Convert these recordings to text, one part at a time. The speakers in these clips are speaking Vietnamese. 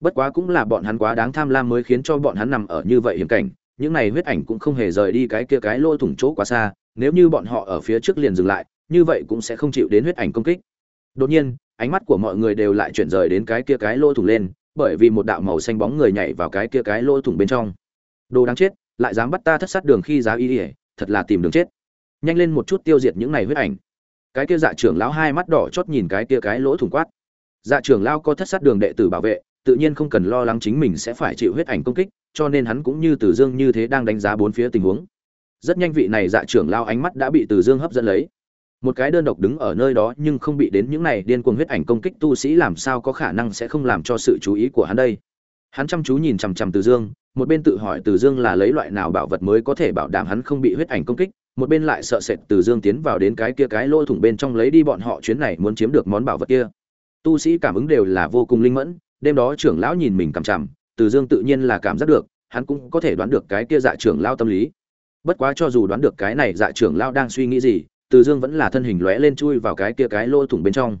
bất quá cũng là bọn hắn quá đáng tham lam mới khiến cho bọn hắn nằm ở như vậy hiểm cảnh, những này huyết ảnh cũng không hề rời đi cái kia cái lỗ thủng chỗ quá xa, nếu như bọn họ ở phía trước liền dừng lại, như vậy cũng sẽ không chịu đến huyết ảnh công kích. Đột nhiên, ánh mắt của mọi người đều lại chuyển rời đến cái kia cái lỗ thủng lên, bởi vì một đạo màu xanh bóng người nhảy vào cái kia cái lỗ thủng bên trong. Đồ đáng chết, lại dám bắt ta thất sát đường khi giá y ỉa thật là tìm đường chết. Nhanh lên một chút tiêu diệt những này huyết ảnh. Cái kia dạ trưởng lão hai mắt đỏ chót nhìn cái kia cái lỗ thủng quát. Dạ trưởng lão có thất sát đường đệ tử bảo vệ tự nhiên không cần lo lắng chính mình sẽ phải chịu huyết ảnh công kích, cho nên hắn cũng như từ dương như thế đang đánh giá bốn phía tình huống. Rất nhanh vị này dạ trưởng lao ánh mắt đã bị từ dương hấp dẫn lấy. Một cái đơn độc đứng ở nơi đó nhưng không bị đến những này điên cuồng huyết ảnh công kích tu sĩ làm sao có khả năng sẽ không làm cho sự chú ý của hắn đây. Hắn chăm chú nhìn chằm chằm từ dương, một bên tự hỏi từ dương là lấy loại nào bảo vật mới có thể bảo đảm hắn không bị huyết ảnh công kích, một bên lại sợ sệt từ dương tiến vào đến cái kia cái lỗ thủng bên trong lấy đi bọn họ chuyến này muốn chiếm được món bảo vật kia. Tu sĩ cảm ứng đều là vô cùng linh mẫn đêm đó trưởng lão nhìn mình cằm chằm, từ dương tự nhiên là cảm giác được, hắn cũng có thể đoán được cái kia dạ trưởng lao tâm lý. Bất quá cho dù đoán được cái này dạ trưởng lao đang suy nghĩ gì, từ dương vẫn là thân hình lóe lên chui vào cái kia cái lỗ thủng bên trong.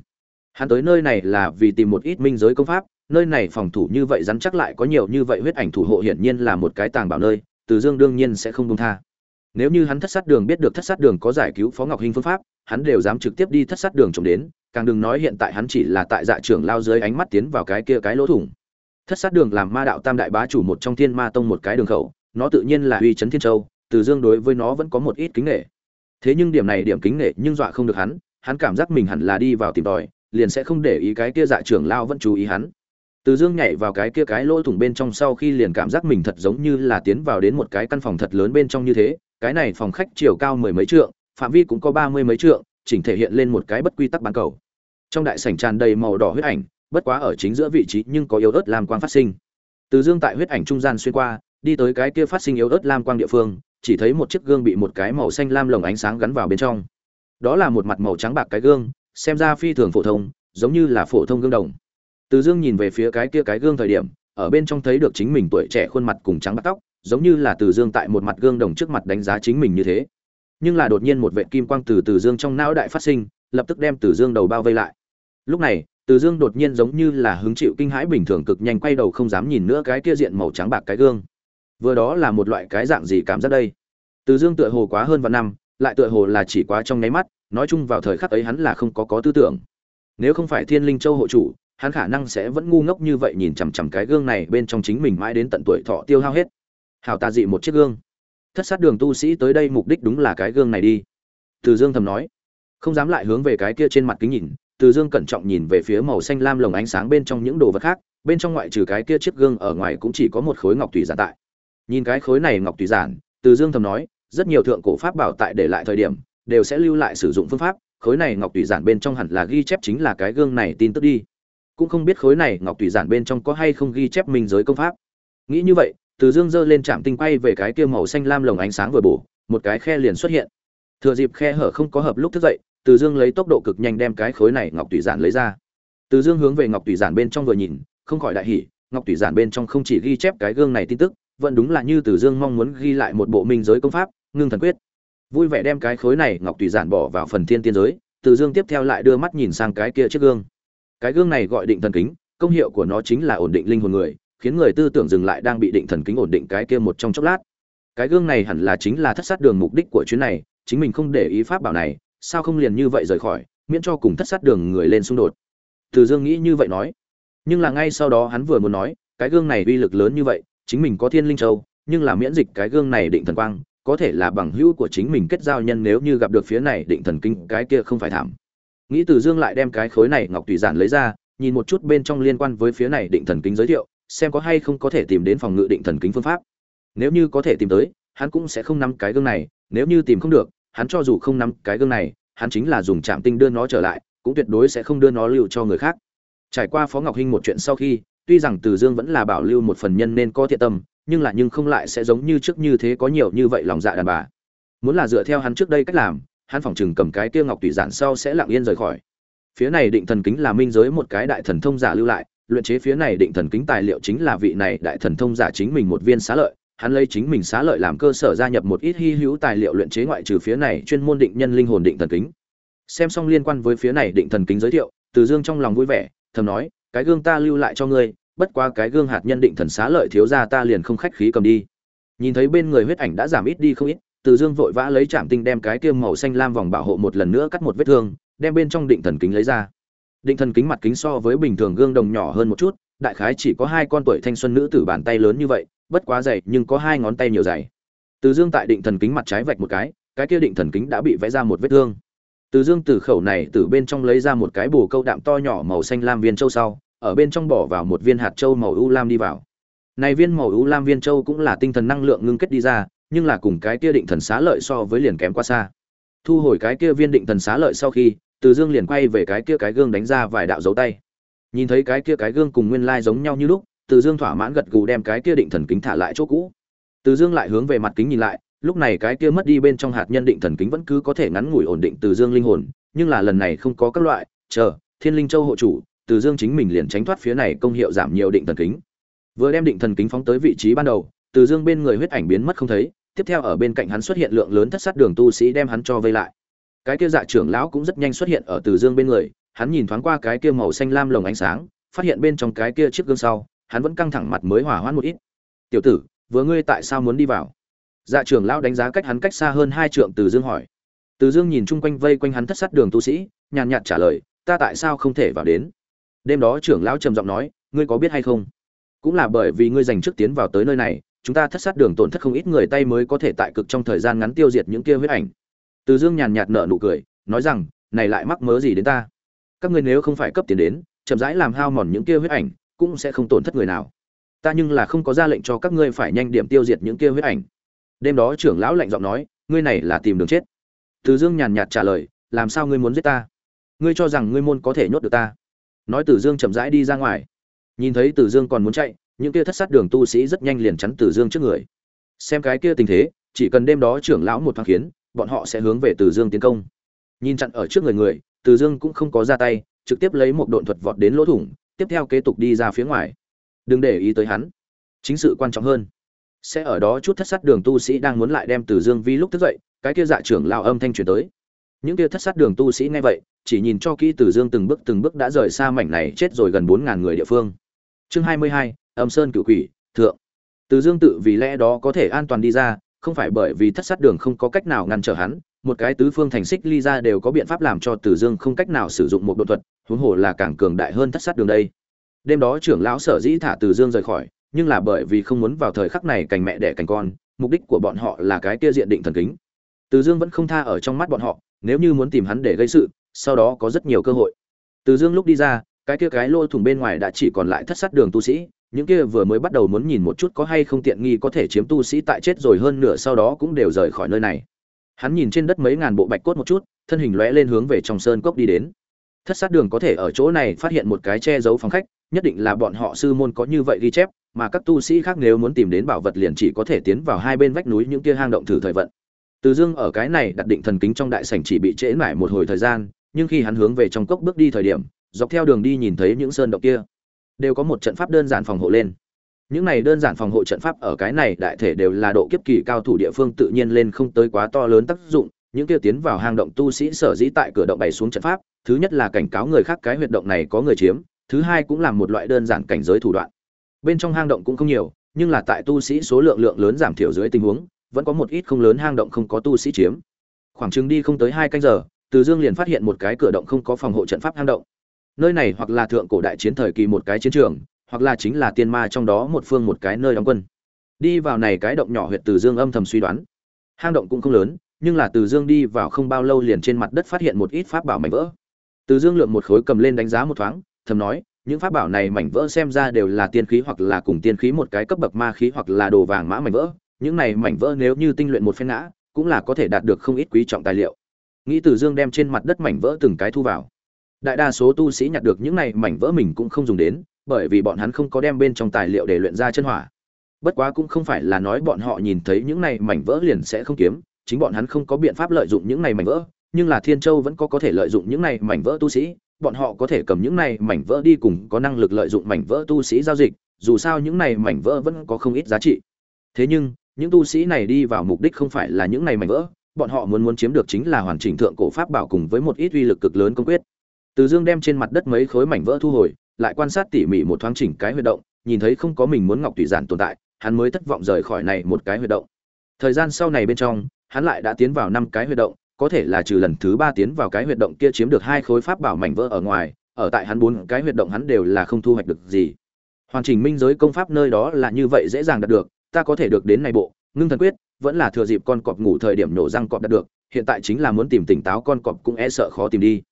Hắn tới nơi này là vì tìm một ít minh giới công pháp, nơi này phòng thủ như vậy rắn chắc lại có nhiều như vậy huyết ảnh thủ hộ hiển nhiên là một cái tàng bảo nơi, từ dương đương nhiên sẽ không buông tha. Nếu như hắn thất sát đường biết được thất sát đường có giải cứu phó ngọc hình phương pháp hắn đều dám trực tiếp đi thất sát đường trộm đến, càng đừng nói hiện tại hắn chỉ là tại dạ trưởng lao dưới ánh mắt tiến vào cái kia cái lỗ thủng. Thất sát đường làm ma đạo tam đại bá chủ một trong thiên ma tông một cái đường khẩu, nó tự nhiên là uy chấn thiên châu, từ dương đối với nó vẫn có một ít kính nghệ thế nhưng điểm này điểm kính nghệ nhưng dọa không được hắn hắn cảm giác mình hẳn là đi vào tìm tòi, liền sẽ không để ý cái kia dạ trưởng lao vẫn chú ý hắn. Từ dương nhảy vào cái kia cái lỗ thủng bên trong sau khi liền cảm giác mình thật giống như là tiến vào đến một cái căn phòng thật lớn bên trong như thế, cái này phòng khách chiều cao mười mấy trượng phạm vi cũng có ba mươi mấy trượng, chỉnh thể hiện lên một cái bất quy tắc bán cầu. Trong đại sảnh tràn đầy màu đỏ huyết ảnh, bất quá ở chính giữa vị trí nhưng có yếu ớt lam quang phát sinh. Từ dương tại huyết ảnh trung gian xuyên qua, đi tới cái kia phát sinh yếu ớt lam quang địa phương, chỉ thấy một chiếc gương bị một cái màu xanh lam lồng ánh sáng gắn vào bên trong. Đó là một mặt màu trắng bạc cái gương, xem ra phi thường phổ thông, giống như là phổ thông gương đồng. Từ dương nhìn về phía cái kia cái gương thời điểm, ở bên trong thấy được chính mình tuổi trẻ khuôn mặt cùng trắng bắt tóc, giống như là từ dương tại một mặt gương đồng trước mặt đánh giá chính mình như thế nhưng là đột nhiên một vệ kim quang từ từ dương trong não đại phát sinh, lập tức đem từ dương đầu bao vây lại. Lúc này, từ dương đột nhiên giống như là hứng chịu kinh hãi bình thường cực nhanh quay đầu không dám nhìn nữa cái kia diện màu trắng bạc cái gương. Vừa đó là một loại cái dạng gì cảm giác đây? Từ dương tựa hồ quá hơn vạn năm, lại tựa hồ là chỉ quá trong nháy mắt, nói chung vào thời khắc ấy hắn là không có có tư tưởng. Nếu không phải thiên linh châu hộ chủ, hắn khả năng sẽ vẫn ngu ngốc như vậy nhìn chằm chằm cái gương này bên trong chính mình mãi đến tận tuổi thọ tiêu hao hết. Hào ta dị một chiếc gương thất sát đường tu sĩ tới đây mục đích đúng là cái gương này đi. Từ dương thầm nói. Không dám lại hướng về cái kia trên mặt kính nhìn, từ dương cẩn trọng nhìn về phía màu xanh lam lồng ánh sáng bên trong những đồ vật khác, bên trong ngoại trừ cái kia chiếc gương ở ngoài cũng chỉ có một khối ngọc thủy giản tại. Nhìn cái khối này ngọc thủy giản, từ dương thầm nói, rất nhiều thượng cổ pháp bảo tại để lại thời điểm, đều sẽ lưu lại sử dụng phương pháp, khối này ngọc thủy giản bên trong hẳn là ghi chép chính là cái gương này tin tức đi. Cũng không biết khối này ngọc thủy giản bên trong có hay không ghi chép minh giới công pháp. Nghĩ như vậy từ dương dơ lên chạm tinh quay về cái kia màu xanh lam lồng ánh sáng vừa bổ, một cái khe liền xuất hiện. Thừa dịp khe hở không có hợp lúc thức dậy, từ dương lấy tốc độ cực nhanh đem cái khối này ngọc tùy giản lấy ra. Từ dương hướng về ngọc tùy giản bên trong vừa nhìn, không khỏi đại hỉ, ngọc tùy giản bên trong không chỉ ghi chép cái gương này tin tức, vẫn đúng là như từ dương mong muốn ghi lại một bộ minh giới công pháp, ngưng thần quyết. Vui vẻ đem cái khối này ngọc tùy giản bỏ vào phần thiên tiên giới, từ dương tiếp theo lại đưa mắt nhìn sang cái kia chiếc gương. Cái gương này gọi định thần kính, công hiệu của nó chính là ổn định linh hồn người khiến người tư tưởng dừng lại đang bị định thần kính ổn định cái kia một trong chốc lát. Cái gương này hẳn là chính là thất sát đường mục đích của chuyến này, chính mình không để ý pháp bảo này, sao không liền như vậy rời khỏi, miễn cho cùng thất sát đường người lên xung đột. Từ dương nghĩ như vậy nói. Nhưng là ngay sau đó hắn vừa muốn nói, cái gương này uy lực lớn như vậy, chính mình có thiên linh châu, nhưng là miễn dịch cái gương này định thần quang, có thể là bằng hữu của chính mình kết giao nhân nếu như gặp được phía này định thần kinh, cái kia không phải thảm. Nghĩ từ dương lại đem cái khối này ngọc tùy giản lấy ra, nhìn một chút bên trong liên quan với phía này định thần kính giới thiệu xem có hay không có thể tìm đến phòng ngự định thần kính phương pháp. Nếu như có thể tìm tới, hắn cũng sẽ không nắm cái gương này, nếu như tìm không được, hắn cho dù không nắm cái gương này, hắn chính là dùng chạm tinh đưa nó trở lại, cũng tuyệt đối sẽ không đưa nó lưu cho người khác. Trải qua phó ngọc hinh một chuyện sau khi, tuy rằng từ dương vẫn là bảo lưu một phần nhân nên có thiện tâm, nhưng là nhưng không lại sẽ giống như trước như thế có nhiều như vậy lòng dạ đàn bà. Muốn là dựa theo hắn trước đây cách làm, hắn phỏng chừng cầm cái tiêu ngọc tùy giản sau sẽ lặng yên rời khỏi. Phía này định thần kính là minh giới một cái đại thần thông giả lưu lại luyện chế phía này định thần kính tài liệu chính là vị này đại thần thông giả chính mình một viên xá lợi. Hắn lấy chính mình xá lợi làm cơ sở gia nhập một ít hy hữu tài liệu luyện chế ngoại trừ phía này chuyên môn định nhân linh hồn định thần kính. Xem xong liên quan với phía này định thần kính giới thiệu, từ dương trong lòng vui vẻ, thầm nói, cái gương ta lưu lại cho ngươi, bất qua cái gương hạt nhân định thần xá lợi thiếu ra ta liền không khách khí cầm đi. Nhìn thấy bên người huyết ảnh đã giảm ít đi không ít, từ dương vội vã lấy chạm tinh đem cái kiêm màu xanh lam vòng bảo hộ một lần nữa cắt một vết thương, đem bên trong định thần kính lấy ra định thần kính mặt kính so với bình thường gương đồng nhỏ hơn một chút, đại khái chỉ có hai con tuổi thanh xuân nữ tử bàn tay lớn như vậy, bất quá dày, nhưng có hai ngón tay nhiều dày. Từ dương tại định thần kính mặt trái vạch một cái cái kia định thần kính đã bị vẽ ra một vết thương. Từ dương từ khẩu này từ bên trong lấy ra một cái bồ câu đạm to nhỏ màu xanh lam viên châu sau, ở bên trong bỏ vào một viên hạt châu màu u lam đi vào. Này viên màu u lam viên châu cũng là tinh thần năng lượng ngưng kết đi ra, nhưng là cùng cái kia định thần xá lợi so với liền kém quá xa. Thu hồi cái kia viên định thần xá lợi sau khi từ dương liền quay về cái kia cái gương đánh ra vài đạo dấu tay. Nhìn thấy cái kia cái gương cùng nguyên lai giống nhau như lúc, từ dương thỏa mãn gật gù đem cái kia định thần kính thả lại chỗ cũ. Từ dương lại hướng về mặt kính nhìn lại, lúc này cái kia mất đi bên trong hạt nhân định thần kính vẫn cứ có thể ngắn ngủi ổn định từ dương linh hồn, nhưng là lần này không có các loại, chờ, thiên linh châu hộ chủ, từ dương chính mình liền tránh thoát phía này công hiệu giảm nhiều định thần kính. Vừa đem định thần kính phóng tới vị trí ban đầu, từ dương bên người huyết ảnh biến mất không thấy, tiếp theo ở bên cạnh hắn xuất hiện lượng lớn thất sát đường tu sĩ đem hắn cho vây lại cái kia dạ trưởng lão cũng rất nhanh xuất hiện ở từ dương bên người, hắn nhìn thoáng qua cái kia màu xanh lam lồng ánh sáng, phát hiện bên trong cái kia chiếc gương sau, hắn vẫn căng thẳng mặt mới hỏa hoãn một ít. Tiểu tử, vừa ngươi tại sao muốn đi vào? Dạ trưởng lão đánh giá cách hắn cách xa hơn hai trượng từ dương hỏi. Từ dương nhìn chung quanh vây quanh hắn thất sát đường tu sĩ, nhàn nhạt trả lời, ta tại sao không thể vào đến? Đêm đó trưởng lão trầm giọng nói, ngươi có biết hay không? Cũng là bởi vì ngươi dành trước tiến vào tới nơi này, chúng ta thất sát đường tổn thất không ít người tay mới có thể tại cực trong thời gian ngắn tiêu diệt những kia huyết ảnh từ dương nhàn nhạt nở nụ cười, nói rằng, này lại mắc mớ gì đến ta? Các ngươi nếu không phải cấp tiền đến, chậm rãi làm hao mòn những kia huyết ảnh, cũng sẽ không tổn thất người nào. Ta nhưng là không có ra lệnh cho các ngươi phải nhanh điểm tiêu diệt những kia huyết ảnh. Đêm đó trưởng lão lạnh giọng nói, ngươi này là tìm đường chết. Từ dương nhàn nhạt trả lời, làm sao ngươi muốn giết ta? Ngươi cho rằng ngươi môn có thể nhốt được ta? Nói từ dương chậm rãi đi ra ngoài. Nhìn thấy từ dương còn muốn chạy, những kia thất sát đường tu sĩ rất nhanh liền chắn từ dương trước người. Xem cái kia tình thế, chỉ cần đêm đó trưởng lão một thoáng khiến bọn họ sẽ hướng về từ dương tiến công. Nhìn chặn ở trước người người, từ dương cũng không có ra tay, trực tiếp lấy một độn thuật vọt đến lỗ thủng, tiếp theo kế tục đi ra phía ngoài. Đừng để ý tới hắn. Chính sự quan trọng hơn. Sẽ ở đó chút thất sát đường tu sĩ đang muốn lại đem từ dương vi lúc thức dậy, cái kia dạ trưởng lão âm thanh truyền tới. Những kia thất sát đường tu sĩ nghe vậy, chỉ nhìn cho kỹ từ dương từng bước từng bước đã rời xa mảnh này chết rồi gần bốn ngàn người địa phương. Chương hai mươi hai, âm sơn Cự quỷ, thượng. Từ dương tự vì lẽ đó có thể an toàn đi ra không phải bởi vì thất sát đường không có cách nào ngăn trở hắn, một cái tứ phương thành xích ly ra đều có biện pháp làm cho Tử dương không cách nào sử dụng một độ thuật, huống hồ là càng cường đại hơn thất sát đường đây. Đêm đó trưởng lão sở dĩ thả Tử dương rời khỏi, nhưng là bởi vì không muốn vào thời khắc này cành mẹ đẻ cành con, mục đích của bọn họ là cái kia diện định thần kính. Từ dương vẫn không tha ở trong mắt bọn họ, nếu như muốn tìm hắn để gây sự, sau đó có rất nhiều cơ hội. Từ dương lúc đi ra, cái kia cái lô thủng bên ngoài đã chỉ còn lại thất sát đường tu sĩ những kia vừa mới bắt đầu muốn nhìn một chút có hay không tiện nghi có thể chiếm tu sĩ tại chết rồi hơn nửa sau đó cũng đều rời khỏi nơi này. Hắn nhìn trên đất mấy ngàn bộ bạch cốt một chút, thân hình lóe lên hướng về trong sơn cốc đi đến. Thất sát đường có thể ở chỗ này phát hiện một cái che giấu phòng khách, nhất định là bọn họ sư môn có như vậy ghi chép, mà các tu sĩ khác nếu muốn tìm đến bảo vật liền chỉ có thể tiến vào hai bên vách núi những kia hang động thử thời vận. Từ dương ở cái này đặt định thần kính trong đại sảnh chỉ bị trễ mãi một hồi thời gian, nhưng khi hắn hướng về trong cốc bước đi thời điểm, dọc theo đường đi nhìn thấy những sơn động kia đều có một trận pháp đơn giản phòng hộ lên. Những này đơn giản phòng hộ trận pháp ở cái này đại thể đều là độ kiếp kỳ cao thủ địa phương tự nhiên lên không tới quá to lớn tác dụng. Những kia tiến vào hang động tu sĩ sở dĩ tại cửa động bày xuống trận pháp, thứ nhất là cảnh cáo người khác cái huyệt động này có người chiếm, thứ hai cũng là một loại đơn giản cảnh giới thủ đoạn. Bên trong hang động cũng không nhiều, nhưng là tại tu sĩ số lượng lượng lớn giảm thiểu dưới tình huống, vẫn có một ít không lớn hang động không có tu sĩ chiếm. Khoảng chừng đi không tới hai canh giờ, từ dương liền phát hiện một cái cửa động không có phòng hộ trận pháp hang động nơi này hoặc là thượng cổ đại chiến thời kỳ một cái chiến trường, hoặc là chính là tiên ma trong đó một phương một cái nơi đóng quân. Đi vào này cái động nhỏ huyệt từ dương âm thầm suy đoán. Hang động cũng không lớn, nhưng là từ dương đi vào không bao lâu liền trên mặt đất phát hiện một ít pháp bảo mảnh vỡ. Từ dương lượng một khối cầm lên đánh giá một thoáng, thầm nói, những pháp bảo này mảnh vỡ xem ra đều là tiên khí hoặc là cùng tiên khí một cái cấp bậc ma khí hoặc là đồ vàng mã mảnh vỡ. Những này mảnh vỡ nếu như tinh luyện một phen ngã, cũng là có thể đạt được không ít quý trọng tài liệu. Nghĩ từ dương đem trên mặt đất mảnh vỡ từng cái thu vào đại đa số tu sĩ nhặt được những này mảnh vỡ mình cũng không dùng đến, bởi vì bọn hắn không có đem bên trong tài liệu để luyện ra chân hỏa. Bất quá cũng không phải là nói bọn họ nhìn thấy những này mảnh vỡ liền sẽ không kiếm, chính bọn hắn không có biện pháp lợi dụng những này mảnh vỡ, nhưng là thiên châu vẫn có có thể lợi dụng những này mảnh vỡ tu sĩ, bọn họ có thể cầm những này mảnh vỡ đi cùng có năng lực lợi dụng mảnh vỡ tu sĩ giao dịch, dù sao những này mảnh vỡ vẫn có không ít giá trị. Thế nhưng, những tu sĩ này đi vào mục đích không phải là những này mảnh vỡ, bọn họ muốn muốn chiếm được chính là hoàn chỉnh thượng cổ pháp bảo cùng với một ít uy lực cực lớn công quyết từ dương đem trên mặt đất mấy khối mảnh vỡ thu hồi, lại quan sát tỉ mỉ một thoáng chỉnh cái huy động, nhìn thấy không có mình muốn ngọc thủy giản tồn tại, hắn mới thất vọng rời khỏi này một cái huy động. Thời gian sau này bên trong, hắn lại đã tiến vào năm cái huy động, có thể là trừ lần thứ ba tiến vào cái huy động kia chiếm được hai khối pháp bảo mảnh vỡ ở ngoài, ở tại hắn bốn cái huy động hắn đều là không thu hoạch được gì. Hoàn chỉnh minh giới công pháp nơi đó là như vậy dễ dàng đạt được, ta có thể được đến này bộ, ngưng thần quyết, vẫn là thừa dịp con cọp ngủ thời điểm nổ răng cọp đạt được, hiện tại chính là muốn tìm tỉnh táo con cọp cũng e sợ khó tìm đi.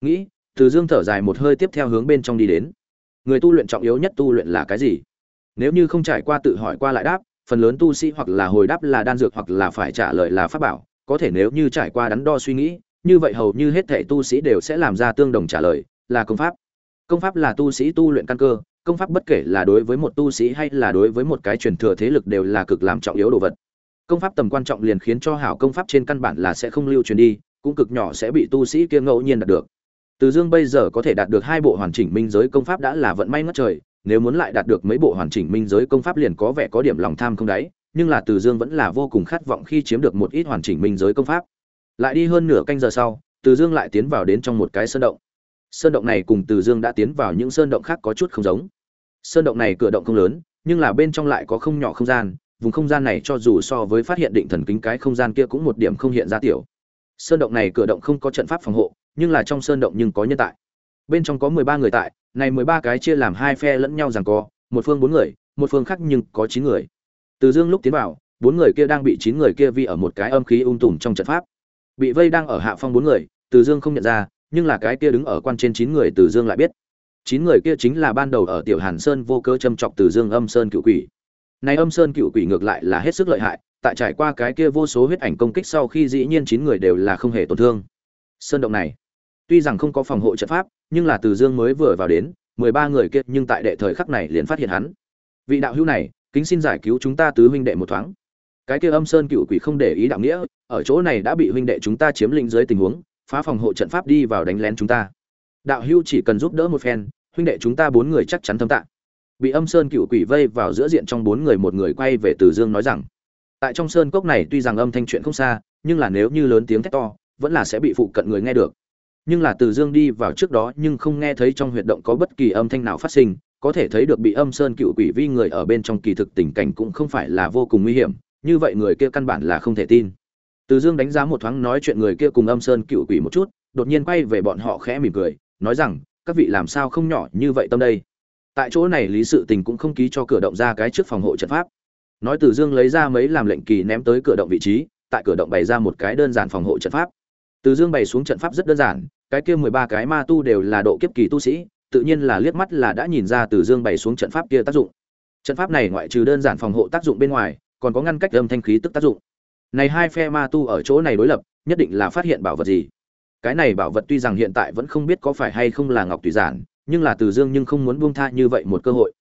Nghĩ từ dương thở dài một hơi tiếp theo hướng bên trong đi đến. Người tu luyện trọng yếu nhất tu luyện là cái gì? Nếu như không trải qua tự hỏi qua lại đáp, phần lớn tu sĩ hoặc là hồi đáp là đan dược hoặc là phải trả lời là pháp bảo, có thể nếu như trải qua đắn đo suy nghĩ, như vậy hầu như hết thảy tu sĩ đều sẽ làm ra tương đồng trả lời, là công pháp. Công pháp là tu sĩ tu luyện căn cơ, công pháp bất kể là đối với một tu sĩ hay là đối với một cái truyền thừa thế lực đều là cực làm trọng yếu đồ vật. Công pháp tầm quan trọng liền khiến cho hảo công pháp trên căn bản là sẽ không lưu truyền đi, cũng cực nhỏ sẽ bị tu sĩ kia ngẫu nhiên đạt được từ dương bây giờ có thể đạt được hai bộ hoàn chỉnh minh giới công pháp đã là vận may ngất trời, nếu muốn lại đạt được mấy bộ hoàn chỉnh minh giới công pháp liền có vẻ có điểm lòng tham không đáy, nhưng là từ dương vẫn là vô cùng khát vọng khi chiếm được một ít hoàn chỉnh minh giới công pháp. Lại đi hơn nửa canh giờ sau, từ dương lại tiến vào đến trong một cái sơn động. Sơn động này cùng từ dương đã tiến vào những sơn động khác có chút không giống. Sơn động này cửa động không lớn, nhưng là bên trong lại có không nhỏ không gian, vùng không gian này cho dù so với phát hiện định thần kính cái không gian kia cũng một điểm không hiện ra tiểu. Sơn động này cửa động không có trận pháp phòng hộ nhưng là trong sơn động nhưng có nhân tại. Bên trong có mười ba người tại, này mười ba cái chia làm hai phe lẫn nhau rằng co, một phương bốn người, một phương khác nhưng có chín người. Từ dương lúc tiến vào, bốn người kia đang bị chín người kia vi ở một cái âm khí ung tùm trong trận pháp. Bị vây đang ở hạ phong bốn người, từ dương không nhận ra, nhưng là cái kia đứng ở quan trên chín người từ dương lại biết. Chín người kia chính là ban đầu ở tiểu hàn sơn vô cơ châm chọc từ dương âm sơn cựu quỷ. Này âm sơn cựu quỷ ngược lại là hết sức lợi hại, tại trải qua cái kia vô số huyết ảnh công kích sau khi dĩ nhiên chín người đều là không hề tổn thương. Sơn động này tuy rằng không có phòng hộ trận pháp, nhưng là từ dương mới vừa vào đến, mười ba người kia nhưng tại đệ thời khắc này liền phát hiện hắn. Vị đạo hữu này, kính xin giải cứu chúng ta tứ huynh đệ một thoáng. Cái kia âm sơn cựu quỷ không để ý đạo nghĩa, ở chỗ này đã bị huynh đệ chúng ta chiếm lĩnh dưới tình huống, phá phòng hộ trận pháp đi vào đánh lén chúng ta. Đạo hữu chỉ cần giúp đỡ một phen, huynh đệ chúng ta bốn người chắc chắn thâm tạ. Bị âm sơn cựu quỷ vây vào giữa diện trong bốn người một người quay về từ dương nói rằng, tại trong sơn cốc này tuy rằng âm thanh chuyện không xa, nhưng là nếu như lớn tiếng thét to, vẫn là sẽ bị phụ cận người nghe được nhưng là từ dương đi vào trước đó nhưng không nghe thấy trong huyệt động có bất kỳ âm thanh nào phát sinh, có thể thấy được bị âm sơn cựu quỷ vi người ở bên trong kỳ thực tình cảnh cũng không phải là vô cùng nguy hiểm, như vậy người kia căn bản là không thể tin. Từ dương đánh giá một thoáng nói chuyện người kia cùng âm sơn cựu quỷ một chút, đột nhiên quay về bọn họ khẽ mỉm cười, nói rằng, các vị làm sao không nhỏ như vậy tâm đây? Tại chỗ này lý sự tình cũng không ký cho cửa động ra cái trước phòng hộ trận pháp. Nói từ dương lấy ra mấy làm lệnh kỳ ném tới cửa động vị trí, tại cửa động bày ra một cái đơn giản phòng hộ trận pháp. Từ dương bày xuống trận pháp rất đơn giản cái kia mười ba cái ma tu đều là độ kiếp kỳ tu sĩ, tự nhiên là liếc mắt là đã nhìn ra từ dương bày xuống trận pháp kia tác dụng. Trận pháp này ngoại trừ đơn giản phòng hộ tác dụng bên ngoài, còn có ngăn cách âm thanh khí tức tác dụng. Này hai phe ma tu ở chỗ này đối lập, nhất định là phát hiện bảo vật gì? Cái này bảo vật tuy rằng hiện tại vẫn không biết có phải hay không là ngọc tùy giản, nhưng là từ dương nhưng không muốn buông tha như vậy một cơ hội.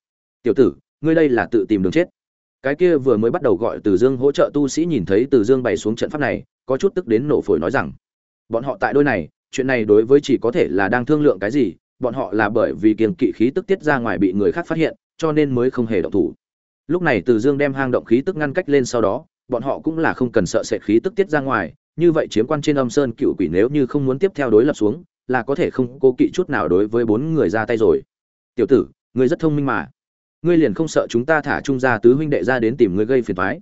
Tiểu tử, ngươi đây là tự tìm đường chết. Cái kia vừa mới bắt đầu gọi từ dương hỗ trợ tu sĩ nhìn thấy từ dương bày xuống trận pháp này, có chút tức đến nổ phổi nói rằng, bọn họ tại đôi này chuyện này đối với chỉ có thể là đang thương lượng cái gì, bọn họ là bởi vì kiềm kỵ khí tức tiết ra ngoài bị người khác phát hiện, cho nên mới không hề động thủ. Lúc này từ dương đem hang động khí tức ngăn cách lên sau đó, bọn họ cũng là không cần sợ sệt khí tức tiết ra ngoài, như vậy chiếm quan trên âm sơn cựu quỷ nếu như không muốn tiếp theo đối lập xuống, là có thể không cố kỵ chút nào đối với bốn người ra tay rồi. Tiểu tử, ngươi rất thông minh mà. Ngươi liền không sợ chúng ta thả trung gia tứ huynh đệ ra đến tìm ngươi gây phiền toái.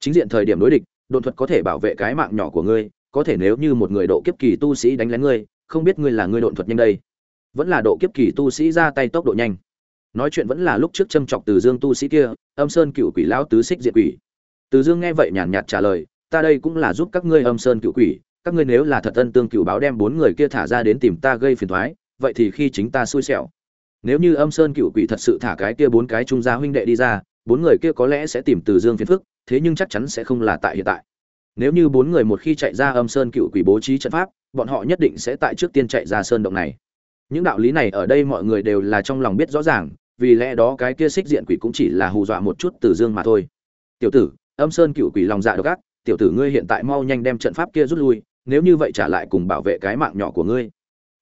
Chính diện thời điểm đối địch đột thuật có thể bảo vệ cái mạng nhỏ của ngươi có thể nếu như một người độ kiếp kỳ tu sĩ đánh lén ngươi không biết ngươi là ngươi độn thuật nhanh đây. Vẫn là độ kiếp kỳ tu sĩ ra tay tốc độ nhanh. Nói chuyện vẫn là lúc trước châm chọc từ dương tu sĩ kia âm sơn cựu quỷ lão tứ xích diệt quỷ. Từ dương nghe vậy nhàn nhạt trả lời ta đây cũng là giúp các ngươi âm sơn cựu quỷ các ngươi nếu là thật ân tương cựu báo đem bốn người kia thả ra đến tìm ta gây phiền toái, vậy thì khi chính ta xui xẻo. Nếu như âm sơn cựu quỷ thật sự thả cái kia bốn cái trung gia huynh đệ đi ra bốn người kia có lẽ sẽ tìm từ dương phiền phức thế nhưng chắc chắn sẽ không là tại hiện tại nếu như bốn người một khi chạy ra âm sơn cựu quỷ bố trí trận pháp, bọn họ nhất định sẽ tại trước tiên chạy ra sơn động này. Những đạo lý này ở đây mọi người đều là trong lòng biết rõ ràng, vì lẽ đó cái kia xích diện quỷ cũng chỉ là hù dọa một chút từ dương mà thôi. Tiểu tử, âm sơn cựu quỷ lòng dạ độc ác, tiểu tử ngươi hiện tại mau nhanh đem trận pháp kia rút lui, nếu như vậy trả lại cùng bảo vệ cái mạng nhỏ của ngươi.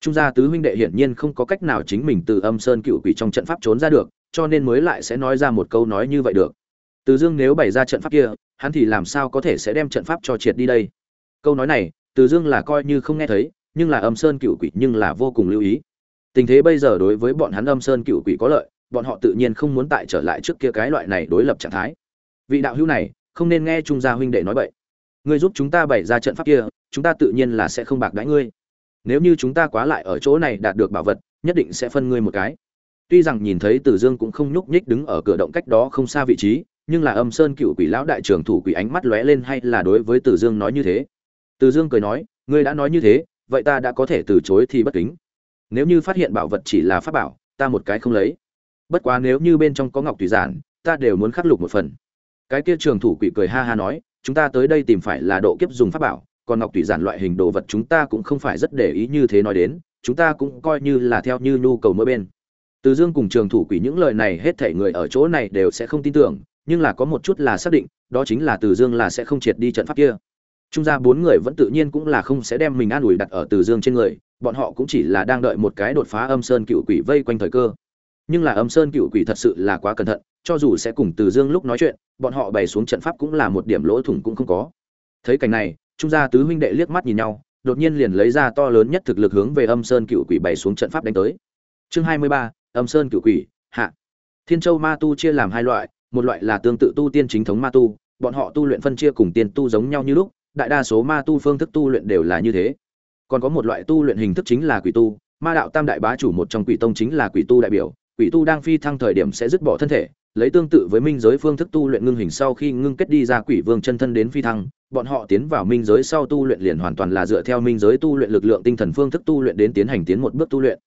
Trung gia tứ huynh đệ hiển nhiên không có cách nào chính mình từ âm sơn cựu quỷ trong trận pháp trốn ra được, cho nên mới lại sẽ nói ra một câu nói như vậy được từ dương nếu bày ra trận pháp kia, hắn thì làm sao có thể sẽ đem trận pháp cho triệt đi đây? Câu nói này, từ dương là coi như không nghe thấy, nhưng là âm sơn cựu quỷ nhưng là vô cùng lưu ý. Tình thế bây giờ đối với bọn hắn âm sơn cựu quỷ có lợi, bọn họ tự nhiên không muốn tại trở lại trước kia cái loại này đối lập trạng thái. Vị đạo hữu này, không nên nghe trung gia huynh đệ nói vậy ngươi giúp chúng ta bày ra trận pháp kia, chúng ta tự nhiên là sẽ không bạc đãi ngươi. Nếu như chúng ta quá lại ở chỗ này đạt được bảo vật, nhất định sẽ phân ngươi một cái. Tuy rằng nhìn thấy tử dương cũng không nhúc nhích đứng ở cửa động cách đó không xa vị trí nhưng là âm sơn cựu quỷ lão đại trưởng thủ quỷ ánh mắt lóe lên hay là đối với tử dương nói như thế? Tử dương cười nói, ngươi đã nói như thế, vậy ta đã có thể từ chối thì bất kính. Nếu như phát hiện bảo vật chỉ là pháp bảo, ta một cái không lấy. Bất quá nếu như bên trong có ngọc tùy giản, ta đều muốn khắc lục một phần. Cái kia trường thủ quỷ cười ha ha nói, chúng ta tới đây tìm phải là độ kiếp dùng pháp bảo, còn ngọc tùy giản loại hình đồ vật chúng ta cũng không phải rất để ý như thế nói đến, chúng ta cũng coi như là theo như nhu cầu mỗi bên. Từ dương cùng trường thủ quỷ những lời này hết thảy người ở chỗ này đều sẽ không tin tưởng nhưng là có một chút là xác định, đó chính là từ dương là sẽ không triệt đi trận pháp kia. Trung gia bốn người vẫn tự nhiên cũng là không sẽ đem mình an ủi đặt ở từ dương trên người, bọn họ cũng chỉ là đang đợi một cái đột phá âm sơn cựu quỷ vây quanh thời cơ. Nhưng là âm sơn cựu quỷ thật sự là quá cẩn thận, cho dù sẽ cùng từ dương lúc nói chuyện, bọn họ bày xuống trận pháp cũng là một điểm lỗ thủng cũng không có. Thấy cảnh này, trung gia tứ huynh đệ liếc mắt nhìn nhau, đột nhiên liền lấy ra to lớn nhất thực lực hướng về âm sơn cựu quỷ bày xuống trận pháp đánh tới. Chương hai mươi ba, âm sơn cựu quỷ, hạ. Thiên châu ma tu chia làm hai loại một loại là tương tự tu tiên chính thống ma tu, bọn họ tu luyện phân chia cùng tiên tu giống nhau như lúc, đại đa số ma tu phương thức tu luyện đều là như thế. Còn có một loại tu luyện hình thức chính là quỷ tu, ma đạo tam đại bá chủ một trong quỷ tông chính là quỷ tu đại biểu, quỷ tu đang phi thăng thời điểm sẽ dứt bỏ thân thể, lấy tương tự với minh giới phương thức tu luyện ngưng hình sau khi ngưng kết đi ra quỷ vương chân thân đến phi thăng, bọn họ tiến vào minh giới sau tu luyện liền hoàn toàn là dựa theo minh giới tu luyện lực lượng tinh thần phương thức tu luyện đến tiến hành tiến một bước tu luyện.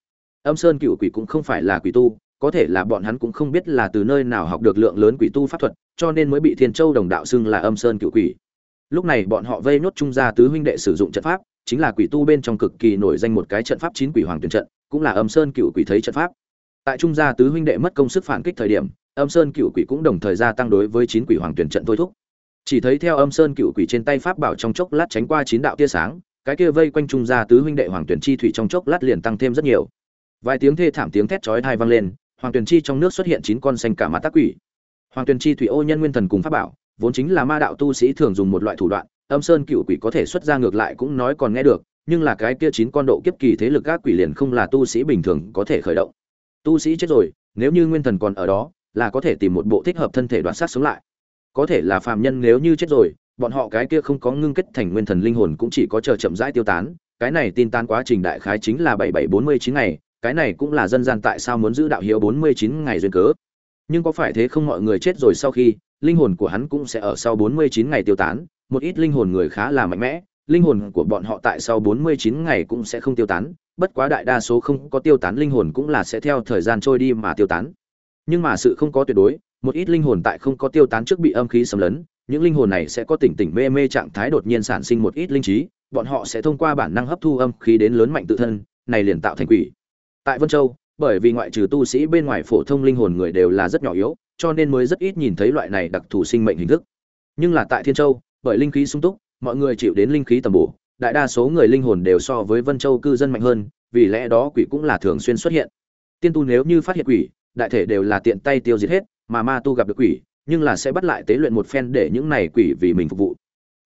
Âm sơn cựu quỷ cũng không phải là quỷ tu có thể là bọn hắn cũng không biết là từ nơi nào học được lượng lớn quỷ tu pháp thuật, cho nên mới bị thiên châu đồng đạo xưng là âm sơn cựu quỷ. Lúc này bọn họ vây nốt trung gia tứ huynh đệ sử dụng trận pháp, chính là quỷ tu bên trong cực kỳ nổi danh một cái trận pháp chín quỷ hoàng tuyển trận, cũng là âm sơn cựu quỷ thấy trận pháp. Tại trung gia tứ huynh đệ mất công sức phản kích thời điểm, âm sơn cựu quỷ cũng đồng thời gia tăng đối với chín quỷ hoàng tuyển trận thôi thúc. Chỉ thấy theo âm sơn cựu quỷ trên tay pháp bảo trong chốc lát tránh qua chín đạo tia sáng, cái kia vây quanh trung gia tứ huynh đệ hoàng tuyển chi thủy trong chốc lát liền tăng thêm rất nhiều. Vài tiếng thê thảm tiếng thét chói tai vang lên hoàng Tuyền chi trong nước xuất hiện chín con xanh cả mặt tác quỷ. Hoàng Tuyền chi thủy ô nhân nguyên thần cùng pháp bảo, vốn chính là ma đạo tu sĩ thường dùng một loại thủ đoạn, âm sơn cựu quỷ có thể xuất ra ngược lại cũng nói còn nghe được, nhưng là cái kia chín con độ kiếp kỳ thế lực các quỷ liền không là tu sĩ bình thường có thể khởi động. Tu sĩ chết rồi, nếu như nguyên thần còn ở đó, là có thể tìm một bộ thích hợp thân thể đoạn sát sống lại. Có thể là phàm nhân nếu như chết rồi, bọn họ cái kia không có ngưng kết thành nguyên thần linh hồn cũng chỉ có chờ chậm rãi tiêu tán, cái này tin tan quá trình đại khái chính là bảy bảy bốn mươi chín ngày cái này cũng là dân gian tại sao muốn giữ đạo hiếu bốn mươi chín ngày duyên cớ nhưng có phải thế không mọi người chết rồi sau khi linh hồn của hắn cũng sẽ ở sau bốn mươi chín ngày tiêu tán một ít linh hồn người khá là mạnh mẽ linh hồn của bọn họ tại sau 49 ngày cũng sẽ không tiêu tán, bất quá đại đa số không có tiêu tán linh hồn cũng là sẽ theo thời gian trôi đi mà tiêu tán. Nhưng mà sự không có tuyệt đối, một ít linh hồn tại không có tiêu tán trước bị âm khí xâm lấn, những linh hồn này sẽ có tỉnh tỉnh mê mê trạng thái đột nhiên sản sinh một ít linh trí, bọn họ sẽ thông qua bản năng hấp thu âm khí đến lớn mạnh tự thân, này liền tạo thành quỷ. Tại Vân Châu, bởi vì ngoại trừ tu sĩ bên ngoài phổ thông linh hồn người đều là rất nhỏ yếu, cho nên mới rất ít nhìn thấy loại này đặc thù sinh mệnh hình thức. Nhưng là tại Thiên Châu, bởi linh khí sung túc, mọi người chịu đến linh khí tầm bổ, đại đa số người linh hồn đều so với Vân Châu cư dân mạnh hơn, vì lẽ đó quỷ cũng là thường xuyên xuất hiện. Tiên tu nếu như phát hiện quỷ, đại thể đều là tiện tay tiêu diệt hết, mà ma tu gặp được quỷ, nhưng là sẽ bắt lại tế luyện một phen để những này quỷ vì mình phục vụ.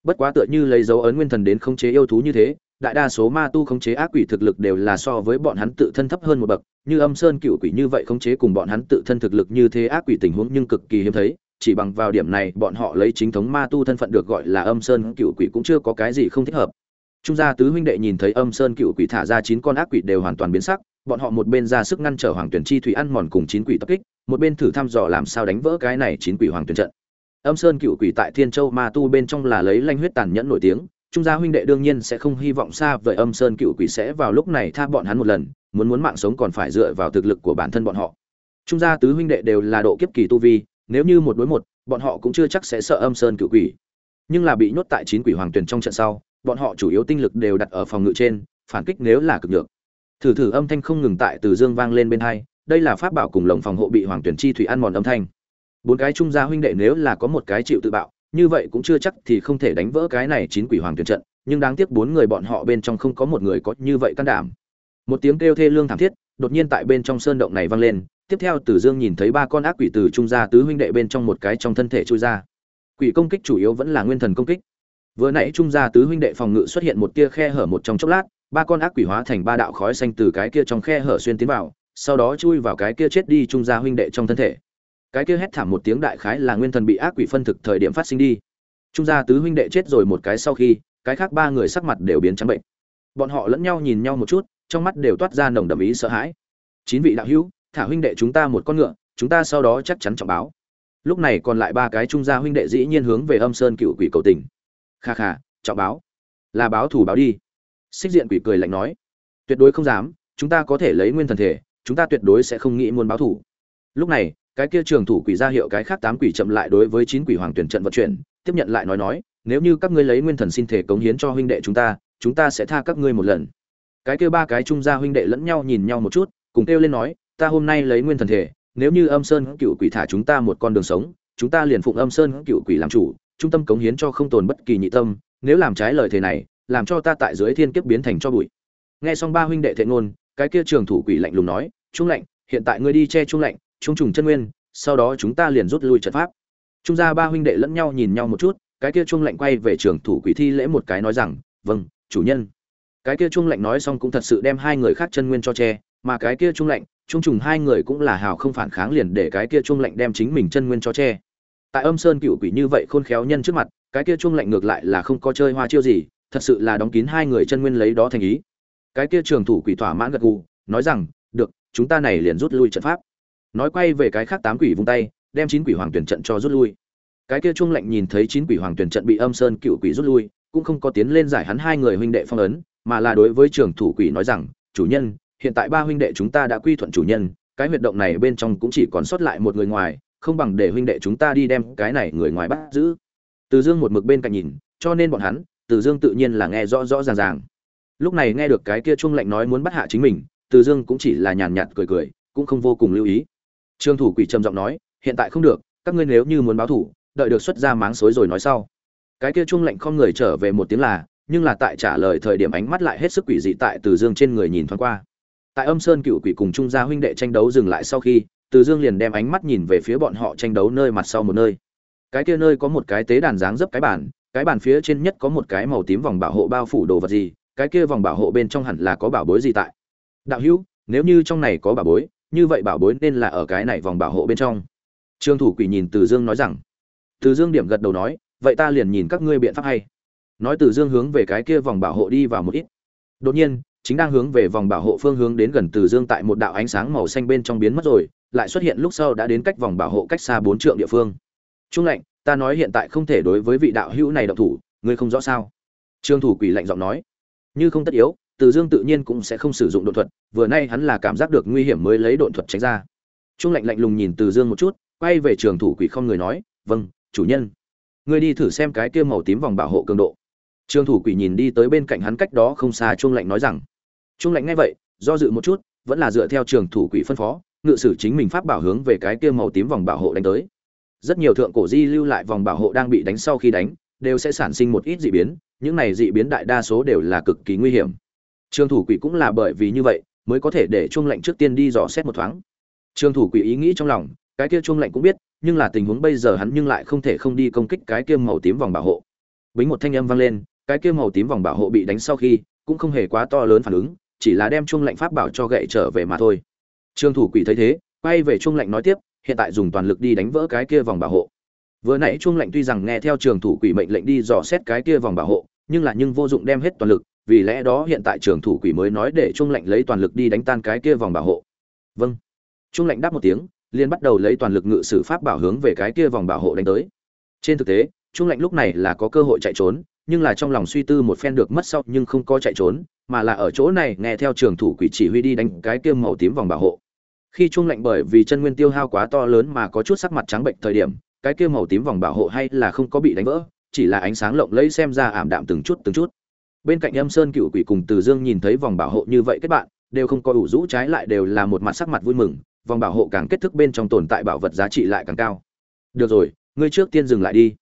Bất quá tựa như lấy dấu ấn nguyên thần đến khống chế yêu thú như thế, đại đa số ma tu khống chế ác quỷ thực lực đều là so với bọn hắn tự thân thấp hơn một bậc, như Âm Sơn cựu quỷ như vậy khống chế cùng bọn hắn tự thân thực lực như thế ác quỷ tình huống nhưng cực kỳ hiếm thấy, chỉ bằng vào điểm này bọn họ lấy chính thống ma tu thân phận được gọi là âm sơn cựu quỷ cũng chưa có cái gì không thích hợp. Trung gia tứ huynh đệ nhìn thấy âm sơn cựu quỷ thả ra chín con ác quỷ đều hoàn toàn biến sắc bọn họ một bên ra sức ngăn trở hoàng tuyển chi thủy ăn mòn cùng chín quỷ tập kích một bên thử thăm dò làm sao đánh vỡ cái này chín quỷ hoàng tuyển trận. Âm sơn cựu quỷ tại thiên châu ma tu bên trong là lấy lanh huyết tàn nhẫn nổi tiếng trung gia huynh đệ đương nhiên sẽ không hy vọng xa vời âm sơn cựu quỷ sẽ vào lúc này tha bọn hắn một lần, muốn muốn mạng sống còn phải dựa vào thực lực của bản thân bọn họ. Trung gia tứ huynh đệ đều là độ kiếp kỳ tu vi, nếu như một đối một, bọn họ cũng chưa chắc sẽ sợ âm sơn cựu quỷ. Nhưng là bị nhốt tại chín quỷ hoàng tuyển trong trận sau, bọn họ chủ yếu tinh lực đều đặt ở phòng ngự trên, phản kích nếu là cực được thử thử âm thanh không ngừng tại từ dương vang lên bên hai, đây là pháp bảo cùng lồng phòng hộ bị hoàng tuyển chi thủy ăn mòn âm thanh. Bốn cái trung gia huynh đệ nếu là có một cái chịu tự bạo như vậy cũng chưa chắc thì không thể đánh vỡ cái này chín quỷ hoàng tuyển trận nhưng đáng tiếc bốn người bọn họ bên trong không có một người có như vậy can đảm một tiếng kêu thê lương thảm thiết đột nhiên tại bên trong sơn động này vang lên tiếp theo Tử Dương nhìn thấy ba con ác quỷ từ trung gia tứ huynh đệ bên trong một cái trong thân thể trôi ra. Quỷ công kích chủ yếu vẫn là nguyên thần công kích. Vừa nãy trung gia tứ huynh đệ phòng ngự xuất hiện một tia khe hở một trong chốc lát, ba con ác quỷ hóa thành ba đạo khói xanh từ cái kia trong khe hở xuyên tiến vào, sau đó chui vào cái kia chết đi trung gia huynh đệ trong thân thể cái kia hét thảm một tiếng đại khái là nguyên thần bị ác quỷ phân thực thời điểm phát sinh đi. Trung gia tứ huynh đệ chết rồi một cái sau khi, cái khác ba người sắc mặt đều biến trắng bệnh. Bọn họ lẫn nhau nhìn nhau một chút, trong mắt đều toát ra nồng đậm ý sợ hãi. Chín vị đạo hữu, thả huynh đệ chúng ta một con ngựa, chúng ta sau đó chắc chắn trọng báo. Lúc này còn lại ba cái trung gia huynh đệ dĩ nhiên hướng về âm sơn cựu quỷ cầu tình. Kha kha, trọng báo. Là báo thủ báo đi. Xích diện quỷ cười lạnh nói. Tuyệt đối không dám, chúng ta có thể lấy nguyên thần thể, chúng ta tuyệt đối sẽ không nghĩ muốn báo thủ lúc này cái kia trường thủ quỷ ra hiệu cái khác tám quỷ chậm lại đối với chín quỷ hoàng tuyển trận vận chuyển, tiếp nhận lại nói nói, nếu như các ngươi lấy nguyên thần xin thể cống hiến cho huynh đệ chúng ta chúng ta sẽ tha các ngươi một lần. Cái kia ba cái trung gia huynh đệ lẫn nhau nhìn nhau một chút, cùng kêu lên nói, ta hôm nay lấy nguyên thần thể, nếu như âm sơn cựu quỷ thả chúng ta một con đường sống, chúng ta liền phụng âm sơn cựu quỷ làm chủ, trung tâm cống hiến cho không tồn bất kỳ nhị tâm, nếu làm trái lời thế này, làm cho ta tại dưới thiên kiếp biến thành cho bụi. Nghe xong ba huynh đệ thệ ngôn, cái kia trường thủ quỷ lạnh lùng nói, trung lạnh, hiện tại ngươi đi che trung lạnh trung trùng chân nguyên, sau đó chúng ta liền rút lui trận pháp. Trung gia ba huynh đệ lẫn nhau nhìn nhau một chút, cái kia trung lạnh quay về trường thủ quỷ thi lễ một cái nói rằng vâng chủ nhân. Cái kia trung lạnh nói xong cũng thật sự đem hai người khác chân nguyên cho che, mà cái kia trung lạnh, trung trùng hai người cũng là hào không phản kháng liền để cái kia trung lạnh đem chính mình chân nguyên cho che. Tại âm sơn cựu quỷ như vậy khôn khéo nhân trước mặt, cái kia trung lạnh ngược lại là không có chơi hoa chiêu gì, thật sự là đóng kín hai người chân nguyên lấy đó thành ý. Cái kia trường thủ quỷ thỏa mãn gật gù, nói rằng, được, chúng ta này liền rút lui trận pháp nói quay về cái khác tám quỷ vung tay, đem chín quỷ hoàng tuyển trận cho rút lui. Cái kia trung lạnh nhìn thấy chín quỷ hoàng tuyển trận bị âm sơn cựu quỷ rút lui, cũng không có tiến lên giải hắn hai người huynh đệ phong ấn, mà là đối với trường thủ quỷ nói rằng, chủ nhân, hiện tại ba huynh đệ chúng ta đã quy thuận chủ nhân, cái huyệt động này bên trong cũng chỉ còn sót lại một người ngoài, không bằng để huynh đệ chúng ta đi đem cái này người ngoài bắt giữ. Từ dương một mực bên cạnh nhìn, cho nên bọn hắn, từ dương tự nhiên là nghe rõ rõ ràng ràng. Lúc này nghe được cái kia trung lạnh nói muốn bắt hạ chính mình, từ dương cũng chỉ là nhàn nhạt cười cười, cũng không vô cùng lưu ý trương thủ quỷ trầm giọng nói, hiện tại không được, các ngươi nếu như muốn báo thủ, đợi được xuất ra máng xối rồi nói sau. Cái kia trung lạnh không người trở về một tiếng là, nhưng là tại trả lời thời điểm ánh mắt lại hết sức quỷ dị tại từ dương trên người nhìn thoáng qua. Tại âm sơn cựu quỷ cùng trung gia huynh đệ tranh đấu dừng lại sau khi, từ dương liền đem ánh mắt nhìn về phía bọn họ tranh đấu nơi mặt sau một nơi. Cái kia nơi có một cái tế đàn dáng dấp cái bàn cái bàn phía trên nhất có một cái màu tím vòng bảo hộ bao phủ đồ vật gì, cái kia vòng bảo hộ bên trong hẳn là có bảo bối gì tại. Đạo hữu, nếu như trong này có bảo bối như vậy bảo bối nên là ở cái này vòng bảo hộ bên trong. Trương thủ quỷ nhìn từ dương nói rằng, từ dương điểm gật đầu nói, vậy ta liền nhìn các ngươi biện pháp hay. Nói từ dương hướng về cái kia vòng bảo hộ đi vào một ít. Đột nhiên, chính đang hướng về vòng bảo hộ phương hướng đến gần từ dương tại một đạo ánh sáng màu xanh bên trong biến mất rồi, lại xuất hiện lúc sau đã đến cách vòng bảo hộ cách xa bốn trượng địa phương. Trung lệnh, ta nói hiện tại không thể đối với vị đạo hữu này động thủ, ngươi không rõ sao? Trương thủ quỷ lạnh giọng nói, như không tất yếu từ dương tự nhiên cũng sẽ không sử dụng đột thuật, vừa nay hắn là cảm giác được nguy hiểm mới lấy đột thuật tránh ra. Trung lạnh lạnh lùng nhìn từ dương một chút, quay về trường thủ quỷ không người nói vâng chủ nhân. Ngươi đi thử xem cái kia màu tím vòng bảo hộ cường độ. Trường thủ quỷ nhìn đi tới bên cạnh hắn cách đó không xa trung lạnh nói rằng, trung lạnh nghe vậy, do dự một chút, vẫn là dựa theo trường thủ quỷ phân phó, ngự sử chính mình pháp bảo hướng về cái kia màu tím vòng bảo hộ đánh tới. Rất nhiều thượng cổ di lưu lại vòng bảo hộ đang bị đánh sau khi đánh, đều sẽ sản sinh một ít dị biến, những này dị biến đại đa số đều là cực kỳ nguy hiểm trường thủ quỷ cũng là bởi vì như vậy, mới có thể để chuông lệnh trước tiên đi dò xét một thoáng. Trường thủ quỷ ý nghĩ trong lòng, cái kia chuông lệnh cũng biết, nhưng là tình huống bây giờ hắn nhưng lại không thể không đi công kích cái kia màu tím vòng bảo hộ. Bính một thanh âm vang lên, cái kia màu tím vòng bảo hộ bị đánh sau khi, cũng không hề quá to lớn phản ứng, chỉ là đem chuông lệnh pháp bảo cho gậy trở về mà thôi. Trương thủ quỷ thấy thế, quay về chuông lệnh nói tiếp, hiện tại dùng toàn lực đi đánh vỡ cái kia vòng bảo hộ. Vừa nãy chuông lệnh tuy rằng nghe theo trường thủ quỷ mệnh lệnh đi dò xét cái kia vòng bảo hộ, nhưng là nhưng vô dụng đem hết toàn lực vì lẽ đó hiện tại trường thủ quỷ mới nói để trung lệnh lấy toàn lực đi đánh tan cái kia vòng bảo hộ. Vâng. Trung lệnh đáp một tiếng, liền bắt đầu lấy toàn lực ngự sử pháp bảo hướng về cái kia vòng bảo hộ đánh tới. Trên thực tế, trung lệnh lúc này là có cơ hội chạy trốn, nhưng là trong lòng suy tư một phen được mất sau nhưng không có chạy trốn, mà là ở chỗ này nghe theo trường thủ quỷ chỉ huy đi đánh cái kia màu tím vòng bảo hộ. Khi trung lệnh bởi vì chân nguyên tiêu hao quá to lớn mà có chút sắc mặt trắng bệnh thời điểm, cái kia màu tím vòng bảo hộ hay là không có bị đánh vỡ, chỉ là ánh sáng lộng lẫy xem ra ảm đạm từng chút từng chút bên cạnh âm sơn cựu quỷ cùng từ dương nhìn thấy vòng bảo hộ như vậy, các bạn, đều không có ủ rũ trái lại đều là một mặt sắc mặt vui mừng, vòng bảo hộ càng kết thức bên trong tồn tại bảo vật giá trị lại càng cao. Được rồi, ngươi trước tiên dừng lại đi.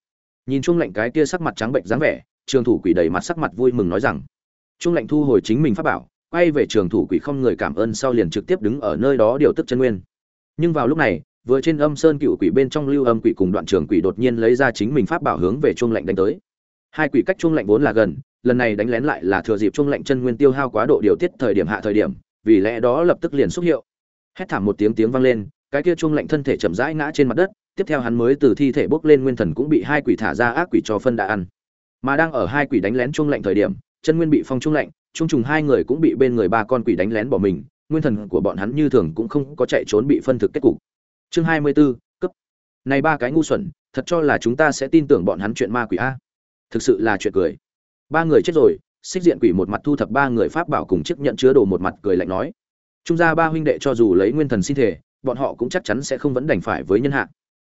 Nhìn chung lệnh cái kia sắc mặt trắng bệnh dáng vẻ, trường thủ quỷ đầy mặt sắc mặt vui mừng nói rằng, trung lệnh thu hồi chính mình pháp bảo, quay về trường thủ quỷ không người cảm ơn sau liền trực tiếp đứng ở nơi đó điều tức chân nguyên. Nhưng vào lúc này, vừa trên âm sơn cựu quỷ bên trong lưu âm quỷ cùng đoạn trường quỷ đột nhiên lấy ra chính mình pháp bảo hướng về trung lệnh đánh tới. Hai quỷ cách trung lệnh vốn là gần lần này đánh lén lại là thừa dịp trung lệnh chân nguyên tiêu hao quá độ điều tiết thời điểm hạ thời điểm vì lẽ đó lập tức liền xúc hiệu. Hét thảm một tiếng tiếng vang lên cái kia chung lạnh thân thể chậm rãi ngã trên mặt đất tiếp theo hắn mới từ thi thể bốc lên nguyên thần cũng bị hai quỷ thả ra ác quỷ cho phân đã ăn. Mà đang ở hai quỷ đánh lén chung lạnh thời điểm chân nguyên bị phong chung lạnh trung trùng hai người cũng bị bên người ba con quỷ đánh lén bỏ mình nguyên thần của bọn hắn như thường cũng không có chạy trốn bị phân thực kết cục. Chương hai mươi 24, cấp. Này ba cái ngu xuẩn thật cho là chúng ta sẽ tin tưởng bọn hắn chuyện ma quỷ a. Thực sự là chuyện cười ba người chết rồi, xích diện quỷ một mặt thu thập ba người pháp bảo cùng chiếc nhận chứa đồ một mặt cười lạnh nói. Trung gia ba huynh đệ cho dù lấy nguyên thần sinh thể bọn họ cũng chắc chắn sẽ không vẫn đành phải với nhân hạ.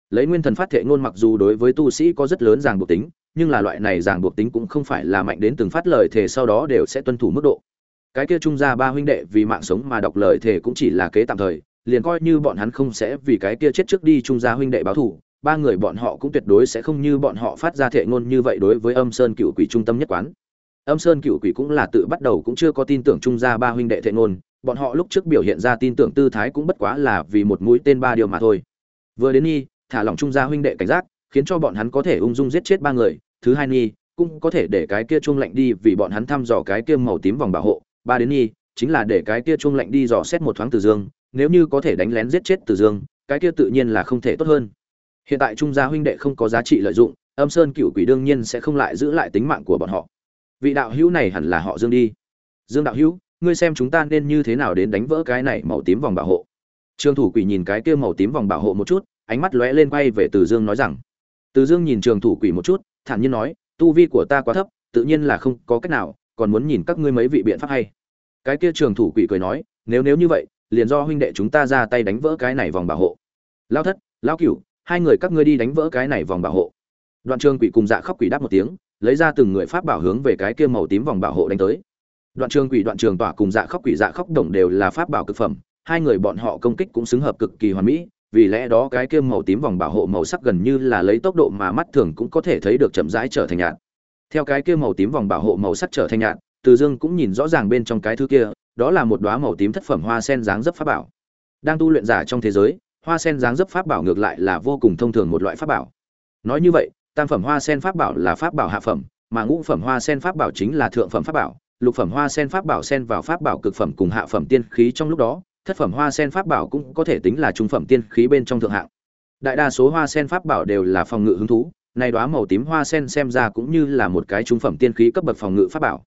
Lấy nguyên thần phát thệ ngôn mặc dù đối với tu sĩ có rất lớn ràng buộc tính, nhưng là loại này ràng buộc tính cũng không phải là mạnh đến từng phát lời thể sau đó đều sẽ tuân thủ mức độ. Cái kia trung gia ba huynh đệ vì mạng sống mà đọc lời thể cũng chỉ là kế tạm thời, liền coi như bọn hắn không sẽ vì cái kia chết trước đi trung gia huynh đệ báo thù ba người bọn họ cũng tuyệt đối sẽ không như bọn họ phát ra thệ ngôn như vậy đối với âm sơn cựu quỷ trung tâm nhất quán. Âm sơn cựu quỷ cũng là tự bắt đầu cũng chưa có tin tưởng trung gia ba huynh đệ thệ ngôn, bọn họ lúc trước biểu hiện ra tin tưởng tư thái cũng bất quá là vì một mũi tên ba điều mà thôi. Vừa đến nghi, thả lỏng trung gia huynh đệ cảnh giác, khiến cho bọn hắn có thể ung dung giết chết ba người, thứ hai nghi, cũng có thể để cái kia chuông lạnh đi vì bọn hắn thăm dò cái kia màu tím vòng bảo hộ, ba đến nghi, chính là để cái kia chuông lạnh đi dò xét một thoáng từ dương, nếu như có thể đánh lén giết chết từ dương, cái kia tự nhiên là không thể tốt hơn hiện tại trung gia huynh đệ không có giá trị lợi dụng, âm sơn cựu quỷ đương nhiên sẽ không lại giữ lại tính mạng của bọn họ. Vị đạo hữu này hẳn là họ dương đi. Dương đạo hữu, ngươi xem chúng ta nên như thế nào đến đánh vỡ cái này màu tím vòng bảo hộ? Trường thủ quỷ nhìn cái kia màu tím vòng bảo hộ một chút, ánh mắt lóe lên quay về từ dương nói rằng, từ dương nhìn trường thủ quỷ một chút, thản nhiên nói, tu vi của ta quá thấp, tự nhiên là không có cách nào, còn muốn nhìn các ngươi mấy vị biện pháp hay. Cái kia trường thủ quỷ cười nói, nếu nếu như vậy, liền do huynh đệ chúng ta ra tay đánh vỡ cái này vòng bảo hộ. Lao thất lao cửu hai người các ngươi đi đánh vỡ cái này vòng bảo hộ. Đoạn trường quỷ cùng dạ khóc quỷ đáp một tiếng, lấy ra từng người pháp bảo hướng về cái kia màu tím vòng bảo hộ đánh tới. Đoạn trường quỷ, đoạn trường tỏa cùng dạ khóc quỷ dạ khóc đồng đều là pháp bảo cực phẩm, hai người bọn họ công kích cũng xứng hợp cực kỳ hoàn mỹ, vì lẽ đó cái kia màu tím vòng bảo hộ màu sắc gần như là lấy tốc độ mà mắt thường cũng có thể thấy được chậm rãi trở thành nhạt. Theo cái kia màu tím vòng bảo hộ màu sắc trở thành nhạt, từ dương cũng nhìn rõ ràng bên trong cái thứ kia, đó là một đóa màu tím thất phẩm hoa sen dáng dấp pháp bảo. Đang tu luyện giả trong thế giới hoa sen dáng dấp pháp bảo ngược lại là vô cùng thông thường một loại pháp bảo. Nói như vậy, tam phẩm hoa sen pháp bảo là pháp bảo hạ phẩm, mà ngũ phẩm hoa sen pháp bảo chính là thượng phẩm pháp bảo. Lục phẩm hoa sen pháp bảo sen vào pháp bảo cực phẩm cùng hạ phẩm tiên khí trong lúc đó, thất phẩm hoa sen pháp bảo cũng có thể tính là trung phẩm tiên khí bên trong thượng hạng. Đại đa số hoa sen pháp bảo đều là phòng ngự hứng thú, này đóa màu tím hoa sen xem ra cũng như là một cái trung phẩm tiên khí cấp bậc phòng ngự pháp bảo.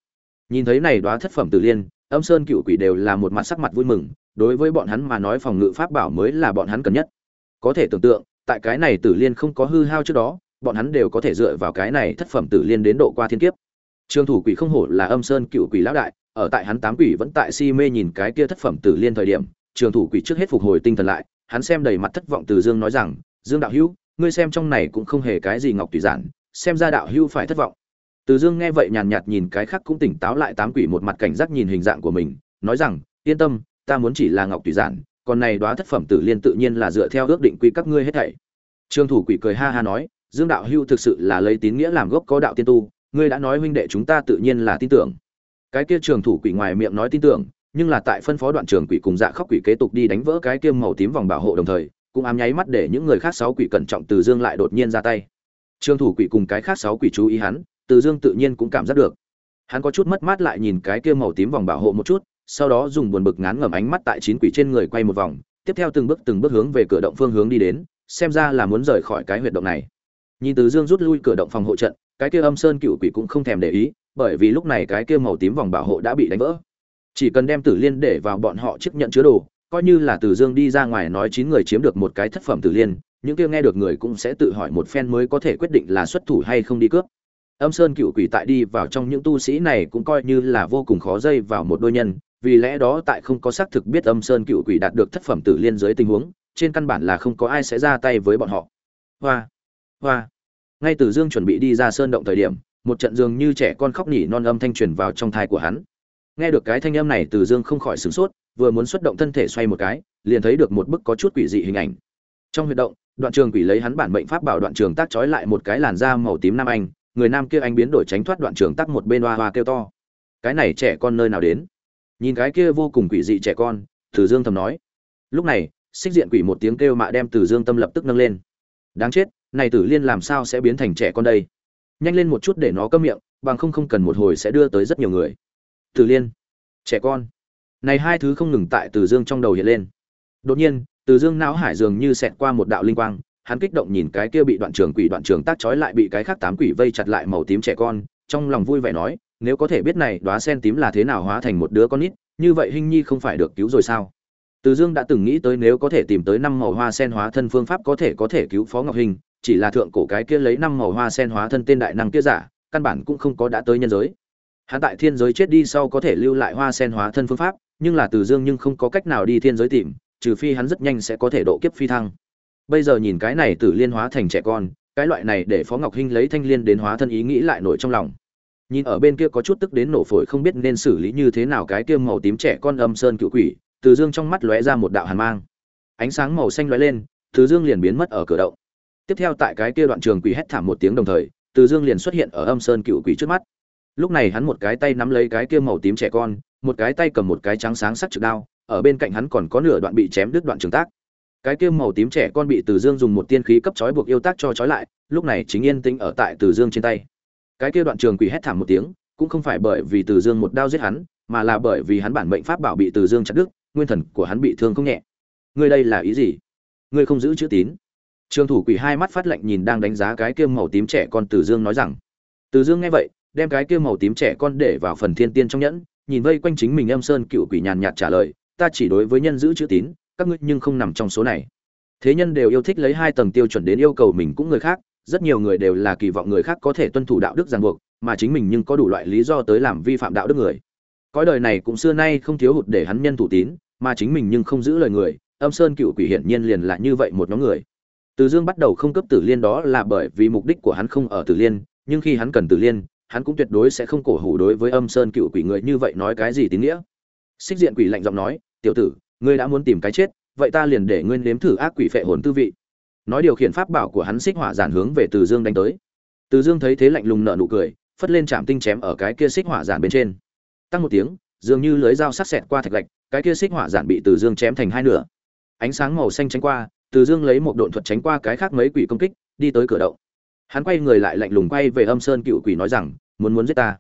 Nhìn thấy này đóa thất phẩm tử liên, âm sơn cựu quỷ đều là một mặt sắc mặt vui mừng đối với bọn hắn mà nói phòng ngự pháp bảo mới là bọn hắn cần nhất có thể tưởng tượng tại cái này tử liên không có hư hao trước đó bọn hắn đều có thể dựa vào cái này thất phẩm tử liên đến độ qua thiên kiếp trương thủ quỷ không hổ là âm sơn cựu quỷ lão đại, ở tại hắn tám quỷ vẫn tại si mê nhìn cái kia thất phẩm tử liên thời điểm, trường thủ quỷ trước hết phục hồi tinh thần lại, hắn xem đầy mặt thất vọng từ Dương nói rằng, "Dương đạo hữu, ngươi xem trong này cũng không hề cái gì ngọc tùy giản, xem ra đạo hữu phải thất vọng." Từ Dương nghe vậy nhàn nhạt nhìn cái khác cũng tỉnh táo lại tám quỷ một mặt cảnh giác nhìn hình dạng của mình, nói rằng, "Yên tâm, ta muốn chỉ là ngọc tùy giản, còn này đoá thất phẩm tử liên tự nhiên là dựa theo ước định quy các ngươi hết thảy." Trương thủ quỷ cười ha ha nói, "Dương đạo hưu thực sự là lấy tín nghĩa làm gốc có đạo tiên tu, ngươi đã nói huynh đệ chúng ta tự nhiên là tin tưởng. Cái kia trường thủ quỷ ngoài miệng nói tin tưởng nhưng là tại phân phó đoạn trường quỷ cùng dạ khóc quỷ kế tục đi đánh vỡ cái kia màu tím vòng bảo hộ đồng thời cũng ám nháy mắt để những người khác sáu quỷ cẩn trọng từ dương lại đột nhiên ra tay. Trường thủ quỷ cùng cái khác sáu quỷ chú ý hắn từ dương tự nhiên cũng cảm giác được. Hắn có chút mất mát lại nhìn cái kia màu tím vòng bảo hộ một chút sau đó dùng buồn bực ngán ngẩm ánh mắt tại chín quỷ trên người quay một vòng, tiếp theo từng bước từng bước hướng về cửa động phương hướng đi đến, xem ra là muốn rời khỏi cái huyệt động này. Nhìn từ dương rút lui cửa động phòng hộ trận, cái kia âm sơn cựu quỷ cũng không thèm để ý, bởi vì lúc này cái kia màu tím vòng bảo hộ đã bị đánh vỡ. Chỉ cần đem tử liên để vào bọn họ chiếc nhận chứa đồ, coi như là từ dương đi ra ngoài nói chín người chiếm được một cái thất phẩm tử liên, những kia nghe được người cũng sẽ tự hỏi một phen mới có thể quyết định là xuất thủ hay không đi cướp. Âm sơn cựu quỷ tại đi vào trong những tu sĩ này cũng coi như là vô cùng khó dây vào một đôi nhân vì lẽ đó tại không có xác thực biết âm sơn cựu quỷ đạt được thất phẩm tử liên dưới tình huống, trên căn bản là không có ai sẽ ra tay với bọn họ. Hoa hoa. Ngay từ dương chuẩn bị đi ra sơn động thời điểm, một trận dường như trẻ con khóc nỉ non âm thanh truyền vào trong thai của hắn. Nghe được cái thanh âm này từ dương không khỏi sửng sốt, vừa muốn xuất động thân thể xoay một cái, liền thấy được một bức có chút quỷ dị hình ảnh. Trong huyệt động, đoạn trường quỷ lấy hắn bản mệnh pháp bảo đoạn trường tác trói lại một cái làn da màu tím nam anh, người nam kia anh biến đổi tránh thoát đoạn trường tắc một bên hoa hoa kêu to. Cái này trẻ con nơi nào đến? Nhìn cái kia vô cùng quỷ dị trẻ con, từ dương thầm nói. Lúc này, xích diện quỷ một tiếng kêu mạ đem từ dương tâm lập tức nâng lên. Đáng chết, này tử liên làm sao sẽ biến thành trẻ con đây? Nhanh lên một chút để nó câm miệng, bằng không không cần một hồi sẽ đưa tới rất nhiều người. Tử liên, trẻ con. Này hai thứ không ngừng tại từ dương trong đầu hiện lên. Đột nhiên, từ dương não hải dường như xẹt qua một đạo linh quang, hắn kích động nhìn cái kia bị đoạn trường quỷ đoạn trường tác trói lại bị cái khác tám quỷ vây chặt lại màu tím trẻ con, trong lòng vui vẻ nói nếu có thể biết này, đóa sen tím là thế nào hóa thành một đứa con nít, như vậy hình nhi không phải được cứu rồi sao? Từ dương đã từng nghĩ tới nếu có thể tìm tới năm màu hoa sen hóa thân phương pháp có thể có thể cứu phó ngọc hình, chỉ là thượng cổ cái kia lấy năm màu hoa sen hóa thân tên đại năng kia giả, căn bản cũng không có đã tới nhân giới. Hắn tại thiên giới chết đi sau có thể lưu lại hoa sen hóa thân phương pháp, nhưng là từ dương nhưng không có cách nào đi thiên giới tìm, trừ phi hắn rất nhanh sẽ có thể độ kiếp phi thăng. Bây giờ nhìn cái này tử liên hóa thành trẻ con, cái loại này để phó ngọc hinh lấy thanh liên đến hóa thân ý nghĩ lại nổi trong lòng nhìn ở bên kia có chút tức đến nổ phổi không biết nên xử lý như thế nào cái kia màu tím trẻ con âm sơn cựu quỷ, từ dương trong mắt lóe ra một đạo hàn mang. Ánh sáng màu xanh lóe lên, từ dương liền biến mất ở cửa động. Tiếp theo tại cái kia đoạn trường quỷ hét thảm một tiếng đồng thời, từ dương liền xuất hiện ở âm sơn cựu quỷ trước mắt. Lúc này hắn một cái tay nắm lấy cái kia màu tím trẻ con, một cái tay cầm một cái trắng sáng sắc trực đao, ở bên cạnh hắn còn có nửa đoạn bị chém đứt đoạn trường tác. Cái kia màu tím trẻ con bị từ dương dùng một tiên khí cấp trói buộc yêu tác cho trói lại, lúc này chính yên tĩnh ở tại từ dương trên tay cái kia đoạn trường quỷ hét thảm một tiếng, cũng không phải bởi vì từ dương một đao giết hắn, mà là bởi vì hắn bản mệnh pháp bảo bị từ dương chặt đứt, nguyên thần của hắn bị thương không nhẹ. Ngươi đây là ý gì? Ngươi không giữ chữ tín. Trường thủ quỷ hai mắt phát lạnh nhìn đang đánh giá cái kia màu tím trẻ con từ dương nói rằng. Từ dương nghe vậy, đem cái kia màu tím trẻ con để vào phần thiên tiên trong nhẫn, nhìn vây quanh chính mình âm sơn cựu quỷ nhàn nhạt trả lời, ta chỉ đối với nhân giữ chữ tín, các ngươi nhưng không nằm trong số này. Thế nhân đều yêu thích lấy hai tầng tiêu chuẩn đến yêu cầu mình cũng người khác rất nhiều người đều là kỳ vọng người khác có thể tuân thủ đạo đức ràng buộc, mà chính mình nhưng có đủ loại lý do tới làm vi phạm đạo đức người. Cõi đời này cũng xưa nay không thiếu hụt để hắn nhân thủ tín, mà chính mình nhưng không giữ lời người, âm sơn cựu quỷ hiển nhiên liền là như vậy một nhóm người. Từ dương bắt đầu không cấp tử liên đó là bởi vì mục đích của hắn không ở tử liên, nhưng khi hắn cần tử liên, hắn cũng tuyệt đối sẽ không cổ hủ đối với âm sơn cựu quỷ người như vậy nói cái gì tín nghĩa. Xích diện quỷ lạnh giọng nói, tiểu tử, ngươi đã muốn tìm cái chết, vậy ta liền để ngươi nếm thử ác quỷ phệ hồn tư vị nói điều khiển pháp bảo của hắn xích hỏa giản hướng về từ dương đánh tới. Từ dương thấy thế lạnh lùng nở nụ cười, phất lên chạm tinh chém ở cái kia xích hỏa giản bên trên. Tăng một tiếng, dường như lưới dao sắc sẹt qua thạch lạch cái kia xích hỏa giản bị từ dương chém thành hai nửa. Ánh sáng màu xanh tránh qua, từ dương lấy một độn thuật tránh qua cái khác mấy quỷ công kích, đi tới cửa động. Hắn quay người lại lạnh lùng quay về âm sơn cựu quỷ nói rằng, muốn muốn giết ta.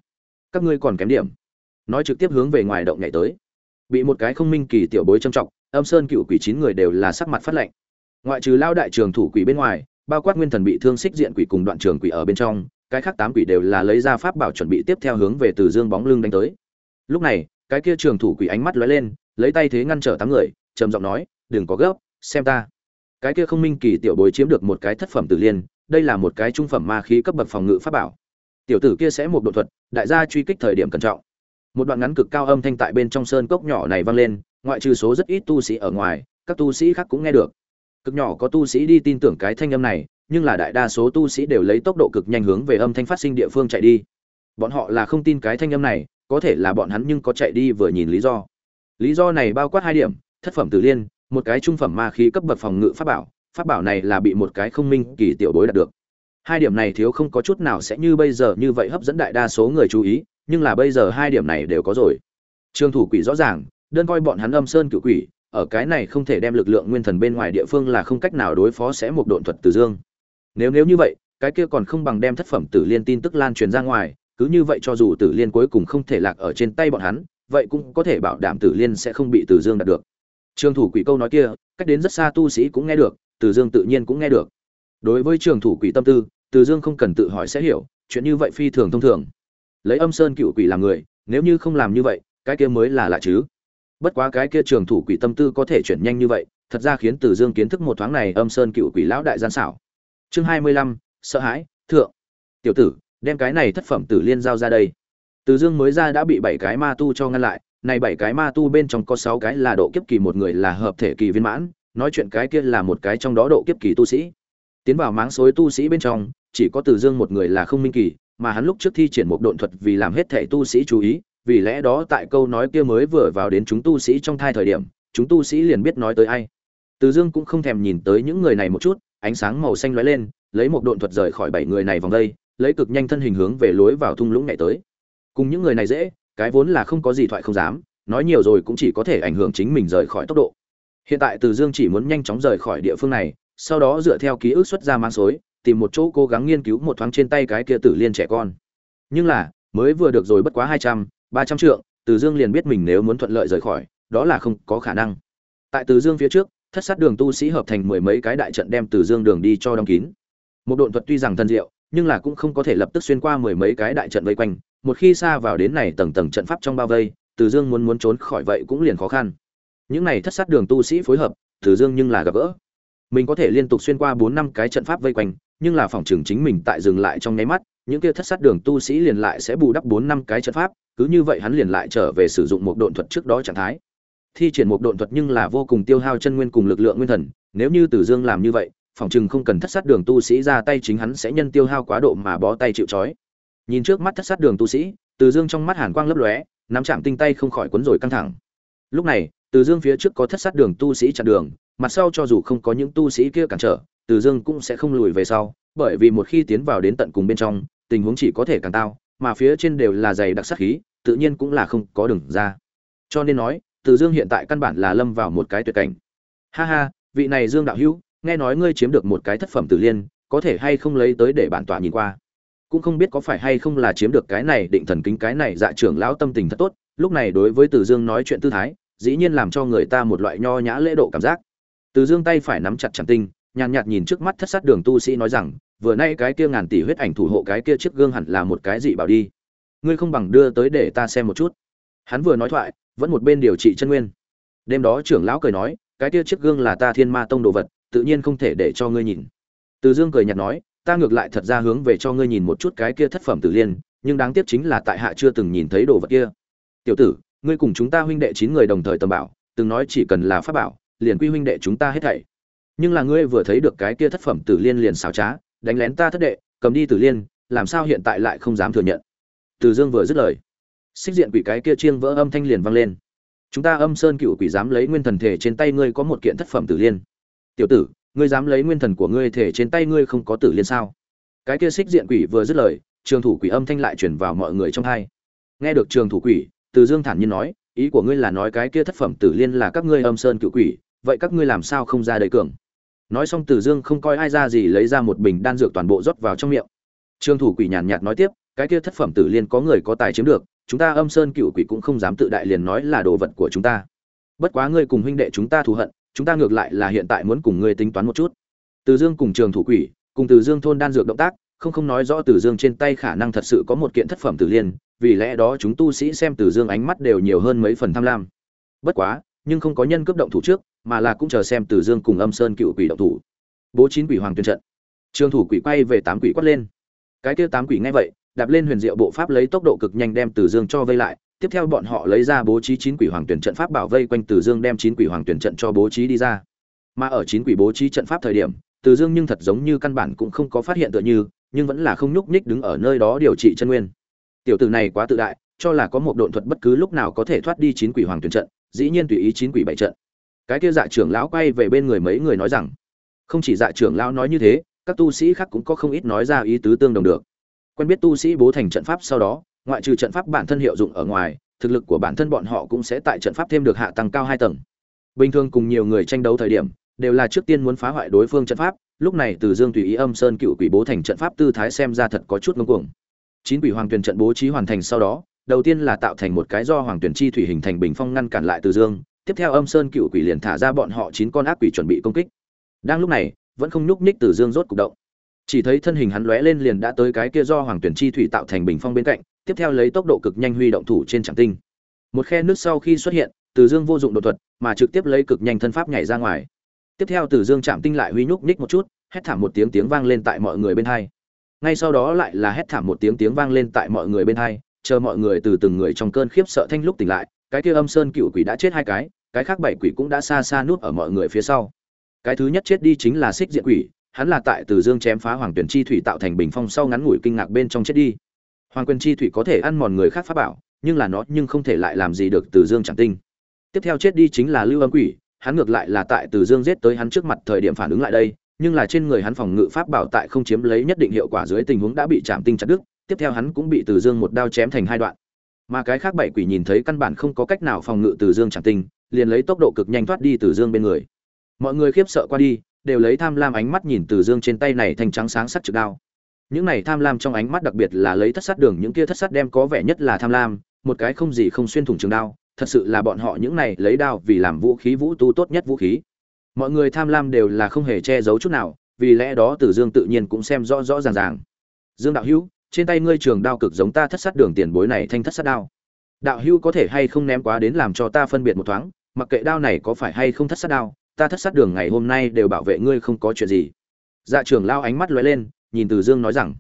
Các ngươi còn kém điểm. Nói trực tiếp hướng về ngoài động nhảy tới. Bị một cái không minh kỳ tiểu bối châm trọng, âm sơn cựu quỷ chín người đều là sắc mặt phát lạnh ngoại trừ lao đại trường thủ quỷ bên ngoài, bao quát nguyên thần bị thương xích diện quỷ cùng đoạn trường quỷ ở bên trong, cái khác tám quỷ đều là lấy ra pháp bảo chuẩn bị tiếp theo hướng về từ dương bóng lưng đánh tới. Lúc này, cái kia trường thủ quỷ ánh mắt lóe lên, lấy tay thế ngăn trở tám người, trầm giọng nói, đừng có gấp, xem ta. Cái kia không minh kỳ tiểu bối chiếm được một cái thất phẩm tử liên, đây là một cái trung phẩm ma khí cấp bậc phòng ngự pháp bảo. Tiểu tử kia sẽ một độ thuật, đại gia truy kích thời điểm cẩn trọng. Một đoạn ngắn cực cao âm thanh tại bên trong sơn cốc nhỏ này vang lên, ngoại trừ số rất ít tu sĩ ở ngoài, các tu sĩ khác cũng nghe được cực nhỏ có tu sĩ đi tin tưởng cái thanh âm này, nhưng là đại đa số tu sĩ đều lấy tốc độ cực nhanh hướng về âm thanh phát sinh địa phương chạy đi. Bọn họ là không tin cái thanh âm này, có thể là bọn hắn nhưng có chạy đi vừa nhìn lý do. Lý do này bao quát hai điểm, thất phẩm tử liên, một cái trung phẩm ma khí cấp bậc phòng ngự pháp bảo pháp bảo này là bị một cái không minh kỳ tiểu bối đạt được. Hai điểm này thiếu không có chút nào sẽ như bây giờ như vậy hấp dẫn đại đa số người chú ý, nhưng là bây giờ hai điểm này đều có rồi. Trương thủ quỷ rõ ràng, đơn coi bọn hắn âm sơn cự quỷ ở cái này không thể đem lực lượng nguyên thần bên ngoài địa phương là không cách nào đối phó sẽ một độn thuật từ dương. Nếu nếu như vậy, cái kia còn không bằng đem thất phẩm tử liên tin tức lan truyền ra ngoài, cứ như vậy cho dù tử liên cuối cùng không thể lạc ở trên tay bọn hắn, vậy cũng có thể bảo đảm tử liên sẽ không bị từ dương đạt được. Trường thủ quỷ câu nói kia, cách đến rất xa tu sĩ cũng nghe được, từ dương tự nhiên cũng nghe được. Đối với trường thủ quỷ tâm tư, từ dương không cần tự hỏi sẽ hiểu, chuyện như vậy phi thường thông thường. Lấy âm sơn cựu quỷ làm người, nếu như không làm như vậy, cái kia mới là lạ chứ bất quá cái kia trường thủ quỷ tâm tư có thể chuyển nhanh như vậy, thật ra khiến từ dương kiến thức một thoáng này âm sơn cựu quỷ lão đại gian xảo. Chương hai mươi lăm, sợ hãi, thượng. Tiểu tử, đem cái này thất phẩm tử liên giao ra đây. Từ dương mới ra đã bị bảy cái ma tu cho ngăn lại, này bảy cái ma tu bên trong có sáu cái là độ kiếp kỳ, một người là hợp thể kỳ viên mãn, nói chuyện cái kia là một cái trong đó độ kiếp kỳ tu sĩ. Tiến vào máng xối tu sĩ bên trong, chỉ có từ dương một người là không minh kỳ, mà hắn lúc trước thi triển một độn thuật vì làm hết thể tu sĩ chú ý vì lẽ đó tại câu nói kia mới vừa vào đến chúng tu sĩ trong thai thời điểm, chúng tu sĩ liền biết nói tới ai. Từ dương cũng không thèm nhìn tới những người này một chút, ánh sáng màu xanh lóe lên, lấy một độn thuật rời khỏi bảy người này vòng đây, lấy cực nhanh thân hình hướng về lối vào thung lũng nhảy tới. Cùng những người này dễ, cái vốn là không có gì thoại không dám, nói nhiều rồi cũng chỉ có thể ảnh hưởng chính mình rời khỏi tốc độ. Hiện tại từ dương chỉ muốn nhanh chóng rời khỏi địa phương này, sau đó dựa theo ký ức xuất ra mang xối tìm một chỗ cố gắng nghiên cứu một thoáng trên tay cái kia tử liên trẻ con. Nhưng là, mới vừa được rồi bất quá hai trăm ba trăm trượng, từ dương liền biết mình nếu muốn thuận lợi rời khỏi, đó là không có khả năng. Tại từ dương phía trước, thất sát đường tu sĩ hợp thành mười mấy cái đại trận đem từ dương đường đi cho đóng kín. Một độn thuật tuy rằng thân diệu, nhưng là cũng không có thể lập tức xuyên qua mười mấy cái đại trận vây quanh. Một khi xa vào đến này tầng tầng trận pháp trong bao vây, từ dương muốn muốn trốn khỏi vậy cũng liền khó khăn. Những này thất sát đường tu sĩ phối hợp, từ dương nhưng là gặp gỡ. Mình có thể liên tục xuyên qua bốn năm cái trận pháp vây quanh, nhưng là phòng trường chính mình tại dừng lại trong nháy mắt, những kia thất sát đường tu sĩ liền lại sẽ bù đắp bốn năm cái trận pháp cứ như vậy hắn liền lại trở về sử dụng một độn thuật trước đó trạng thái thi triển một độn thuật nhưng là vô cùng tiêu hao chân nguyên cùng lực lượng nguyên thần nếu như Từ Dương làm như vậy, phòng chừng không cần thất sát đường tu sĩ ra tay chính hắn sẽ nhân tiêu hao quá độ mà bó tay chịu trói. Nhìn trước mắt thất sát đường tu sĩ, Từ Dương trong mắt hàn quang lấp lóe, nắm chạm tinh tay không khỏi cuốn rồi căng thẳng. Lúc này, Từ Dương phía trước có thất sát đường tu sĩ chặn đường, mặt sau cho dù không có những tu sĩ kia cản trở, Từ Dương cũng sẽ không lùi về sau, bởi vì một khi tiến vào đến tận cùng bên trong, tình huống chỉ có thể càng tao, mà phía trên đều là dày đặc sát khí, tự nhiên cũng là không có đường ra. Cho nên nói, Từ Dương hiện tại căn bản là lâm vào một cái tuyệt cảnh. Ha ha, vị này Dương đạo hữu, nghe nói ngươi chiếm được một cái thất phẩm tử liên, có thể hay không lấy tới để bản tọa nhìn qua. Cũng không biết có phải hay không là chiếm được cái này định thần kính cái này dạ trưởng lão tâm tình thật tốt, lúc này đối với Từ Dương nói chuyện tư thái, dĩ nhiên làm cho người ta một loại nho nhã lễ độ cảm giác. Từ Dương tay phải nắm chặt chẳng tinh, nhàn nhạt nhìn trước mắt thất sát đường tu sĩ nói rằng, vừa nay cái kia ngàn tỷ huyết ảnh thủ hộ cái kia chiếc gương hẳn là một cái gì bảo đi. Ngươi không bằng đưa tới để ta xem một chút. Hắn vừa nói thoại, vẫn một bên điều trị chân nguyên. Đêm đó trưởng lão cười nói, cái kia chiếc gương là ta thiên ma tông đồ vật tự nhiên không thể để cho ngươi nhìn từ dương cười nhạt nói ta ngược lại thật ra hướng về cho ngươi nhìn một chút cái kia thất phẩm tử liên nhưng đáng tiếc chính là tại hạ chưa từng nhìn thấy đồ vật kia tiểu tử ngươi cùng chúng ta huynh đệ chín người đồng thời tầm bảo từng nói chỉ cần là pháp bảo liền quy huynh đệ chúng ta hết thảy nhưng là ngươi vừa thấy được cái kia thất phẩm tử liên liền xảo trá đánh lén ta thất đệ, cầm đi tử liên, làm sao hiện tại lại không dám thừa nhận? Từ dương vừa dứt lời, xích diện quỷ cái kia chiêng vỡ âm thanh liền vang lên. Chúng ta âm sơn cựu quỷ dám lấy nguyên thần thể trên tay ngươi có một kiện thất phẩm tử liên. Tiểu tử, ngươi dám lấy nguyên thần của ngươi thể trên tay ngươi không có tử liên sao? Cái kia xích diện quỷ vừa dứt lời, trường thủ quỷ âm thanh lại chuyển vào mọi người trong hai. Nghe được trường thủ quỷ, từ dương thản nhiên nói, ý của ngươi là nói cái kia thất phẩm tử liên là các ngươi âm sơn cựu quỷ, vậy các ngươi làm sao không ra đầy cường? Nói xong từ dương không coi ai ra gì, lấy ra một bình đan dược toàn bộ rót vào trong miệng. Trương thủ quỷ nhàn nhạt nói tiếp, cái kia thất phẩm tử liên có người có tài chiếm được, chúng ta âm sơn cựu quỷ cũng không dám tự đại liền nói là đồ vật của chúng ta. Bất quá ngươi cùng huynh đệ chúng ta thù hận, chúng ta ngược lại là hiện tại muốn cùng ngươi tính toán một chút. Từ dương cùng trường thủ quỷ, cùng từ dương thôn đan dược động tác, không không nói rõ từ dương trên tay khả năng thật sự có một kiện thất phẩm tử liên, vì lẽ đó chúng tu sĩ xem từ dương ánh mắt đều nhiều hơn mấy phần tham lam. Bất quá, nhưng không có nhân cướp động thủ trước mà là cũng chờ xem từ dương cùng âm sơn cựu quỷ động thủ bố chín quỷ hoàng tuyên trận Trương thủ quỷ quay về tám quỷ quát lên cái kia tám quỷ nghe vậy đạp lên huyền diệu bộ pháp lấy tốc độ cực nhanh đem Từ Dương cho vây lại, tiếp theo bọn họ lấy ra bố trí chín quỷ hoàng tuyển trận pháp bảo vây quanh Từ Dương đem chín quỷ hoàng tuyển trận cho bố trí đi ra. Mà ở chín quỷ bố trí trận pháp thời điểm, Từ Dương nhưng thật giống như căn bản cũng không có phát hiện tựa như, nhưng vẫn là không nhúc nhích đứng ở nơi đó điều trị chân nguyên. Tiểu tử này quá tự đại, cho là có một độn thuật bất cứ lúc nào có thể thoát đi chín quỷ hoàng tuyển trận, dĩ nhiên tùy ý chín quỷ bảy trận. Cái kia dạ trưởng lão quay về bên người mấy người nói rằng, không chỉ dạ trưởng lão nói như thế, các tu sĩ khác cũng có không ít nói ra ý tứ tương đồng được. Quen biết tu sĩ bố thành trận pháp sau đó ngoại trừ trận pháp bản thân hiệu dụng ở ngoài thực lực của bản thân bọn họ cũng sẽ tại trận pháp thêm được hạ tăng cao hai tầng. Bình thường cùng nhiều người tranh đấu thời điểm đều là trước tiên muốn phá hoại đối phương trận pháp lúc này từ dương tùy ý âm sơn cựu quỷ bố thành trận pháp tư thái xem ra thật có chút ngưng cuồng. Chín quỷ hoàng tuyển trận bố trí hoàn thành sau đó đầu tiên là tạo thành một cái do hoàng tuyển chi thủy hình thành bình phong ngăn cản lại từ dương tiếp theo âm sơn cựu quỷ liền thả ra bọn họ chín con ác quỷ chuẩn bị công kích. Đang lúc này, vẫn không nhúc nhích từ dương rốt cục động. Chỉ thấy thân hình hắn lóe lên liền đã tới cái kia do hoàng tuyển chi thủy tạo thành bình phong bên cạnh, tiếp theo lấy tốc độ cực nhanh huy động thủ trên tràng tinh. Một khe nước sau khi xuất hiện, từ dương vô dụng đột thuật, mà trực tiếp lấy cực nhanh thân pháp nhảy ra ngoài. Tiếp theo từ dương chạm tinh lại huy nhúc nhích một chút, hét thảm một tiếng tiếng vang lên tại mọi người bên hai. Ngay sau đó lại là hét thảm một tiếng tiếng vang lên tại mọi người bên hai, chờ mọi người từ từng người trong cơn khiếp sợ thanh lúc tỉnh lại, cái kia âm sơn cựu quỷ đã chết hai cái cái khác bảy quỷ cũng đã xa xa nuốt ở mọi người phía sau. Cái thứ nhất chết đi chính là xích diện quỷ, hắn là tại từ dương chém phá hoàng tuyển chi thủy tạo thành bình phong sau ngắn ngủi kinh ngạc bên trong chết đi. Hoàng quyền chi thủy có thể ăn mòn người khác pháp bảo, nhưng là nó nhưng không thể lại làm gì được từ dương chẳng tinh. Tiếp theo chết đi chính là lưu âm quỷ, hắn ngược lại là tại từ dương giết tới hắn trước mặt thời điểm phản ứng lại đây, nhưng là trên người hắn phòng ngự pháp bảo tại không chiếm lấy nhất định hiệu quả dưới tình huống đã bị chạm tinh chặt đứt, tiếp theo hắn cũng bị từ dương một đao chém thành hai đoạn. Mà cái khác bảy quỷ nhìn thấy căn bản không có cách nào phòng ngự từ dương chạm tinh liền lấy tốc độ cực nhanh thoát đi từ dương bên người. Mọi người khiếp sợ qua đi, đều lấy tham lam ánh mắt nhìn từ dương trên tay này thành trắng sáng sắc trực đao. Những này tham lam trong ánh mắt đặc biệt là lấy thất sát đường, những kia thất sát đem có vẻ nhất là tham lam, một cái không gì không xuyên thủng trường đao, thật sự là bọn họ những này lấy đao vì làm vũ khí vũ tu tốt nhất vũ khí. Mọi người tham lam đều là không hề che giấu chút nào, vì lẽ đó tử dương tự nhiên cũng xem rõ rõ ràng ràng. Dương đạo hữu, trên tay ngươi trường đao cực giống ta thất sát đường tiền bối này thanh thất sát đao đạo Hưu có thể hay không ném quá đến làm cho ta phân biệt một thoáng, mặc kệ đao này có phải hay không thất sát đao, ta thất sát đường ngày hôm nay đều bảo vệ ngươi không có chuyện gì. Dạ trưởng lao ánh mắt lóe lên, nhìn từ dương nói rằng,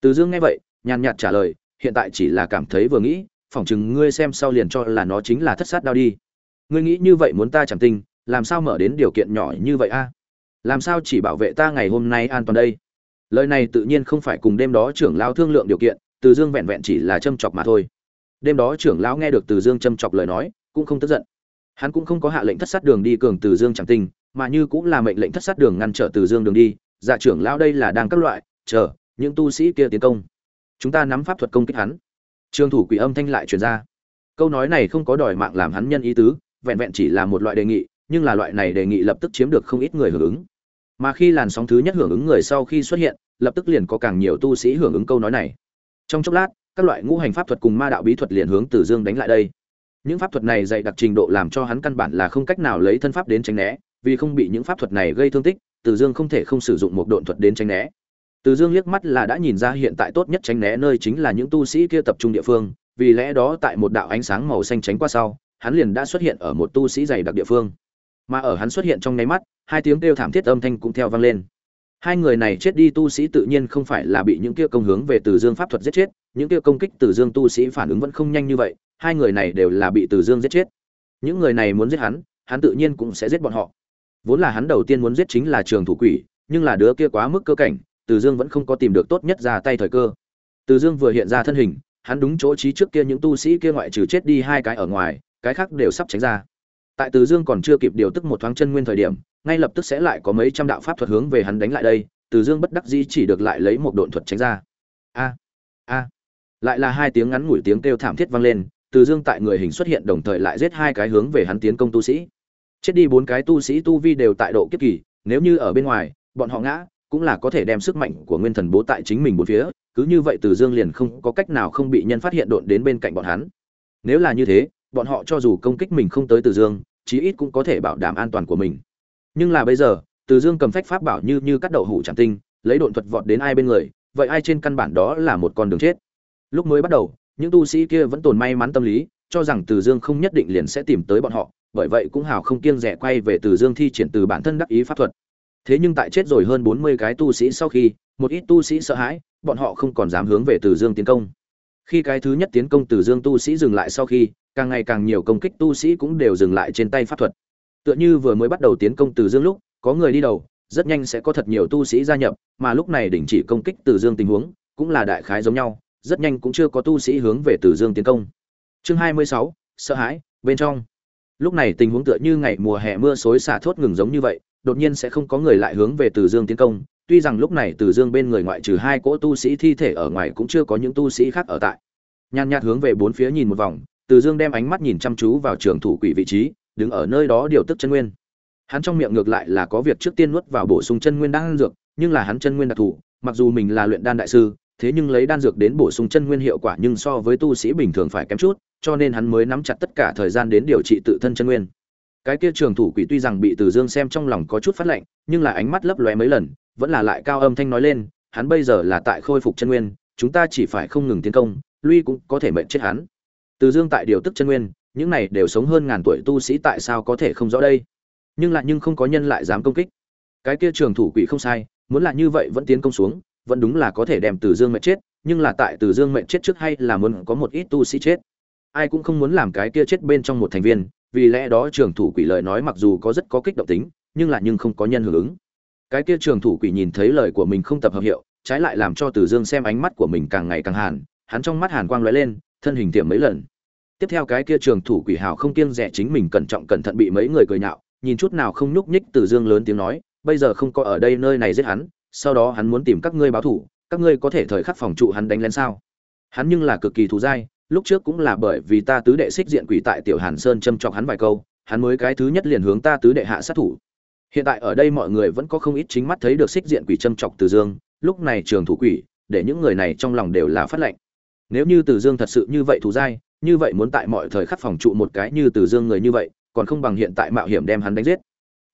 từ dương nghe vậy, nhàn nhạt trả lời, hiện tại chỉ là cảm thấy vừa nghĩ, phỏng chừng ngươi xem sau liền cho là nó chính là thất sát đao đi. Ngươi nghĩ như vậy muốn ta chẳng tin làm sao mở đến điều kiện nhỏ như vậy a? Làm sao chỉ bảo vệ ta ngày hôm nay an toàn đây? Lời này tự nhiên không phải cùng đêm đó trưởng lao thương lượng điều kiện, từ dương vẹn vẹn chỉ là châm chọc mà thôi đêm đó trưởng lão nghe được từ dương châm chọc lời nói, cũng không tức giận. Hắn cũng không có hạ lệnh thất sát đường đi cường từ dương chẳng tinh mà như cũng là mệnh lệnh thất sát đường ngăn trở từ dương đường đi. Dạ trưởng lão đây là đang các loại, chờ, những tu sĩ kia tiến công. Chúng ta nắm pháp thuật công kích hắn. Trương thủ quỷ âm thanh lại truyền ra. Câu nói này không có đòi mạng làm hắn nhân ý tứ, vẹn vẹn chỉ là một loại đề nghị, nhưng là loại này đề nghị lập tức chiếm được không ít người hưởng ứng. Mà khi làn sóng thứ nhất hưởng ứng người sau khi xuất hiện, lập tức liền có càng nhiều tu sĩ hưởng ứng câu nói này. Trong chốc lát các loại ngũ hành pháp thuật cùng ma đạo bí thuật liền hướng từ dương đánh lại đây. Những pháp thuật này dày đặc trình độ làm cho hắn căn bản là không cách nào lấy thân pháp đến tránh né, vì không bị những pháp thuật này gây thương tích, từ dương không thể không sử dụng một độn thuật đến tránh né. Từ dương liếc mắt là đã nhìn ra hiện tại tốt nhất tránh né nơi chính là những tu sĩ kia tập trung địa phương, vì lẽ đó tại một đạo ánh sáng màu xanh tránh qua sau, hắn liền đã xuất hiện ở một tu sĩ dày đặc địa phương. Mà ở hắn xuất hiện trong nháy mắt, hai tiếng kêu thảm thiết âm thanh cũng theo vang lên. Hai người này chết đi tu sĩ tự nhiên không phải là bị những kia công hướng về từ dương pháp thuật giết chết những kia công kích từ dương tu sĩ phản ứng vẫn không nhanh như vậy, hai người này đều là bị từ dương giết chết. Những người này muốn giết hắn hắn tự nhiên cũng sẽ giết bọn họ. Vốn là hắn đầu tiên muốn giết chính là trường thủ quỷ, nhưng là đứa kia quá mức cơ cảnh, từ dương vẫn không có tìm được tốt nhất ra tay thời cơ. Từ dương vừa hiện ra thân hình, hắn đúng chỗ trí trước kia những tu sĩ kia ngoại trừ chết đi hai cái ở ngoài, cái khác đều sắp tránh ra. Tại từ dương còn chưa kịp điều tức một thoáng chân nguyên thời điểm, ngay lập tức sẽ lại có mấy trăm đạo pháp thuật hướng về hắn đánh lại đây, từ dương bất đắc dĩ chỉ được lại lấy một độn thuật tránh ra. A a lại là hai tiếng ngắn ngủi tiếng kêu thảm thiết vang lên, từ dương tại người hình xuất hiện đồng thời lại giết hai cái hướng về hắn tiến công tu sĩ. Chết đi bốn cái tu sĩ tu vi đều tại độ kiếp kỳ, nếu như ở bên ngoài, bọn họ ngã, cũng là có thể đem sức mạnh của nguyên thần bố tại chính mình bốn phía, cứ như vậy từ dương liền không có cách nào không bị nhân phát hiện độn đến bên cạnh bọn hắn. Nếu là như thế, bọn họ cho dù công kích mình không tới từ dương, chí ít cũng có thể bảo đảm an toàn của mình. Nhưng là bây giờ, từ dương cầm phách pháp bảo như như cắt đậu hủ chẳng tinh, lấy độn thuật vọt đến ai bên người, vậy ai trên căn bản đó là một con đường chết? Lúc mới bắt đầu, những tu sĩ kia vẫn tồn may mắn tâm lý, cho rằng từ dương không nhất định liền sẽ tìm tới bọn họ, bởi vậy cũng hào không kiêng rẻ quay về từ dương thi triển từ bản thân đắc ý pháp thuật. Thế nhưng tại chết rồi hơn bốn mươi cái tu sĩ sau khi, một ít tu sĩ sợ hãi, bọn họ không còn dám hướng về từ dương tiến công. Khi cái thứ nhất tiến công từ dương tu sĩ dừng lại sau khi, càng ngày càng nhiều công kích tu sĩ cũng đều dừng lại trên tay pháp thuật. Tựa như vừa mới bắt đầu tiến công từ dương lúc, có người đi đầu, rất nhanh sẽ có thật nhiều tu sĩ gia nhập, mà lúc này đình chỉ công kích từ dương tình huống, cũng là đại khái giống nhau rất nhanh cũng chưa có tu sĩ hướng về từ dương tiến công. Chương hai mươi sáu, sợ hãi, bên trong. Lúc này tình huống tựa như ngày mùa hè mưa xối xả thốt ngừng giống như vậy, đột nhiên sẽ không có người lại hướng về từ dương tiến công. Tuy rằng lúc này từ dương bên người ngoại trừ hai cỗ tu sĩ thi thể ở ngoài cũng chưa có những tu sĩ khác ở tại. Nhan nhạt hướng về bốn phía nhìn một vòng, từ dương đem ánh mắt nhìn chăm chú vào trường thủ quỷ vị trí, đứng ở nơi đó điều tức chân nguyên. Hắn trong miệng ngược lại là có việc trước tiên nuốt vào bổ sung chân nguyên đang dược, nhưng là hắn chân nguyên đặc thù, mặc dù mình là luyện đan đại sư thế nhưng lấy đan dược đến bổ sung chân nguyên hiệu quả nhưng so với tu sĩ bình thường phải kém chút, cho nên hắn mới nắm chặt tất cả thời gian đến điều trị tự thân chân nguyên. Cái kia trường thủ quỷ tuy rằng bị từ dương xem trong lòng có chút phát lạnh nhưng là ánh mắt lấp lóe mấy lần, vẫn là lại cao âm thanh nói lên, hắn bây giờ là tại khôi phục chân nguyên, chúng ta chỉ phải không ngừng tiến công lui cũng có thể mệnh chết hắn. Từ dương tại điều tức chân nguyên, những này đều sống hơn ngàn tuổi tu sĩ tại sao có thể không rõ đây? Nhưng lại nhưng không có nhân lại dám công kích. Cái kia trường thủ quỷ không sai, muốn là như vậy vẫn tiến công xuống vẫn đúng là có thể đem từ dương mệnh chết, nhưng là tại từ dương mệnh chết trước hay là muốn có một ít tu sĩ chết. Ai cũng không muốn làm cái kia chết bên trong một thành viên, vì lẽ đó trường thủ quỷ lời nói mặc dù có rất có kích động tính, nhưng là nhưng không có nhân hưởng ứng. Cái kia trường thủ quỷ nhìn thấy lời của mình không tập hợp hiệu, trái lại làm cho từ dương xem ánh mắt của mình càng ngày càng hàn, hắn trong mắt hàn quang lóe lên, thân hình tiệm mấy lần. Tiếp theo cái kia trường thủ quỷ hào không kiêng dè chính mình cẩn trọng cẩn thận bị mấy người cười nhạo, nhìn chút nào không nhúc nhích từ dương lớn tiếng nói, bây giờ không có ở đây nơi này giết hắn sau đó hắn muốn tìm các ngươi báo thủ, các ngươi có thể thời khắc phòng trụ hắn đánh lên sao? Hắn nhưng là cực kỳ thù dai, lúc trước cũng là bởi vì ta tứ đệ xích diện quỷ tại tiểu hàn sơn châm chọc hắn vài câu, hắn mới cái thứ nhất liền hướng ta tứ đệ hạ sát thủ. Hiện tại ở đây mọi người vẫn có không ít chính mắt thấy được xích diện quỷ châm chọc từ dương, lúc này trường thủ quỷ, để những người này trong lòng đều là phát lệnh. Nếu như từ dương thật sự như vậy thù dai, như vậy muốn tại mọi thời khắc phòng trụ một cái như từ dương người như vậy, còn không bằng hiện tại mạo hiểm đem hắn đánh giết.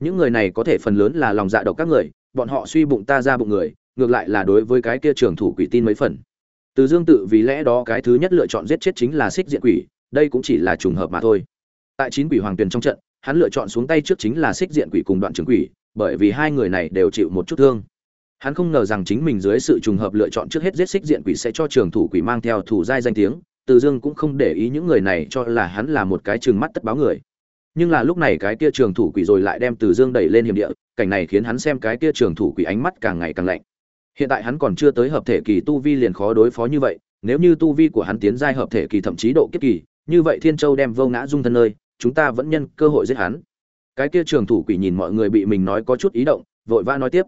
Những người này có thể phần lớn là lòng dạ độc các người bọn họ suy bụng ta ra bụng người, ngược lại là đối với cái kia trường thủ quỷ tin mấy phần. Từ dương tự vì lẽ đó cái thứ nhất lựa chọn giết chết chính là xích diện quỷ, đây cũng chỉ là trùng hợp mà thôi. Tại chín quỷ hoàng tuyền trong trận, hắn lựa chọn xuống tay trước chính là xích diện quỷ cùng đoạn trường quỷ, bởi vì hai người này đều chịu một chút thương. Hắn không ngờ rằng chính mình dưới sự trùng hợp lựa chọn trước hết giết xích diện quỷ sẽ cho trường thủ quỷ mang theo thủ giai danh tiếng, từ dương cũng không để ý những người này cho là hắn là một cái trừng mắt tất báo người nhưng là lúc này cái kia trường thủ quỷ rồi lại đem từ dương đẩy lên hiểm địa, cảnh này khiến hắn xem cái kia trường thủ quỷ ánh mắt càng ngày càng lạnh. Hiện tại hắn còn chưa tới hợp thể kỳ tu vi liền khó đối phó như vậy, nếu như tu vi của hắn tiến giai hợp thể kỳ thậm chí độ kiếp kỳ, như vậy thiên châu đem vô ngã dung thân nơi, chúng ta vẫn nhân cơ hội giết hắn. Cái kia trường thủ quỷ nhìn mọi người bị mình nói có chút ý động, vội vã nói tiếp.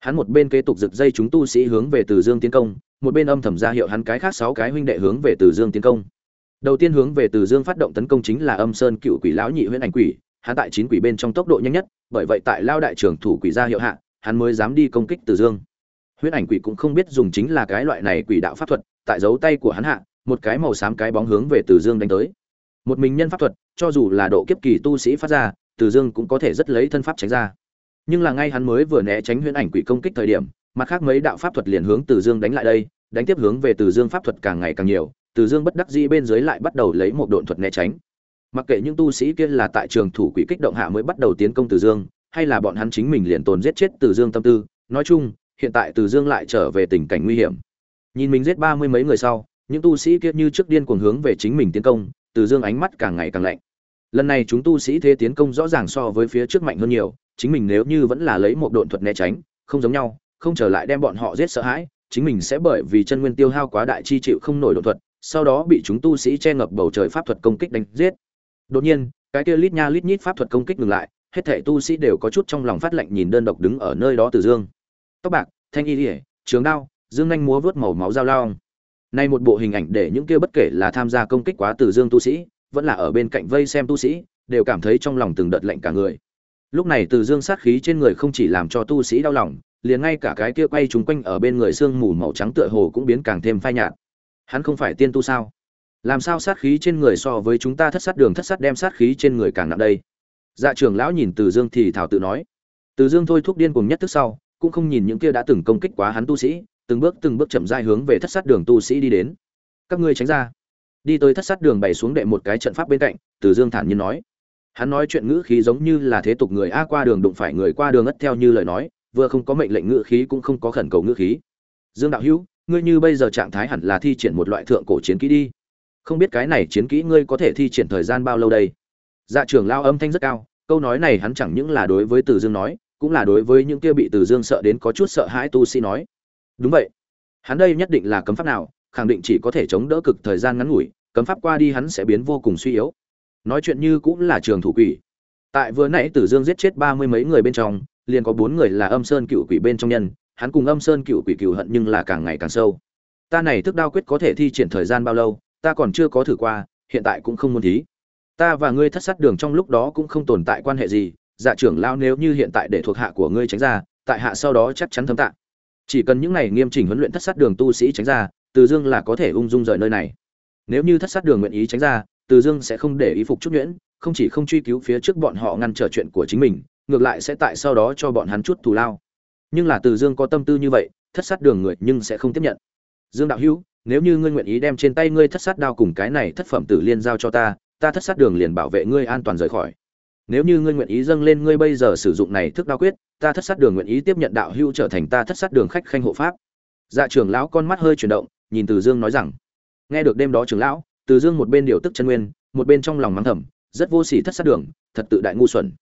Hắn một bên kế tục giật dây chúng tu sĩ hướng về từ dương tiến công, một bên âm thầm ra hiệu hắn cái khác sáu cái huynh đệ hướng về từ dương tiến công đầu tiên hướng về từ dương phát động tấn công chính là âm sơn cựu quỷ lão nhị huyễn ảnh quỷ, hắn tại chín quỷ bên trong tốc độ nhanh nhất, bởi vậy tại lao đại trưởng thủ quỷ ra hiệu hạ, hắn mới dám đi công kích từ dương. Huyễn ảnh quỷ cũng không biết dùng chính là cái loại này quỷ đạo pháp thuật, tại dấu tay của hắn hạ, một cái màu xám cái bóng hướng về từ dương đánh tới. Một mình nhân pháp thuật, cho dù là độ kiếp kỳ tu sĩ phát ra, từ dương cũng có thể rất lấy thân pháp tránh ra. Nhưng là ngay hắn mới vừa né tránh huyễn ảnh quỷ công kích thời điểm, mặt khác mấy đạo pháp thuật liền hướng từ dương đánh lại đây, đánh tiếp hướng về từ dương pháp thuật càng ngày càng nhiều từ dương bất đắc dĩ bên dưới lại bắt đầu lấy một độn thuật né tránh. Mặc kệ những tu sĩ kia là tại trường thủ quỷ kích động hạ mới bắt đầu tiến công từ dương, hay là bọn hắn chính mình liền tồn giết chết từ dương tâm tư, nói chung, hiện tại từ dương lại trở về tình cảnh nguy hiểm. Nhìn mình giết ba mươi mấy người sau, những tu sĩ kia như trước điên cuồng hướng về chính mình tiến công, từ dương ánh mắt càng ngày càng lạnh. Lần này chúng tu sĩ thế tiến công rõ ràng so với phía trước mạnh hơn nhiều, chính mình nếu như vẫn là lấy một độn thuật né tránh, không giống nhau, không trở lại đem bọn họ giết sợ hãi, chính mình sẽ bởi vì chân nguyên tiêu hao quá đại chi chịu không nổi độn thuật sau đó bị chúng tu sĩ che ngập bầu trời pháp thuật công kích đánh giết. Đột nhiên cái kia lít nha lít nhít pháp thuật công kích ngừng lại hết thảy tu sĩ đều có chút trong lòng phát lạnh nhìn đơn độc đứng ở nơi đó từ dương. Tóc bạc thanh y liễu, trường đao dương nhanh múa vớt màu máu dao long. nay một bộ hình ảnh để những kia bất kể là tham gia công kích quá từ dương tu sĩ vẫn là ở bên cạnh vây xem tu sĩ đều cảm thấy trong lòng từng đợt lạnh cả người. Lúc này từ dương sát khí trên người không chỉ làm cho tu sĩ đau lòng liền ngay cả cái kia quay chúng quanh ở bên người xương mù màu trắng tựa hồ cũng biến càng thêm phai nhạt hắn không phải tiên tu sao? Làm sao sát khí trên người so với chúng ta thất sát đường thất sát đem sát khí trên người càng nặng đây? Dạ trưởng lão nhìn từ dương thì thảo tự nói. Từ dương thôi thúc điên cùng nhất tức sau, cũng không nhìn những kia đã từng công kích quá hắn tu sĩ, từng bước từng bước chậm rãi hướng về thất sát đường tu sĩ đi đến. Các ngươi tránh ra. Đi tới thất sát đường bày xuống đệ một cái trận pháp bên cạnh, từ dương thản nhiên nói. Hắn nói chuyện ngữ khí giống như là thế tục người a qua đường đụng phải người qua đường ất theo như lời nói, vừa không có mệnh lệnh ngữ khí cũng không có khẩn cầu ngữ khí. Dương đạo hữu ngươi như bây giờ trạng thái hẳn là thi triển một loại thượng cổ chiến kỹ đi. Không biết cái này chiến kỹ ngươi có thể thi triển thời gian bao lâu đây? Dạ trưởng lao âm thanh rất cao, câu nói này hắn chẳng những là đối với từ dương nói, cũng là đối với những kia bị từ dương sợ đến có chút sợ hãi tu sĩ nói. Đúng vậy. Hắn đây nhất định là cấm pháp nào, khẳng định chỉ có thể chống đỡ cực thời gian ngắn ngủi, cấm pháp qua đi hắn sẽ biến vô cùng suy yếu. Nói chuyện như cũng là trường thủ quỷ. Tại vừa nãy tử dương giết chết ba mươi mấy người bên trong, liền có bốn người là âm sơn cựu quỷ bên trong nhân hắn cùng âm sơn cựu quỷ cựu hận nhưng là càng ngày càng sâu. Ta này thức đao quyết có thể thi triển thời gian bao lâu, ta còn chưa có thử qua, hiện tại cũng không muốn thí. Ta và ngươi thất sát đường trong lúc đó cũng không tồn tại quan hệ gì dạ trưởng lao nếu như hiện tại để thuộc hạ của ngươi tránh ra, tại hạ sau đó chắc chắn thâm tạ. Chỉ cần những này nghiêm chỉnh huấn luyện thất sát đường tu sĩ tránh ra, từ dương là có thể ung dung rời nơi này. Nếu như thất sát đường nguyện ý tránh ra, từ dương sẽ không để ý phục chút nhuyễn, không chỉ không truy cứu phía trước bọn họ ngăn trở chuyện của chính mình, ngược lại sẽ tại sau đó cho bọn hắn chút thù lao nhưng là từ dương có tâm tư như vậy, thất sát đường người nhưng sẽ không tiếp nhận. Dương đạo hữu, nếu như ngươi nguyện ý đem trên tay ngươi thất sát đao cùng cái này thất phẩm tử liên giao cho ta ta thất sát đường liền bảo vệ ngươi an toàn rời khỏi. Nếu như ngươi nguyện ý dâng lên ngươi bây giờ sử dụng này thức đao quyết, ta thất sát đường nguyện ý tiếp nhận đạo hữu trở thành ta thất sát đường khách khanh hộ pháp. Dạ trưởng lão con mắt hơi chuyển động, nhìn từ dương nói rằng, nghe được đêm đó trưởng lão, từ dương một bên điều tức chân nguyên, một bên trong lòng mắng thầm, rất vô sỉ thất sát đường, thật tự đại ngu xuẩn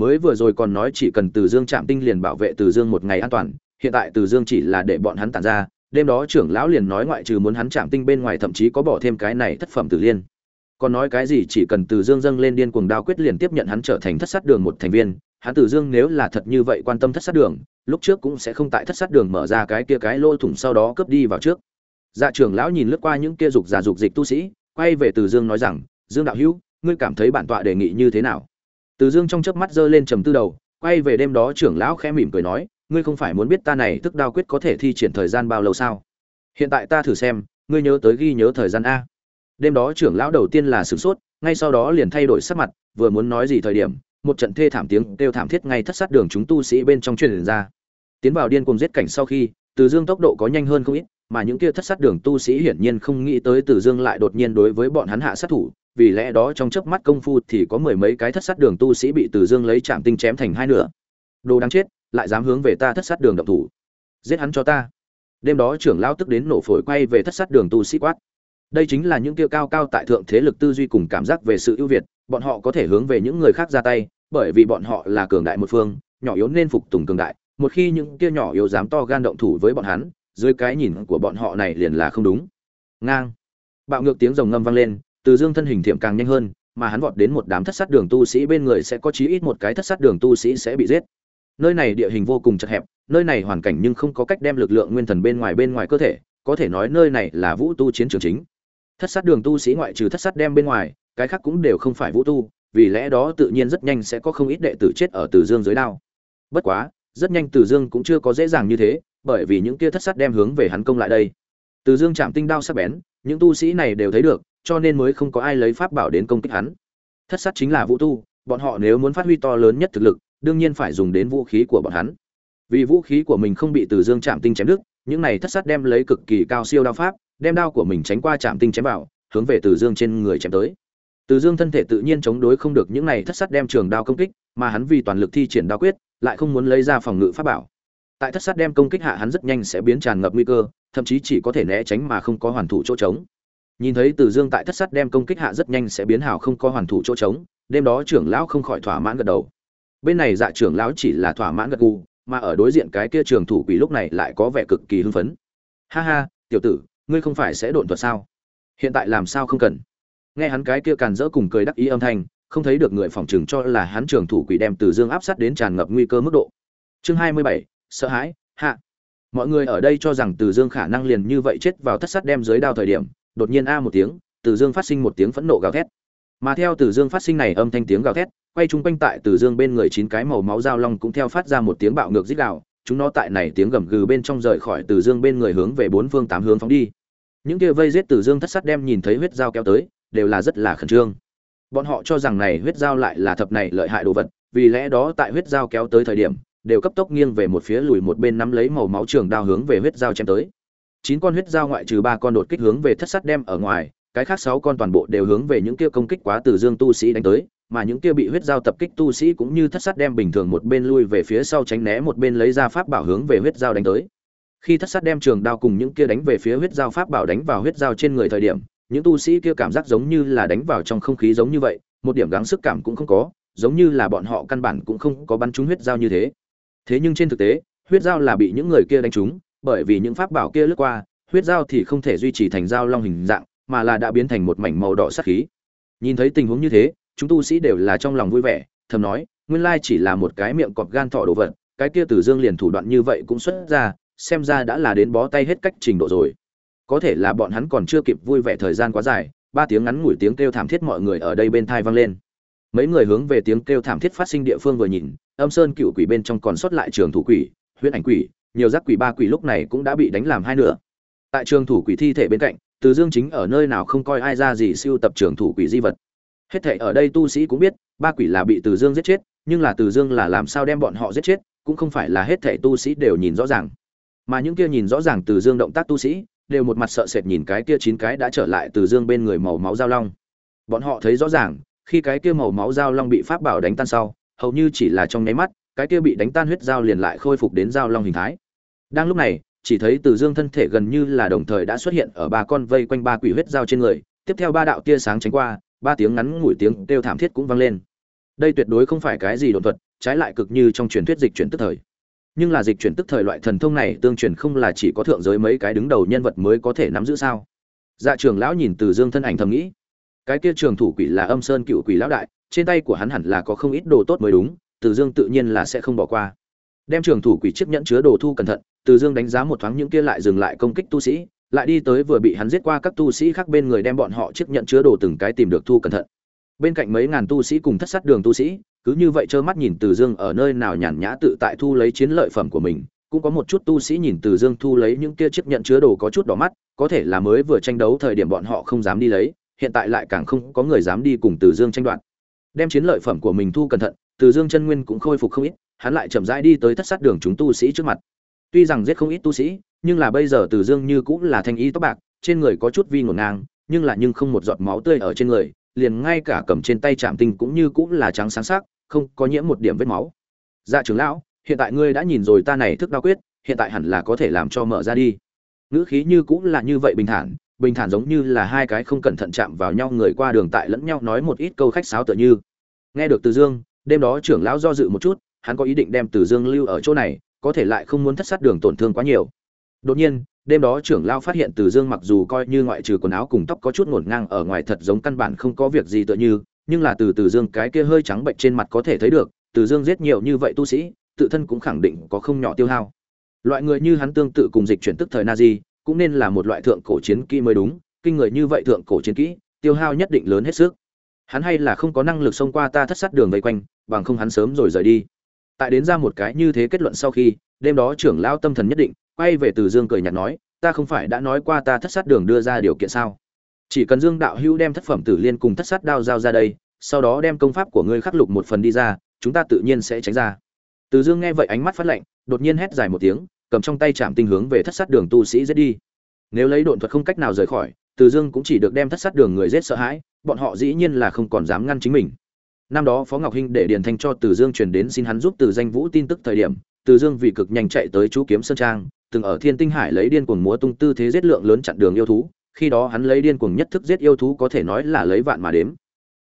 mới vừa rồi còn nói chỉ cần từ dương chạm tinh liền bảo vệ từ dương một ngày an toàn, hiện tại từ dương chỉ là để bọn hắn tàn ra, đêm đó trưởng lão liền nói ngoại trừ muốn hắn chạm tinh bên ngoài thậm chí có bỏ thêm cái này thất phẩm tử liên. Còn nói cái gì chỉ cần từ dương dâng lên điên cuồng đao quyết liền tiếp nhận hắn trở thành thất sát đường một thành viên, hắn từ dương nếu là thật như vậy quan tâm thất sát đường, lúc trước cũng sẽ không tại thất sát đường mở ra cái kia cái lỗ thủng sau đó cướp đi vào trước. Dạ trưởng lão nhìn lướt qua những kia dục giả dục dịch tu sĩ, quay về từ dương nói rằng, dương đạo hữu, ngươi cảm thấy bản tọa đề nghị như thế nào? Từ dương trong chớp mắt giơ lên trầm tư đầu, quay về đêm đó trưởng lão khẽ mỉm cười nói, ngươi không phải muốn biết ta này tức đao quyết có thể thi triển thời gian bao lâu sao? Hiện tại ta thử xem, ngươi nhớ tới ghi nhớ thời gian a. Đêm đó trưởng lão đầu tiên là sửng sốt, ngay sau đó liền thay đổi sắc mặt, vừa muốn nói gì thời điểm, một trận thê thảm tiếng kêu thảm thiết ngay thất sát đường chúng tu sĩ bên trong truyền ra. Tiến vào điên cuồng giết cảnh sau khi, từ dương tốc độ có nhanh hơn không ít, mà những kia thất sát đường tu sĩ hiển nhiên không nghĩ tới từ dương lại đột nhiên đối với bọn hắn hạ sát thủ vì lẽ đó trong chớp mắt công phu thì có mười mấy cái thất sát đường tu sĩ bị từ dương lấy chạm tinh chém thành hai nửa. Đồ đáng chết, lại dám hướng về ta thất sát đường động thủ. Giết hắn cho ta. Đêm đó trưởng lão tức đến nổ phổi quay về thất sát đường tu sĩ quát. Đây chính là những kia cao cao tại thượng thế lực tư duy cùng cảm giác về sự ưu việt, bọn họ có thể hướng về những người khác ra tay, bởi vì bọn họ là cường đại một phương, nhỏ yếu nên phục tùng cường đại, một khi những kia nhỏ yếu dám to gan động thủ với bọn hắn, dưới cái nhìn của bọn họ này liền là không đúng. Ngang. Bạo ngược tiếng rồng ngâm vang lên từ dương thân hình thiệm càng nhanh hơn, mà hắn vọt đến một đám thất sát đường tu sĩ bên người sẽ có chí ít một cái thất sát đường tu sĩ sẽ bị giết. Nơi này địa hình vô cùng chật hẹp, nơi này hoàn cảnh nhưng không có cách đem lực lượng nguyên thần bên ngoài bên ngoài cơ thể, có thể nói nơi này là vũ tu chiến trường chính. Thất sát đường tu sĩ ngoại trừ thất sát đem bên ngoài, cái khác cũng đều không phải vũ tu, vì lẽ đó tự nhiên rất nhanh sẽ có không ít đệ tử chết ở từ dương dưới đao. Bất quá, rất nhanh từ dương cũng chưa có dễ dàng như thế, bởi vì những kia thất sát đem hướng về hắn công lại đây. Từ dương chạm tinh đao sắc bén, những tu sĩ này đều thấy được cho nên mới không có ai lấy pháp bảo đến công kích hắn. Thất sát chính là vũ tu, bọn họ nếu muốn phát huy to lớn nhất thực lực, đương nhiên phải dùng đến vũ khí của bọn hắn. Vì vũ khí của mình không bị từ dương chạm tinh chém đứt, những này thất sát đem lấy cực kỳ cao siêu đao pháp, đem đao của mình tránh qua chạm tinh chém vào, hướng về từ dương trên người chém tới. Từ dương thân thể tự nhiên chống đối không được những này thất sát đem trường đao công kích, mà hắn vì toàn lực thi triển đao quyết, lại không muốn lấy ra phòng ngự pháp bảo. Tại thất sát đem công kích hạ hắn rất nhanh sẽ biến tràn ngập nguy cơ, thậm chí chỉ có thể né tránh mà không có hoàn thủ chỗ trống nhìn thấy từ dương tại thất sát đem công kích hạ rất nhanh sẽ biến hào không có hoàn thủ chỗ trống, đêm đó trưởng lão không khỏi thỏa mãn gật đầu. Bên này dạ trưởng lão chỉ là thỏa mãn gật gù, mà ở đối diện cái kia trường thủ quỷ lúc này lại có vẻ cực kỳ hưng phấn. Ha ha, tiểu tử, ngươi không phải sẽ độn thuật sao? Hiện tại làm sao không cần? Nghe hắn cái kia càn rỡ cùng cười đắc ý âm thanh, không thấy được người phòng chừng cho là hắn trường thủ quỷ đem từ dương áp sát đến tràn ngập nguy cơ mức độ. Chương hai mươi bảy, sợ hãi, hạ. Mọi người ở đây cho rằng từ dương khả năng liền như vậy chết vào thất sát đem dưới đao thời điểm đột nhiên a một tiếng, từ dương phát sinh một tiếng phẫn nộ gào thét. Mà theo từ dương phát sinh này âm thanh tiếng gào thét, quay chung quanh tại từ dương bên người chín cái màu máu dao long cũng theo phát ra một tiếng bạo ngược rít gào, chúng nó tại này tiếng gầm gừ bên trong rời khỏi từ dương bên người hướng về bốn phương tám hướng phóng đi. Những kia vây giết từ dương thất sát đem nhìn thấy huyết dao kéo tới, đều là rất là khẩn trương. Bọn họ cho rằng này huyết dao lại là thập này lợi hại đồ vật, vì lẽ đó tại huyết dao kéo tới thời điểm, đều cấp tốc nghiêng về một phía lùi một bên nắm lấy màu máu trường đao hướng về huyết dao chém tới chín con huyết dao ngoại trừ ba con đột kích hướng về thất sát đem ở ngoài, cái khác sáu con toàn bộ đều hướng về những kia công kích quá từ dương tu sĩ đánh tới, mà những kia bị huyết dao tập kích tu sĩ cũng như thất sát đem bình thường một bên lui về phía sau tránh né một bên lấy ra pháp bảo hướng về huyết dao đánh tới. Khi thất sát đem trường đao cùng những kia đánh về phía huyết dao pháp bảo đánh vào huyết dao trên người thời điểm, những tu sĩ kia cảm giác giống như là đánh vào trong không khí giống như vậy, một điểm gắng sức cảm cũng không có, giống như là bọn họ căn bản cũng không có bắn trúng huyết dao như thế. Thế nhưng trên thực tế, huyết dao là bị những người kia đánh trúng bởi vì những pháp bảo kia lướt qua, huyết dao thì không thể duy trì thành dao long hình dạng, mà là đã biến thành một mảnh màu đỏ sắc khí. Nhìn thấy tình huống như thế, chúng tu sĩ đều là trong lòng vui vẻ, thầm nói, nguyên lai chỉ là một cái miệng cọp gan thỏ đồ vật, cái kia tử dương liền thủ đoạn như vậy cũng xuất ra, xem ra đã là đến bó tay hết cách trình độ rồi. Có thể là bọn hắn còn chưa kịp vui vẻ thời gian quá dài, ba tiếng ngắn ngủi tiếng kêu thảm thiết mọi người ở đây bên tai vang lên. Mấy người hướng về tiếng kêu thảm thiết phát sinh địa phương vừa nhìn, âm sơn cựu quỷ bên trong còn sót lại trường thủ quỷ, huyễn ảnh quỷ nhiều giác quỷ ba quỷ lúc này cũng đã bị đánh làm hai nửa. Tại trường thủ quỷ thi thể bên cạnh, từ dương chính ở nơi nào không coi ai ra gì siêu tập trường thủ quỷ di vật. Hết thể ở đây tu sĩ cũng biết, ba quỷ là bị từ dương giết chết, nhưng là từ dương là làm sao đem bọn họ giết chết, cũng không phải là hết thể tu sĩ đều nhìn rõ ràng. Mà những kia nhìn rõ ràng từ dương động tác tu sĩ, đều một mặt sợ sệt nhìn cái kia chín cái đã trở lại từ dương bên người màu máu giao long. Bọn họ thấy rõ ràng, khi cái kia màu máu giao long bị pháp bảo đánh tan sau, hầu như chỉ là trong nháy mắt cái kia bị đánh tan huyết giao liền lại khôi phục đến giao long hình thái. Đang lúc này, chỉ thấy từ dương thân thể gần như là đồng thời đã xuất hiện ở ba con vây quanh ba quỷ huyết giao trên người, tiếp theo ba đạo tia sáng tránh qua, ba tiếng ngắn ngủi tiếng kêu thảm thiết cũng vang lên. Đây tuyệt đối không phải cái gì đột thuật, trái lại cực như trong truyền thuyết dịch chuyển tức thời. Nhưng là dịch chuyển tức thời loại thần thông này tương truyền không là chỉ có thượng giới mấy cái đứng đầu nhân vật mới có thể nắm giữ sao? Dạ trưởng lão nhìn từ dương thân ảnh thầm nghĩ. Cái kia trường thủ quỷ là âm sơn cựu quỷ lão đại, trên tay của hắn hẳn là có không ít đồ tốt mới đúng từ dương tự nhiên là sẽ không bỏ qua. Đem trường thủ quỷ chiếc nhẫn chứa đồ thu cẩn thận, từ dương đánh giá một thoáng những kia lại dừng lại công kích tu sĩ, lại đi tới vừa bị hắn giết qua các tu sĩ khác bên người đem bọn họ chiếc nhận chứa đồ từng cái tìm được thu cẩn thận. Bên cạnh mấy ngàn tu sĩ cùng thất sát đường tu sĩ, cứ như vậy trơ mắt nhìn từ dương ở nơi nào nhàn nhã tự tại thu lấy chiến lợi phẩm của mình, cũng có một chút tu sĩ nhìn từ dương thu lấy những kia chiếc nhận chứa đồ có chút đỏ mắt, có thể là mới vừa tranh đấu thời điểm bọn họ không dám đi lấy, hiện tại lại càng không có người dám đi cùng từ dương tranh đoạt đem chiến lợi phẩm của mình thu cẩn thận, từ dương chân nguyên cũng khôi phục không ít, hắn lại chậm rãi đi tới thất sát đường chúng tu sĩ trước mặt. Tuy rằng giết không ít tu sĩ, nhưng là bây giờ từ dương như cũng là thanh y tóc bạc, trên người có chút vi ngổn ngang, nhưng là nhưng không một giọt máu tươi ở trên người, liền ngay cả cầm trên tay chạm tinh cũng như cũng là trắng sáng sắc, không có nhiễm một điểm vết máu. Dạ trưởng lão, hiện tại ngươi đã nhìn rồi ta này thức đa quyết, hiện tại hẳn là có thể làm cho mở ra đi. Ngữ khí như cũng là như vậy bình thản bình thản giống như là hai cái không cẩn thận chạm vào nhau người qua đường tại lẫn nhau nói một ít câu khách sáo tựa như. Nghe được từ dương, đêm đó trưởng lão do dự một chút, hắn có ý định đem từ dương lưu ở chỗ này, có thể lại không muốn thất sát đường tổn thương quá nhiều. Đột nhiên, đêm đó trưởng lão phát hiện từ dương mặc dù coi như ngoại trừ quần áo cùng tóc có chút ngổn ngang ở ngoài thật giống căn bản không có việc gì tựa như, nhưng là từ từ dương cái kia hơi trắng bệnh trên mặt có thể thấy được, từ dương giết nhiều như vậy tu sĩ, tự thân cũng khẳng định có không nhỏ tiêu hao. Loại người như hắn tương tự cùng dịch chuyển tức thời na di cũng nên là một loại thượng cổ chiến kỹ mới đúng, kinh người như vậy thượng cổ chiến kỹ, tiêu hao nhất định lớn hết sức. Hắn hay là không có năng lực xông qua ta thất sát đường vây quanh, bằng không hắn sớm rồi rời đi. Tại đến ra một cái như thế kết luận sau khi, đêm đó trưởng lão tâm thần nhất định, quay về từ dương cười nhạt nói, ta không phải đã nói qua ta thất sát đường đưa ra điều kiện sao? Chỉ cần dương đạo hữu đem thất phẩm tử liên cùng thất sát đao giao ra đây, sau đó đem công pháp của ngươi khắc lục một phần đi ra, chúng ta tự nhiên sẽ tránh ra. Từ dương nghe vậy ánh mắt phát lạnh, đột nhiên hét dài một tiếng cầm trong tay chạm tinh hướng về thất sát đường tu sĩ giết đi. Nếu lấy độn thuật không cách nào rời khỏi, từ dương cũng chỉ được đem thất sát đường người giết sợ hãi, bọn họ dĩ nhiên là không còn dám ngăn chính mình. Năm đó phó ngọc hinh để điền thanh cho từ dương truyền đến xin hắn giúp từ danh vũ tin tức thời điểm, từ dương vì cực nhanh chạy tới chú kiếm sơn trang, từng ở thiên tinh hải lấy điên cuồng múa tung tư thế giết lượng lớn chặn đường yêu thú, khi đó hắn lấy điên cuồng nhất thức giết yêu thú có thể nói là lấy vạn mà đếm.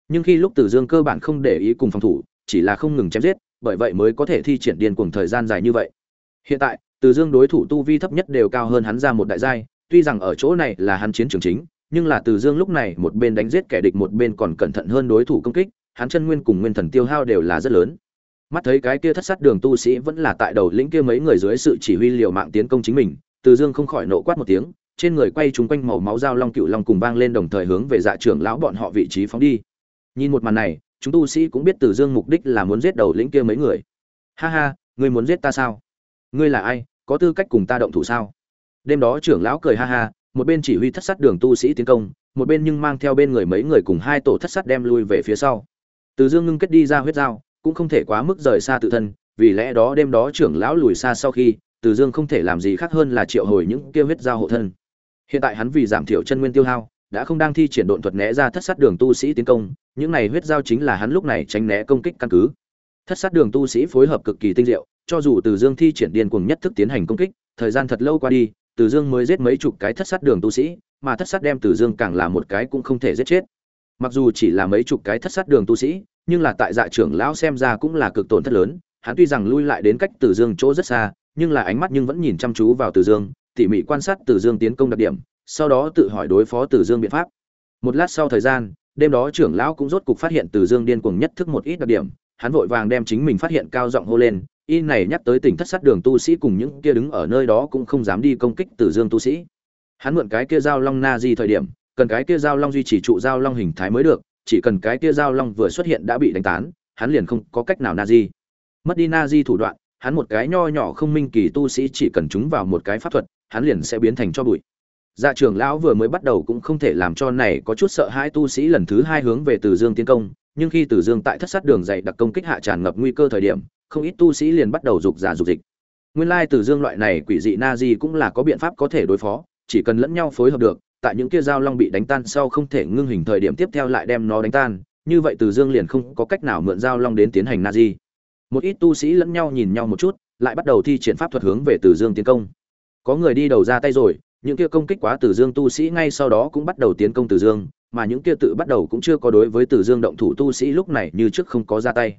Nhưng khi lúc từ dương cơ bản không để ý cùng phòng thủ, chỉ là không ngừng chém giết, bởi vậy mới có thể thi triển điên cuồng thời gian dài như vậy. Hiện tại từ dương đối thủ tu vi thấp nhất đều cao hơn hắn ra một đại giai, tuy rằng ở chỗ này là hắn chiến trường chính, nhưng là từ dương lúc này một bên đánh giết kẻ địch một bên còn cẩn thận hơn đối thủ công kích, hắn chân nguyên cùng nguyên thần tiêu hao đều là rất lớn. Mắt thấy cái kia thất sát đường tu sĩ vẫn là tại đầu lĩnh kia mấy người dưới sự chỉ huy liều mạng tiến công chính mình, từ dương không khỏi nộ quát một tiếng, trên người quay chúng quanh màu máu dao long cựu long cùng vang lên đồng thời hướng về dạ trưởng lão bọn họ vị trí phóng đi. Nhìn một màn này, chúng tu sĩ cũng biết từ dương mục đích là muốn giết đầu lĩnh kia mấy người. Ha ha, ngươi muốn giết ta sao? Ngươi là ai, có tư cách cùng ta động thủ sao? Đêm đó trưởng lão cười ha ha, một bên chỉ huy thất sát đường tu sĩ tiến công, một bên nhưng mang theo bên người mấy người cùng hai tổ thất sát đem lui về phía sau. Từ dương ngưng kết đi ra huyết dao cũng không thể quá mức rời xa tự thân, vì lẽ đó đêm đó trưởng lão lùi xa sau khi, từ dương không thể làm gì khác hơn là triệu hồi những kêu huyết dao hộ thân. Hiện tại hắn vì giảm thiểu chân nguyên tiêu hao, đã không đang thi triển độn thuật né ra thất sát đường tu sĩ tiến công, những này huyết dao chính là hắn lúc này tránh né công kích căn cứ. Thất sát đường tu sĩ phối hợp cực kỳ tinh diệu cho dù từ dương thi triển điên cuồng nhất thức tiến hành công kích, thời gian thật lâu qua đi, từ dương mới giết mấy chục cái thất sát đường tu sĩ, mà thất sát đem từ dương càng là một cái cũng không thể giết chết. Mặc dù chỉ là mấy chục cái thất sát đường tu sĩ, nhưng là tại dạ trưởng lão xem ra cũng là cực tổn thất lớn, hắn tuy rằng lui lại đến cách từ dương chỗ rất xa, nhưng là ánh mắt nhưng vẫn nhìn chăm chú vào từ dương, tỉ mỉ quan sát từ dương tiến công đặc điểm, sau đó tự hỏi đối phó từ dương biện pháp. Một lát sau thời gian, đêm đó trưởng lão cũng rốt cục phát hiện từ dương điên cuồng nhất thức một ít đặc điểm, hắn vội vàng đem chính mình phát hiện cao giọng hô lên y này nhắc tới tỉnh thất sát đường tu sĩ cùng những kia đứng ở nơi đó cũng không dám đi công kích tử dương tu sĩ. Hắn mượn cái kia giao long na di thời điểm, cần cái kia giao long duy trì trụ giao long hình thái mới được, chỉ cần cái kia giao long vừa xuất hiện đã bị đánh tán, hắn liền không có cách nào na di. Mất đi na di thủ đoạn, hắn một cái nho nhỏ không minh kỳ tu sĩ chỉ cần chúng vào một cái pháp thuật, hắn liền sẽ biến thành cho bụi. Dạ trưởng lão vừa mới bắt đầu cũng không thể làm cho này có chút sợ hãi tu sĩ lần thứ hai hướng về từ dương tiến công, nhưng khi từ dương tại thất sát đường dày đặc công kích hạ tràn ngập nguy cơ thời điểm không ít tu sĩ liền bắt đầu dục giả dục dịch. Nguyên lai từ dương loại này quỷ dị na di cũng là có biện pháp có thể đối phó, chỉ cần lẫn nhau phối hợp được, tại những kia dao long bị đánh tan sau không thể ngưng hình thời điểm tiếp theo lại đem nó đánh tan, như vậy từ dương liền không có cách nào mượn dao long đến tiến hành na di. Một ít tu sĩ lẫn nhau nhìn nhau một chút, lại bắt đầu thi triển pháp thuật hướng về từ dương tiến công. Có người đi đầu ra tay rồi, những kia công kích quá từ dương tu sĩ ngay sau đó cũng bắt đầu tiến công từ dương, mà những kia tự bắt đầu cũng chưa có đối với từ dương động thủ tu sĩ lúc này như trước không có ra tay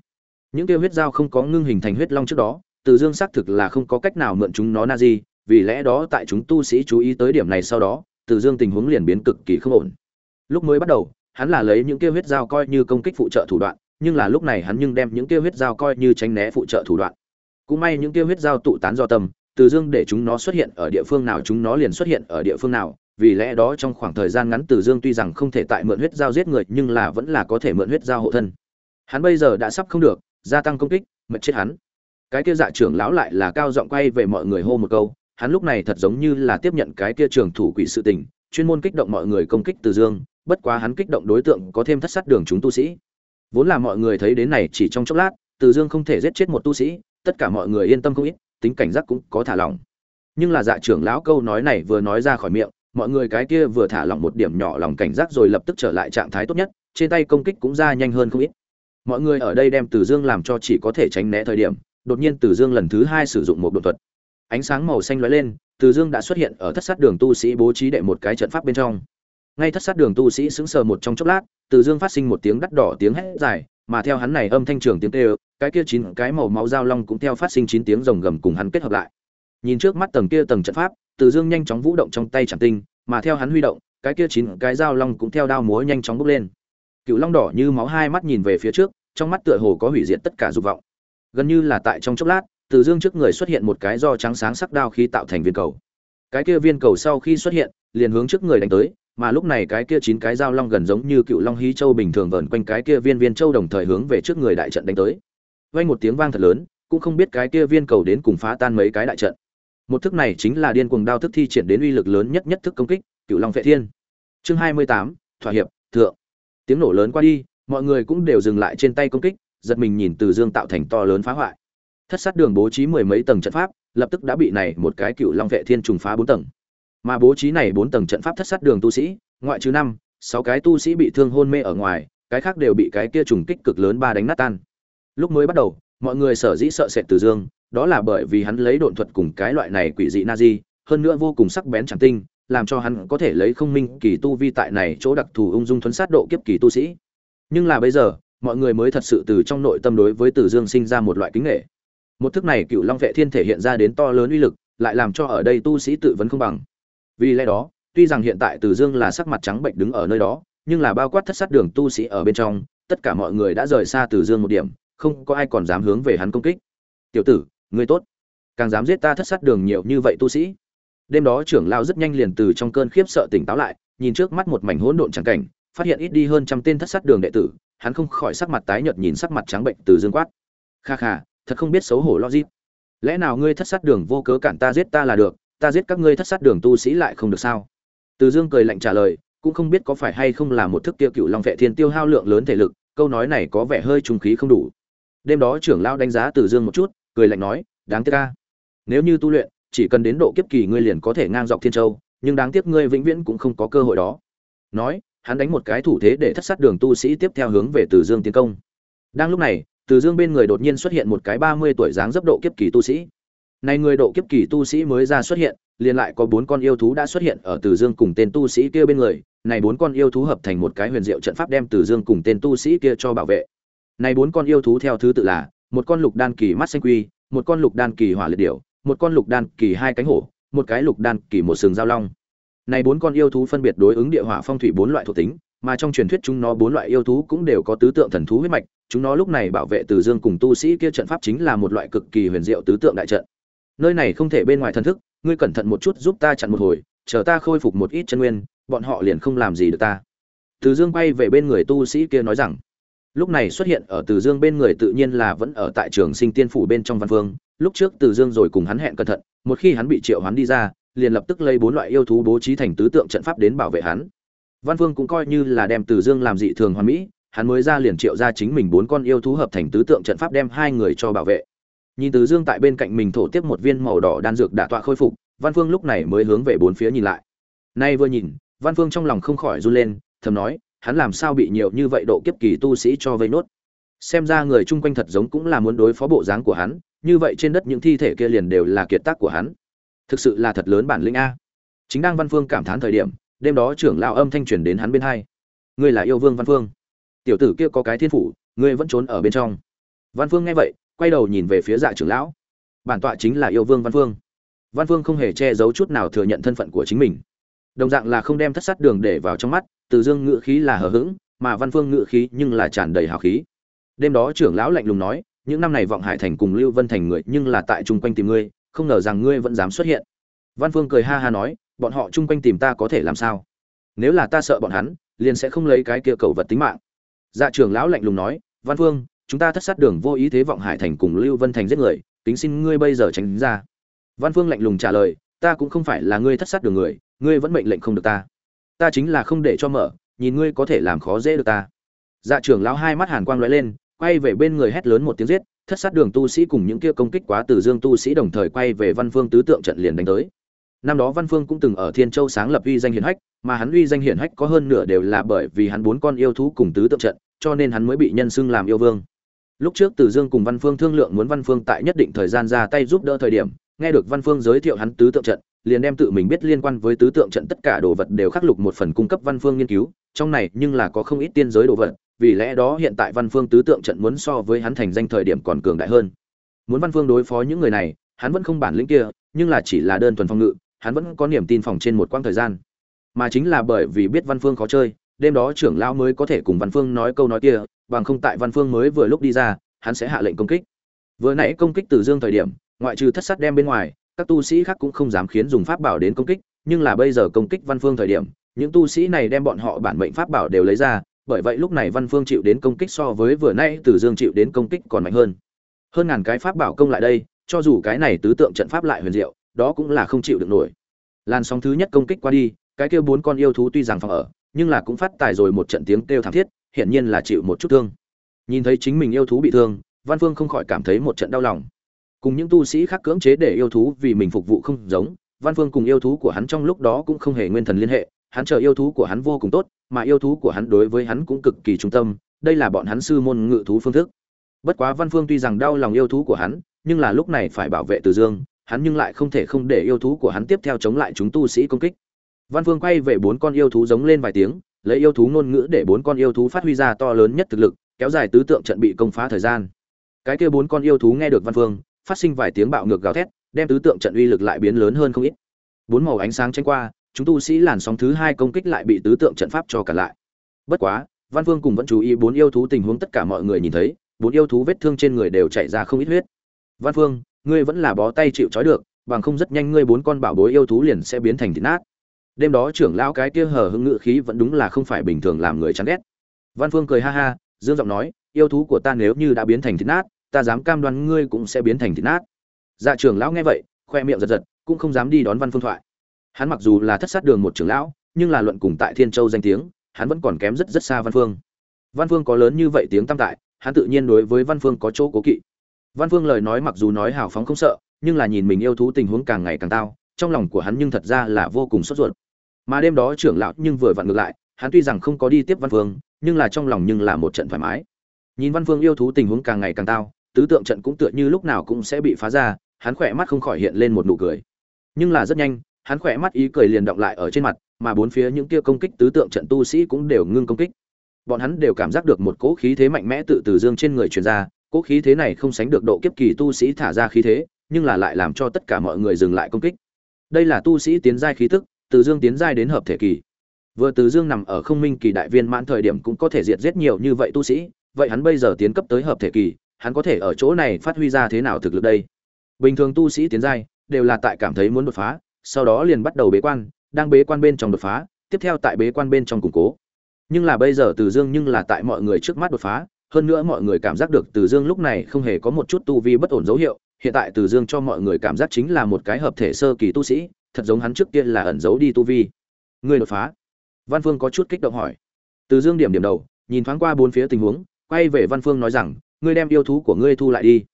những kia huyết dao không có ngưng hình thành huyết long trước đó, từ dương xác thực là không có cách nào mượn chúng nó na di vì lẽ đó tại chúng tu sĩ chú ý tới điểm này sau đó, từ dương tình huống liền biến cực kỳ không ổn. Lúc mới bắt đầu, hắn là lấy những kia huyết dao coi như công kích phụ trợ thủ đoạn, nhưng là lúc này hắn nhưng đem những kia huyết dao coi như tránh né phụ trợ thủ đoạn. Cũng may những kia huyết dao tụ tán do tâm, từ dương để chúng nó xuất hiện ở địa phương nào chúng nó liền xuất hiện ở địa phương nào, vì lẽ đó trong khoảng thời gian ngắn từ dương tuy rằng không thể tại mượn huyết dao giết người, nhưng là vẫn là có thể mượn huyết dao hộ thân. Hắn bây giờ đã sắp không được gia tăng công kích mật chết hắn. Cái kia dạ trưởng lão lại là cao giọng quay về mọi người hô một câu, hắn lúc này thật giống như là tiếp nhận cái kia trường thủ quỷ sự tình, chuyên môn kích động mọi người công kích từ dương, bất quá hắn kích động đối tượng có thêm thất sát đường chúng tu sĩ. Vốn là mọi người thấy đến này chỉ trong chốc lát, từ dương không thể giết chết một tu sĩ, tất cả mọi người yên tâm không ít, tính cảnh giác cũng có thả lỏng. Nhưng là dạ trưởng lão câu nói này vừa nói ra khỏi miệng, mọi người cái kia vừa thả lỏng một điểm nhỏ lòng cảnh giác rồi lập tức trở lại trạng thái tốt nhất, trên tay công kích cũng ra nhanh hơn không ít mọi người ở đây đem từ dương làm cho chỉ có thể tránh né thời điểm, đột nhiên từ dương lần thứ hai sử dụng một đột thuật. Ánh sáng màu xanh lóe lên, từ dương đã xuất hiện ở thất sát đường tu sĩ bố trí đệ một cái trận pháp bên trong. Ngay thất sát đường tu sĩ sững sờ một trong chốc lát, từ dương phát sinh một tiếng đắt đỏ tiếng hét dài, mà theo hắn này âm thanh trường tiếng kêu, cái kia chín cái màu máu dao long cũng theo phát sinh chín tiếng rồng gầm cùng hắn kết hợp lại. Nhìn trước mắt tầng kia tầng trận pháp, từ dương nhanh chóng vũ động trong tay chẳng tinh, mà theo hắn huy động, cái kia chín cái dao long cũng theo đao múa nhanh chóng bốc lên cựu long đỏ như máu hai mắt nhìn về phía trước, trong mắt tựa hồ có hủy diệt tất cả dục vọng. Gần như là tại trong chốc lát, từ dương trước người xuất hiện một cái do trắng sáng sắc đao khí tạo thành viên cầu. Cái kia viên cầu sau khi xuất hiện, liền hướng trước người đánh tới, mà lúc này cái kia chín cái dao long gần giống như cựu long hí châu bình thường vờn quanh cái kia viên viên châu đồng thời hướng về trước người đại trận đánh tới. Vang một tiếng vang thật lớn, cũng không biết cái kia viên cầu đến cùng phá tan mấy cái đại trận. Một thức này chính là điên cuồng đao thức thi triển đến uy lực lớn nhất nhất thức công kích, cựu long phệ thiên. Chương hai mươi tám, thỏa hiệp, thượng tiếng nổ lớn qua đi, mọi người cũng đều dừng lại trên tay công kích, giật mình nhìn từ dương tạo thành to lớn phá hoại. Thất sát đường bố trí mười mấy tầng trận pháp, lập tức đã bị này một cái cựu long vệ thiên trùng phá bốn tầng. Mà bố trí này bốn tầng trận pháp thất sát đường tu sĩ, ngoại trừ năm, sáu cái tu sĩ bị thương hôn mê ở ngoài, cái khác đều bị cái kia trùng kích cực lớn ba đánh nát tan. Lúc mới bắt đầu, mọi người sở dĩ sợ sệt từ dương, đó là bởi vì hắn lấy độn thuật cùng cái loại này quỷ dị na di hơn nữa vô cùng sắc bén chẳng tinh làm cho hắn có thể lấy không minh kỳ tu vi tại này chỗ đặc thù ung dung thuấn sát độ kiếp kỳ tu sĩ nhưng là bây giờ mọi người mới thật sự từ trong nội tâm đối với Từ Dương sinh ra một loại kính nghệ. Một thức này Cựu Long Vệ Thiên thể hiện ra đến to lớn uy lực, lại làm cho ở đây tu sĩ tự vấn không bằng. Vì lẽ đó, tuy rằng hiện tại Từ Dương là sắc mặt trắng bệnh đứng ở nơi đó, nhưng là bao quát thất sát đường tu sĩ ở bên trong, tất cả mọi người đã rời xa Từ Dương một điểm, không có ai còn dám hướng về hắn công kích. "Tiểu tử, ngươi tốt, càng dám giết ta thất sát đường nhiều như vậy tu sĩ." Đêm đó trưởng lão rất nhanh liền từ trong cơn khiếp sợ tỉnh táo lại, nhìn trước mắt một mảnh hỗn độn trắng cảnh, phát hiện ít đi hơn trăm tên thất sát đường đệ tử, hắn không khỏi sắc mặt tái nhợt nhìn sắc mặt trắng bệnh từ dương quát. Kha kha thật không biết xấu hổ logic lẽ nào ngươi thất sát đường vô cớ cản ta giết ta là được ta giết các ngươi thất sát đường tu sĩ lại không được sao? Từ dương cười lạnh trả lời cũng không biết có phải hay không là một thức tiêu cựu long vệ thiên tiêu hao lượng lớn thể lực câu nói này có vẻ hơi trung khí không đủ. Đêm đó trưởng lão đánh giá từ dương một chút cười lạnh nói đáng tiếc ca nếu như tu luyện chỉ cần đến độ kiếp kỳ ngươi liền có thể ngang dọc thiên châu nhưng đáng tiếc ngươi vĩnh viễn cũng không có cơ hội đó nói hắn đánh một cái thủ thế để thất sát đường tu sĩ tiếp theo hướng về Từ Dương tiến công. Đang lúc này, Từ Dương bên người đột nhiên xuất hiện một cái ba mươi tuổi dáng dấp độ kiếp kỳ tu sĩ. Này người độ kiếp kỳ tu sĩ mới ra xuất hiện, liền lại có bốn con yêu thú đã xuất hiện ở Từ Dương cùng tên tu sĩ kia bên người, này bốn con yêu thú hợp thành một cái huyền diệu trận pháp đem Từ Dương cùng tên tu sĩ kia cho bảo vệ. Này bốn con yêu thú theo thứ tự là, một con lục đan kỳ mắt xanh quy, một con lục đan kỳ hỏa liệt điểu, một con lục đan kỳ hai cánh hổ, một cái lục đan kỳ một sừng giao long. Này bốn con yêu thú phân biệt đối ứng địa hỏa phong thủy bốn loại thuộc tính, mà trong truyền thuyết chúng nó bốn loại yêu thú cũng đều có tứ tượng thần thú huyết mạch, chúng nó lúc này bảo vệ Từ Dương cùng tu sĩ kia trận pháp chính là một loại cực kỳ huyền diệu tứ tượng đại trận. Nơi này không thể bên ngoài thần thức, ngươi cẩn thận một chút giúp ta chặn một hồi, chờ ta khôi phục một ít chân nguyên, bọn họ liền không làm gì được ta. Từ Dương quay về bên người tu sĩ kia nói rằng, lúc này xuất hiện ở Từ Dương bên người tự nhiên là vẫn ở tại trường Sinh Tiên phủ bên trong Văn Vương, lúc trước Từ Dương rồi cùng hắn hẹn cẩn thận, một khi hắn bị triệu hắn đi ra, liền lập tức lấy bốn loại yêu thú bố trí thành tứ tượng trận pháp đến bảo vệ hắn. Văn Vương cũng coi như là đem Từ Dương làm dị thường hoàn mỹ, hắn mới ra liền triệu ra chính mình bốn con yêu thú hợp thành tứ tượng trận pháp đem hai người cho bảo vệ. Nhìn Từ Dương tại bên cạnh mình thổ tiếp một viên màu đỏ đan dược đả tọa khôi phục, Văn Vương lúc này mới hướng về bốn phía nhìn lại. Nay vừa nhìn, Văn Vương trong lòng không khỏi run lên, thầm nói, hắn làm sao bị nhiều như vậy độ kiếp kỳ tu sĩ cho vây nốt. Xem ra người chung quanh thật giống cũng là muốn đối phó bộ dáng của hắn, như vậy trên đất những thi thể kia liền đều là kiệt tác của hắn. Thực sự là thật lớn bản lĩnh a. Chính đang văn phương cảm thán thời điểm đêm đó trưởng lão âm thanh truyền đến hắn bên hai. Ngươi là yêu vương văn phương. Tiểu tử kia có cái thiên phủ ngươi vẫn trốn ở bên trong. Văn phương nghe vậy quay đầu nhìn về phía dạ trưởng lão. Bản tọa chính là yêu vương văn phương. Văn phương không hề che giấu chút nào thừa nhận thân phận của chính mình đồng dạng là không đem thất sát đường để vào trong mắt, từ dương ngự khí là hờ hững, mà văn phương ngự khí nhưng là tràn đầy hào khí. Đêm đó trưởng lão lạnh lùng nói, những năm này vọng hải thành cùng lưu vân thành người nhưng là tại chung quanh tìm ngươi, không ngờ rằng ngươi vẫn dám xuất hiện. Văn phương cười ha ha nói, bọn họ chung quanh tìm ta có thể làm sao? Nếu là ta sợ bọn hắn, liền sẽ không lấy cái kia cầu vật tính mạng. Dạ trưởng lão lạnh lùng nói, văn phương, chúng ta thất sát đường vô ý thế vọng hải thành cùng lưu vân thành giết người tính xin ngươi bây giờ tránh ra. Văn phương lạnh lùng trả lời, ta cũng không phải là ngươi thất sát đường người ngươi vẫn mệnh lệnh không được ta. Ta chính là không để cho mở, nhìn ngươi có thể làm khó dễ được ta. Dạ trưởng lão hai mắt hàn quang lóe lên, quay về bên người hét lớn một tiếng giết, thất sát đường tu sĩ cùng những kia công kích quá từ dương tu sĩ đồng thời quay về văn phương tứ tượng trận liền đánh tới. Năm đó văn phương cũng từng ở thiên châu sáng lập uy danh hiển hách, mà hắn uy danh hiển hách có hơn nửa đều là bởi vì hắn bốn con yêu thú cùng tứ tượng trận, cho nên hắn mới bị nhân xưng làm yêu vương. Lúc trước từ dương cùng văn phương thương lượng muốn văn phương tại nhất định thời gian ra tay giúp đỡ thời điểm, nghe được văn phương giới thiệu hắn tứ tượng trận liền đem tự mình biết liên quan với tứ tượng trận tất cả đồ vật đều khắc lục một phần cung cấp văn phương nghiên cứu, trong này nhưng là có không ít tiên giới đồ vật, vì lẽ đó hiện tại văn phương tứ tượng trận muốn so với hắn thành danh thời điểm còn cường đại hơn. Muốn văn phương đối phó những người này, hắn vẫn không bản lĩnh kia, nhưng là chỉ là đơn thuần phòng ngự, hắn vẫn có niềm tin phòng trên một quãng thời gian. Mà chính là bởi vì biết văn phương khó chơi, đêm đó trưởng lão mới có thể cùng văn phương nói câu nói kia, bằng không tại văn phương mới vừa lúc đi ra, hắn sẽ hạ lệnh công kích. Vừa nãy công kích từ dương thời điểm, ngoại trừ thất sát đem bên ngoài các tu sĩ khác cũng không dám khiến dùng pháp bảo đến công kích, nhưng là bây giờ công kích văn phương thời điểm, những tu sĩ này đem bọn họ bản mệnh pháp bảo đều lấy ra, bởi vậy lúc này văn phương chịu đến công kích so với vừa nay từ dương chịu đến công kích còn mạnh hơn. Hơn ngàn cái pháp bảo công lại đây, cho dù cái này tứ tượng trận pháp lại huyền diệu, đó cũng là không chịu được nổi. Làn sóng thứ nhất công kích qua đi, cái kia bốn con yêu thú tuy rằng phòng ở, nhưng là cũng phát tài rồi một trận tiếng kêu thảm thiết, hiển nhiên là chịu một chút thương. Nhìn thấy chính mình yêu thú bị thương, văn phương không khỏi cảm thấy một trận đau lòng cùng những tu sĩ khác cưỡng chế để yêu thú vì mình phục vụ không giống văn phương cùng yêu thú của hắn trong lúc đó cũng không hề nguyên thần liên hệ hắn chờ yêu thú của hắn vô cùng tốt mà yêu thú của hắn đối với hắn cũng cực kỳ trung tâm đây là bọn hắn sư môn ngự thú phương thức bất quá văn phương tuy rằng đau lòng yêu thú của hắn nhưng là lúc này phải bảo vệ từ dương hắn nhưng lại không thể không để yêu thú của hắn tiếp theo chống lại chúng tu sĩ công kích văn phương quay về bốn con yêu thú giống lên vài tiếng lấy yêu thú ngôn ngữ để bốn con yêu thú phát huy ra to lớn nhất thực lực kéo dài tứ tượng trận bị công phá thời gian cái kia bốn con yêu thú nghe được văn phương phát sinh vài tiếng bạo ngược gào thét đem tứ tượng trận uy lực lại biến lớn hơn không ít. Bốn màu ánh sáng tranh qua chúng tu sĩ làn sóng thứ hai công kích lại bị tứ tượng trận pháp cho cả lại. Bất quá văn vương cùng vẫn chú ý bốn yêu thú tình huống tất cả mọi người nhìn thấy bốn yêu thú vết thương trên người đều chảy ra không ít huyết. Văn vương, ngươi vẫn là bó tay chịu trói được bằng không rất nhanh ngươi bốn con bảo bối yêu thú liền sẽ biến thành thịt nát. Đêm đó trưởng lão cái kia hở hững ngự khí vẫn đúng là không phải bình thường làm người chán ghét. Văn phương cười ha ha dương giọng nói yêu thú của ta nếu như đã biến thành thịt nát ta dám cam đoan ngươi cũng sẽ biến thành thịt nát. Dạ trưởng lão nghe vậy, khoe miệng giật giật, cũng không dám đi đón văn phương thoại. Hắn mặc dù là thất sát đường một trưởng lão, nhưng là luận cùng tại thiên châu danh tiếng, hắn vẫn còn kém rất rất xa văn phương. Văn phương có lớn như vậy tiếng tăm tại, hắn tự nhiên đối với văn phương có chỗ cố kỵ. Văn phương lời nói mặc dù nói hào phóng không sợ, nhưng là nhìn mình yêu thú tình huống càng ngày càng tao, trong lòng của hắn nhưng thật ra là vô cùng sốt ruột. Mà đêm đó trưởng lão nhưng vừa vặn ngược lại, hắn tuy rằng không có đi tiếp văn phương, nhưng là trong lòng nhưng là một trận thoải mái. Nhìn văn phương yêu thú tình huống càng ngày càng tao tứ tượng trận cũng tựa như lúc nào cũng sẽ bị phá ra, hắn khỏe mắt không khỏi hiện lên một nụ cười. Nhưng là rất nhanh, hắn khỏe mắt ý cười liền động lại ở trên mặt, mà bốn phía những kia công kích tứ tượng trận tu sĩ cũng đều ngưng công kích. Bọn hắn đều cảm giác được một cỗ khí thế mạnh mẽ tự từ dương trên người truyền ra, cỗ khí thế này không sánh được độ kiếp kỳ tu sĩ thả ra khí thế, nhưng là lại làm cho tất cả mọi người dừng lại công kích. Đây là tu sĩ tiến giai khí tức từ dương tiến giai đến hợp thể kỳ. Vừa từ dương nằm ở không minh kỳ đại viên mãn thời điểm cũng có thể diệt giết nhiều như vậy tu sĩ, vậy hắn bây giờ tiến cấp tới hợp thể kỳ hắn có thể ở chỗ này phát huy ra thế nào thực lực đây? Bình thường tu sĩ tiến giai, đều là tại cảm thấy muốn đột phá, sau đó liền bắt đầu bế quan, đang bế quan bên trong đột phá, tiếp theo tại bế quan bên trong củng cố. Nhưng là bây giờ từ dương nhưng là tại mọi người trước mắt đột phá, hơn nữa mọi người cảm giác được từ dương lúc này không hề có một chút tu vi bất ổn dấu hiệu, hiện tại từ dương cho mọi người cảm giác chính là một cái hợp thể sơ kỳ tu sĩ, thật giống hắn trước kia là ẩn giấu đi tu vi. Người đột phá? Văn phương có chút kích động hỏi. Từ dương điểm điểm đầu, nhìn thoáng qua bốn phía tình huống, quay về văn phương nói rằng ngươi đem yêu thú của ngươi thu lại đi.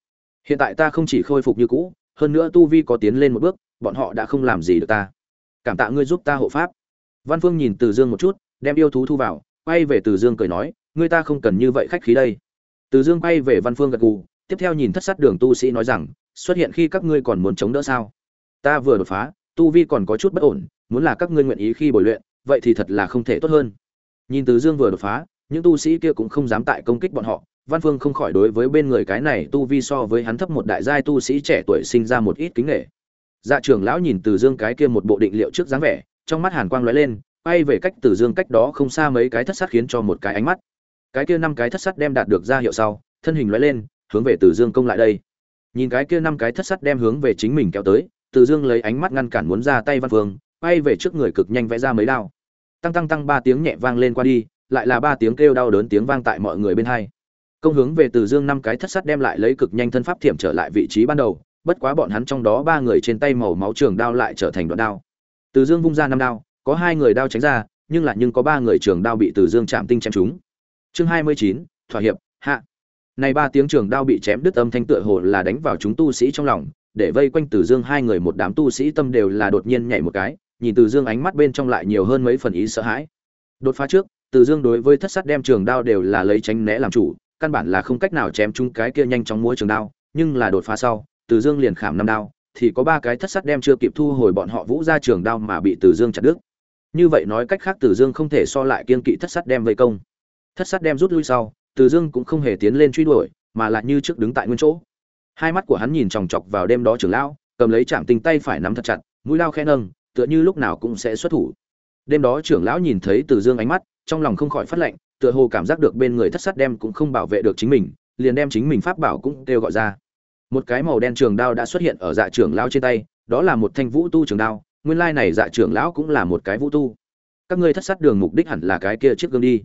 Hiện tại ta không chỉ khôi phục như cũ, hơn nữa tu vi có tiến lên một bước, bọn họ đã không làm gì được ta. Cảm tạ ngươi giúp ta hộ pháp. Văn phương nhìn từ dương một chút, đem yêu thú thu vào, quay về từ dương cười nói, ngươi ta không cần như vậy khách khí đây. Từ dương quay về văn phương gật gù, tiếp theo nhìn thất sát đường tu sĩ nói rằng, xuất hiện khi các ngươi còn muốn chống đỡ sao? Ta vừa đột phá, tu vi còn có chút bất ổn, muốn là các ngươi nguyện ý khi bồi luyện, vậy thì thật là không thể tốt hơn. Nhìn từ dương vừa đột phá, những tu sĩ kia cũng không dám tại công kích bọn họ văn phương không khỏi đối với bên người cái này tu vi so với hắn thấp một đại giai tu sĩ trẻ tuổi sinh ra một ít kính nghệ dạ trưởng lão nhìn từ dương cái kia một bộ định liệu trước dáng vẻ, trong mắt hàn quang lóe lên bay về cách từ dương cách đó không xa mấy cái thất sát khiến cho một cái ánh mắt. Cái kia năm cái thất sắt đem đạt được ra hiệu sau, thân hình lóe lên, hướng về từ dương công lại đây. Nhìn cái kia năm cái thất sắt đem hướng về chính mình kéo tới, từ dương lấy ánh mắt ngăn cản muốn ra tay văn phương bay về trước người cực nhanh vẽ ra mấy đao. Tăng tăng tăng ba tiếng nhẹ vang lên qua đi, lại là ba tiếng kêu đau đớn tiếng vang tại mọi người bên hai công hướng về từ dương năm cái thất sắt đem lại lấy cực nhanh thân pháp thiểm trở lại vị trí ban đầu, bất quá bọn hắn trong đó ba người trên tay màu máu trường đao lại trở thành đoạn đao. Từ dương vung ra năm đao, có hai người đao tránh ra, nhưng lại nhưng có ba người trường đao bị từ dương chạm tinh chém chúng. chương hai mươi chín, thỏa hiệp, hạ. Này ba tiếng trường đao bị chém đứt âm thanh tựa hồ là đánh vào chúng tu sĩ trong lòng, để vây quanh từ dương hai người một đám tu sĩ tâm đều là đột nhiên nhảy một cái, nhìn từ dương ánh mắt bên trong lại nhiều hơn mấy phần ý sợ hãi. Đột phá trước, từ dương đối với thất sát đem trường đao đều là lấy tránh né làm chủ căn bản là không cách nào chém chúng cái kia nhanh chóng múa trường đao, nhưng là đột phá sau, từ dương liền khảm năm đao, thì có ba cái thất sát đem chưa kịp thu hồi bọn họ vũ ra trường đao mà bị từ dương chặt đứt. Như vậy nói cách khác từ dương không thể so lại kiên kỵ thất sát đem vây công. Thất sát đem rút lui sau, từ dương cũng không hề tiến lên truy đuổi, mà lại như trước đứng tại nguyên chỗ. Hai mắt của hắn nhìn chòng chọc vào đêm đó trưởng lão, cầm lấy chạm tình tay phải nắm thật chặt, mũi lao khe nâng, tựa như lúc nào cũng sẽ xuất thủ. Đêm đó trưởng lão nhìn thấy từ dương ánh mắt, trong lòng không khỏi phát lệnh tựa hồ cảm giác được bên người thất sát đem cũng không bảo vệ được chính mình, liền đem chính mình pháp bảo cũng kêu gọi ra. Một cái màu đen trường đao đã xuất hiện ở dạ trưởng lão trên tay, đó là một thanh vũ tu trường đao, nguyên lai này dạ trưởng lão cũng là một cái vũ tu. Các ngươi thất sát đường mục đích hẳn là cái kia chiếc gương đi.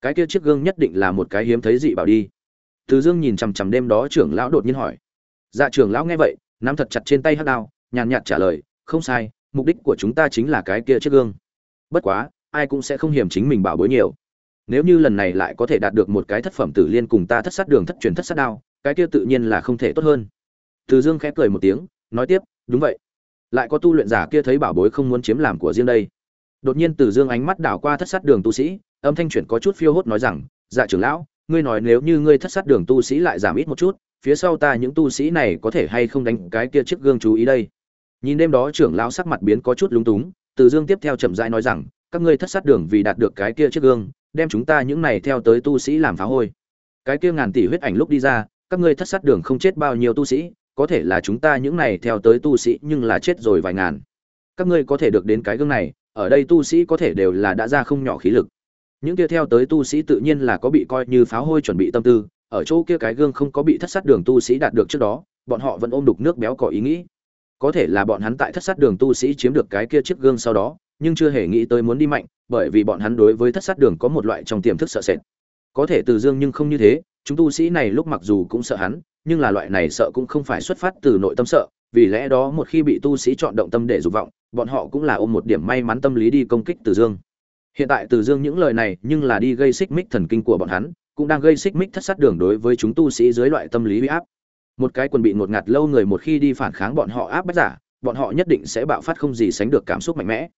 Cái kia chiếc gương nhất định là một cái hiếm thấy dị bảo đi. Từ dương nhìn chằm chằm đêm đó trưởng lão đột nhiên hỏi. Dạ trưởng lão nghe vậy, nắm thật chặt trên tay hắc đao, nhàn nhạt trả lời, không sai, mục đích của chúng ta chính là cái kia chiếc gương. Bất quá, ai cũng sẽ không hiểm chính mình bảo bối nhiều nếu như lần này lại có thể đạt được một cái thất phẩm tử liên cùng ta thất sát đường thất truyền thất sát đao, cái kia tự nhiên là không thể tốt hơn. Từ dương khẽ cười một tiếng, nói tiếp, đúng vậy. Lại có tu luyện giả kia thấy bảo bối không muốn chiếm làm của riêng đây. Đột nhiên từ dương ánh mắt đảo qua thất sát đường tu sĩ, âm thanh chuyển có chút phiêu hốt nói rằng dạ trưởng lão, ngươi nói nếu như ngươi thất sát đường tu sĩ lại giảm ít một chút, phía sau ta những tu sĩ này có thể hay không đánh cái kia chiếc gương chú ý đây? Nhìn đêm đó trưởng lão sắc mặt biến có chút lúng túng, từ dương tiếp theo chậm rãi nói rằng các ngươi thất sát đường vì đạt được cái kia chiếc gương, đem chúng ta những này theo tới tu sĩ làm phá hôi. Cái kia ngàn tỷ huyết ảnh lúc đi ra, các ngươi thất sát đường không chết bao nhiêu tu sĩ, có thể là chúng ta những này theo tới tu sĩ nhưng là chết rồi vài ngàn. Các ngươi có thể được đến cái gương này, ở đây tu sĩ có thể đều là đã ra không nhỏ khí lực. Những kia theo tới tu sĩ tự nhiên là có bị coi như pháo hôi chuẩn bị tâm tư, ở chỗ kia cái gương không có bị thất sát đường tu sĩ đạt được trước đó, bọn họ vẫn ôm đục nước béo có ý nghĩ. Có thể là bọn hắn tại thất sát đường tu sĩ chiếm được cái kia chiếc gương sau đó nhưng chưa hề nghĩ tới muốn đi mạnh, bởi vì bọn hắn đối với thất sát đường có một loại trong tiềm thức sợ sệt. Có thể từ dương nhưng không như thế, chúng tu sĩ này lúc mặc dù cũng sợ hắn, nhưng là loại này sợ cũng không phải xuất phát từ nội tâm sợ, vì lẽ đó một khi bị tu sĩ chọn động tâm để dục vọng, bọn họ cũng là ôm một điểm may mắn tâm lý đi công kích từ dương. Hiện tại từ dương những lời này nhưng là đi gây xích mích thần kinh của bọn hắn, cũng đang gây xích mích thất sát đường đối với chúng tu sĩ dưới loại tâm lý uy áp. Một cái quần bị ngột ngạt lâu người một khi đi phản kháng bọn họ áp bách giả, bọn họ nhất định sẽ bạo phát không gì sánh được cảm xúc mạnh mẽ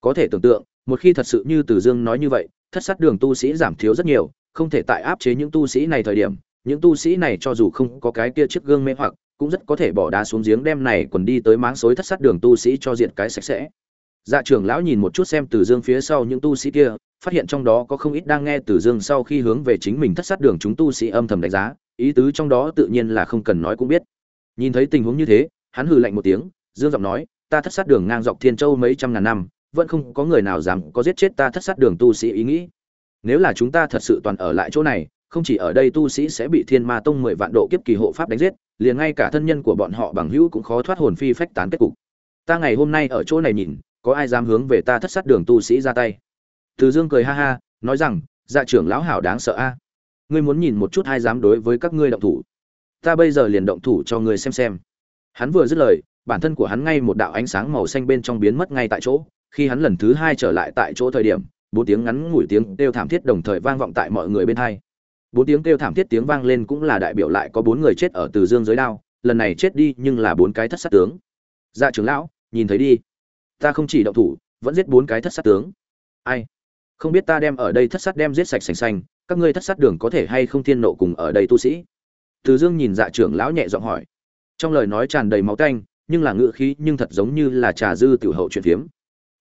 có thể tưởng tượng, một khi thật sự như từ dương nói như vậy, thất sát đường tu sĩ giảm thiếu rất nhiều, không thể tại áp chế những tu sĩ này thời điểm, những tu sĩ này cho dù không có cái kia chiếc gương mê hoặc, cũng rất có thể bỏ đá xuống giếng đem này quần đi tới máng xối thất sát đường tu sĩ cho diện cái sạch sẽ. Dạ trưởng lão nhìn một chút xem từ dương phía sau những tu sĩ kia, phát hiện trong đó có không ít đang nghe từ dương sau khi hướng về chính mình thất sát đường chúng tu sĩ âm thầm đánh giá, ý tứ trong đó tự nhiên là không cần nói cũng biết. Nhìn thấy tình huống như thế, hắn hừ lạnh một tiếng, dương giọng nói, ta thất sát đường ngang dọc thiên châu mấy trăm ngàn năm vẫn không có người nào dám có giết chết ta thất sát đường tu sĩ ý nghĩ. Nếu là chúng ta thật sự toàn ở lại chỗ này, không chỉ ở đây tu sĩ sẽ bị thiên ma tông mười vạn độ kiếp kỳ hộ pháp đánh giết, liền ngay cả thân nhân của bọn họ bằng hữu cũng khó thoát hồn phi phách tán kết cục. Ta ngày hôm nay ở chỗ này nhìn, có ai dám hướng về ta thất sát đường tu sĩ ra tay? Từ dương cười ha ha, nói rằng dạ trưởng lão hảo đáng sợ a. Ngươi muốn nhìn một chút ai dám đối với các ngươi động thủ. Ta bây giờ liền động thủ cho ngươi xem xem. Hắn vừa dứt lời, bản thân của hắn ngay một đạo ánh sáng màu xanh bên trong biến mất ngay tại chỗ khi hắn lần thứ hai trở lại tại chỗ thời điểm, bốn tiếng ngắn ngủi tiếng kêu thảm thiết đồng thời vang vọng tại mọi người bên hai. Bốn tiếng kêu thảm thiết tiếng vang lên cũng là đại biểu lại có bốn người chết ở từ dương giới đao, lần này chết đi nhưng là bốn cái thất sát tướng. Dạ trưởng lão, nhìn thấy đi. Ta không chỉ động thủ, vẫn giết bốn cái thất sát tướng. Ai? Không biết ta đem ở đây thất sát đem giết sạch sành xanh các ngươi thất sát đường có thể hay không thiên nộ cùng ở đây tu sĩ? Từ dương nhìn dạ trưởng lão nhẹ giọng hỏi. Trong lời nói tràn đầy máu tanh, nhưng là ngữ khí nhưng thật giống như là trà dư tiểu hậu chuyện phiếm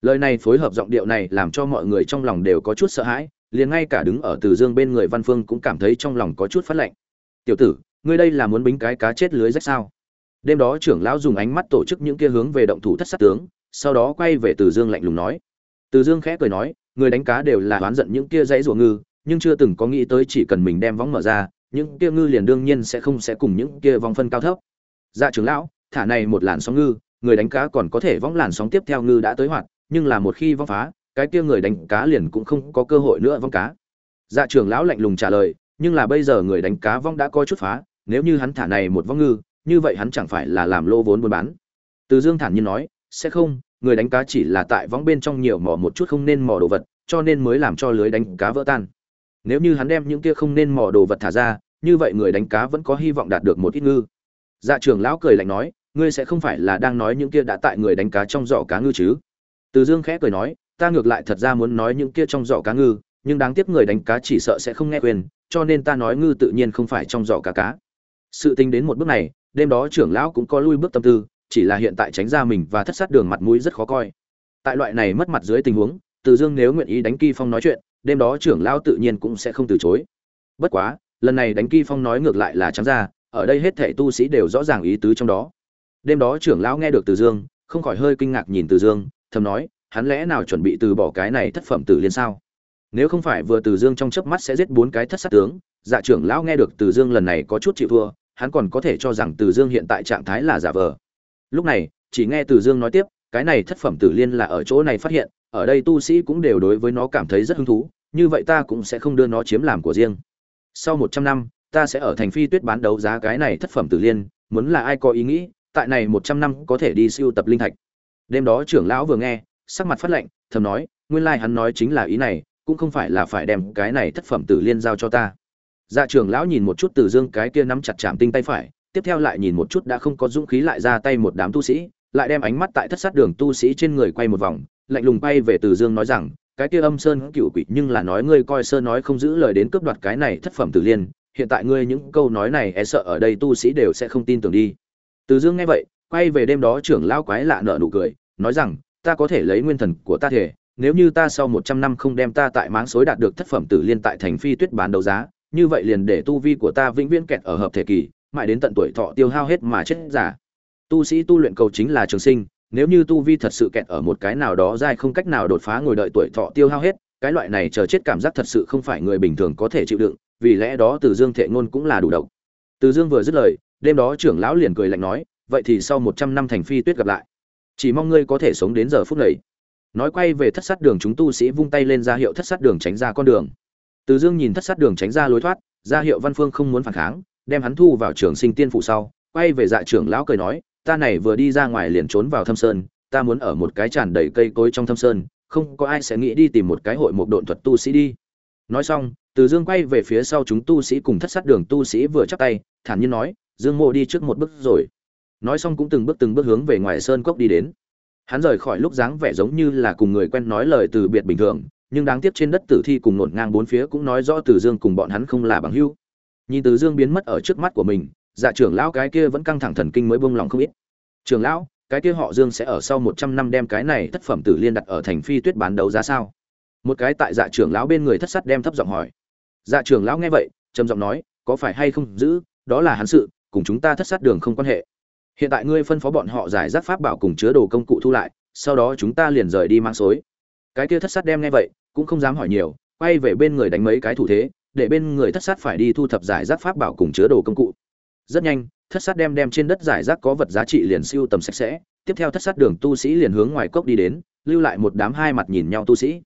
lời này phối hợp giọng điệu này làm cho mọi người trong lòng đều có chút sợ hãi, liền ngay cả đứng ở từ dương bên người văn phương cũng cảm thấy trong lòng có chút phát lạnh. Tiểu tử, ngươi đây là muốn bính cái cá chết lưới rách sao? Đêm đó trưởng lão dùng ánh mắt tổ chức những kia hướng về động thủ thất sát tướng, sau đó quay về từ dương lạnh lùng nói. Từ dương khẽ cười nói, người đánh cá đều là oán giận những kia dãy ruộng ngư, nhưng chưa từng có nghĩ tới chỉ cần mình đem vóng mở ra, những kia ngư liền đương nhiên sẽ không sẽ cùng những kia vòng phân cao thấp. Dạ trưởng lão, thả này một làn sóng ngư, người đánh cá còn có thể vóng làn sóng tiếp theo ngư đã tới hoạt nhưng là một khi vong phá, cái kia người đánh cá liền cũng không có cơ hội nữa vong cá. Dạ trưởng lão lạnh lùng trả lời, nhưng là bây giờ người đánh cá vong đã coi chút phá, nếu như hắn thả này một vong ngư, như vậy hắn chẳng phải là làm lô vốn buôn bán. Từ dương thản nhiên nói, sẽ không, người đánh cá chỉ là tại vong bên trong nhiều mò một chút không nên mò đồ vật, cho nên mới làm cho lưới đánh cá vỡ tan. Nếu như hắn đem những kia không nên mò đồ vật thả ra, như vậy người đánh cá vẫn có hy vọng đạt được một ít ngư. Dạ trưởng lão cười lạnh nói, ngươi sẽ không phải là đang nói những kia đã tại người đánh cá trong giỏ cá ngư chứ? Từ dương khẽ cười nói, ta ngược lại thật ra muốn nói những kia trong giỏ cá ngư, nhưng đáng tiếc người đánh cá chỉ sợ sẽ không nghe quyền cho nên ta nói ngư tự nhiên không phải trong giỏ cá cá. Sự tính đến một bước này, đêm đó trưởng lão cũng có lui bước tâm tư, chỉ là hiện tại tránh ra mình và thất sát đường mặt mũi rất khó coi. Tại loại này mất mặt dưới tình huống, từ dương nếu nguyện ý đánh kỳ phong nói chuyện, đêm đó trưởng lão tự nhiên cũng sẽ không từ chối. Bất quá, lần này đánh kỳ phong nói ngược lại là trắng ra, ở đây hết thảy tu sĩ đều rõ ràng ý tứ trong đó. Đêm đó trưởng lão nghe được từ dương, không khỏi hơi kinh ngạc nhìn từ dương thầm nói, hắn lẽ nào chuẩn bị từ bỏ cái này thất phẩm tử liên sao? Nếu không phải vừa từ dương trong chớp mắt sẽ giết bốn cái thất sát tướng dạ trưởng lão nghe được từ dương lần này có chút chịu thua, hắn còn có thể cho rằng từ dương hiện tại trạng thái là giả vờ. Lúc này, chỉ nghe từ dương nói tiếp, cái này thất phẩm tử liên là ở chỗ này phát hiện, ở đây tu sĩ cũng đều đối với nó cảm thấy rất hứng thú, như vậy ta cũng sẽ không đưa nó chiếm làm của riêng. Sau một trăm năm, ta sẽ ở thành phi tuyết bán đấu giá cái này thất phẩm tử liên, muốn là ai có ý nghĩ, tại này một trăm năm có thể đi siêu tập linh thạch đêm đó trưởng lão vừa nghe, sắc mặt phát lệnh thầm nói, nguyên lai hắn nói chính là ý này, cũng không phải là phải đem cái này thất phẩm tử liên giao cho ta. Dạ trưởng lão nhìn một chút từ dương cái kia nắm chặt chạm tinh tay phải, tiếp theo lại nhìn một chút đã không có dũng khí lại ra tay một đám tu sĩ, lại đem ánh mắt tại thất sát đường tu sĩ trên người quay một vòng, lạnh lùng bay về từ dương nói rằng, cái kia âm sơn cựu quỷ nhưng là nói ngươi coi sơ nói không giữ lời đến cướp đoạt cái này thất phẩm tử liên, hiện tại ngươi những câu nói này e sợ ở đây tu sĩ đều sẽ không tin tưởng đi. Từ dương nghe vậy quay về đêm đó trưởng lão quái lạ nợ nụ cười, nói rằng, ta có thể lấy nguyên thần của ta thể, nếu như ta sau một trăm năm không đem ta tại máng xối đạt được thất phẩm tử liên tại thành phi tuyết bán đấu giá, như vậy liền để tu vi của ta vĩnh viễn kẹt ở hợp thể kỳ, mãi đến tận tuổi thọ tiêu hao hết mà chết giả. Tu sĩ tu luyện cầu chính là trường sinh, nếu như tu vi thật sự kẹt ở một cái nào đó dai không cách nào đột phá ngồi đợi tuổi thọ tiêu hao hết, cái loại này chờ chết cảm giác thật sự không phải người bình thường có thể chịu đựng, vì lẽ đó từ dương thệ ngôn cũng là đủ độc. Từ dương vừa dứt lời, đêm đó trưởng lão liền cười lạnh nói vậy thì sau một trăm năm thành phi tuyết gặp lại. Chỉ mong ngươi có thể sống đến giờ phút này. Nói quay về thất sát đường chúng tu sĩ vung tay lên ra hiệu thất sát đường tránh ra con đường. Từ dương nhìn thất sát đường tránh ra lối thoát, ra hiệu văn phương không muốn phản kháng, đem hắn thu vào trường sinh tiên phụ sau, quay về dạ trưởng lão cười nói, ta này vừa đi ra ngoài liền trốn vào thâm sơn, ta muốn ở một cái tràn đầy cây cối trong thâm sơn, không có ai sẽ nghĩ đi tìm một cái hội một độn thuật tu sĩ đi. Nói xong, từ dương quay về phía sau chúng tu sĩ cùng thất sát đường tu sĩ vừa chắp tay, thản nhiên nói, dương mộ đi trước một bước rồi nói xong cũng từng bước từng bước hướng về ngoài sơn cốc đi đến. Hắn rời khỏi lúc dáng vẻ giống như là cùng người quen nói lời từ biệt bình thường, nhưng đáng tiếc trên đất tử thi cùng nổn ngang bốn phía cũng nói rõ từ dương cùng bọn hắn không là bằng hữu. Nhìn từ dương biến mất ở trước mắt của mình dạ trưởng lão cái kia vẫn căng thẳng thần kinh mới buông lòng không ít. Trưởng lão, cái kia họ dương sẽ ở sau một trăm năm đem cái này thất phẩm tử liên đặt ở thành phi tuyết bán đấu giá sao? Một cái tại dạ trưởng lão bên người thất sắt đem thấp giọng hỏi. Dạ trưởng lão nghe vậy, trầm giọng nói, có phải hay không, giữ, đó là hắn sự, cùng chúng ta thất sát đường không quan hệ hiện tại ngươi phân phó bọn họ giải rác pháp bảo cùng chứa đồ công cụ thu lại, sau đó chúng ta liền rời đi mang xối. Cái kia thất sát đem nghe vậy, cũng không dám hỏi nhiều, quay về bên người đánh mấy cái thủ thế, để bên người thất sát phải đi thu thập giải rác pháp bảo cùng chứa đồ công cụ. Rất nhanh, thất sát đem đem trên đất giải rác có vật giá trị liền siêu tầm sạch sẽ, tiếp theo thất sát đường tu sĩ liền hướng ngoài cốc đi đến, lưu lại một đám hai mặt nhìn nhau tu sĩ.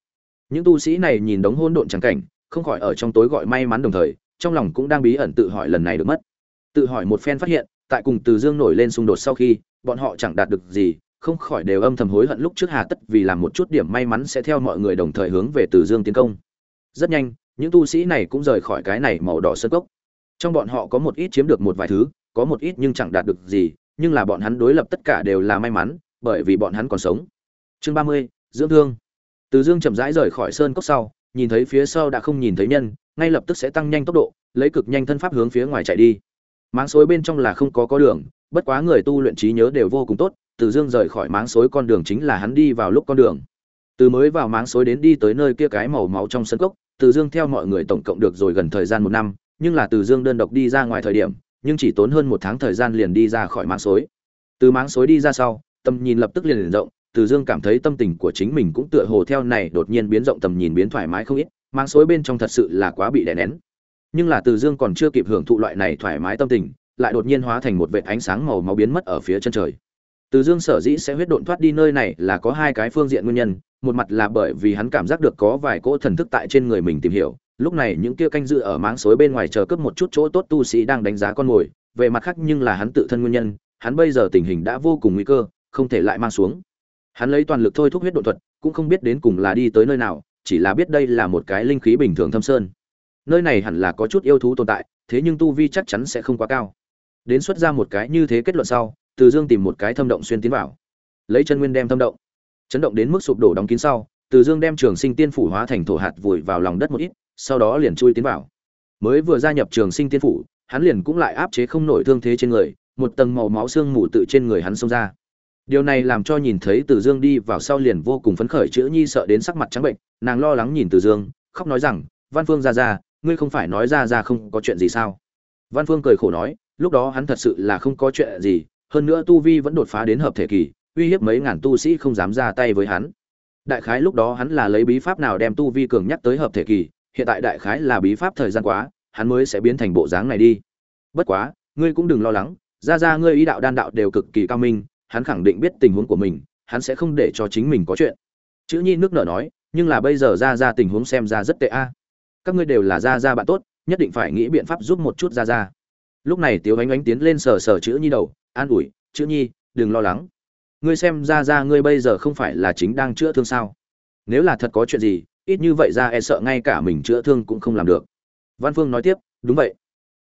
Những tu sĩ này nhìn đống hôn độn trắng cảnh, không khỏi ở trong tối gọi may mắn đồng thời, trong lòng cũng đang bí ẩn tự hỏi lần này được mất. Tự hỏi một phen phát hiện tại cùng từ dương nổi lên xung đột sau khi, bọn họ chẳng đạt được gì, không khỏi đều âm thầm hối hận lúc trước hà tất vì làm một chút điểm may mắn sẽ theo mọi người đồng thời hướng về từ dương tiến công. Rất nhanh, những tu sĩ này cũng rời khỏi cái này màu đỏ sơn cốc. Trong bọn họ có một ít chiếm được một vài thứ, có một ít nhưng chẳng đạt được gì, nhưng là bọn hắn đối lập tất cả đều là may mắn, bởi vì bọn hắn còn sống. Chương ba mươi, dưỡng thương. Từ dương chậm rãi rời khỏi sơn cốc sau, nhìn thấy phía sau đã không nhìn thấy nhân, ngay lập tức sẽ tăng nhanh tốc độ, lấy cực nhanh thân pháp hướng phía ngoài chạy đi máng xối bên trong là không có có đường, bất quá người tu luyện trí nhớ đều vô cùng tốt, từ dương rời khỏi máng xối con đường chính là hắn đi vào lúc con đường. Từ mới vào máng xối đến đi tới nơi kia cái màu máu trong sân cốc, từ dương theo mọi người tổng cộng được rồi gần thời gian một năm, nhưng là từ dương đơn độc đi ra ngoài thời điểm, nhưng chỉ tốn hơn một tháng thời gian liền đi ra khỏi máng xối. Từ máng xối đi ra sau, tầm nhìn lập tức liền liền rộng, từ dương cảm thấy tâm tình của chính mình cũng tựa hồ theo này đột nhiên biến rộng tầm nhìn biến thoải mái không ít, máng xối bên trong thật sự là quá bị đè nén nhưng là từ dương còn chưa kịp hưởng thụ loại này thoải mái tâm tình, lại đột nhiên hóa thành một vệt ánh sáng màu máu biến mất ở phía chân trời. Từ dương sở dĩ sẽ huyết độn thoát đi nơi này là có hai cái phương diện nguyên nhân, một mặt là bởi vì hắn cảm giác được có vài cỗ thần thức tại trên người mình tìm hiểu, lúc này những kia canh dự ở máng suối bên ngoài chờ cướp một chút chỗ tốt tu sĩ đang đánh giá con mồi, về mặt khác nhưng là hắn tự thân nguyên nhân, hắn bây giờ tình hình đã vô cùng nguy cơ, không thể lại mang xuống. Hắn lấy toàn lực thôi thúc huyết độn thuật, cũng không biết đến cùng là đi tới nơi nào, chỉ là biết đây là một cái linh khí bình thường thâm sơn nơi này hẳn là có chút yêu thú tồn tại, thế nhưng tu vi chắc chắn sẽ không quá cao. Đến xuất ra một cái như thế kết luận sau, từ dương tìm một cái thâm động xuyên tiến vào. Lấy chân nguyên đem thâm động. Chấn động đến mức sụp đổ đóng kín sau, từ dương đem trường sinh tiên phủ hóa thành thổ hạt vùi vào lòng đất một ít, sau đó liền chui tiến vào. Mới vừa gia nhập trường sinh tiên phủ, hắn liền cũng lại áp chế không nổi thương thế trên người, một tầng màu máu xương mù tự trên người hắn xông ra. Điều này làm cho nhìn thấy từ dương đi vào sau liền vô cùng phấn khởi, chữ nhi sợ đến sắc mặt trắng bệnh, nàng lo lắng nhìn từ dương, khóc nói rằng, văn phương ra ra ngươi không phải nói ra ra không có chuyện gì sao? Văn phương cười khổ nói, lúc đó hắn thật sự là không có chuyện gì, hơn nữa tu vi vẫn đột phá đến hợp thể kỳ, uy hiếp mấy ngàn tu sĩ không dám ra tay với hắn. Đại khái lúc đó hắn là lấy bí pháp nào đem tu vi cường nhắc tới hợp thể kỳ, hiện tại đại khái là bí pháp thời gian quá, hắn mới sẽ biến thành bộ dáng này đi. Bất quá, ngươi cũng đừng lo lắng, ra ra ngươi ý đạo đan đạo đều cực kỳ cao minh, hắn khẳng định biết tình huống của mình, hắn sẽ không để cho chính mình có chuyện. Chữ nhi nước nở nói, nhưng là bây giờ ra ra tình huống xem ra rất tệ a các ngươi đều là gia gia bạn tốt, nhất định phải nghĩ biện pháp giúp một chút gia gia lúc này tiếu ánh ánh tiến lên sờ sờ chữ nhi đầu, an ủi, chữ nhi, đừng lo lắng. Ngươi xem ra ra ngươi bây giờ không phải là chính đang chữa thương sao? Nếu là thật có chuyện gì, ít như vậy ra e sợ ngay cả mình chữa thương cũng không làm được. Văn phương nói tiếp, đúng vậy.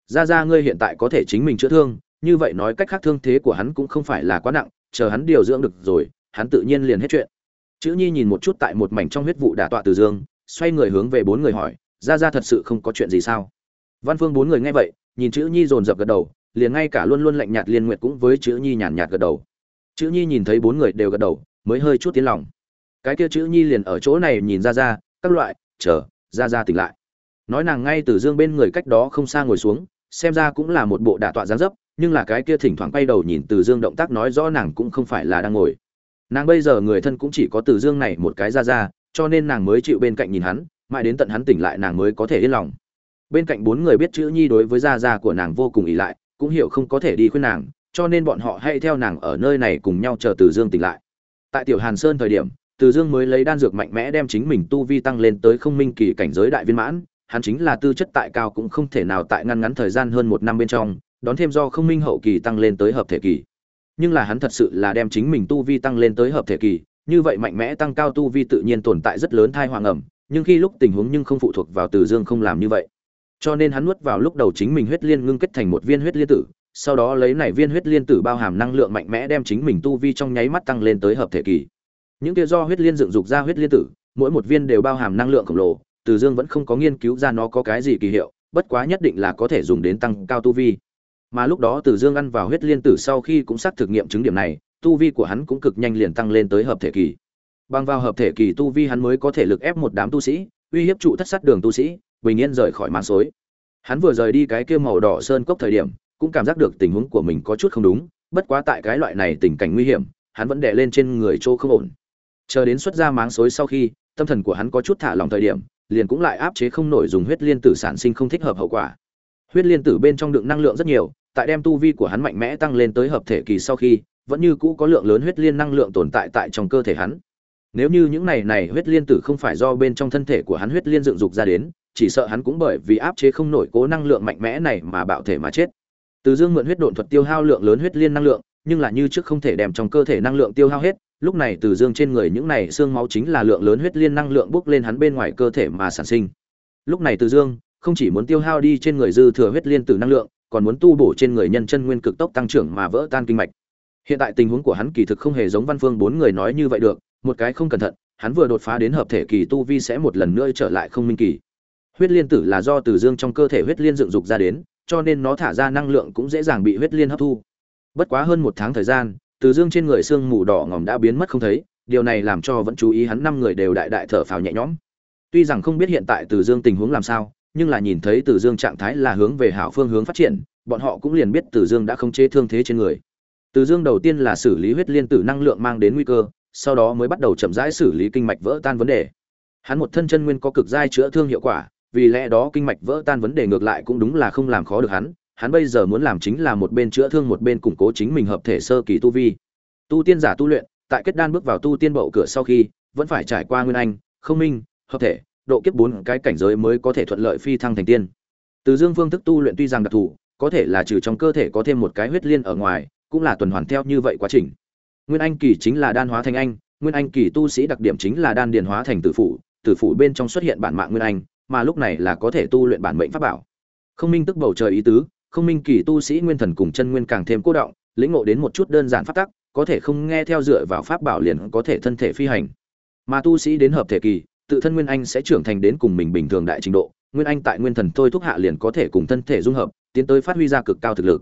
Ra ra ngươi hiện tại có thể chính mình chữa thương, như vậy nói cách khác thương thế của hắn cũng không phải là quá nặng, chờ hắn điều dưỡng được rồi, hắn tự nhiên liền hết chuyện. Chữ nhi nhìn một chút tại một mảnh trong huyết vụ đả tọa từ dương, xoay người hướng về bốn người hỏi ra ra thật sự không có chuyện gì sao? Văn phương bốn người nghe vậy, nhìn chữ nhi dồn dập gật đầu, liền ngay cả luôn luôn lạnh nhạt liên nguyệt cũng với chữ nhi nhàn nhạt gật đầu. Chữ nhi nhìn thấy bốn người đều gật đầu, mới hơi chút tiếng lòng. Cái kia chữ nhi liền ở chỗ này nhìn ra ra, các loại, chờ, ra ra tỉnh lại. Nói nàng ngay từ dương bên người cách đó không xa ngồi xuống, xem ra cũng là một bộ đả tọa gián dấp, nhưng là cái kia thỉnh thoảng quay đầu nhìn từ dương động tác nói rõ nàng cũng không phải là đang ngồi. Nàng bây giờ người thân cũng chỉ có từ dương này một cái ra ra, cho nên nàng mới chịu bên cạnh nhìn hắn mãi đến tận hắn tỉnh lại nàng mới có thể yên lòng. Bên cạnh bốn người biết chữ nhi đối với gia gia của nàng vô cùng ỷ lại, cũng hiểu không có thể đi khuyên nàng, cho nên bọn họ hay theo nàng ở nơi này cùng nhau chờ từ dương tỉnh lại. Tại tiểu hàn sơn thời điểm, từ dương mới lấy đan dược mạnh mẽ đem chính mình tu vi tăng lên tới không minh kỳ cảnh giới đại viên mãn, hắn chính là tư chất tại cao cũng không thể nào tại ngăn ngắn thời gian hơn một năm bên trong, đón thêm do không minh hậu kỳ tăng lên tới hợp thể kỳ. Nhưng là hắn thật sự là đem chính mình tu vi tăng lên tới hợp thể kỳ, như vậy mạnh mẽ tăng cao tu vi tự nhiên tồn tại rất lớn thai hoàng ẩm nhưng khi lúc tình huống nhưng không phụ thuộc vào từ dương không làm như vậy. Cho nên hắn nuốt vào lúc đầu chính mình huyết liên ngưng kết thành một viên huyết liên tử, sau đó lấy này viên huyết liên tử bao hàm năng lượng mạnh mẽ đem chính mình tu vi trong nháy mắt tăng lên tới hợp thể kỳ. Những kia do huyết liên dựng dục ra huyết liên tử, mỗi một viên đều bao hàm năng lượng khổng lồ, từ dương vẫn không có nghiên cứu ra nó có cái gì kỳ hiệu, bất quá nhất định là có thể dùng đến tăng cao tu vi. Mà lúc đó từ dương ăn vào huyết liên tử sau khi cũng xác thực nghiệm chứng điểm này, tu vi của hắn cũng cực nhanh liền tăng lên tới hợp thể kỳ bằng vào hợp thể kỳ tu vi hắn mới có thể lực ép một đám tu sĩ, uy hiếp trụ thất sát đường tu sĩ, bình yên rời khỏi mạng xối. Hắn vừa rời đi cái kia màu đỏ sơn cốc thời điểm, cũng cảm giác được tình huống của mình có chút không đúng, bất quá tại cái loại này tình cảnh nguy hiểm, hắn vẫn đè lên trên người chỗ không ổn. Chờ đến xuất ra máng xối sau khi, tâm thần của hắn có chút thả lòng thời điểm, liền cũng lại áp chế không nổi dùng huyết liên tử sản sinh không thích hợp hậu quả. Huyết liên tử bên trong đựng năng lượng rất nhiều, tại đem tu vi của hắn mạnh mẽ tăng lên tới hợp thể kỳ sau khi, vẫn như cũ có lượng lớn huyết liên năng lượng tồn tại tại trong cơ thể hắn nếu như những này này huyết liên tử không phải do bên trong thân thể của hắn huyết liên dựng dục ra đến, chỉ sợ hắn cũng bởi vì áp chế không nổi cố năng lượng mạnh mẽ này mà bạo thể mà chết. Từ dương mượn huyết độn thuật tiêu hao lượng lớn huyết liên năng lượng, nhưng là như trước không thể đem trong cơ thể năng lượng tiêu hao hết, lúc này từ dương trên người những này xương máu chính là lượng lớn huyết liên năng lượng bốc lên hắn bên ngoài cơ thể mà sản sinh. Lúc này từ dương, không chỉ muốn tiêu hao đi trên người dư thừa huyết liên tử năng lượng, còn muốn tu bổ trên người nhân chân nguyên cực tốc tăng trưởng mà vỡ tan kinh mạch. Hiện tại tình huống của hắn kỳ thực không hề giống văn phương bốn người nói như vậy được một cái không cẩn thận, hắn vừa đột phá đến hợp thể kỳ tu vi sẽ một lần nữa trở lại không minh kỳ. Huyết liên tử là do từ dương trong cơ thể huyết liên dựng dục ra đến, cho nên nó thả ra năng lượng cũng dễ dàng bị huyết liên hấp thu. Bất quá hơn một tháng thời gian, từ dương trên người xương mù đỏ ngòm đã biến mất không thấy, điều này làm cho vẫn chú ý hắn năm người đều đại đại thở phào nhẹ nhõm. Tuy rằng không biết hiện tại từ dương tình huống làm sao, nhưng là nhìn thấy từ dương trạng thái là hướng về hảo phương hướng phát triển, bọn họ cũng liền biết từ dương đã không chế thương thế trên người. Từ dương đầu tiên là xử lý huyết liên tử năng lượng mang đến nguy cơ sau đó mới bắt đầu chậm rãi xử lý kinh mạch vỡ tan vấn đề. Hắn một thân chân nguyên có cực giai chữa thương hiệu quả, vì lẽ đó kinh mạch vỡ tan vấn đề ngược lại cũng đúng là không làm khó được hắn hắn bây giờ muốn làm chính là một bên chữa thương một bên củng cố chính mình hợp thể sơ kỳ tu vi. Tu tiên giả tu luyện, tại kết đan bước vào tu tiên bậu cửa sau khi, vẫn phải trải qua nguyên anh, không minh, hợp thể, độ kiếp bốn cái cảnh giới mới có thể thuận lợi phi thăng thành tiên. Từ dương phương thức tu luyện tuy rằng đặc thù, có thể là trừ trong cơ thể có thêm một cái huyết liên ở ngoài, cũng là tuần hoàn theo như vậy quá trình nguyên anh kỳ chính là đan hóa thành anh, nguyên anh kỳ tu sĩ đặc điểm chính là đan điền hóa thành tử phủ tử phủ bên trong xuất hiện bản mạng nguyên anh, mà lúc này là có thể tu luyện bản mệnh pháp bảo. Không minh tức bầu trời ý tứ, không minh kỳ tu sĩ nguyên thần cùng chân nguyên càng thêm cố động, lĩnh ngộ đến một chút đơn giản pháp tắc, có thể không nghe theo dựa vào pháp bảo liền có thể thân thể phi hành. Mà tu sĩ đến hợp thể kỳ, tự thân nguyên anh sẽ trưởng thành đến cùng mình bình thường đại trình độ, nguyên anh tại nguyên thần thôi thúc hạ liền có thể cùng thân thể dung hợp, tiến tới phát huy ra cực cao thực lực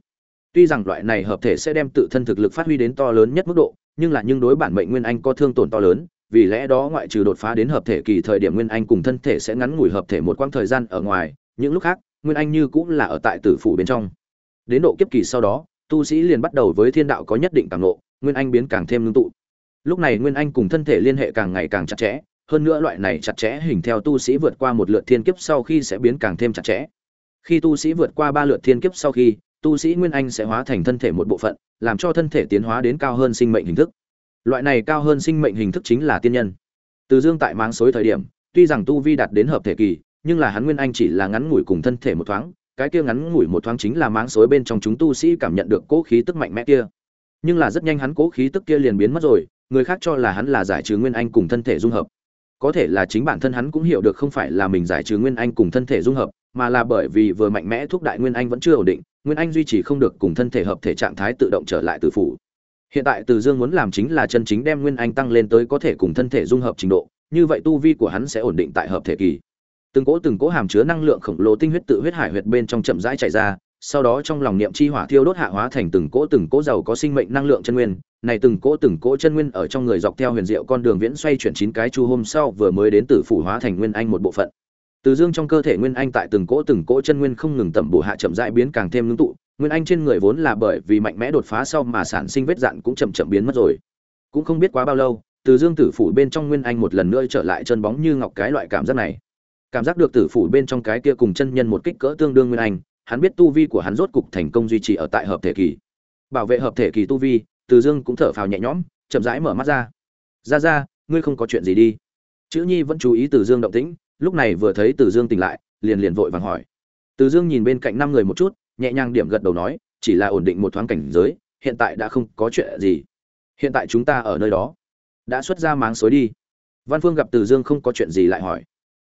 tuy rằng loại này hợp thể sẽ đem tự thân thực lực phát huy đến to lớn nhất mức độ nhưng là nhưng đối bản mệnh nguyên anh có thương tổn to lớn vì lẽ đó ngoại trừ đột phá đến hợp thể kỳ thời điểm nguyên anh cùng thân thể sẽ ngắn ngủi hợp thể một quãng thời gian ở ngoài những lúc khác nguyên anh như cũng là ở tại tử phủ bên trong. Đến độ kiếp kỳ sau đó tu sĩ liền bắt đầu với thiên đạo có nhất định cảm ngộ, nguyên anh biến càng thêm ngưng tụ. Lúc này nguyên anh cùng thân thể liên hệ càng ngày càng chặt chẽ hơn nữa loại này chặt chẽ hình theo tu sĩ vượt qua một lượt thiên kiếp sau khi sẽ biến càng thêm chặt chẽ. Khi tu sĩ vượt qua ba lượt thiên kiếp sau khi tu sĩ nguyên anh sẽ hóa thành thân thể một bộ phận, làm cho thân thể tiến hóa đến cao hơn sinh mệnh hình thức. Loại này cao hơn sinh mệnh hình thức chính là tiên nhân. Từ dương tại máng xối thời điểm, tuy rằng tu vi đạt đến hợp thể kỳ, nhưng là hắn nguyên anh chỉ là ngắn ngủi cùng thân thể một thoáng, cái kia ngắn ngủi một thoáng chính là máng xối bên trong chúng tu sĩ cảm nhận được cố khí tức mạnh mẽ kia. Nhưng là rất nhanh hắn cố khí tức kia liền biến mất rồi, người khác cho là hắn là giải trừ nguyên anh cùng thân thể dung hợp. Có thể là chính bản thân hắn cũng hiểu được không phải là mình giải trừ nguyên anh cùng thân thể dung hợp, mà là bởi vì vừa mạnh mẽ thúc đại nguyên anh vẫn chưa ổn định nguyên anh duy trì không được cùng thân thể hợp thể trạng thái tự động trở lại từ phủ. Hiện tại từ dương muốn làm chính là chân chính đem nguyên anh tăng lên tới có thể cùng thân thể dung hợp trình độ, như vậy tu vi của hắn sẽ ổn định tại hợp thể kỳ. Từng cỗ từng cỗ hàm chứa năng lượng khổng lồ tinh huyết tự huyết hải huyệt bên trong chậm rãi chạy ra, sau đó trong lòng niệm chi hỏa thiêu đốt hạ hóa thành từng cỗ từng cỗ giàu có sinh mệnh năng lượng chân nguyên. Này từng cỗ từng cỗ chân nguyên ở trong người dọc theo huyền diệu con đường viễn xoay chuyển chín cái chu hôm sau vừa mới đến tử phủ hóa thành nguyên anh một bộ phận từ dương trong cơ thể nguyên anh tại từng cỗ từng cỗ chân nguyên không ngừng tẩm bổ hạ chậm rãi biến càng thêm ngưng tụ. Nguyên anh trên người vốn là bởi vì mạnh mẽ đột phá sau mà sản sinh vết dạn cũng chậm chậm biến mất rồi. Cũng không biết quá bao lâu, từ dương tử phủ bên trong nguyên anh một lần nữa trở lại chân bóng như ngọc cái loại cảm giác này. Cảm giác được tử phủ bên trong cái kia cùng chân nhân một kích cỡ tương đương nguyên anh, hắn biết tu vi của hắn rốt cục thành công duy trì ở tại hợp thể kỳ. Bảo vệ hợp thể kỳ tu vi, từ dương cũng thở phào nhẹ nhõm, chậm rãi mở mắt ra. Ra ra, ngươi không có chuyện gì đi. Chữ nhi vẫn chú ý từ dương động tĩnh lúc này vừa thấy từ dương tỉnh lại, liền liền vội vàng hỏi. Từ dương nhìn bên cạnh năm người một chút, nhẹ nhàng điểm gật đầu nói, chỉ là ổn định một thoáng cảnh giới, hiện tại đã không có chuyện gì. Hiện tại chúng ta ở nơi đó. Đã xuất ra máng xối đi. Văn phương gặp từ dương không có chuyện gì lại hỏi.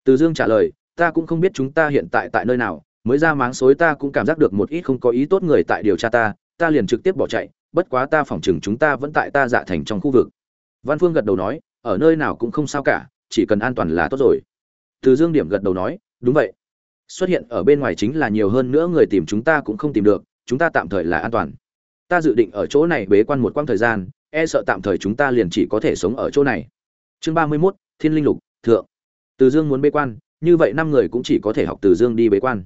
Từ dương trả lời, ta cũng không biết chúng ta hiện tại tại nơi nào, mới ra máng xối ta cũng cảm giác được một ít không có ý tốt người tại điều tra ta ta liền trực tiếp bỏ chạy, bất quá ta phỏng chừng chúng ta vẫn tại ta dạ thành trong khu vực. Văn phương gật đầu nói, ở nơi nào cũng không sao cả, chỉ cần an toàn là tốt rồi từ dương điểm gật đầu nói, đúng vậy. Xuất hiện ở bên ngoài chính là nhiều hơn nữa người tìm chúng ta cũng không tìm được, chúng ta tạm thời là an toàn. Ta dự định ở chỗ này bế quan một quãng thời gian e sợ tạm thời chúng ta liền chỉ có thể sống ở chỗ này. Chương ba mươi mốt, thiên linh lục, thượng. Từ dương muốn bế quan, như vậy năm người cũng chỉ có thể học từ dương đi bế quan.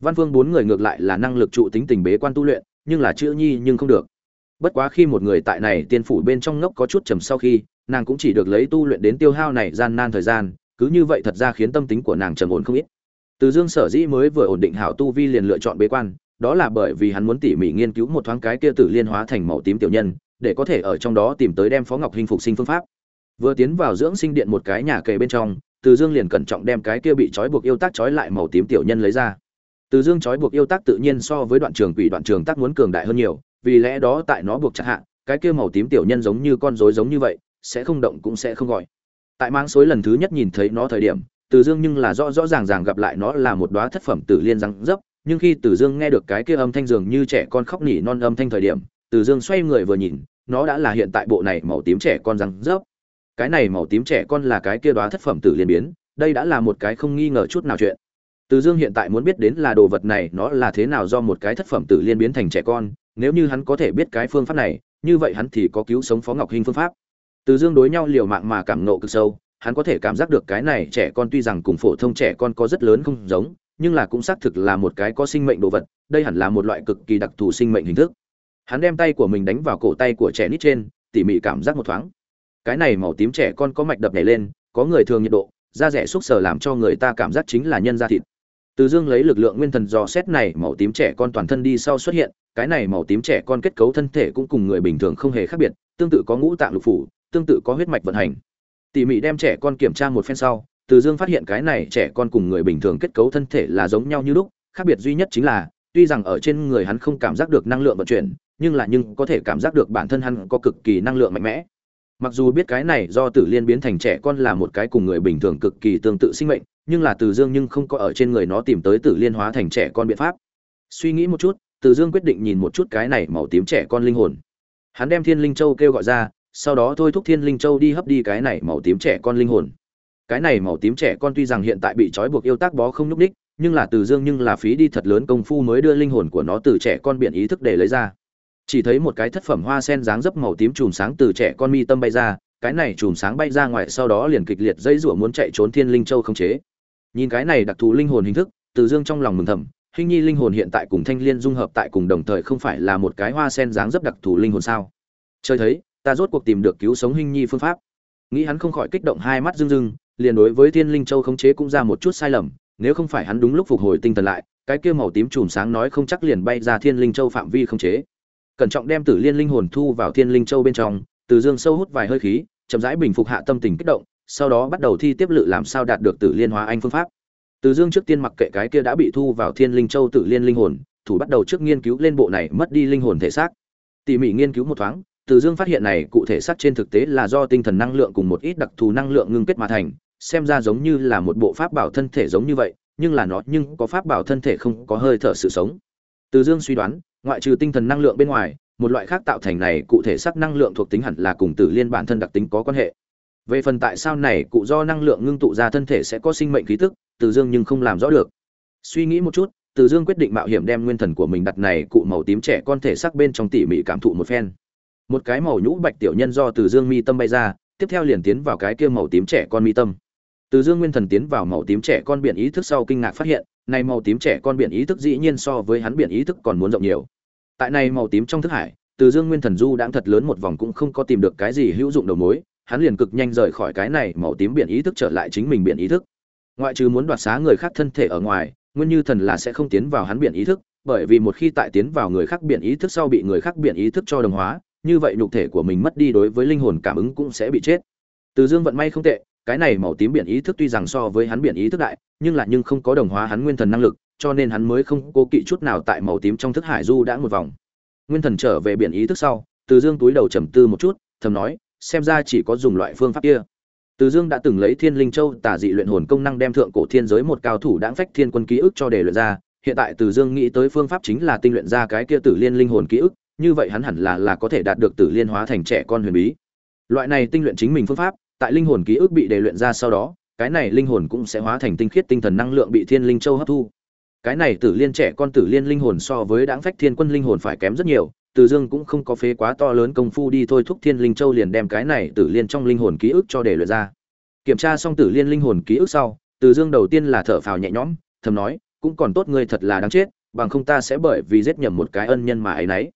Văn phương bốn người ngược lại là năng lực trụ tính tình bế quan tu luyện, nhưng là chữ nhi nhưng không được. Bất quá khi một người tại này tiên phủ bên trong ngốc có chút trầm sau khi, nàng cũng chỉ được lấy tu luyện đến tiêu hao này gian nan thời gian cứ như vậy thật ra khiến tâm tính của nàng trầm ổn không ít. Từ dương sở dĩ mới vừa ổn định hảo tu vi liền lựa chọn bế quan, đó là bởi vì hắn muốn tỉ mỉ nghiên cứu một thoáng cái kia tử liên hóa thành màu tím tiểu nhân, để có thể ở trong đó tìm tới đem phó ngọc hình phục sinh phương pháp. Vừa tiến vào dưỡng sinh điện một cái nhà kề bên trong, từ dương liền cẩn trọng đem cái kia bị trói buộc yêu tác trói lại màu tím tiểu nhân lấy ra. Từ dương trói buộc yêu tác tự nhiên so với đoạn trường quỷ đoạn trường tác muốn cường đại hơn nhiều, vì lẽ đó tại nó buộc chặt hạ, cái kia màu tím tiểu nhân giống như con rối giống như vậy, sẽ không động cũng sẽ không gọi tại mang xối lần thứ nhất nhìn thấy nó thời điểm, từ dương nhưng là rõ rõ ràng ràng gặp lại nó là một đóa thất phẩm tử liên răng dấp, nhưng khi từ dương nghe được cái kia âm thanh dường như trẻ con khóc nỉ non âm thanh thời điểm, từ dương xoay người vừa nhìn, nó đã là hiện tại bộ này màu tím trẻ con răng dấp. Cái này màu tím trẻ con là cái kia đóa thất phẩm tử liên biến, đây đã là một cái không nghi ngờ chút nào chuyện. Từ dương hiện tại muốn biết đến là đồ vật này nó là thế nào do một cái thất phẩm tử liên biến thành trẻ con, nếu như hắn có thể biết cái phương pháp này, như vậy hắn thì có cứu sống phó ngọc hinh phương pháp từ dương đối nhau liều mạng mà cảm nộ cực sâu, hắn có thể cảm giác được cái này trẻ con tuy rằng cùng phổ thông trẻ con có rất lớn không giống, nhưng là cũng xác thực là một cái có sinh mệnh đồ vật, đây hẳn là một loại cực kỳ đặc thù sinh mệnh hình thức. Hắn đem tay của mình đánh vào cổ tay của trẻ nít trên, tỉ mỉ cảm giác một thoáng. Cái này màu tím trẻ con có mạch đập nhảy lên, có người thường nhiệt độ, da rẻ xúc sờ làm cho người ta cảm giác chính là nhân da thịt. Từ dương lấy lực lượng nguyên thần dò xét này, màu tím trẻ con toàn thân đi sau xuất hiện, cái này màu tím trẻ con kết cấu thân thể cũng cùng người bình thường không hề khác biệt, tương tự có ngũ tạng lục phủ tương tự có huyết mạch vận hành. Tỉ mỉ đem trẻ con kiểm tra một phen sau, từ dương phát hiện cái này trẻ con cùng người bình thường kết cấu thân thể là giống nhau như lúc, khác biệt duy nhất chính là, tuy rằng ở trên người hắn không cảm giác được năng lượng vận chuyển, nhưng là nhưng có thể cảm giác được bản thân hắn có cực kỳ năng lượng mạnh mẽ. Mặc dù biết cái này do tử liên biến thành trẻ con là một cái cùng người bình thường cực kỳ tương tự sinh mệnh, nhưng là từ dương nhưng không có ở trên người nó tìm tới tử liên hóa thành trẻ con biện pháp. Suy nghĩ một chút, từ dương quyết định nhìn một chút cái này màu tím trẻ con linh hồn. Hắn đem thiên linh châu kêu gọi ra sau đó thôi thúc thiên linh châu đi hấp đi cái này màu tím trẻ con linh hồn. Cái này màu tím trẻ con tuy rằng hiện tại bị trói buộc yêu tác bó không nhúc ních nhưng là từ dương nhưng là phí đi thật lớn công phu mới đưa linh hồn của nó từ trẻ con biện ý thức để lấy ra. Chỉ thấy một cái thất phẩm hoa sen dáng dấp màu tím chùm sáng từ trẻ con mi tâm bay ra, cái này chùm sáng bay ra ngoài sau đó liền kịch liệt dây rủa muốn chạy trốn thiên linh châu không chế. Nhìn cái này đặc thù linh hồn hình thức, từ dương trong lòng mừng thầm, hình nhi linh hồn hiện tại cùng thanh liên dung hợp tại cùng đồng thời không phải là một cái hoa sen dáng dấp đặc thù linh hồn sao? Chơi thấy ta rốt cuộc tìm được cứu sống hình nhi phương pháp. Nghĩ hắn không khỏi kích động hai mắt rưng rưng, liền đối với thiên linh châu khống chế cũng ra một chút sai lầm, nếu không phải hắn đúng lúc phục hồi tinh thần lại, cái kia màu tím chùm sáng nói không chắc liền bay ra thiên linh châu phạm vi khống chế. Cẩn trọng đem tử liên linh hồn thu vào thiên linh châu bên trong, từ dương sâu hút vài hơi khí, chậm rãi bình phục hạ tâm tình kích động, sau đó bắt đầu thi tiếp lự làm sao đạt được tử liên hóa anh phương pháp. Từ dương trước tiên mặc kệ cái kia đã bị thu vào thiên linh châu tử liên linh hồn, thủ bắt đầu trước nghiên cứu lên bộ này mất đi linh hồn thể xác. Tỉ mỉ nghiên cứu một thoáng từ dương phát hiện này cụ thể xác trên thực tế là do tinh thần năng lượng cùng một ít đặc thù năng lượng ngưng kết mà thành, xem ra giống như là một bộ pháp bảo thân thể giống như vậy, nhưng là nó nhưng có pháp bảo thân thể không có hơi thở sự sống. Từ dương suy đoán, ngoại trừ tinh thần năng lượng bên ngoài, một loại khác tạo thành này cụ thể sắc năng lượng thuộc tính hẳn là cùng tử liên bản thân đặc tính có quan hệ. Về phần tại sao này cụ do năng lượng ngưng tụ ra thân thể sẽ có sinh mệnh khí tức, từ dương nhưng không làm rõ được. Suy nghĩ một chút, từ dương quyết định mạo hiểm đem nguyên thần của mình đặt này cụ màu tím trẻ con thể sắc bên trong tỉ mỉ cảm thụ một phen một cái màu nhũ bạch tiểu nhân do từ dương mi tâm bay ra, tiếp theo liền tiến vào cái kia màu tím trẻ con mi tâm. Từ dương nguyên thần tiến vào màu tím trẻ con biển ý thức sau kinh ngạc phát hiện, này màu tím trẻ con biển ý thức dĩ nhiên so với hắn biển ý thức còn muốn rộng nhiều. Tại này màu tím trong thức hải, từ dương nguyên thần du đã thật lớn một vòng cũng không có tìm được cái gì hữu dụng đầu mối, hắn liền cực nhanh rời khỏi cái này màu tím biển ý thức trở lại chính mình biển ý thức. Ngoại trừ muốn đoạt xá người khác thân thể ở ngoài, nguyên như thần là sẽ không tiến vào hắn biển ý thức, bởi vì một khi tại tiến vào người khác biển ý thức sau bị người khác biển ý thức cho đồng hóa như vậy nhục thể của mình mất đi đối với linh hồn cảm ứng cũng sẽ bị chết. Từ dương vận may không tệ, cái này màu tím biển ý thức tuy rằng so với hắn biển ý thức đại, nhưng là nhưng không có đồng hóa hắn nguyên thần năng lực, cho nên hắn mới không cố kỵ chút nào tại màu tím trong thức hải du đã một vòng. Nguyên thần trở về biển ý thức sau, từ dương túi đầu trầm tư một chút, thầm nói, xem ra chỉ có dùng loại phương pháp kia. Từ dương đã từng lấy thiên linh châu tả dị luyện hồn công năng đem thượng cổ thiên giới một cao thủ đãng phách thiên quân ký ức cho đề luyện ra, hiện tại từ dương nghĩ tới phương pháp chính là tinh luyện ra cái kia tử liên linh hồn ký ức như vậy hắn hẳn là là có thể đạt được tử liên hóa thành trẻ con huyền bí. Loại này tinh luyện chính mình phương pháp, tại linh hồn ký ức bị đề luyện ra sau đó, cái này linh hồn cũng sẽ hóa thành tinh khiết tinh thần năng lượng bị thiên linh châu hấp thu. Cái này tử liên trẻ con tử liên linh hồn so với đãng phách thiên quân linh hồn phải kém rất nhiều, từ dương cũng không có phế quá to lớn công phu đi thôi, thúc thiên linh châu liền đem cái này tử liên trong linh hồn ký ức cho để luyện ra. Kiểm tra xong tử liên linh hồn ký ức sau, từ dương đầu tiên là thở phào nhẹ nhõm, thầm nói, cũng còn tốt ngươi thật là đáng chết, bằng không ta sẽ bởi vì giết nhầm một cái ân nhân mà ấy nấy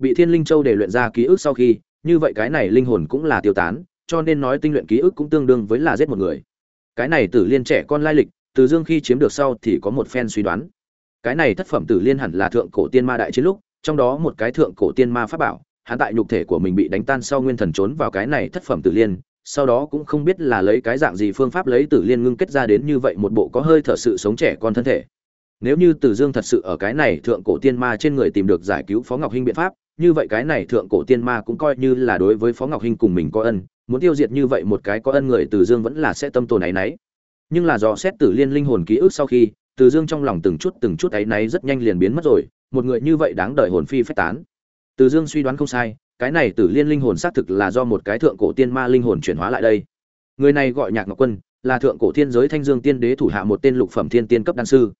bị thiên linh châu để luyện ra ký ức sau khi, như vậy cái này linh hồn cũng là tiêu tán, cho nên nói tinh luyện ký ức cũng tương đương với là giết một người. Cái này tử liên trẻ con lai lịch, từ dương khi chiếm được sau thì có một phen suy đoán. Cái này thất phẩm tử liên hẳn là thượng cổ tiên ma đại chiến lúc, trong đó một cái thượng cổ tiên ma pháp bảo, hắn tại nhục thể của mình bị đánh tan sau nguyên thần trốn vào cái này thất phẩm tử liên, sau đó cũng không biết là lấy cái dạng gì phương pháp lấy tử liên ngưng kết ra đến như vậy một bộ có hơi thở sự sống trẻ con thân thể nếu như Từ dương thật sự ở cái này thượng cổ tiên ma trên người tìm được giải cứu phó ngọc hinh biện pháp, như vậy cái này thượng cổ tiên ma cũng coi như là đối với phó ngọc hinh cùng mình có ân, muốn tiêu diệt như vậy một cái có ân người từ dương vẫn là sẽ tâm tồn ấy nấy. nhưng là do xét tử liên linh hồn ký ức sau khi, từ dương trong lòng từng chút từng chút ấy nấy rất nhanh liền biến mất rồi, một người như vậy đáng đợi hồn phi phách tán. Từ dương suy đoán không sai, cái này tử liên linh hồn xác thực là do một cái thượng cổ tiên ma linh hồn chuyển hóa lại đây. Người này gọi nhạc ngọc quân, là thượng cổ thiên giới thanh dương tiên đế thủ hạ một tên lục phẩm thiên tiên cấp đan sư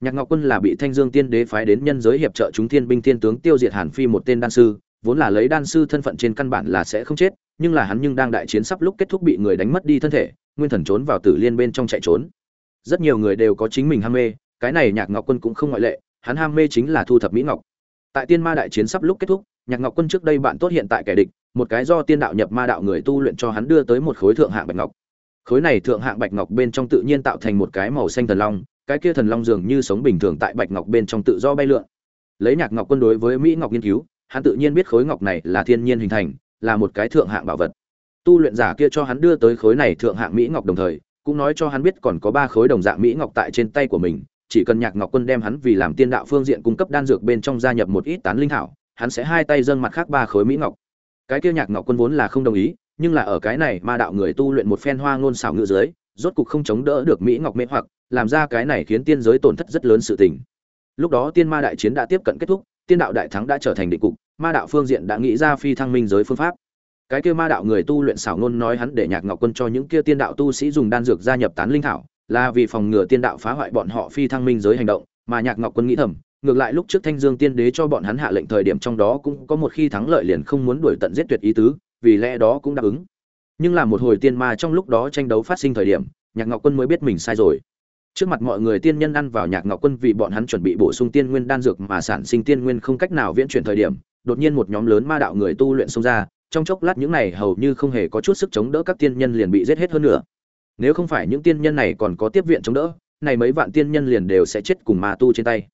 nhạc ngọc quân là bị thanh dương tiên đế phái đến nhân giới hiệp trợ chúng thiên binh thiên tướng tiêu diệt hàn phi một tên đan sư, vốn là lấy đan sư thân phận trên căn bản là sẽ không chết, nhưng là hắn nhưng đang đại chiến sắp lúc kết thúc bị người đánh mất đi thân thể, nguyên thần trốn vào tử liên bên trong chạy trốn. Rất nhiều người đều có chính mình ham mê, cái này nhạc ngọc quân cũng không ngoại lệ, hắn ham mê chính là thu thập mỹ ngọc. Tại tiên ma đại chiến sắp lúc kết thúc, nhạc ngọc quân trước đây bạn tốt hiện tại kẻ địch, một cái do tiên đạo nhập ma đạo người tu luyện cho hắn đưa tới một khối thượng hạng bạch ngọc. Khối này thượng hạng bạch ngọc bên trong tự nhiên tạo thành một cái màu xanh thần long cái kia thần long dường như sống bình thường tại bạch ngọc bên trong tự do bay lượn. Lấy nhạc ngọc quân đối với mỹ ngọc nghiên cứu, hắn tự nhiên biết khối ngọc này là thiên nhiên hình thành, là một cái thượng hạng bảo vật. Tu luyện giả kia cho hắn đưa tới khối này thượng hạng mỹ ngọc đồng thời, cũng nói cho hắn biết còn có ba khối đồng dạng mỹ ngọc tại trên tay của mình, chỉ cần nhạc ngọc quân đem hắn vì làm tiên đạo phương diện cung cấp đan dược bên trong gia nhập một ít tán linh thảo hắn sẽ hai tay dâng mặt khác ba khối mỹ ngọc. Cái kia nhạc ngọc quân vốn là không đồng ý, nhưng là ở cái này ma đạo người tu luyện một phen hoa ngôn xảo ngữ dưới rốt cục không chống đỡ được mỹ ngọc mê hoặc, làm ra cái này khiến tiên giới tổn thất rất lớn sự tình. Lúc đó tiên ma đại chiến đã tiếp cận kết thúc, tiên đạo đại thắng đã trở thành định cục, ma đạo phương diện đã nghĩ ra phi thăng minh giới phương pháp. Cái kia ma đạo người tu luyện xảo ngôn nói hắn để nhạc ngọc quân cho những kia tiên đạo tu sĩ dùng đan dược gia nhập tán linh thảo, là vì phòng ngừa tiên đạo phá hoại bọn họ phi thăng minh giới hành động, mà nhạc ngọc quân nghĩ thầm, ngược lại lúc trước thanh dương tiên đế cho bọn hắn hạ lệnh thời điểm trong đó cũng có một khi thắng lợi liền không muốn đuổi tận giết tuyệt ý tứ, vì lẽ đó cũng đáp ứng nhưng là một hồi tiên ma trong lúc đó tranh đấu phát sinh thời điểm, nhạc ngọc quân mới biết mình sai rồi. Trước mặt mọi người tiên nhân ăn vào nhạc ngọc quân vì bọn hắn chuẩn bị bổ sung tiên nguyên đan dược mà sản sinh tiên nguyên không cách nào viễn chuyển thời điểm, đột nhiên một nhóm lớn ma đạo người tu luyện xông ra, trong chốc lát những này hầu như không hề có chút sức chống đỡ các tiên nhân liền bị giết hết hơn nữa. Nếu không phải những tiên nhân này còn có tiếp viện chống đỡ, này mấy vạn tiên nhân liền đều sẽ chết cùng ma tu trên tay.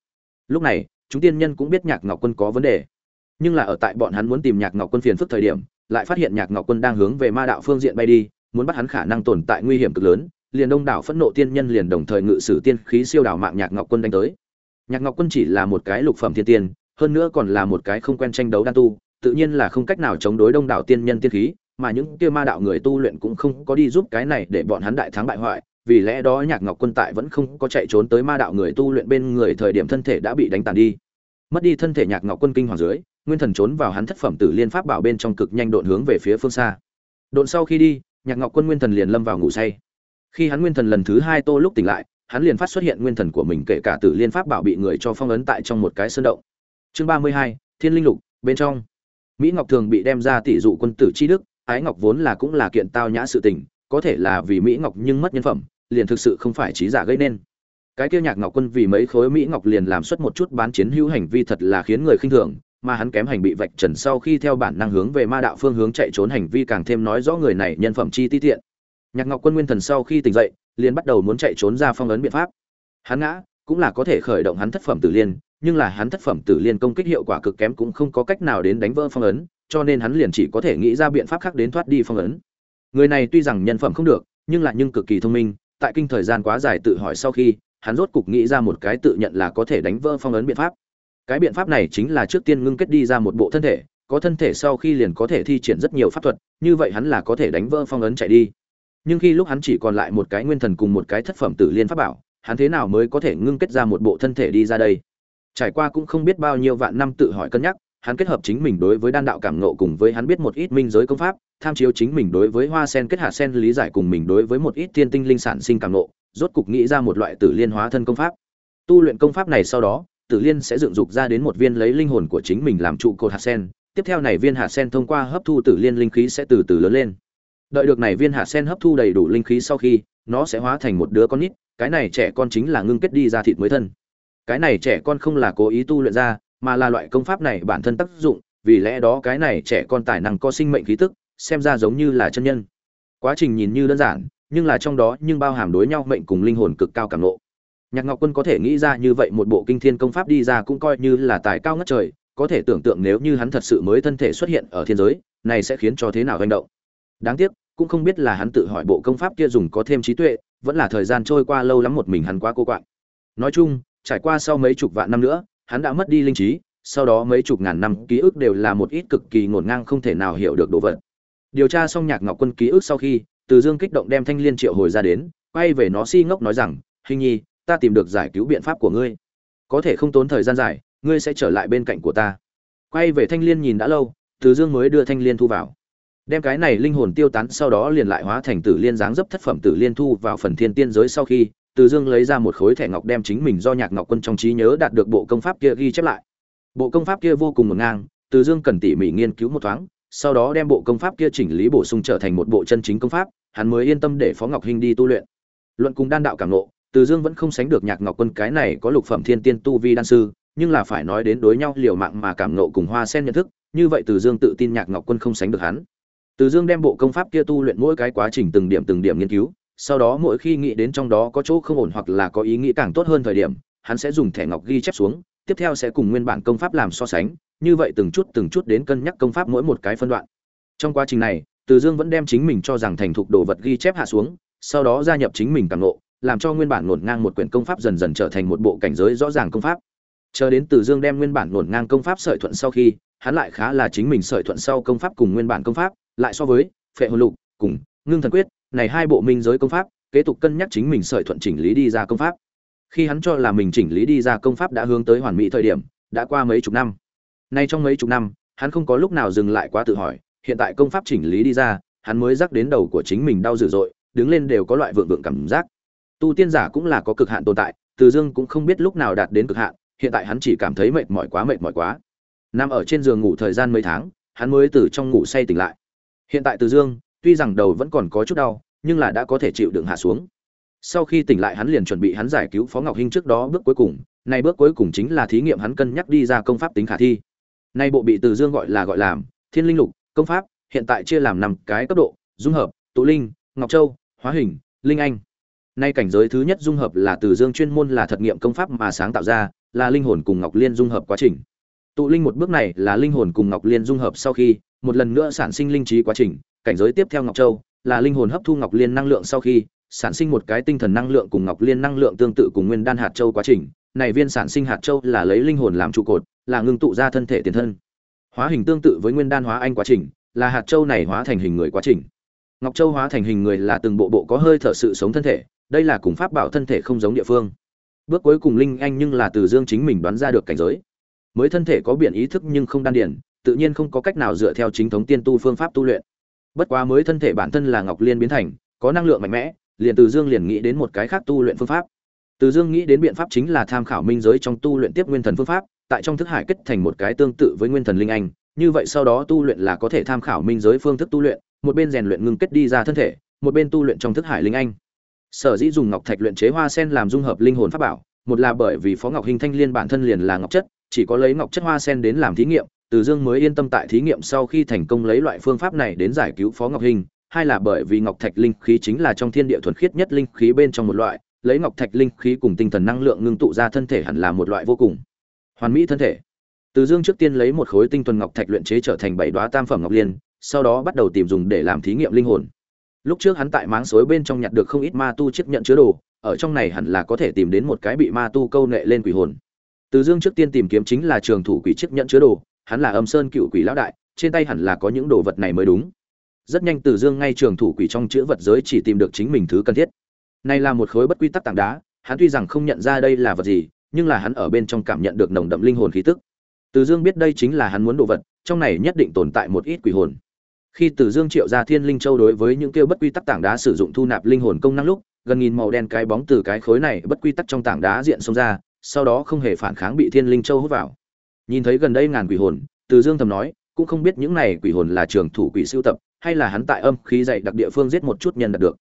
Lúc này, chúng tiên nhân cũng biết nhạc ngọc quân có vấn đề. Nhưng là ở tại bọn hắn muốn tìm nhạc ngọc quân phiền phức thời điểm lại phát hiện nhạc ngọc quân đang hướng về ma đạo phương diện bay đi, muốn bắt hắn khả năng tồn tại nguy hiểm cực lớn, liền đông đảo phẫn nộ tiên nhân liền đồng thời ngự sử tiên khí siêu đảo mạng nhạc ngọc quân đánh tới. Nhạc ngọc quân chỉ là một cái lục phẩm thiên tiên, hơn nữa còn là một cái không quen tranh đấu đan tu, tự nhiên là không cách nào chống đối đông đảo tiên nhân tiên khí, mà những kia ma đạo người tu luyện cũng không có đi giúp cái này để bọn hắn đại thắng bại hoại, vì lẽ đó nhạc ngọc quân tại vẫn không có chạy trốn tới ma đạo người tu luyện bên người thời điểm thân thể đã bị đánh tàn đi. Mất đi thân thể nhạc ngọc quân kinh hoàng dưới nguyên thần trốn vào hắn thất phẩm tử liên pháp bảo bên trong cực nhanh độn hướng về phía phương xa. Độn sau khi đi, nhạc ngọc quân nguyên thần liền lâm vào ngủ say. Khi hắn nguyên thần lần thứ hai tô lúc tỉnh lại, hắn liền phát xuất hiện nguyên thần của mình kể cả tử liên pháp bảo bị người cho phong ấn tại trong một cái sơn động. Chương ba mươi hai, thiên linh lục, bên trong. Mỹ ngọc thường bị đem ra tỷ dụ quân tử chi đức, ái ngọc vốn là cũng là kiện tao nhã sự tình, có thể là vì mỹ ngọc nhưng mất nhân phẩm, liền thực sự không phải trí giả gây nên. Cái kia nhạc ngọc quân vì mấy khối mỹ ngọc liền làm xuất một chút bán chiến hữu hành vi thật là khiến người khinh thường mà hắn kém hành bị vạch trần sau khi theo bản năng hướng về ma đạo phương hướng chạy trốn hành vi càng thêm nói rõ người này nhân phẩm chi ti tiện. Nhạc ngọc quân nguyên thần sau khi tỉnh dậy, liền bắt đầu muốn chạy trốn ra phong ấn biện pháp. Hắn ngã, cũng là có thể khởi động hắn thất phẩm tử liên, nhưng là hắn thất phẩm tử liên công kích hiệu quả cực kém cũng không có cách nào đến đánh vỡ phong ấn, cho nên hắn liền chỉ có thể nghĩ ra biện pháp khác đến thoát đi phong ấn. Người này tuy rằng nhân phẩm không được, nhưng lại nhưng cực kỳ thông minh, tại kinh thời gian quá dài tự hỏi sau khi, hắn rốt cục nghĩ ra một cái tự nhận là có thể đánh vỡ phong ấn biện pháp cái biện pháp này chính là trước tiên ngưng kết đi ra một bộ thân thể, có thân thể sau khi liền có thể thi triển rất nhiều pháp thuật, như vậy hắn là có thể đánh vỡ phong ấn chạy đi. Nhưng khi lúc hắn chỉ còn lại một cái nguyên thần cùng một cái thất phẩm tử liên pháp bảo, hắn thế nào mới có thể ngưng kết ra một bộ thân thể đi ra đây? Trải qua cũng không biết bao nhiêu vạn năm tự hỏi cân nhắc, hắn kết hợp chính mình đối với đan đạo cảm ngộ cùng với hắn biết một ít minh giới công pháp, tham chiếu chính mình đối với hoa sen kết hạ sen lý giải cùng mình đối với một ít tiên tinh linh sản sinh cảm ngộ, rốt cục nghĩ ra một loại tử liên hóa thân công pháp. Tu luyện công pháp này sau đó tử liên sẽ dựng dục ra đến một viên lấy linh hồn của chính mình làm trụ cột hạt sen. Tiếp theo này viên hạt sen thông qua hấp thu tử liên linh khí sẽ từ từ lớn lên. Đợi được này viên hạt sen hấp thu đầy đủ linh khí sau khi, nó sẽ hóa thành một đứa con nít. Cái này trẻ con chính là ngưng kết đi ra thịt mới thân. Cái này trẻ con không là cố ý tu luyện ra, mà là loại công pháp này bản thân tác dụng. Vì lẽ đó cái này trẻ con tài năng có sinh mệnh khí tức, xem ra giống như là chân nhân. Quá trình nhìn như đơn giản, nhưng là trong đó nhưng bao hàm đối nhau mệnh cùng linh hồn cực cao cảm ngộ nhạc ngọc quân có thể nghĩ ra như vậy một bộ kinh thiên công pháp đi ra cũng coi như là tài cao ngất trời, có thể tưởng tượng nếu như hắn thật sự mới thân thể xuất hiện ở thiên giới, này sẽ khiến cho thế nào hành động. Đáng tiếc, cũng không biết là hắn tự hỏi bộ công pháp kia dùng có thêm trí tuệ, vẫn là thời gian trôi qua lâu lắm một mình hắn quá cô quạng. Nói chung, trải qua sau mấy chục vạn năm nữa, hắn đã mất đi linh trí, sau đó mấy chục ngàn năm ký ức đều là một ít cực kỳ ngổn ngang không thể nào hiểu được đồ vật. Điều tra xong nhạc ngọc quân ký ức sau khi, từ dương kích động đem thanh liên triệu hồi ra đến, quay về nó si ngốc nói rằng, hình nhi ta tìm được giải cứu biện pháp của ngươi. Có thể không tốn thời gian dài, ngươi sẽ trở lại bên cạnh của ta. Quay về thanh liên nhìn đã lâu, từ dương mới đưa thanh liên thu vào. Đem cái này linh hồn tiêu tán sau đó liền lại hóa thành tử liên dáng dấp thất phẩm tử liên thu vào phần thiên tiên giới sau khi, từ dương lấy ra một khối thẻ ngọc đem chính mình do nhạc ngọc quân trong trí nhớ đạt được bộ công pháp kia ghi chép lại. Bộ công pháp kia vô cùng ngổn ngang, từ dương cần tỉ mỉ nghiên cứu một thoáng, sau đó đem bộ công pháp kia chỉnh lý bổ sung trở thành một bộ chân chính công pháp, hắn mới yên tâm để phó ngọc hinh đi tu luyện. Luận cùng đan đạo cảm nộ từ dương vẫn không sánh được nhạc ngọc quân, cái này có lục phẩm thiên tiên tu vi đan sư, nhưng là phải nói đến đối nhau liều mạng mà cảm nộ cùng hoa sen nhận thức, như vậy từ dương tự tin nhạc ngọc quân không sánh được hắn. Từ dương đem bộ công pháp kia tu luyện mỗi cái quá trình từng điểm từng điểm nghiên cứu, sau đó mỗi khi nghĩ đến trong đó có chỗ không ổn hoặc là có ý nghĩ càng tốt hơn thời điểm, hắn sẽ dùng thẻ ngọc ghi chép xuống, tiếp theo sẽ cùng nguyên bản công pháp làm so sánh, như vậy từng chút từng chút đến cân nhắc công pháp mỗi một cái phân đoạn. Trong quá trình này, từ dương vẫn đem chính mình cho rằng thành thục đồ vật ghi chép hạ xuống, sau đó gia nhập chính mình càng ngộ làm cho nguyên bản ngổn ngang một quyển công pháp dần dần trở thành một bộ cảnh giới rõ ràng công pháp. Chờ đến từ dương đem nguyên bản ngổn ngang công pháp sợi thuận sau khi, hắn lại khá là chính mình sợi thuận sau công pháp cùng nguyên bản công pháp, lại so với phệ hồn lục cùng ngưng thần quyết, này hai bộ minh giới công pháp, kế tục cân nhắc chính mình sợi thuận chỉnh lý đi ra công pháp. Khi hắn cho là mình chỉnh lý đi ra công pháp đã hướng tới hoàn mỹ thời điểm, đã qua mấy chục năm. Nay trong mấy chục năm, hắn không có lúc nào dừng lại quá tự hỏi, hiện tại công pháp chỉnh lý đi ra, hắn mới rắc đến đầu của chính mình đau dữ dội, đứng lên đều có loại vượng vượng cảm giác tu tiên giả cũng là có cực hạn tồn tại, từ dương cũng không biết lúc nào đạt đến cực hạn, hiện tại hắn chỉ cảm thấy mệt mỏi quá, mệt mỏi quá. Nằm ở trên giường ngủ thời gian mấy tháng, hắn mới từ trong ngủ say tỉnh lại. Hiện tại từ dương, tuy rằng đầu vẫn còn có chút đau, nhưng là đã có thể chịu đựng hạ xuống. Sau khi tỉnh lại hắn liền chuẩn bị hắn giải cứu phó ngọc hinh trước đó bước cuối cùng. Nay bước cuối cùng chính là thí nghiệm hắn cân nhắc đi ra công pháp tính khả thi. Nay bộ bị từ dương gọi là gọi làm thiên linh lục, công pháp hiện tại chia làm năm cái cấp độ, dung hợp, tụ linh, ngọc châu, hóa hình, linh anh nay cảnh giới thứ nhất dung hợp là từ dương chuyên môn là thật nghiệm công pháp mà sáng tạo ra, là linh hồn cùng ngọc liên dung hợp quá trình. Tụ linh một bước này là linh hồn cùng ngọc liên dung hợp sau khi, một lần nữa sản sinh linh trí quá trình, cảnh giới tiếp theo ngọc châu, là linh hồn hấp thu ngọc liên năng lượng sau khi, sản sinh một cái tinh thần năng lượng cùng ngọc liên năng lượng tương tự cùng nguyên đan hạt châu quá trình. Này viên sản sinh hạt châu là lấy linh hồn làm trụ cột, là ngưng tụ ra thân thể tiền thân. Hóa hình tương tự với nguyên đan hóa anh quá trình, là hạt châu này hóa thành hình người quá trình. Ngọc châu hóa thành hình người là từng bộ bộ có hơi thở sự sống thân thể đây là cùng pháp bảo thân thể không giống địa phương. Bước cuối cùng linh anh nhưng là từ dương chính mình đoán ra được cảnh giới. Mới thân thể có biển ý thức nhưng không đan điển tự nhiên không có cách nào dựa theo chính thống tiên tu phương pháp tu luyện. Bất quá mới thân thể bản thân là ngọc liên biến thành, có năng lượng mạnh mẽ, liền từ dương liền nghĩ đến một cái khác tu luyện phương pháp. Từ dương nghĩ đến biện pháp chính là tham khảo minh giới trong tu luyện tiếp nguyên thần phương pháp, tại trong thức hải kết thành một cái tương tự với nguyên thần linh anh. Như vậy sau đó tu luyện là có thể tham khảo minh giới phương thức tu luyện, một bên rèn luyện ngưng kết đi ra thân thể, một bên tu luyện trong thức hải linh anh sở dĩ dùng ngọc thạch luyện chế hoa sen làm dung hợp linh hồn pháp bảo, một là bởi vì phó ngọc hình thanh liên bản thân liền là ngọc chất, chỉ có lấy ngọc chất hoa sen đến làm thí nghiệm, từ dương mới yên tâm tại thí nghiệm sau khi thành công lấy loại phương pháp này đến giải cứu phó ngọc hình. Hai là bởi vì ngọc thạch linh khí chính là trong thiên địa thuần khiết nhất linh khí bên trong một loại, lấy ngọc thạch linh khí cùng tinh thần năng lượng ngưng tụ ra thân thể hẳn là một loại vô cùng hoàn mỹ thân thể. Từ dương trước tiên lấy một khối tinh thuần ngọc thạch luyện chế trở thành bảy đoá tam phẩm ngọc liên, sau đó bắt đầu tìm dùng để làm thí nghiệm linh hồn lúc trước hắn tại máng suối bên trong nhặt được không ít ma tu chiếc nhận chứa đồ, ở trong này hẳn là có thể tìm đến một cái bị ma tu câu nệ lên quỷ hồn. Từ dương trước tiên tìm kiếm chính là trường thủ quỷ chiếc nhận chứa đồ, hắn là âm sơn cựu quỷ lão đại, trên tay hẳn là có những đồ vật này mới đúng. Rất nhanh từ dương ngay trường thủ quỷ trong chữ vật giới chỉ tìm được chính mình thứ cần thiết. Này là một khối bất quy tắc tảng đá, hắn tuy rằng không nhận ra đây là vật gì, nhưng là hắn ở bên trong cảm nhận được nồng đậm linh hồn khí tức. Từ dương biết đây chính là hắn muốn đồ vật, trong này nhất định tồn tại một ít quỷ hồn khi từ dương triệu ra thiên linh châu đối với những kêu bất quy tắc tảng đá sử dụng thu nạp linh hồn công năng lúc, gần nghìn màu đen cái bóng từ cái khối này bất quy tắc trong tảng đá diện xông ra, sau đó không hề phản kháng bị thiên linh châu hút vào. Nhìn thấy gần đây ngàn quỷ hồn, từ dương thầm nói, cũng không biết những này quỷ hồn là trường thủ quỷ sưu tập, hay là hắn tại âm khí dạy đặc địa phương giết một chút nhân đạt được.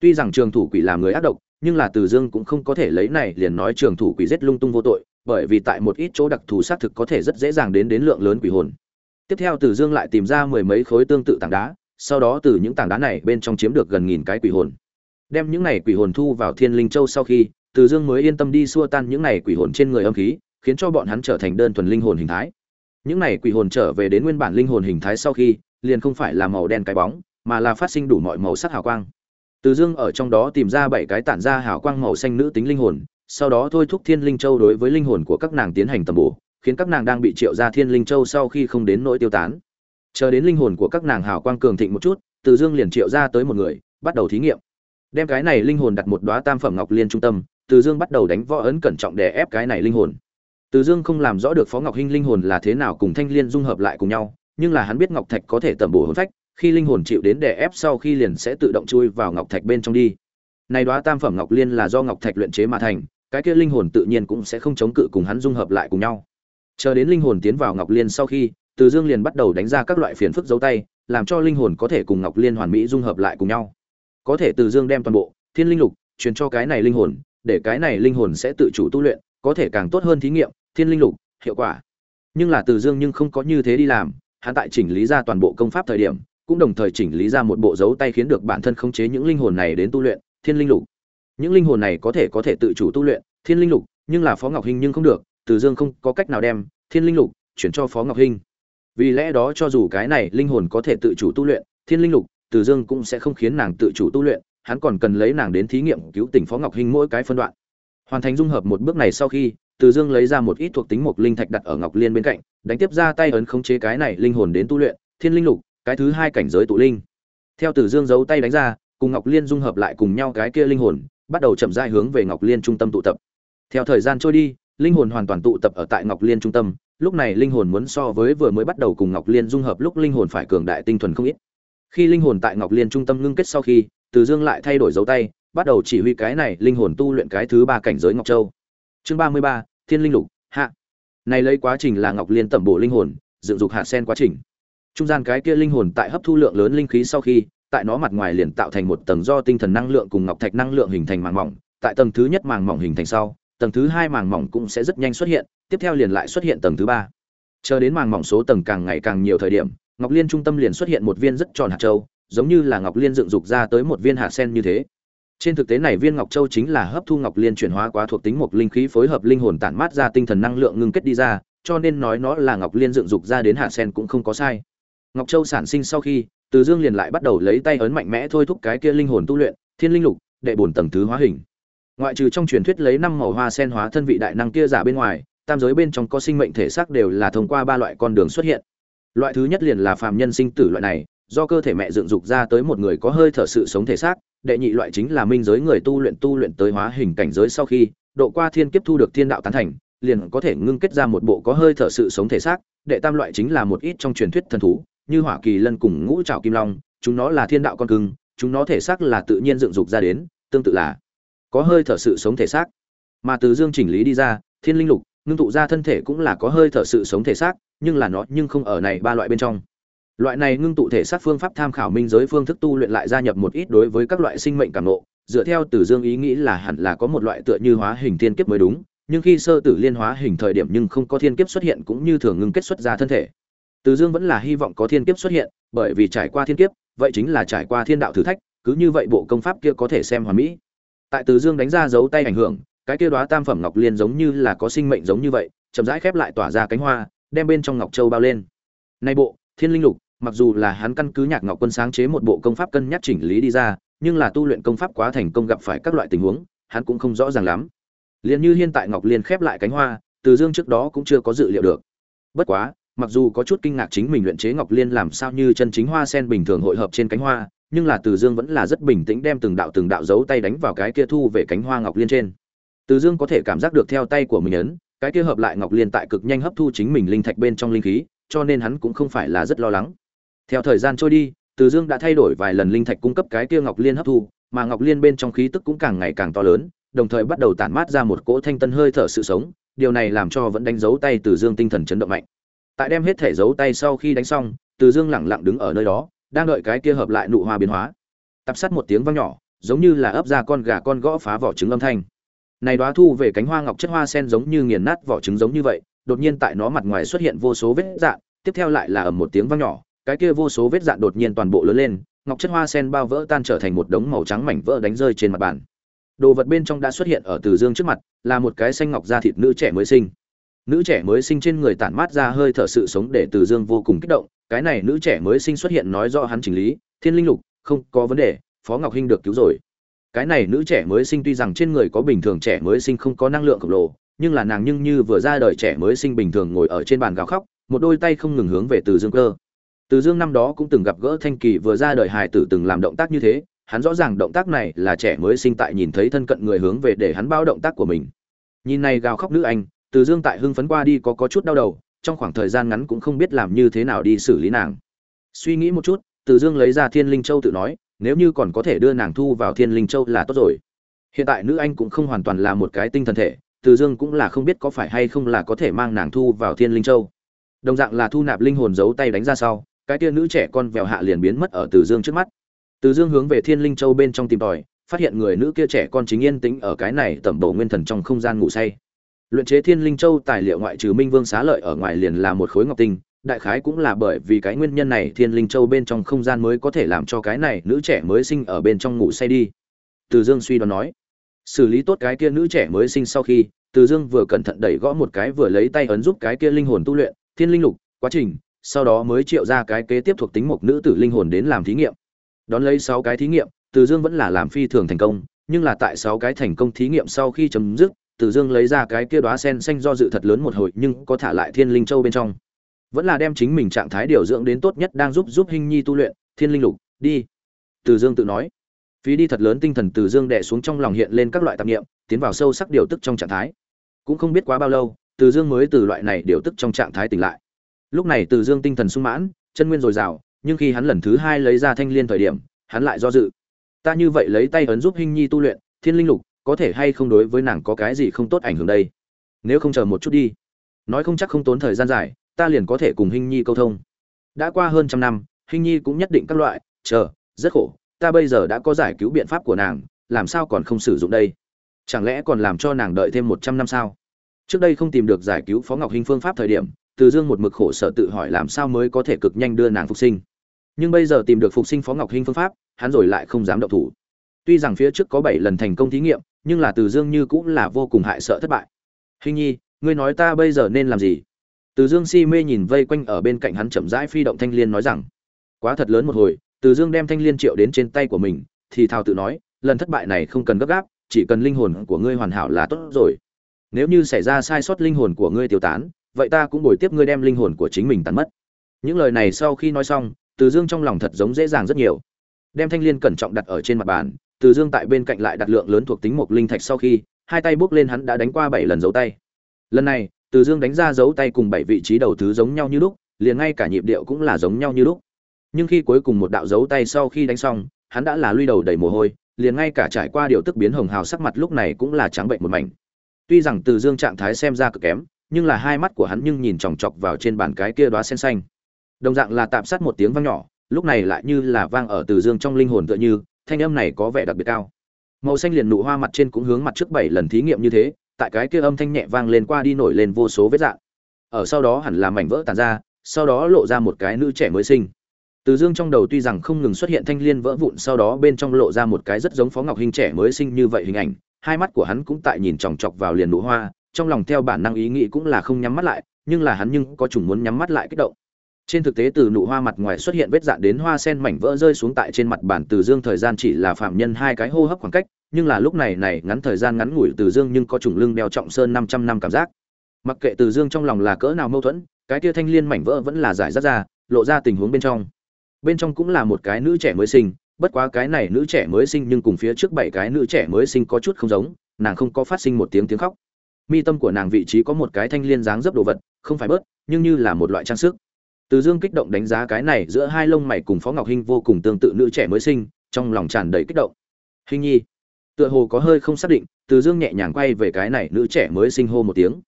Tuy rằng trường thủ quỷ làm người ác độc, nhưng là từ dương cũng không có thể lấy này liền nói trường thủ quỷ giết lung tung vô tội, bởi vì tại một ít chỗ đặc thù xác thực có thể rất dễ dàng đến đến lượng lớn quỷ hồn tiếp theo từ dương lại tìm ra mười mấy khối tương tự tảng đá, sau đó từ những tảng đá này bên trong chiếm được gần nghìn cái quỷ hồn. Đem những này quỷ hồn thu vào thiên linh châu sau khi, từ dương mới yên tâm đi xua tan những này quỷ hồn trên người âm khí, khiến cho bọn hắn trở thành đơn thuần linh hồn hình thái. Những này quỷ hồn trở về đến nguyên bản linh hồn hình thái sau khi, liền không phải là màu đen cái bóng, mà là phát sinh đủ mọi màu sắc hào quang. Từ dương ở trong đó tìm ra bảy cái tản ra hào quang màu xanh nữ tính linh hồn, sau đó thôi thúc thiên linh châu đối với linh hồn của các nàng tiến hành tầm bổ khiến các nàng đang bị triệu ra thiên linh châu sau khi không đến nỗi tiêu tán. Chờ đến linh hồn của các nàng hào quang cường thịnh một chút, từ dương liền triệu ra tới một người, bắt đầu thí nghiệm. Đem cái này linh hồn đặt một đoá tam phẩm ngọc liên trung tâm, từ dương bắt đầu đánh võ ấn cẩn trọng để ép cái này linh hồn. Từ dương không làm rõ được phó ngọc hinh linh hồn là thế nào cùng thanh liên dung hợp lại cùng nhau, nhưng là hắn biết ngọc thạch có thể tẩm bổ hồn phách, khi linh hồn chịu đến đè ép sau khi liền sẽ tự động chui vào ngọc thạch bên trong đi. Này đoá tam phẩm ngọc liên là do ngọc thạch luyện chế mà thành, cái kia linh hồn tự nhiên cũng sẽ không chống cự cùng hắn dung hợp lại cùng nhau chờ đến linh hồn tiến vào ngọc liên sau khi, từ dương liền bắt đầu đánh ra các loại phiền phức dấu tay, làm cho linh hồn có thể cùng ngọc liên hoàn mỹ dung hợp lại cùng nhau. Có thể từ dương đem toàn bộ thiên linh lục truyền cho cái này linh hồn, để cái này linh hồn sẽ tự chủ tu luyện, có thể càng tốt hơn thí nghiệm, thiên linh lục, hiệu quả. Nhưng là từ dương nhưng không có như thế đi làm, hắn tại chỉnh lý ra toàn bộ công pháp thời điểm, cũng đồng thời chỉnh lý ra một bộ dấu tay khiến được bản thân khống chế những linh hồn này đến tu luyện, thiên linh lục. Những linh hồn này có thể có thể tự chủ tu luyện, thiên linh lục, nhưng là phó ngọc hinh nhưng không được từ dương không có cách nào đem thiên linh lục chuyển cho phó ngọc hinh. Vì lẽ đó cho dù cái này linh hồn có thể tự chủ tu luyện thiên linh lục từ dương cũng sẽ không khiến nàng tự chủ tu luyện hắn còn cần lấy nàng đến thí nghiệm cứu tỉnh phó ngọc hinh mỗi cái phân đoạn. Hoàn thành dung hợp một bước này sau khi từ dương lấy ra một ít thuộc tính mục linh thạch đặt ở ngọc liên bên cạnh đánh tiếp ra tay ấn khống chế cái này linh hồn đến tu luyện thiên linh lục cái thứ hai cảnh giới tụ linh. Theo Từ Dương giấu tay đánh ra, cùng Ngọc Liên dung hợp lại cùng nhau cái kia linh hồn, bắt đầu chậm rãi hướng về Ngọc Liên trung tâm tụ tập. Theo thời gian trôi đi, linh hồn hoàn toàn tụ tập ở tại Ngọc Liên trung tâm, lúc này linh hồn muốn so với vừa mới bắt đầu cùng Ngọc Liên dung hợp lúc linh hồn phải cường đại tinh thuần không ít. Khi linh hồn tại Ngọc Liên trung tâm ngưng kết sau khi, Từ Dương lại thay đổi dấu tay, bắt đầu chỉ huy cái này linh hồn tu luyện cái thứ ba cảnh giới Ngọc Châu. Chương ba mươi ba Thiên linh lục, hạ. Này lấy quá trình là Ngọc Liên tẩm bổ linh hồn, dựng dục hạ sen quá trình. Trung gian cái kia linh hồn tại hấp thu lượng lớn linh khí sau khi, tại nó mặt ngoài liền tạo thành một tầng do tinh thần năng lượng cùng ngọc thạch năng lượng hình thành màng mỏng, tại tầng thứ nhất màng mỏng hình thành sau, tầng thứ hai màng mỏng cũng sẽ rất nhanh xuất hiện, tiếp theo liền lại xuất hiện tầng thứ ba. Chờ đến màng mỏng số tầng càng ngày càng nhiều thời điểm, Ngọc Liên trung tâm liền xuất hiện một viên rất tròn hạt châu, giống như là Ngọc Liên dựng dục ra tới một viên hạt sen như thế. Trên thực tế này viên Ngọc Châu chính là hấp thu Ngọc Liên chuyển hóa quá thuộc tính một linh khí phối hợp linh hồn tản mát ra tinh thần năng lượng ngưng kết đi ra, cho nên nói nó là Ngọc Liên dựng dục ra đến hạt sen cũng không có sai. Ngọc Châu sản sinh sau khi, Từ Dương liền lại bắt đầu lấy tay ấn mạnh mẽ thôi thúc cái kia linh hồn tu luyện, Thiên linh lục, đệ bổn tầng thứ hóa hình. Ngoại trừ trong truyền thuyết lấy năm màu hoa sen hóa thân vị đại năng kia giả bên ngoài, tam giới bên trong có sinh mệnh thể xác đều là thông qua ba loại con đường xuất hiện. Loại thứ nhất liền là phàm nhân sinh tử loại này, do cơ thể mẹ dựng dục ra tới một người có hơi thở sự sống thể xác, đệ nhị loại chính là minh giới người tu luyện tu luyện tới hóa hình cảnh giới sau khi độ qua thiên kiếp thu được thiên đạo tán thành, liền có thể ngưng kết ra một bộ có hơi thở sự sống thể xác, đệ tam loại chính là một ít trong truyền thuyết thần thú, như hỏa kỳ lân cùng ngũ trảo kim long chúng nó là thiên đạo con cưng chúng nó thể xác là tự nhiên dựng dục ra đến tương tự là có hơi thở sự sống thể xác. Mà từ dương chỉnh lý đi ra thiên linh lục ngưng tụ ra thân thể cũng là có hơi thở sự sống thể xác nhưng là nó nhưng không ở này ba loại bên trong. Loại này ngưng tụ thể xác phương pháp tham khảo minh giới phương thức tu luyện lại gia nhập một ít đối với các loại sinh mệnh cảm nộ dựa theo từ dương ý nghĩ là hẳn là có một loại tựa như hóa hình thiên kiếp mới đúng nhưng khi sơ tử liên hóa hình thời điểm nhưng không có thiên kiếp xuất hiện cũng như thường ngưng kết xuất ra thân thể. Từ Dương vẫn là hy vọng có thiên kiếp xuất hiện, bởi vì trải qua thiên kiếp, vậy chính là trải qua thiên đạo thử thách, cứ như vậy bộ công pháp kia có thể xem hoàn mỹ. Tại Từ Dương đánh ra dấu tay ảnh hưởng, cái kia đóa tam phẩm ngọc liên giống như là có sinh mệnh giống như vậy, chậm rãi khép lại tỏa ra cánh hoa, đem bên trong ngọc châu bao lên. Nay bộ Thiên Linh Lục, mặc dù là hắn căn cứ nhạc ngọc quân sáng chế một bộ công pháp cân nhắc chỉnh lý đi ra, nhưng là tu luyện công pháp quá thành công gặp phải các loại tình huống, hắn cũng không rõ ràng lắm. liền như hiện tại ngọc liên khép lại cánh hoa, Từ Dương trước đó cũng chưa có dự liệu được. Bất quá, mặc dù có chút kinh ngạc chính mình luyện chế ngọc liên làm sao như chân chính hoa sen bình thường hội hợp trên cánh hoa nhưng là từ dương vẫn là rất bình tĩnh đem từng đạo từng đạo dấu tay đánh vào cái kia thu về cánh hoa ngọc liên trên. Từ dương có thể cảm giác được theo tay của mình ấn, cái kia hợp lại ngọc liên tại cực nhanh hấp thu chính mình linh thạch bên trong linh khí, cho nên hắn cũng không phải là rất lo lắng. Theo thời gian trôi đi, từ dương đã thay đổi vài lần linh thạch cung cấp cái kia ngọc liên hấp thu, mà ngọc liên bên trong khí tức cũng càng ngày càng to lớn, đồng thời bắt đầu tản mát ra một cỗ thanh tân hơi thở sự sống, điều này làm cho vẫn đánh dấu tay từ dương tinh thần chấn động mạnh. Tại đem hết thể giấu tay sau khi đánh xong, từ dương lẳng lặng đứng ở nơi đó đang đợi cái kia hợp lại nụ hoa biến hóa. Tập sát một tiếng vang nhỏ, giống như là ấp ra con gà con gõ phá vỏ trứng âm thanh. Này đoá thu về cánh hoa ngọc chất hoa sen giống như nghiền nát vỏ trứng giống như vậy, đột nhiên tại nó mặt ngoài xuất hiện vô số vết dạn, tiếp theo lại là ầm một tiếng vang nhỏ, cái kia vô số vết dạn đột nhiên toàn bộ lớn lên, ngọc chất hoa sen bao vỡ tan trở thành một đống màu trắng mảnh vỡ đánh rơi trên mặt bàn. Đồ vật bên trong đã xuất hiện ở từ dương trước mặt, là một cái xanh ngọc da thịt nữ trẻ mới sinh. Nữ trẻ mới sinh trên người tản mát ra hơi thở sự sống để từ dương vô cùng kích động cái này nữ trẻ mới sinh xuất hiện nói rõ hắn chỉnh lý, thiên linh lục, không có vấn đề, phó ngọc hinh được cứu rồi. Cái này nữ trẻ mới sinh tuy rằng trên người có bình thường trẻ mới sinh không có năng lượng khổng lồ, nhưng là nàng nhưng như vừa ra đời trẻ mới sinh bình thường ngồi ở trên bàn gào khóc, một đôi tay không ngừng hướng về từ dương cơ. Từ dương năm đó cũng từng gặp gỡ thanh kỳ vừa ra đời hài tử từng làm động tác như thế, hắn rõ ràng động tác này là trẻ mới sinh tại nhìn thấy thân cận người hướng về để hắn bao động tác của mình. Nhìn này gào khóc nữ anh, từ dương tại hưng phấn qua đi có có chút đau đầu trong khoảng thời gian ngắn cũng không biết làm như thế nào đi xử lý nàng. Suy nghĩ một chút, từ dương lấy ra thiên linh châu tự nói, nếu như còn có thể đưa nàng thu vào thiên linh châu là tốt rồi. Hiện tại nữ anh cũng không hoàn toàn là một cái tinh thần thể, từ dương cũng là không biết có phải hay không là có thể mang nàng thu vào thiên linh châu. Đồng dạng là thu nạp linh hồn giấu tay đánh ra sau, cái tia nữ trẻ con vèo hạ liền biến mất ở từ dương trước mắt. Từ dương hướng về thiên linh châu bên trong tìm tòi, phát hiện người nữ kia trẻ con chính yên tĩnh ở cái này tẩm bổ nguyên thần trong không gian ngủ say luyện chế thiên linh châu tài liệu ngoại trừ minh vương xá lợi ở ngoài liền là một khối ngọc tinh, đại khái cũng là bởi vì cái nguyên nhân này thiên linh châu bên trong không gian mới có thể làm cho cái này nữ trẻ mới sinh ở bên trong ngủ say đi. Từ dương suy đoán nói, xử lý tốt cái kia nữ trẻ mới sinh sau khi, từ dương vừa cẩn thận đẩy gõ một cái vừa lấy tay ấn giúp cái kia linh hồn tu luyện, thiên linh lục, quá trình, sau đó mới triệu ra cái kế tiếp thuộc tính một nữ tử linh hồn đến làm thí nghiệm. Đón lấy sáu cái thí nghiệm, từ dương vẫn là làm phi thường thành công, nhưng là tại sáu cái thành công thí nghiệm sau khi chấm dứt từ Dương lấy ra cái kia đóa sen xanh do dự thật lớn một hồi, nhưng có thả lại Thiên Linh Châu bên trong. Vẫn là đem chính mình trạng thái điều dưỡng đến tốt nhất đang giúp giúp Hinh Nhi tu luyện, Thiên Linh Lục, đi. từ dương tự nói. Phí đi thật lớn tinh thần từ dương đè xuống trong lòng hiện lên các loại tạp niệm, tiến vào sâu sắc điều tức trong trạng thái. Cũng không biết quá bao lâu từ dương mới từ loại này điều tức trong trạng thái tỉnh lại. Lúc này từ dương tinh thần sung mãn chân nguyên dồi dào nhưng khi hắn lần thứ hai lấy ra thanh liên thời điểm hắn lại do dự. Ta như vậy lấy tay ấn giúp hinh nhi tu luyện thiên linh lục có thể hay không đối với nàng có cái gì không tốt ảnh hưởng đây? Nếu không chờ một chút đi. Nói không chắc không tốn thời gian dài, ta liền có thể cùng hình nhi câu thông. Đã qua hơn trăm năm hình nhi cũng nhất định các loại, chờ, rất khổ, ta bây giờ đã có giải cứu biện pháp của nàng, làm sao còn không sử dụng đây? Chẳng lẽ còn làm cho nàng đợi thêm một trăm năm sao? Trước đây không tìm được giải cứu phó ngọc hình phương pháp thời điểm, từ dương một mực khổ sở tự hỏi làm sao mới có thể cực nhanh đưa nàng phục sinh. Nhưng bây giờ tìm được phục sinh phó ngọc hình phương pháp, hắn rồi lại không dám động thủ. Tuy rằng phía trước có bảy lần thành công thí nghiệm nhưng là từ dương như cũng là vô cùng hại sợ thất bại. Hình nhi, ngươi nói ta bây giờ nên làm gì? Từ dương si mê nhìn vây quanh ở bên cạnh hắn chậm rãi phi động thanh liên nói rằng, quá thật lớn một hồi, từ dương đem thanh liên triệu đến trên tay của mình, thì thào tự nói, lần thất bại này không cần gấp gáp, chỉ cần linh hồn của ngươi hoàn hảo là tốt rồi. Nếu như xảy ra sai sót linh hồn của ngươi tiêu tán, vậy ta cũng bồi tiếp ngươi đem linh hồn của chính mình tàn mất. Những lời này sau khi nói xong, từ dương trong lòng thật giống dễ dàng rất nhiều. Đem thanh liên cẩn trọng đặt ở trên mặt bàn từ dương tại bên cạnh lại đặt lượng lớn thuộc tính mục linh thạch sau khi, hai tay bước lên hắn đã đánh qua bảy lần dấu tay. Lần này, từ dương đánh ra dấu tay cùng bảy vị trí đầu thứ giống nhau như lúc, liền ngay cả nhịp điệu cũng là giống nhau như lúc. Nhưng khi cuối cùng một đạo dấu tay sau khi đánh xong, hắn đã là lui đầu đầy mồ hôi, liền ngay cả trải qua điều tức biến hồng hào sắc mặt lúc này cũng là trắng bệnh một mảnh. Tuy rằng từ dương trạng thái xem ra cực kém, nhưng là hai mắt của hắn nhưng nhìn chòng chọc vào trên bàn cái kia đóa sen xanh. Đồng dạng là tạm sát một tiếng vang nhỏ, lúc này lại như là vang ở từ dương trong linh hồn tựa như thanh âm này có vẻ đặc biệt cao. Màu xanh liền nụ hoa mặt trên cũng hướng mặt trước bảy lần thí nghiệm như thế, tại cái kia âm thanh nhẹ vang lên qua đi nổi lên vô số vết dạng. Ở sau đó hẳn là mảnh vỡ tàn ra, sau đó lộ ra một cái nữ trẻ mới sinh. Từ dương trong đầu tuy rằng không ngừng xuất hiện thanh liên vỡ vụn, sau đó bên trong lộ ra một cái rất giống phó ngọc hình trẻ mới sinh như vậy hình ảnh, hai mắt của hắn cũng tại nhìn chòng chọc vào liền nụ hoa, trong lòng theo bản năng ý nghĩ cũng là không nhắm mắt lại, nhưng là hắn nhưng có chủng muốn nhắm mắt lại kích động trên thực tế từ nụ hoa mặt ngoài xuất hiện vết dạn đến hoa sen mảnh vỡ rơi xuống tại trên mặt bản từ dương thời gian chỉ là phạm nhân hai cái hô hấp khoảng cách, nhưng là lúc này này ngắn thời gian ngắn ngủi từ dương nhưng có chủng lưng đeo trọng sơn 500 năm cảm giác. Mặc kệ từ dương trong lòng là cỡ nào mâu thuẫn, cái tia thanh liên mảnh vỡ vẫn là giải rác ra, lộ ra tình huống bên trong. Bên trong cũng là một cái nữ trẻ mới sinh, bất quá cái này nữ trẻ mới sinh nhưng cùng phía trước bảy cái nữ trẻ mới sinh có chút không giống, nàng không có phát sinh một tiếng tiếng khóc. Mi tâm của nàng vị trí có một cái thanh liên dáng dấp đồ vật, không phải bớt, nhưng như là một loại trang sức từ dương kích động đánh giá cái này giữa hai lông mày cùng phó ngọc hinh vô cùng tương tự nữ trẻ mới sinh, trong lòng tràn đầy kích động. Hinh nhi, tựa hồ có hơi không xác định, từ dương nhẹ nhàng quay về cái này nữ trẻ mới sinh hô một tiếng.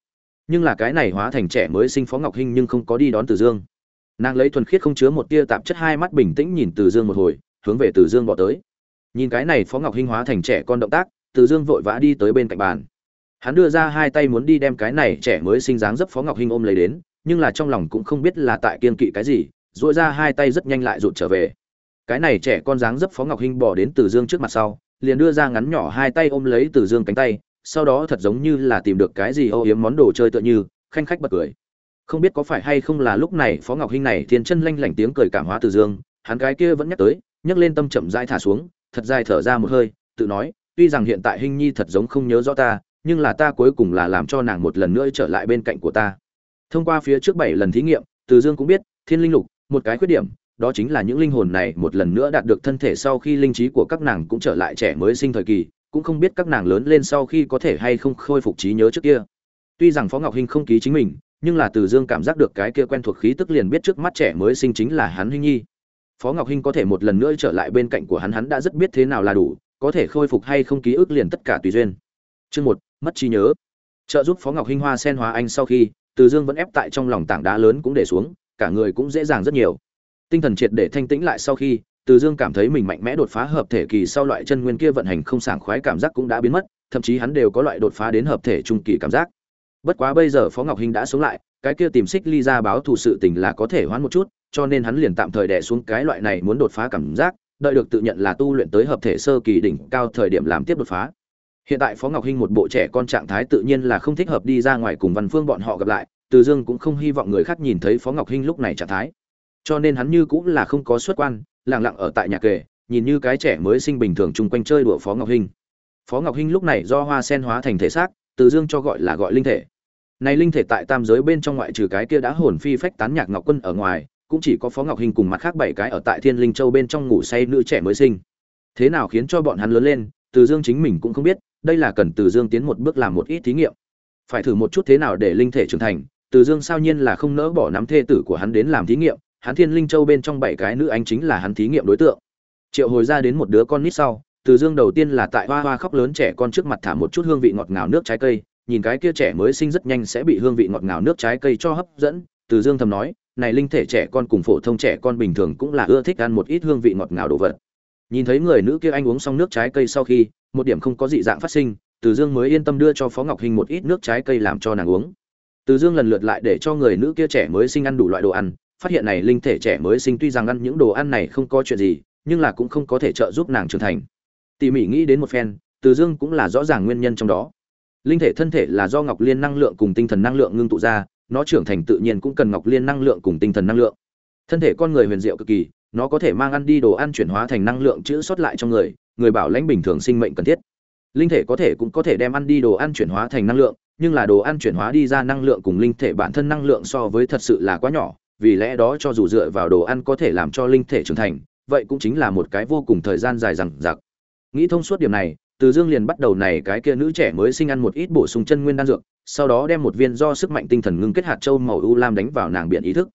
Nhưng là cái này hóa thành trẻ mới sinh phó ngọc hinh nhưng không có đi đón từ dương. Nàng lấy thuần khiết không chứa một tia tạp chất hai mắt bình tĩnh nhìn từ dương một hồi, hướng về từ dương bỏ tới. Nhìn cái này phó ngọc hinh hóa thành trẻ con động tác, từ dương vội vã đi tới bên cạnh bàn. Hắn đưa ra hai tay muốn đi đem cái này trẻ mới sinh dáng dấp phó ngọc hinh ôm lấy đến nhưng là trong lòng cũng không biết là tại kiên kỵ cái gì dội ra hai tay rất nhanh lại rụt trở về. Cái này trẻ con dáng dấp phó ngọc hinh bỏ đến từ dương trước mặt sau, liền đưa ra ngắn nhỏ hai tay ôm lấy từ dương cánh tay, sau đó thật giống như là tìm được cái gì âu yếm món đồ chơi tựa như, khanh khách bật cười. Không biết có phải hay không là lúc này phó ngọc hinh này thiên chân lanh lảnh tiếng cười cảm hóa từ dương, hắn cái kia vẫn nhắc tới, nhấc lên tâm chậm dai thả xuống, thật dài thở ra một hơi, tự nói, tuy rằng hiện tại hinh nhi thật giống không nhớ rõ ta, nhưng là ta cuối cùng là làm cho nàng một lần nữa trở lại bên cạnh của ta thông qua phía trước bảy lần thí nghiệm, từ dương cũng biết, thiên linh lục, một cái khuyết điểm, đó chính là những linh hồn này một lần nữa đạt được thân thể sau khi linh trí của các nàng cũng trở lại trẻ mới sinh thời kỳ, cũng không biết các nàng lớn lên sau khi có thể hay không khôi phục trí nhớ trước kia. Tuy rằng phó ngọc hinh không ký chính mình, nhưng là từ dương cảm giác được cái kia quen thuộc khí tức liền biết trước mắt trẻ mới sinh chính là hắn hinh nhi. Phó ngọc hinh có thể một lần nữa trở lại bên cạnh của hắn hắn đã rất biết thế nào là đủ, có thể khôi phục hay không ký ức liền tất cả tùy duyên. Chương một, mất trí nhớ. Trợ giúp phó ngọc hinh hoa sen hóa anh sau khi từ dương vẫn ép tại trong lòng tảng đá lớn cũng để xuống, cả người cũng dễ dàng rất nhiều. Tinh thần triệt để thanh tĩnh lại sau khi, từ dương cảm thấy mình mạnh mẽ đột phá hợp thể kỳ sau loại chân nguyên kia vận hành không sảng khoái cảm giác cũng đã biến mất, thậm chí hắn đều có loại đột phá đến hợp thể trung kỳ cảm giác. Bất quá bây giờ phó ngọc hinh đã sống lại, cái kia tìm xích ly ra báo thù sự tình là có thể hoãn một chút, cho nên hắn liền tạm thời đè xuống cái loại này muốn đột phá cảm giác, đợi được tự nhận là tu luyện tới hợp thể sơ kỳ đỉnh cao thời điểm làm tiếp đột phá hiện tại phó ngọc hinh một bộ trẻ con trạng thái tự nhiên là không thích hợp đi ra ngoài cùng văn phương bọn họ gặp lại, từ dương cũng không hy vọng người khác nhìn thấy phó ngọc hinh lúc này trạng thái. Cho nên hắn như cũng là không có xuất quan lẳng lặng ở tại nhà kề, nhìn như cái trẻ mới sinh bình thường chung quanh chơi đùa phó ngọc hinh. Phó ngọc hinh lúc này do hoa sen hóa thành thể xác, từ dương cho gọi là gọi linh thể. Này linh thể tại tam giới bên trong ngoại trừ cái kia đã hồn phi phách tán nhạc ngọc quân ở ngoài, cũng chỉ có phó ngọc hinh cùng mặt khác bảy cái ở tại thiên linh châu bên trong ngủ say nữ trẻ mới sinh. Thế nào khiến cho bọn hắn lớn lên, từ dương chính mình cũng không biết đây là cần từ dương tiến một bước làm một ít thí nghiệm. Phải thử một chút thế nào để linh thể trưởng thành, từ dương sao nhiên là không nỡ bỏ nắm thê tử của hắn đến làm thí nghiệm, hắn thiên linh châu bên trong bảy cái nữ anh chính là hắn thí nghiệm đối tượng. Triệu hồi ra đến một đứa con nít sau, từ dương đầu tiên là tại hoa hoa khóc lớn trẻ con trước mặt thả một chút hương vị ngọt ngào nước trái cây, nhìn cái kia trẻ mới sinh rất nhanh sẽ bị hương vị ngọt ngào nước trái cây cho hấp dẫn, từ dương thầm nói, này linh thể trẻ con cùng phổ thông trẻ con bình thường cũng là ưa thích ăn một ít hương vị ngọt ngào đồ vật. Nhìn thấy người nữ kia anh uống xong nước trái cây sau khi một điểm không có dị dạng phát sinh, từ dương mới yên tâm đưa cho phó ngọc hình một ít nước trái cây làm cho nàng uống. Từ dương lần lượt lại để cho người nữ kia trẻ mới sinh ăn đủ loại đồ ăn, phát hiện này linh thể trẻ mới sinh tuy rằng ăn những đồ ăn này không có chuyện gì, nhưng là cũng không có thể trợ giúp nàng trưởng thành. Tỉ mỉ nghĩ đến một phen, từ dương cũng là rõ ràng nguyên nhân trong đó. Linh thể thân thể là do ngọc liên năng lượng cùng tinh thần năng lượng ngưng tụ ra, nó trưởng thành tự nhiên cũng cần ngọc liên năng lượng cùng tinh thần năng lượng. Thân thể con người huyền diệu cực kỳ, nó có thể mang ăn đi đồ ăn chuyển hóa thành năng lượng chữ sót lại trong người người bảo lãnh bình thường sinh mệnh cần thiết. Linh thể có thể cũng có thể đem ăn đi, đồ ăn chuyển hóa thành năng lượng, nhưng là đồ ăn chuyển hóa đi ra năng lượng cùng linh thể bản thân năng lượng so với thật sự là quá nhỏ, vì lẽ đó cho dù dựa vào đồ ăn có thể làm cho linh thể trưởng thành, vậy cũng chính là một cái vô cùng thời gian dài dằng dặc. Nghĩ thông suốt điểm này, từ dương liền bắt đầu này cái kia nữ trẻ mới sinh ăn một ít bổ sung chân nguyên đan dược, sau đó đem một viên do sức mạnh tinh thần ngưng kết hạt châu màu u lam đánh vào nàng biển ý thức.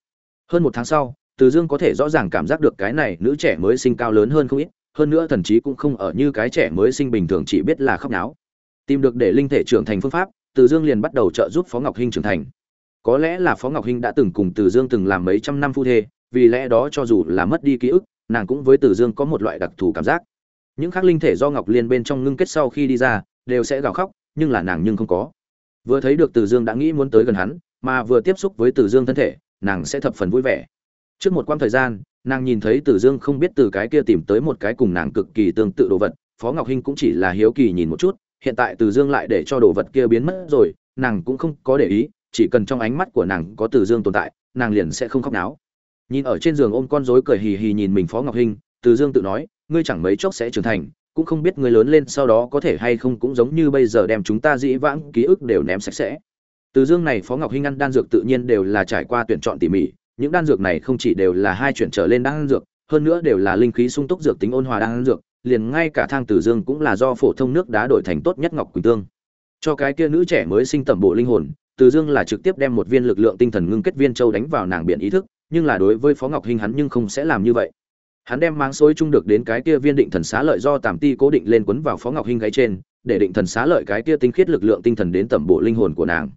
Hơn một tháng sau, từ dương có thể rõ ràng cảm giác được cái này nữ trẻ mới sinh cao lớn hơn không ít hơn nữa thần trí cũng không ở như cái trẻ mới sinh bình thường chỉ biết là khóc náo. Tìm được để linh thể trưởng thành phương pháp, từ dương liền bắt đầu trợ giúp phó ngọc hinh trưởng thành. Có lẽ là phó ngọc hinh đã từng cùng từ dương từng làm mấy trăm năm phu thê, vì lẽ đó cho dù là mất đi ký ức, nàng cũng với từ dương có một loại đặc thù cảm giác. Những khắc linh thể do ngọc liên bên trong ngưng kết sau khi đi ra, đều sẽ gào khóc, nhưng là nàng nhưng không có. Vừa thấy được từ dương đã nghĩ muốn tới gần hắn, mà vừa tiếp xúc với từ dương thân thể, nàng sẽ thập phần vui vẻ. Trước một quãng thời gian nàng nhìn thấy từ dương không biết từ cái kia tìm tới một cái cùng nàng cực kỳ tương tự đồ vật, phó ngọc hinh cũng chỉ là hiếu kỳ nhìn một chút, hiện tại từ dương lại để cho đồ vật kia biến mất rồi, nàng cũng không có để ý, chỉ cần trong ánh mắt của nàng có từ dương tồn tại, nàng liền sẽ không khóc náo. Nhìn ở trên giường ôm con rối cười hì hì nhìn mình phó ngọc hinh, từ dương tự nói, ngươi chẳng mấy chốc sẽ trưởng thành, cũng không biết ngươi lớn lên sau đó có thể hay không cũng giống như bây giờ đem chúng ta dĩ vãng ký ức đều ném sạch sẽ. Từ dương này phó ngọc hinh ăn đan dược tự nhiên đều là trải qua tuyển chọn tỉ mỉ những đan dược này không chỉ đều là hai chuyển trở lên đan dược, hơn nữa đều là linh khí sung túc dược tính ôn hòa đan dược, liền ngay cả thang tử dương cũng là do phổ thông nước đá đổi thành tốt nhất ngọc quỳnh tương. Cho cái kia nữ trẻ mới sinh tẩm bộ linh hồn từ dương là trực tiếp đem một viên lực lượng tinh thần ngưng kết viên châu đánh vào nàng biển ý thức, nhưng là đối với phó ngọc hinh hắn nhưng không sẽ làm như vậy. Hắn đem máng xối chung được đến cái kia viên định thần xá lợi do tàm ti cố định lên quấn vào phó ngọc hinh gáy trên, để định thần xá lợi cái kia tinh khiết lực lượng tinh thần đến tẩm bộ linh hồn của nàng.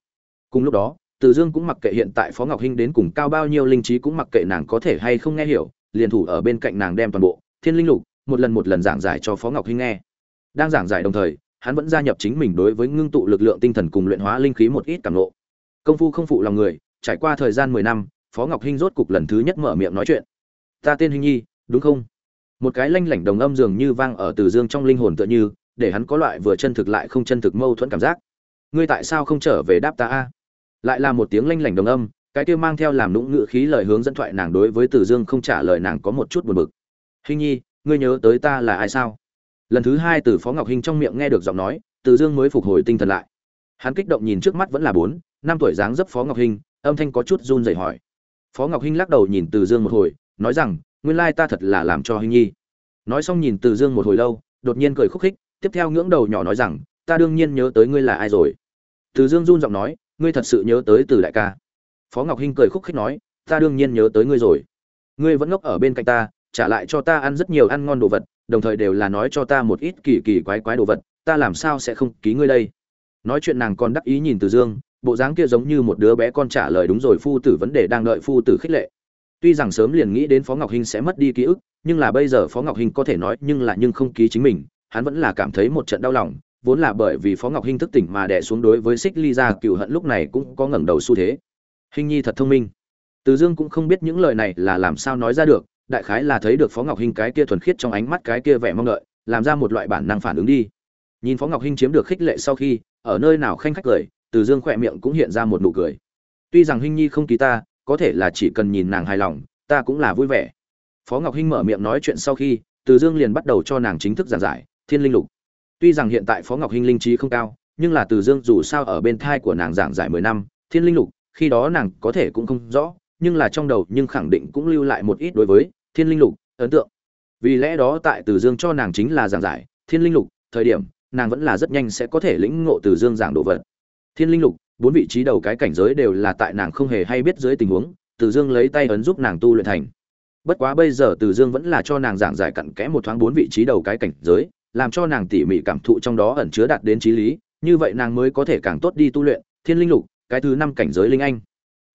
Cùng lúc đó từ dương cũng mặc kệ hiện tại phó ngọc hinh đến cùng cao bao nhiêu linh trí cũng mặc kệ nàng có thể hay không nghe hiểu, liền thủ ở bên cạnh nàng đem toàn bộ thiên linh lục một lần một lần giảng giải cho phó ngọc hinh nghe. Đang giảng giải đồng thời, hắn vẫn gia nhập chính mình đối với ngưng tụ lực lượng tinh thần cùng luyện hóa linh khí một ít cảm ngộ. Công phu không phụ lòng người, trải qua thời gian mười năm, phó ngọc hinh rốt cục lần thứ nhất mở miệng nói chuyện. Ta tên hinh nhi, đúng không? Một cái lanh lảnh đồng âm dường như vang ở từ dương trong linh hồn tựa như, để hắn có loại vừa chân thực lại không chân thực mâu thuẫn cảm giác. Ngươi tại sao không trở về đáp ta a? Lại là một tiếng lanh lảnh đồng âm, cái kia mang theo làm nũng ngự khí lời hướng dẫn thoại nàng đối với Tử dương không trả lời nàng có một chút buồn bực. Hình nhi, ngươi nhớ tới ta là ai sao? Lần thứ hai từ phó ngọc hinh trong miệng nghe được giọng nói Tử dương mới phục hồi tinh thần lại. Hắn kích động nhìn trước mắt vẫn là bốn, năm tuổi dáng dấp phó ngọc hinh âm thanh có chút run rẩy hỏi. Phó ngọc hinh lắc đầu nhìn Tử dương một hồi, nói rằng, nguyên lai ta thật là làm cho hình nhi. Nói xong nhìn Tử dương một hồi lâu, đột nhiên cười khúc khích, tiếp theo ngưỡng đầu nhỏ nói rằng, ta đương nhiên nhớ tới ngươi là ai rồi. Tử dương run giọng nói ngươi thật sự nhớ tới từ đại ca. Phó ngọc hinh cười khúc khích nói, ta đương nhiên nhớ tới ngươi rồi. Ngươi vẫn ngốc ở bên cạnh ta, trả lại cho ta ăn rất nhiều ăn ngon đồ vật, đồng thời đều là nói cho ta một ít kỳ kỳ quái quái đồ vật, ta làm sao sẽ không ký ngươi đây? Nói chuyện nàng còn đắc ý nhìn từ dương, bộ dáng kia giống như một đứa bé con trả lời đúng rồi phu tử vấn đề đang đợi phu tử khích lệ. Tuy rằng sớm liền nghĩ đến phó ngọc hinh sẽ mất đi ký ức, nhưng là bây giờ phó ngọc hinh có thể nói nhưng là nhưng không ký chính mình, hắn vẫn là cảm thấy một trận đau lòng vốn là bởi vì phó ngọc hinh thức tỉnh mà đẻ xuống đối với xích ly ra cựu hận lúc này cũng có ngẩng đầu xu thế. Hình nhi thật thông minh. Từ dương cũng không biết những lời này là làm sao nói ra được, đại khái là thấy được phó ngọc hinh cái kia thuần khiết trong ánh mắt cái kia vẻ mong đợi, làm ra một loại bản năng phản ứng đi. Nhìn phó ngọc hinh chiếm được khích lệ sau khi, ở nơi nào khanh khách cười, từ dương khỏe miệng cũng hiện ra một nụ cười. Tuy rằng hinh nhi không ký ta, có thể là chỉ cần nhìn nàng hài lòng, ta cũng là vui vẻ. Phó ngọc hinh mở miệng nói chuyện sau khi, từ dương liền bắt đầu cho nàng chính thức giảng giải, thiên linh lục tuy rằng hiện tại phó ngọc hinh linh trí không cao, nhưng là từ dương dù sao ở bên thai của nàng giảng giải mười năm, thiên linh lục, khi đó nàng có thể cũng không rõ, nhưng là trong đầu nhưng khẳng định cũng lưu lại một ít đối với thiên linh lục, ấn tượng. Vì lẽ đó tại từ dương cho nàng chính là giảng giải thiên linh lục, thời điểm, nàng vẫn là rất nhanh sẽ có thể lĩnh ngộ từ dương giảng đồ vật. Thiên linh lục, bốn vị trí đầu cái cảnh giới đều là tại nàng không hề hay biết dưới tình huống, từ dương lấy tay ấn giúp nàng tu luyện thành. Bất quá bây giờ từ dương vẫn là cho nàng giảng giải cặn kẽ một thoáng bốn vị trí đầu cái cảnh giới làm cho nàng tỉ mỉ cảm thụ trong đó ẩn chứa đạt đến trí lý, như vậy nàng mới có thể càng tốt đi tu luyện, thiên linh lục, cái thứ năm cảnh giới linh anh.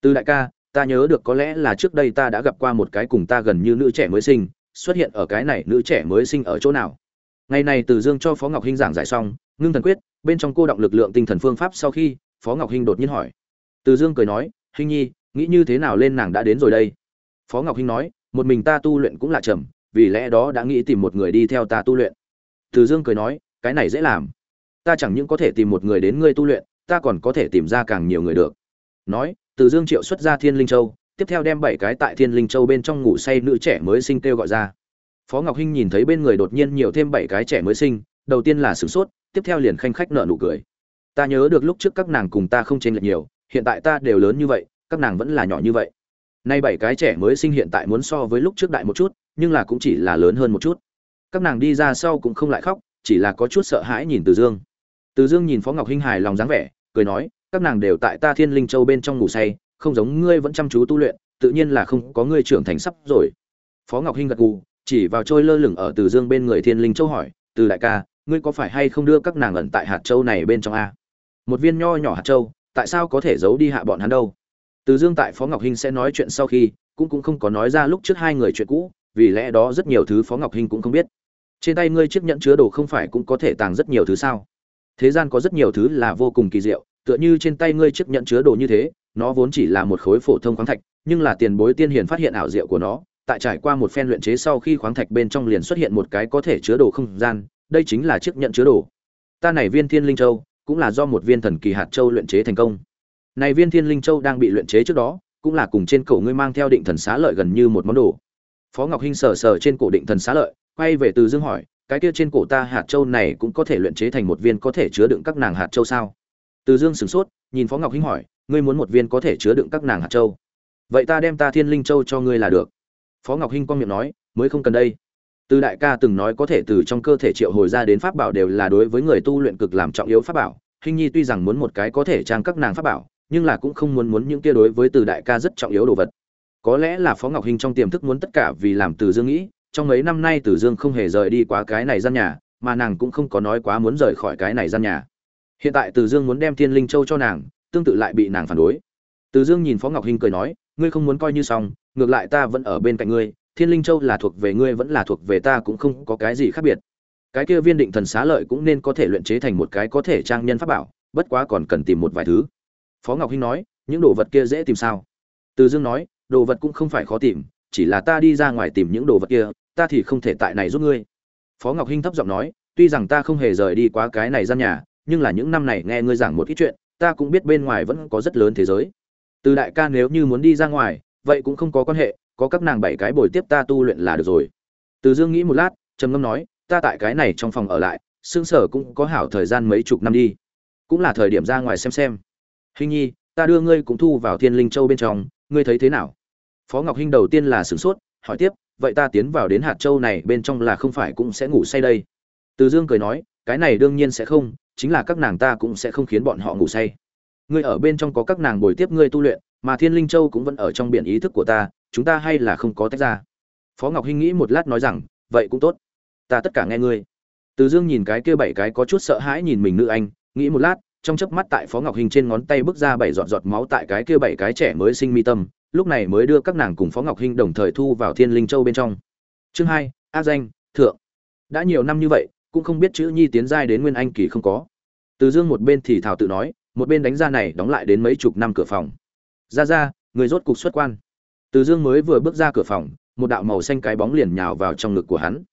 Từ đại ca, ta nhớ được có lẽ là trước đây ta đã gặp qua một cái cùng ta gần như nữ trẻ mới sinh, xuất hiện ở cái này nữ trẻ mới sinh ở chỗ nào. Ngày này từ dương cho phó ngọc hinh giảng giải xong, ngưng thần quyết, bên trong cô động lực lượng tinh thần phương pháp sau khi, phó ngọc hinh đột nhiên hỏi. Từ dương cười nói, hinh nhi, nghĩ như thế nào lên nàng đã đến rồi đây? Phó ngọc hinh nói, một mình ta tu luyện cũng là chậm, vì lẽ đó đã nghĩ tìm một người đi theo ta tu luyện từ dương cười nói, cái này dễ làm. Ta chẳng những có thể tìm một người đến ngươi tu luyện, ta còn có thể tìm ra càng nhiều người được. Nói, từ dương triệu xuất ra thiên linh châu, tiếp theo đem bảy cái tại thiên linh châu bên trong ngủ say nữ trẻ mới sinh kêu gọi ra. Phó ngọc hinh nhìn thấy bên người đột nhiên nhiều thêm bảy cái trẻ mới sinh, đầu tiên là sửng sốt, tiếp theo liền khanh khách nợ nụ cười. Ta nhớ được lúc trước các nàng cùng ta không chênh lệch nhiều, hiện tại ta đều lớn như vậy, các nàng vẫn là nhỏ như vậy. Nay bảy cái trẻ mới sinh hiện tại muốn so với lúc trước đại một chút, nhưng là cũng chỉ là lớn hơn một chút các nàng đi ra sau cũng không lại khóc, chỉ là có chút sợ hãi nhìn từ dương. Từ dương nhìn phó ngọc hinh hài lòng dáng vẻ, cười nói, các nàng đều tại ta thiên linh châu bên trong ngủ say, không giống ngươi vẫn chăm chú tu luyện, tự nhiên là không có ngươi trưởng thành sắp rồi. Phó ngọc hinh gật gù, chỉ vào trôi lơ lửng ở từ dương bên người thiên linh châu hỏi, từ đại ca, ngươi có phải hay không đưa các nàng ẩn tại hạt châu này bên trong a? Một viên nho nhỏ hạt châu, tại sao có thể giấu đi hạ bọn hắn đâu? Từ dương tại phó ngọc hinh sẽ nói chuyện sau khi, cũng cũng không có nói ra lúc trước hai người chuyện cũ vì lẽ đó rất nhiều thứ phó ngọc hinh cũng không biết. Trên tay ngươi chiếc nhẫn chứa đồ không phải cũng có thể tàng rất nhiều thứ sao? Thế gian có rất nhiều thứ là vô cùng kỳ diệu, tựa như trên tay ngươi chiếc nhẫn chứa đồ như thế, nó vốn chỉ là một khối phổ thông khoáng thạch, nhưng là tiền bối tiên hiền phát hiện ảo diệu của nó, tại trải qua một phen luyện chế sau khi khoáng thạch bên trong liền xuất hiện một cái có thể chứa đồ không gian, đây chính là chiếc nhẫn chứa đồ. Ta này viên thiên linh châu, cũng là do một viên thần kỳ hạt châu luyện chế thành công. Này viên thiên linh châu đang bị luyện chế trước đó, cũng là cùng trên cổ ngươi mang theo định thần xá lợi gần như một món đồ phó ngọc hinh sờ sờ trên cổ định thần xá lợi, quay về từ dương hỏi, cái kia trên cổ ta hạt châu này cũng có thể luyện chế thành một viên có thể chứa đựng các nàng hạt châu sao? Từ dương sửng sốt, nhìn phó ngọc hinh hỏi, ngươi muốn một viên có thể chứa đựng các nàng hạt châu? Vậy ta đem ta thiên linh châu cho ngươi là được. Phó ngọc hinh con miệng nói, mới không cần đây. Từ đại ca từng nói có thể từ trong cơ thể triệu hồi ra đến pháp bảo đều là đối với người tu luyện cực làm trọng yếu pháp bảo. Hình nhi tuy rằng muốn một cái có thể trang các nàng pháp bảo, nhưng là cũng không muốn muốn những kia đối với từ đại ca rất trọng yếu đồ vật có lẽ là phó ngọc hình trong tiềm thức muốn tất cả vì làm từ dương nghĩ, trong mấy năm nay từ dương không hề rời đi quá cái này gian nhà, mà nàng cũng không có nói quá muốn rời khỏi cái này gian nhà. Hiện tại từ dương muốn đem thiên linh châu cho nàng, tương tự lại bị nàng phản đối. Từ dương nhìn phó ngọc hình cười nói, ngươi không muốn coi như xong, ngược lại ta vẫn ở bên cạnh ngươi, thiên linh châu là thuộc về ngươi vẫn là thuộc về ta cũng không có cái gì khác biệt. Cái kia viên định thần xá lợi cũng nên có thể luyện chế thành một cái có thể trang nhân pháp bảo, bất quá còn cần tìm một vài thứ. Phó ngọc hinh nói, những đồ vật kia dễ tìm sao? Từ dương nói đồ vật cũng không phải khó tìm, chỉ là ta đi ra ngoài tìm những đồ vật kia, ta thì không thể tại này giúp ngươi. Phó ngọc hinh thấp giọng nói, tuy rằng ta không hề rời đi quá cái này gian nhà, nhưng là những năm này nghe ngươi giảng một ít chuyện, ta cũng biết bên ngoài vẫn có rất lớn thế giới. Từ đại ca nếu như muốn đi ra ngoài, vậy cũng không có quan hệ, có các nàng bảy cái bồi tiếp ta tu luyện là được rồi. Từ dương nghĩ một lát, trầm ngâm nói, ta tại cái này trong phòng ở lại, xương sở cũng có hảo thời gian mấy chục năm đi. Cũng là thời điểm ra ngoài xem xem. Hình nhi, ta đưa ngươi cũng thu vào thiên linh châu bên trong, ngươi thấy thế nào? Phó ngọc hinh đầu tiên là sửng sốt, hỏi tiếp, vậy ta tiến vào đến hạt châu này bên trong là không phải cũng sẽ ngủ say đây? Từ dương cười nói, cái này đương nhiên sẽ không, chính là các nàng ta cũng sẽ không khiến bọn họ ngủ say. Ngươi ở bên trong có các nàng bồi tiếp ngươi tu luyện, mà thiên linh châu cũng vẫn ở trong biển ý thức của ta, chúng ta hay là không có tách ra. Phó ngọc hinh nghĩ một lát nói rằng, vậy cũng tốt, ta tất cả nghe ngươi. Từ dương nhìn cái kia bảy cái có chút sợ hãi nhìn mình nữ anh, nghĩ một lát, trong chớp mắt tại phó ngọc hinh trên ngón tay bước ra bảy giọt giọt máu tại cái kia bảy cái trẻ mới sinh mi tâm lúc này mới đưa các nàng cùng phó ngọc hinh đồng thời thu vào thiên linh châu bên trong. Chương hai, a danh, thượng. Đã nhiều năm như vậy, cũng không biết chữ nhi tiến giai đến nguyên anh kỳ không có. Từ dương một bên thì thảo tự nói, một bên đánh ra này đóng lại đến mấy chục năm cửa phòng. Ra ra, người rốt cục xuất quan. Từ dương mới vừa bước ra cửa phòng, một đạo màu xanh cái bóng liền nhào vào trong ngực của hắn.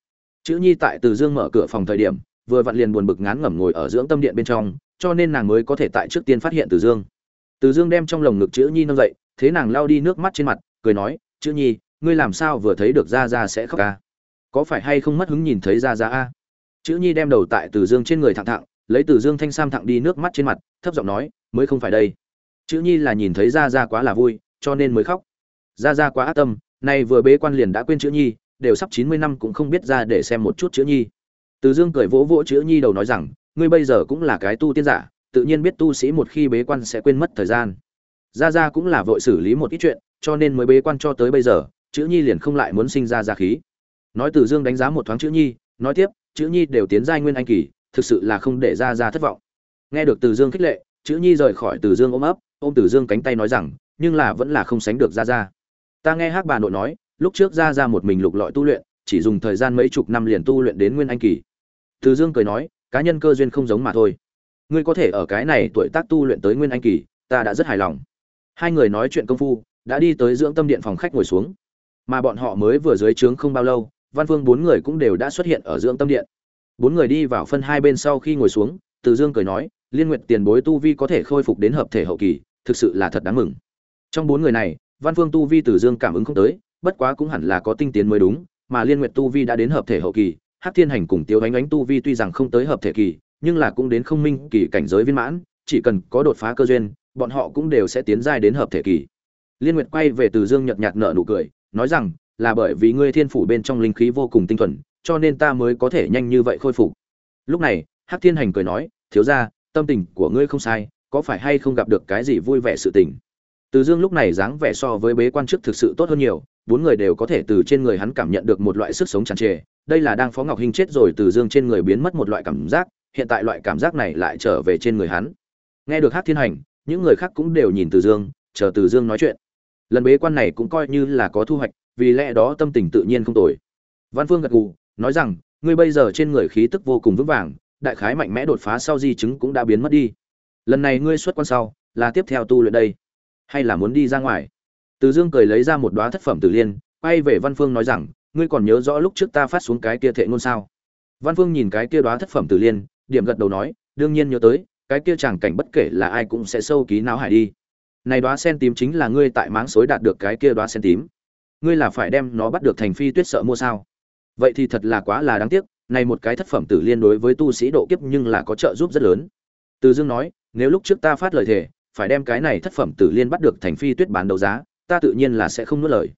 Chữ nhi tại từ dương mở cửa phòng thời điểm, vừa vặn liền buồn bực ngán ngẩm ngồi ở dưỡng tâm điện bên trong, cho nên nàng mới có thể tại trước tiên phát hiện từ dương. Từ dương đem trong lồng ngực chữ nhi nâng dậy thế nàng lao đi nước mắt trên mặt, cười nói, chữ nhi, ngươi làm sao vừa thấy được ra ra sẽ khóc ca có phải hay không mất hứng nhìn thấy ra ra a chữ nhi đem đầu tại từ dương trên người thẳng thẳng, lấy từ dương thanh sam thẳng đi nước mắt trên mặt, thấp giọng nói, mới không phải đây. Chữ nhi là nhìn thấy ra ra quá là vui, cho nên mới khóc. Ra ra quá ác tâm, nay vừa bế quan liền đã quên chữ nhi, đều sắp chín mươi năm cũng không biết ra để xem một chút chữ nhi. Từ dương cười vỗ vỗ chữ nhi đầu nói rằng, ngươi bây giờ cũng là cái tu tiên giả, tự nhiên biết tu sĩ một khi bế quan sẽ quên mất thời gian ra ra cũng là vội xử lý một ít chuyện, cho nên mới bế quan cho tới bây giờ, chữ nhi liền không lại muốn sinh ra ra khí. Nói từ dương đánh giá một thoáng chữ nhi, nói tiếp, chữ nhi đều tiến giai nguyên anh kỳ, thực sự là không để ra ra thất vọng. Nghe được từ dương khích lệ, chữ nhi rời khỏi từ dương ôm ấp, ôm từ dương cánh tay nói rằng, nhưng là vẫn là không sánh được ra ra ta nghe hát bà nội nói, lúc trước ra ra một mình lục lọi tu luyện, chỉ dùng thời gian mấy chục năm liền tu luyện đến nguyên anh kỳ. Từ dương cười nói, cá nhân cơ duyên không giống mà thôi. Ngươi có thể ở cái này tuổi tác tu luyện tới nguyên anh kỳ, ta đã rất hài lòng hai người nói chuyện công phu, đã đi tới dưỡng tâm điện phòng khách ngồi xuống. Mà bọn họ mới vừa dưới trướng không bao lâu, văn phương bốn người cũng đều đã xuất hiện ở dưỡng tâm điện. Bốn người đi vào phân hai bên sau khi ngồi xuống, từ dương cười nói, liên nguyện tiền bối tu vi có thể khôi phục đến hợp thể hậu kỳ, thực sự là thật đáng mừng. Trong bốn người này, văn phương tu vi từ dương cảm ứng không tới, bất quá cũng hẳn là có tinh tiến mới đúng, mà liên nguyện tu vi đã đến hợp thể hậu kỳ, hắc thiên hành cùng tiêu ánh ánh tu vi tuy rằng không tới hợp thể kỳ, nhưng là cũng đến không minh kỳ cảnh giới viên mãn, chỉ cần có đột phá cơ duyên bọn họ cũng đều sẽ tiến giai đến hợp thể kỳ. Liên nguyệt quay về từ dương nhợt nhạt nở nụ cười, nói rằng, là bởi vì ngươi thiên phủ bên trong linh khí vô cùng tinh thuần, cho nên ta mới có thể nhanh như vậy khôi phục. Lúc này, hắc thiên hành cười nói, thiếu gia, tâm tình của ngươi không sai, có phải hay không gặp được cái gì vui vẻ sự tình? Từ dương lúc này dáng vẻ so với bế quan trước thực sự tốt hơn nhiều, bốn người đều có thể từ trên người hắn cảm nhận được một loại sức sống tràn trề. Đây là đang phó ngọc hinh chết rồi từ dương trên người biến mất một loại cảm giác, hiện tại loại cảm giác này lại trở về trên người hắn. Nghe được hát thiên hành những người khác cũng đều nhìn từ dương, chờ từ dương nói chuyện. Lần bế quan này cũng coi như là có thu hoạch, vì lẽ đó tâm tình tự nhiên không tồi. Văn phương gật gù, nói rằng, ngươi bây giờ trên người khí tức vô cùng vững vàng, đại khái mạnh mẽ đột phá sau di chứng cũng đã biến mất đi. Lần này ngươi xuất quan sau, là tiếp theo tu luyện đây, hay là muốn đi ra ngoài? Từ dương cười lấy ra một đoá thất phẩm tử liên, quay về văn phương nói rằng, ngươi còn nhớ rõ lúc trước ta phát xuống cái kia thệ ngôn sao? Văn phương nhìn cái kia đoá thất phẩm tử liên, điểm gật đầu nói, đương nhiên nhớ tới cái kia chẳng cảnh bất kể là ai cũng sẽ sâu ký não hải đi. Này đóa sen tím chính là ngươi tại máng xối đạt được cái kia đóa sen tím. Ngươi là phải đem nó bắt được thành phi tuyết sợ mua sao? Vậy thì thật là quá là đáng tiếc, này một cái thất phẩm tử liên đối với tu sĩ độ kiếp nhưng là có trợ giúp rất lớn. Từ dương nói, nếu lúc trước ta phát lời thề, phải đem cái này thất phẩm tử liên bắt được thành phi tuyết bán đấu giá, ta tự nhiên là sẽ không nuốt lời.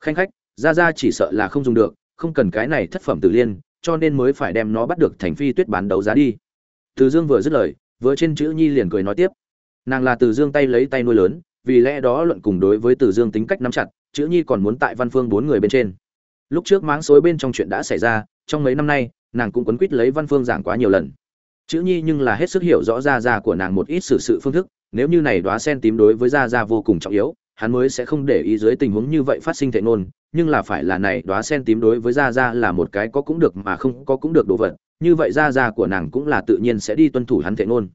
Khanh khách ra ra chỉ sợ là không dùng được, không cần cái này thất phẩm tử liên, cho nên mới phải đem nó bắt được thành phi tuyết bán đấu giá đi. Từ dương vừa dứt lời vừa trên chữ nhi liền cười nói tiếp. Nàng là từ dương tay lấy tay nuôi lớn, vì lẽ đó luận cùng đối với từ dương tính cách nắm chặt, chữ nhi còn muốn tại văn phương bốn người bên trên. Lúc trước máng xối bên trong chuyện đã xảy ra, trong mấy năm nay, nàng cũng quấn quýt lấy văn phương giảng quá nhiều lần. Chữ nhi nhưng là hết sức hiểu rõ ra ra của nàng một ít xử sự phương thức, nếu như này đóa sen tím đối với ra ra vô cùng trọng yếu, hắn mới sẽ không để ý dưới tình huống như vậy phát sinh thệ nôn nhưng là phải là này đóa sen tím đối với ra ra là một cái có cũng được mà không có cũng được đồ vật như vậy ra gia của nàng cũng là tự nhiên sẽ đi tuân thủ hắn thể ngôn.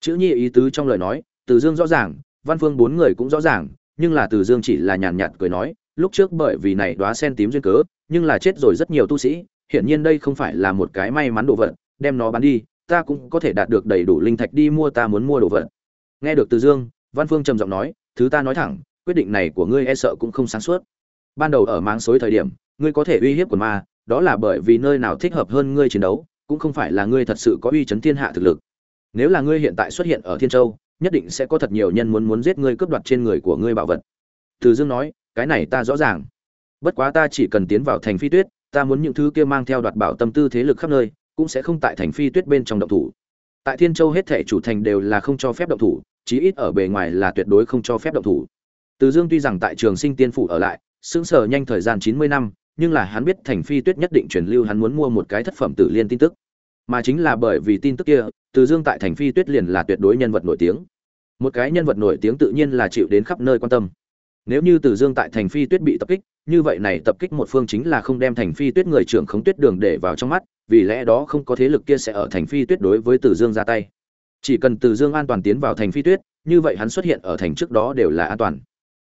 Chữ nhi ý tứ trong lời nói, từ dương rõ ràng, văn phương bốn người cũng rõ ràng, nhưng là từ dương chỉ là nhàn nhạt cười nói, lúc trước bởi vì này đóa sen tím duyên cớ, nhưng là chết rồi rất nhiều tu sĩ, hiển nhiên đây không phải là một cái may mắn đồ vật, đem nó bán đi, ta cũng có thể đạt được đầy đủ linh thạch đi mua ta muốn mua đồ vật. Nghe được từ dương, văn phương trầm giọng nói, thứ ta nói thẳng, quyết định này của ngươi e sợ cũng không sáng suốt. Ban đầu ở máng xối thời điểm, ngươi có thể uy hiếp quần ma, đó là bởi vì nơi nào thích hợp hơn ngươi chiến đấu cũng không phải là ngươi thật sự có uy chấn thiên hạ thực lực. Nếu là ngươi hiện tại xuất hiện ở thiên châu, nhất định sẽ có thật nhiều nhân muốn muốn giết ngươi cướp đoạt trên người của ngươi bảo vật. Từ dương nói, cái này ta rõ ràng. Bất quá ta chỉ cần tiến vào thành phi tuyết, ta muốn những thứ kia mang theo đoạt bảo tâm tư thế lực khắp nơi, cũng sẽ không tại thành phi tuyết bên trong động thủ. Tại thiên châu hết thể chủ thành đều là không cho phép động thủ, chí ít ở bề ngoài là tuyệt đối không cho phép động thủ. Từ dương tuy rằng tại trường sinh tiên phủ ở lại, sững sờ nhanh thời gian chín mươi năm, nhưng là hắn biết thành phi tuyết nhất định truyền lưu hắn muốn mua một cái thất phẩm tử liên tin tức mà chính là bởi vì tin tức kia, từ dương tại thành phi tuyết liền là tuyệt đối nhân vật nổi tiếng. Một cái nhân vật nổi tiếng tự nhiên là chịu đến khắp nơi quan tâm. Nếu như từ dương tại thành phi tuyết bị tập kích, như vậy này tập kích một phương chính là không đem thành phi tuyết người trưởng khống tuyết đường để vào trong mắt, vì lẽ đó không có thế lực kia sẽ ở thành phi tuyết đối với từ dương ra tay. Chỉ cần từ dương an toàn tiến vào thành phi tuyết, như vậy hắn xuất hiện ở thành trước đó đều là an toàn.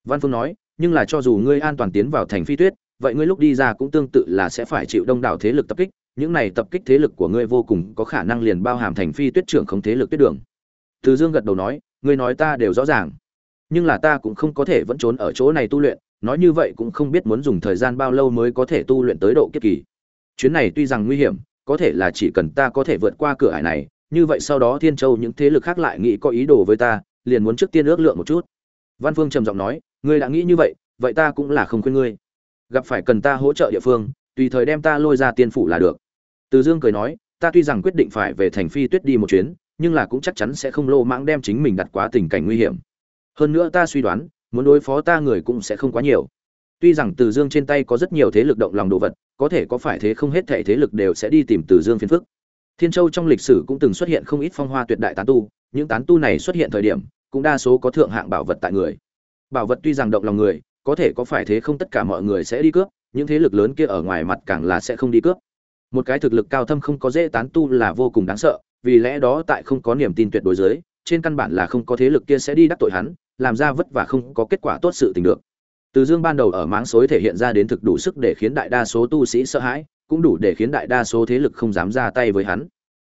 Văn phương nói, nhưng là cho dù ngươi an toàn tiến vào thành phi tuyết, vậy ngươi lúc đi ra cũng tương tự là sẽ phải chịu đông đảo thế lực tập kích những này tập kích thế lực của ngươi vô cùng có khả năng liền bao hàm thành phi tuyết trưởng không thế lực tuyết đường. Từ dương gật đầu nói, ngươi nói ta đều rõ ràng. Nhưng là ta cũng không có thể vẫn trốn ở chỗ này tu luyện, nói như vậy cũng không biết muốn dùng thời gian bao lâu mới có thể tu luyện tới độ kiếp kỳ. Chuyến này tuy rằng nguy hiểm, có thể là chỉ cần ta có thể vượt qua cửa ải này, như vậy sau đó thiên châu những thế lực khác lại nghĩ có ý đồ với ta, liền muốn trước tiên ước lượng một chút. Văn phương trầm giọng nói, ngươi đã nghĩ như vậy vậy ta cũng là không khuyên ngươi. Gặp phải cần ta hỗ trợ địa phương tùy thời đem ta lôi ra tiên phủ là được. Từ dương cười nói, ta tuy rằng quyết định phải về thành phi tuyết đi một chuyến, nhưng là cũng chắc chắn sẽ không lô mãng đem chính mình đặt quá tình cảnh nguy hiểm. Hơn nữa ta suy đoán, muốn đối phó ta người cũng sẽ không quá nhiều. Tuy rằng từ dương trên tay có rất nhiều thế lực động lòng đồ vật, có thể có phải thế không hết thảy thế lực đều sẽ đi tìm từ dương phiền phức. Thiên châu trong lịch sử cũng từng xuất hiện không ít phong hoa tuyệt đại tán tu, những tán tu này xuất hiện thời điểm, cũng đa số có thượng hạng bảo vật tại người. Bảo vật tuy rằng động lòng người, có thể có phải thế không tất cả mọi người sẽ đi cướp những thế lực lớn kia ở ngoài mặt càng là sẽ không đi cướp. Một cái thực lực cao thâm không có dễ tán tu là vô cùng đáng sợ, vì lẽ đó tại không có niềm tin tuyệt đối giới trên căn bản là không có thế lực kia sẽ đi đắc tội hắn, làm ra vất vả không có kết quả tốt sự tình được. Từ dương ban đầu ở máng xối thể hiện ra đến thực đủ sức để khiến đại đa số tu sĩ sợ hãi, cũng đủ để khiến đại đa số thế lực không dám ra tay với hắn.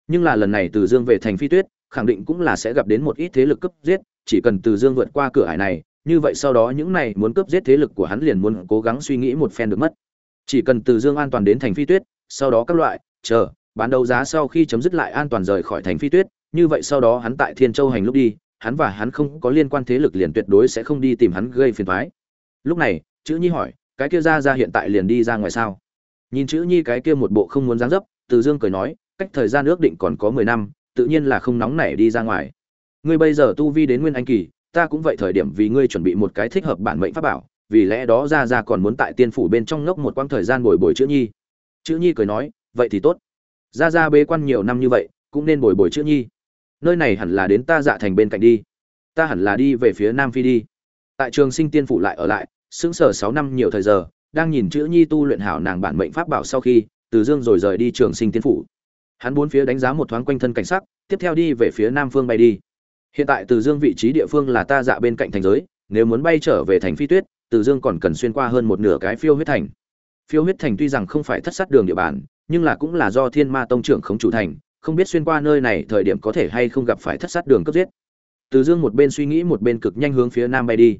Nhưng là lần này từ dương về thành phi tuyết, khẳng định cũng là sẽ gặp đến một ít thế lực cấp giết, chỉ cần từ dương vượt qua cửa ải này như vậy sau đó những này muốn cướp giết thế lực của hắn liền muốn cố gắng suy nghĩ một phen được mất. Chỉ cần từ dương an toàn đến thành phi tuyết, sau đó các loại, chờ, bán đấu giá sau khi chấm dứt lại an toàn rời khỏi thành phi tuyết, như vậy sau đó hắn tại thiên châu hành lúc đi, hắn và hắn không có liên quan thế lực liền tuyệt đối sẽ không đi tìm hắn gây phiền toái. Lúc này, chữ nhi hỏi, cái kia ra ra hiện tại liền đi ra ngoài sao? Nhìn chữ nhi cái kia một bộ không muốn dáng dấp, từ dương cười nói, cách thời gian ước định còn có mười năm, tự nhiên là không nóng nảy đi ra ngoài. Ngươi bây giờ tu vi đến nguyên anh kỳ ta cũng vậy thời điểm vì ngươi chuẩn bị một cái thích hợp bản mệnh pháp bảo, vì lẽ đó ra ra còn muốn tại tiên phủ bên trong ngốc một quãng thời gian bồi bồi chữ nhi. Chữ nhi cười nói, vậy thì tốt. Ra ra bế quan nhiều năm như vậy, cũng nên bồi bồi chữ nhi. Nơi này hẳn là đến ta dạ thành bên cạnh đi. Ta hẳn là đi về phía nam phi đi. Tại trường sinh tiên phủ lại ở lại, sững sờ sáu năm nhiều thời giờ, đang nhìn chữ nhi tu luyện hảo nàng bản mệnh pháp bảo sau khi, từ dương rồi rời đi trường sinh tiên phủ. Hắn bốn phía đánh giá một thoáng quanh thân cảnh sắc, tiếp theo đi về phía nam phương bay đi hiện tại từ dương vị trí địa phương là ta dạ bên cạnh thành giới, nếu muốn bay trở về thành phi tuyết, từ dương còn cần xuyên qua hơn một nửa cái phiêu huyết thành. Phiêu huyết thành tuy rằng không phải thất sát đường địa bàn, nhưng là cũng là do thiên ma tông trưởng khống chủ thành, không biết xuyên qua nơi này thời điểm có thể hay không gặp phải thất sát đường cấp giết. Từ dương một bên suy nghĩ một bên cực nhanh hướng phía nam bay đi.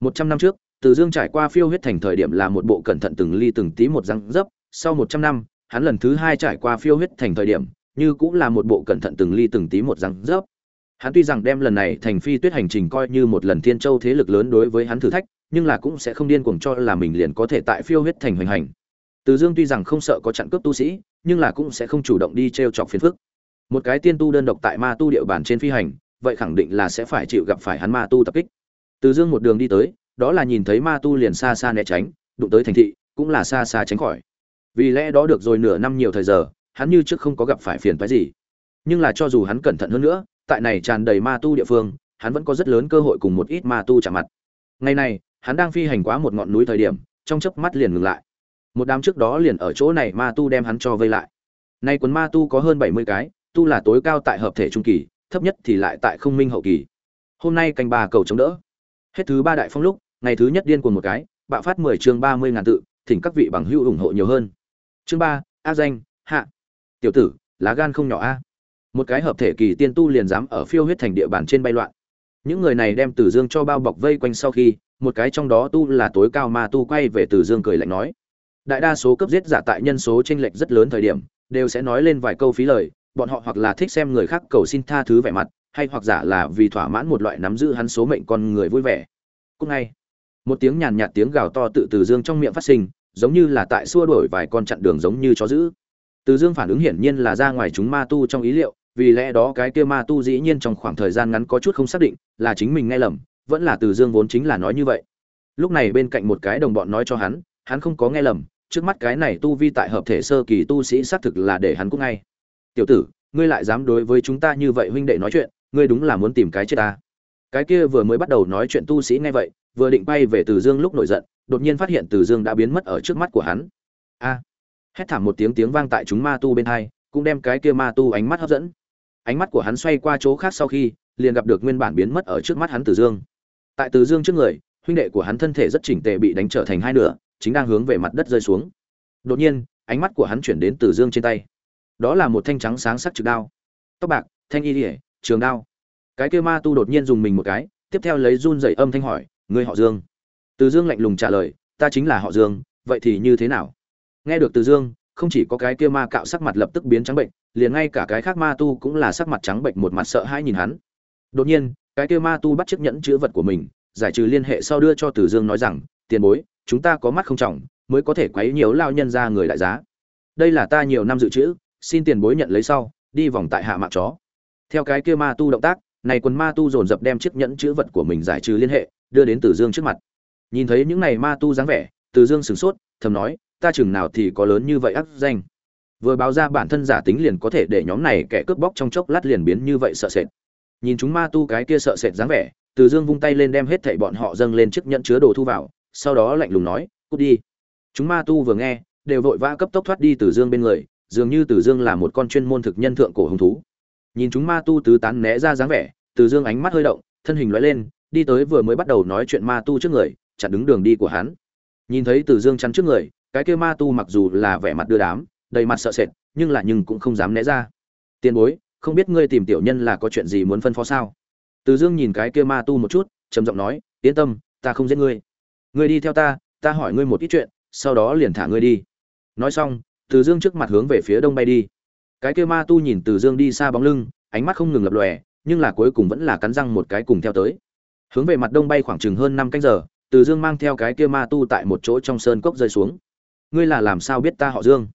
Một trăm năm trước, từ dương trải qua phiêu huyết thành thời điểm là một bộ cẩn thận từng ly từng tí một răng dấp, sau một trăm năm, hắn lần thứ hai trải qua phiêu huyết thành thời điểm, như cũng là một bộ cẩn thận từng ly từng tí một răng dấp hắn tuy rằng đem lần này thành phi tuyết hành trình coi như một lần thiên châu thế lực lớn đối với hắn thử thách, nhưng là cũng sẽ không điên cuồng cho là mình liền có thể tại phiêu huyết thành hoành hành. Từ dương tuy rằng không sợ có chặn cướp tu sĩ, nhưng là cũng sẽ không chủ động đi trêu chọc phiền phức. Một cái tiên tu đơn độc tại ma tu địa bàn trên phi hành, vậy khẳng định là sẽ phải chịu gặp phải hắn ma tu tập kích. Từ dương một đường đi tới, đó là nhìn thấy ma tu liền xa xa né tránh, đụng tới thành thị, cũng là xa xa tránh khỏi. Vì lẽ đó được rồi nửa năm nhiều thời giờ, hắn như trước không có gặp phải phiền phức gì. Nhưng là cho dù hắn cẩn thận hơn nữa tại này tràn đầy ma tu địa phương, hắn vẫn có rất lớn cơ hội cùng một ít ma tu chạm mặt. Ngày này, hắn đang phi hành quá một ngọn núi thời điểm, trong chớp mắt liền ngừng lại. Một đám trước đó liền ở chỗ này ma tu đem hắn cho vây lại. Nay quần ma tu có hơn bảy mươi cái, tu là tối cao tại hợp thể trung kỳ, thấp nhất thì lại tại không minh hậu kỳ. Hôm nay canh bà cầu chống đỡ. Hết thứ ba đại phong lúc, ngày thứ nhất điên cuồng một cái, bạo phát mười chương ba mươi ngàn tự, thỉnh các vị bằng hữu ủng hộ nhiều hơn. Chương ba, a danh, hạ. Tiểu tử, lá gan không nhỏ a một cái hợp thể kỳ tiên tu liền dám ở phiêu huyết thành địa bàn trên bay loạn. Những người này đem tử dương cho bao bọc vây quanh sau khi, một cái trong đó tu là tối cao ma tu quay về tử dương cười lạnh nói, đại đa số cấp giết giả tại nhân số tranh lệch rất lớn thời điểm, đều sẽ nói lên vài câu phí lời, bọn họ hoặc là thích xem người khác cầu xin tha thứ vẻ mặt, hay hoặc giả là vì thỏa mãn một loại nắm giữ hắn số mệnh con người vui vẻ. Cũng ngay, một tiếng nhàn nhạt tiếng gào to tự từ dương trong miệng phát sinh, giống như là tại xua đổi vài con chặn đường giống như chó giữ từ dương phản ứng hiển nhiên là ra ngoài chúng ma tu trong ý liệu vì lẽ đó cái kia ma tu dĩ nhiên trong khoảng thời gian ngắn có chút không xác định, là chính mình nghe lầm, vẫn là từ dương vốn chính là nói như vậy. Lúc này bên cạnh một cái đồng bọn nói cho hắn hắn không có nghe lầm, trước mắt cái này tu vi tại hợp thể sơ kỳ tu sĩ xác thực là để hắn cũng ngay. Tiểu tử, ngươi lại dám đối với chúng ta như vậy huynh đệ nói chuyện, ngươi đúng là muốn tìm cái chết ta. Cái kia vừa mới bắt đầu nói chuyện tu sĩ nghe vậy, vừa định bay về từ dương lúc nổi giận, đột nhiên phát hiện từ dương đã biến mất ở trước mắt của hắn. A! Hét thảm một tiếng tiếng vang tại chúng ma tu bên hai, cũng đem cái kia ma tu ánh mắt hấp dẫn ánh mắt của hắn xoay qua chỗ khác sau khi, liền gặp được nguyên bản biến mất ở trước mắt hắn từ dương. Tại từ dương trước người, huynh đệ của hắn thân thể rất chỉnh tề bị đánh trở thành hai nửa, chính đang hướng về mặt đất rơi xuống. Đột nhiên, ánh mắt của hắn chuyển đến từ dương trên tay. Đó là một thanh trắng sáng sắc trực đao. Tóc bạc, thanh y lỉa trường đao. Cái kia ma tu đột nhiên dùng mình một cái, tiếp theo lấy run rẩy âm thanh hỏi, ngươi họ dương? Từ dương lạnh lùng trả lời, ta chính là họ dương, vậy thì như thế nào? Nghe được từ dương không chỉ có cái kia ma cạo sắc mặt lập tức biến trắng bệnh, liền ngay cả cái khác ma tu cũng là sắc mặt trắng bệnh một mặt sợ hãi nhìn hắn. Đột nhiên, cái kia ma tu bắt chiếc nhẫn chữ vật của mình, giải trừ liên hệ sau đưa cho từ dương nói rằng, tiền bối, chúng ta có mắt không trọng, mới có thể quấy nhiều lao nhân ra người đại giá. Đây là ta nhiều năm dự trữ, xin tiền bối nhận lấy sau, đi vòng tại hạ mạng chó. Theo cái kia ma tu động tác, này quần ma tu dồn dập đem chiếc nhẫn chữ vật của mình giải trừ liên hệ, đưa đến từ dương trước mặt. Nhìn thấy những này ma tu dáng vẻ, từ dương sửng sốt, thầm nói ta chừng nào thì có lớn như vậy ác danh. Vừa báo ra bản thân giả tính liền có thể để nhóm này kẻ cướp bóc trong chốc lát liền biến như vậy sợ sệt. Nhìn chúng ma tu cái kia sợ sệt dáng vẻ, từ dương vung tay lên đem hết thảy bọn họ dâng lên chiếc nhẫn chứa đồ thu vào, sau đó lạnh lùng nói, cút đi. Chúng ma tu vừa nghe, đều vội vã cấp tốc thoát đi từ dương bên người, dường như từ dương là một con chuyên môn thực nhân thượng cổ hứng thú. Nhìn chúng ma tu tứ tán né ra dáng vẻ, từ dương ánh mắt hơi động, thân hình lóe lên, đi tới vừa mới bắt đầu nói chuyện ma tu trước người, chặn đứng đường đi của hắn. Nhìn thấy từ dương chắn trước người cái kia ma tu mặc dù là vẻ mặt đưa đám, đầy mặt sợ sệt, nhưng là nhưng cũng không dám né ra. Tiền bối, không biết ngươi tìm tiểu nhân là có chuyện gì muốn phân phó sao? Từ dương nhìn cái kia ma tu một chút, trầm giọng nói, yên tâm, ta không giết ngươi. Ngươi đi theo ta ta hỏi ngươi một ít chuyện, sau đó liền thả ngươi đi. Nói xong, từ dương trước mặt hướng về phía đông bay đi. Cái kia ma tu nhìn từ dương đi xa bóng lưng, ánh mắt không ngừng lập lòe, nhưng là cuối cùng vẫn là cắn răng một cái cùng theo tới. Hướng về mặt đông bay khoảng chừng hơn năm canh giờ, từ dương mang theo cái kia ma tu tại một chỗ trong sơn cốc rơi xuống ngươi là làm sao biết ta họ dương?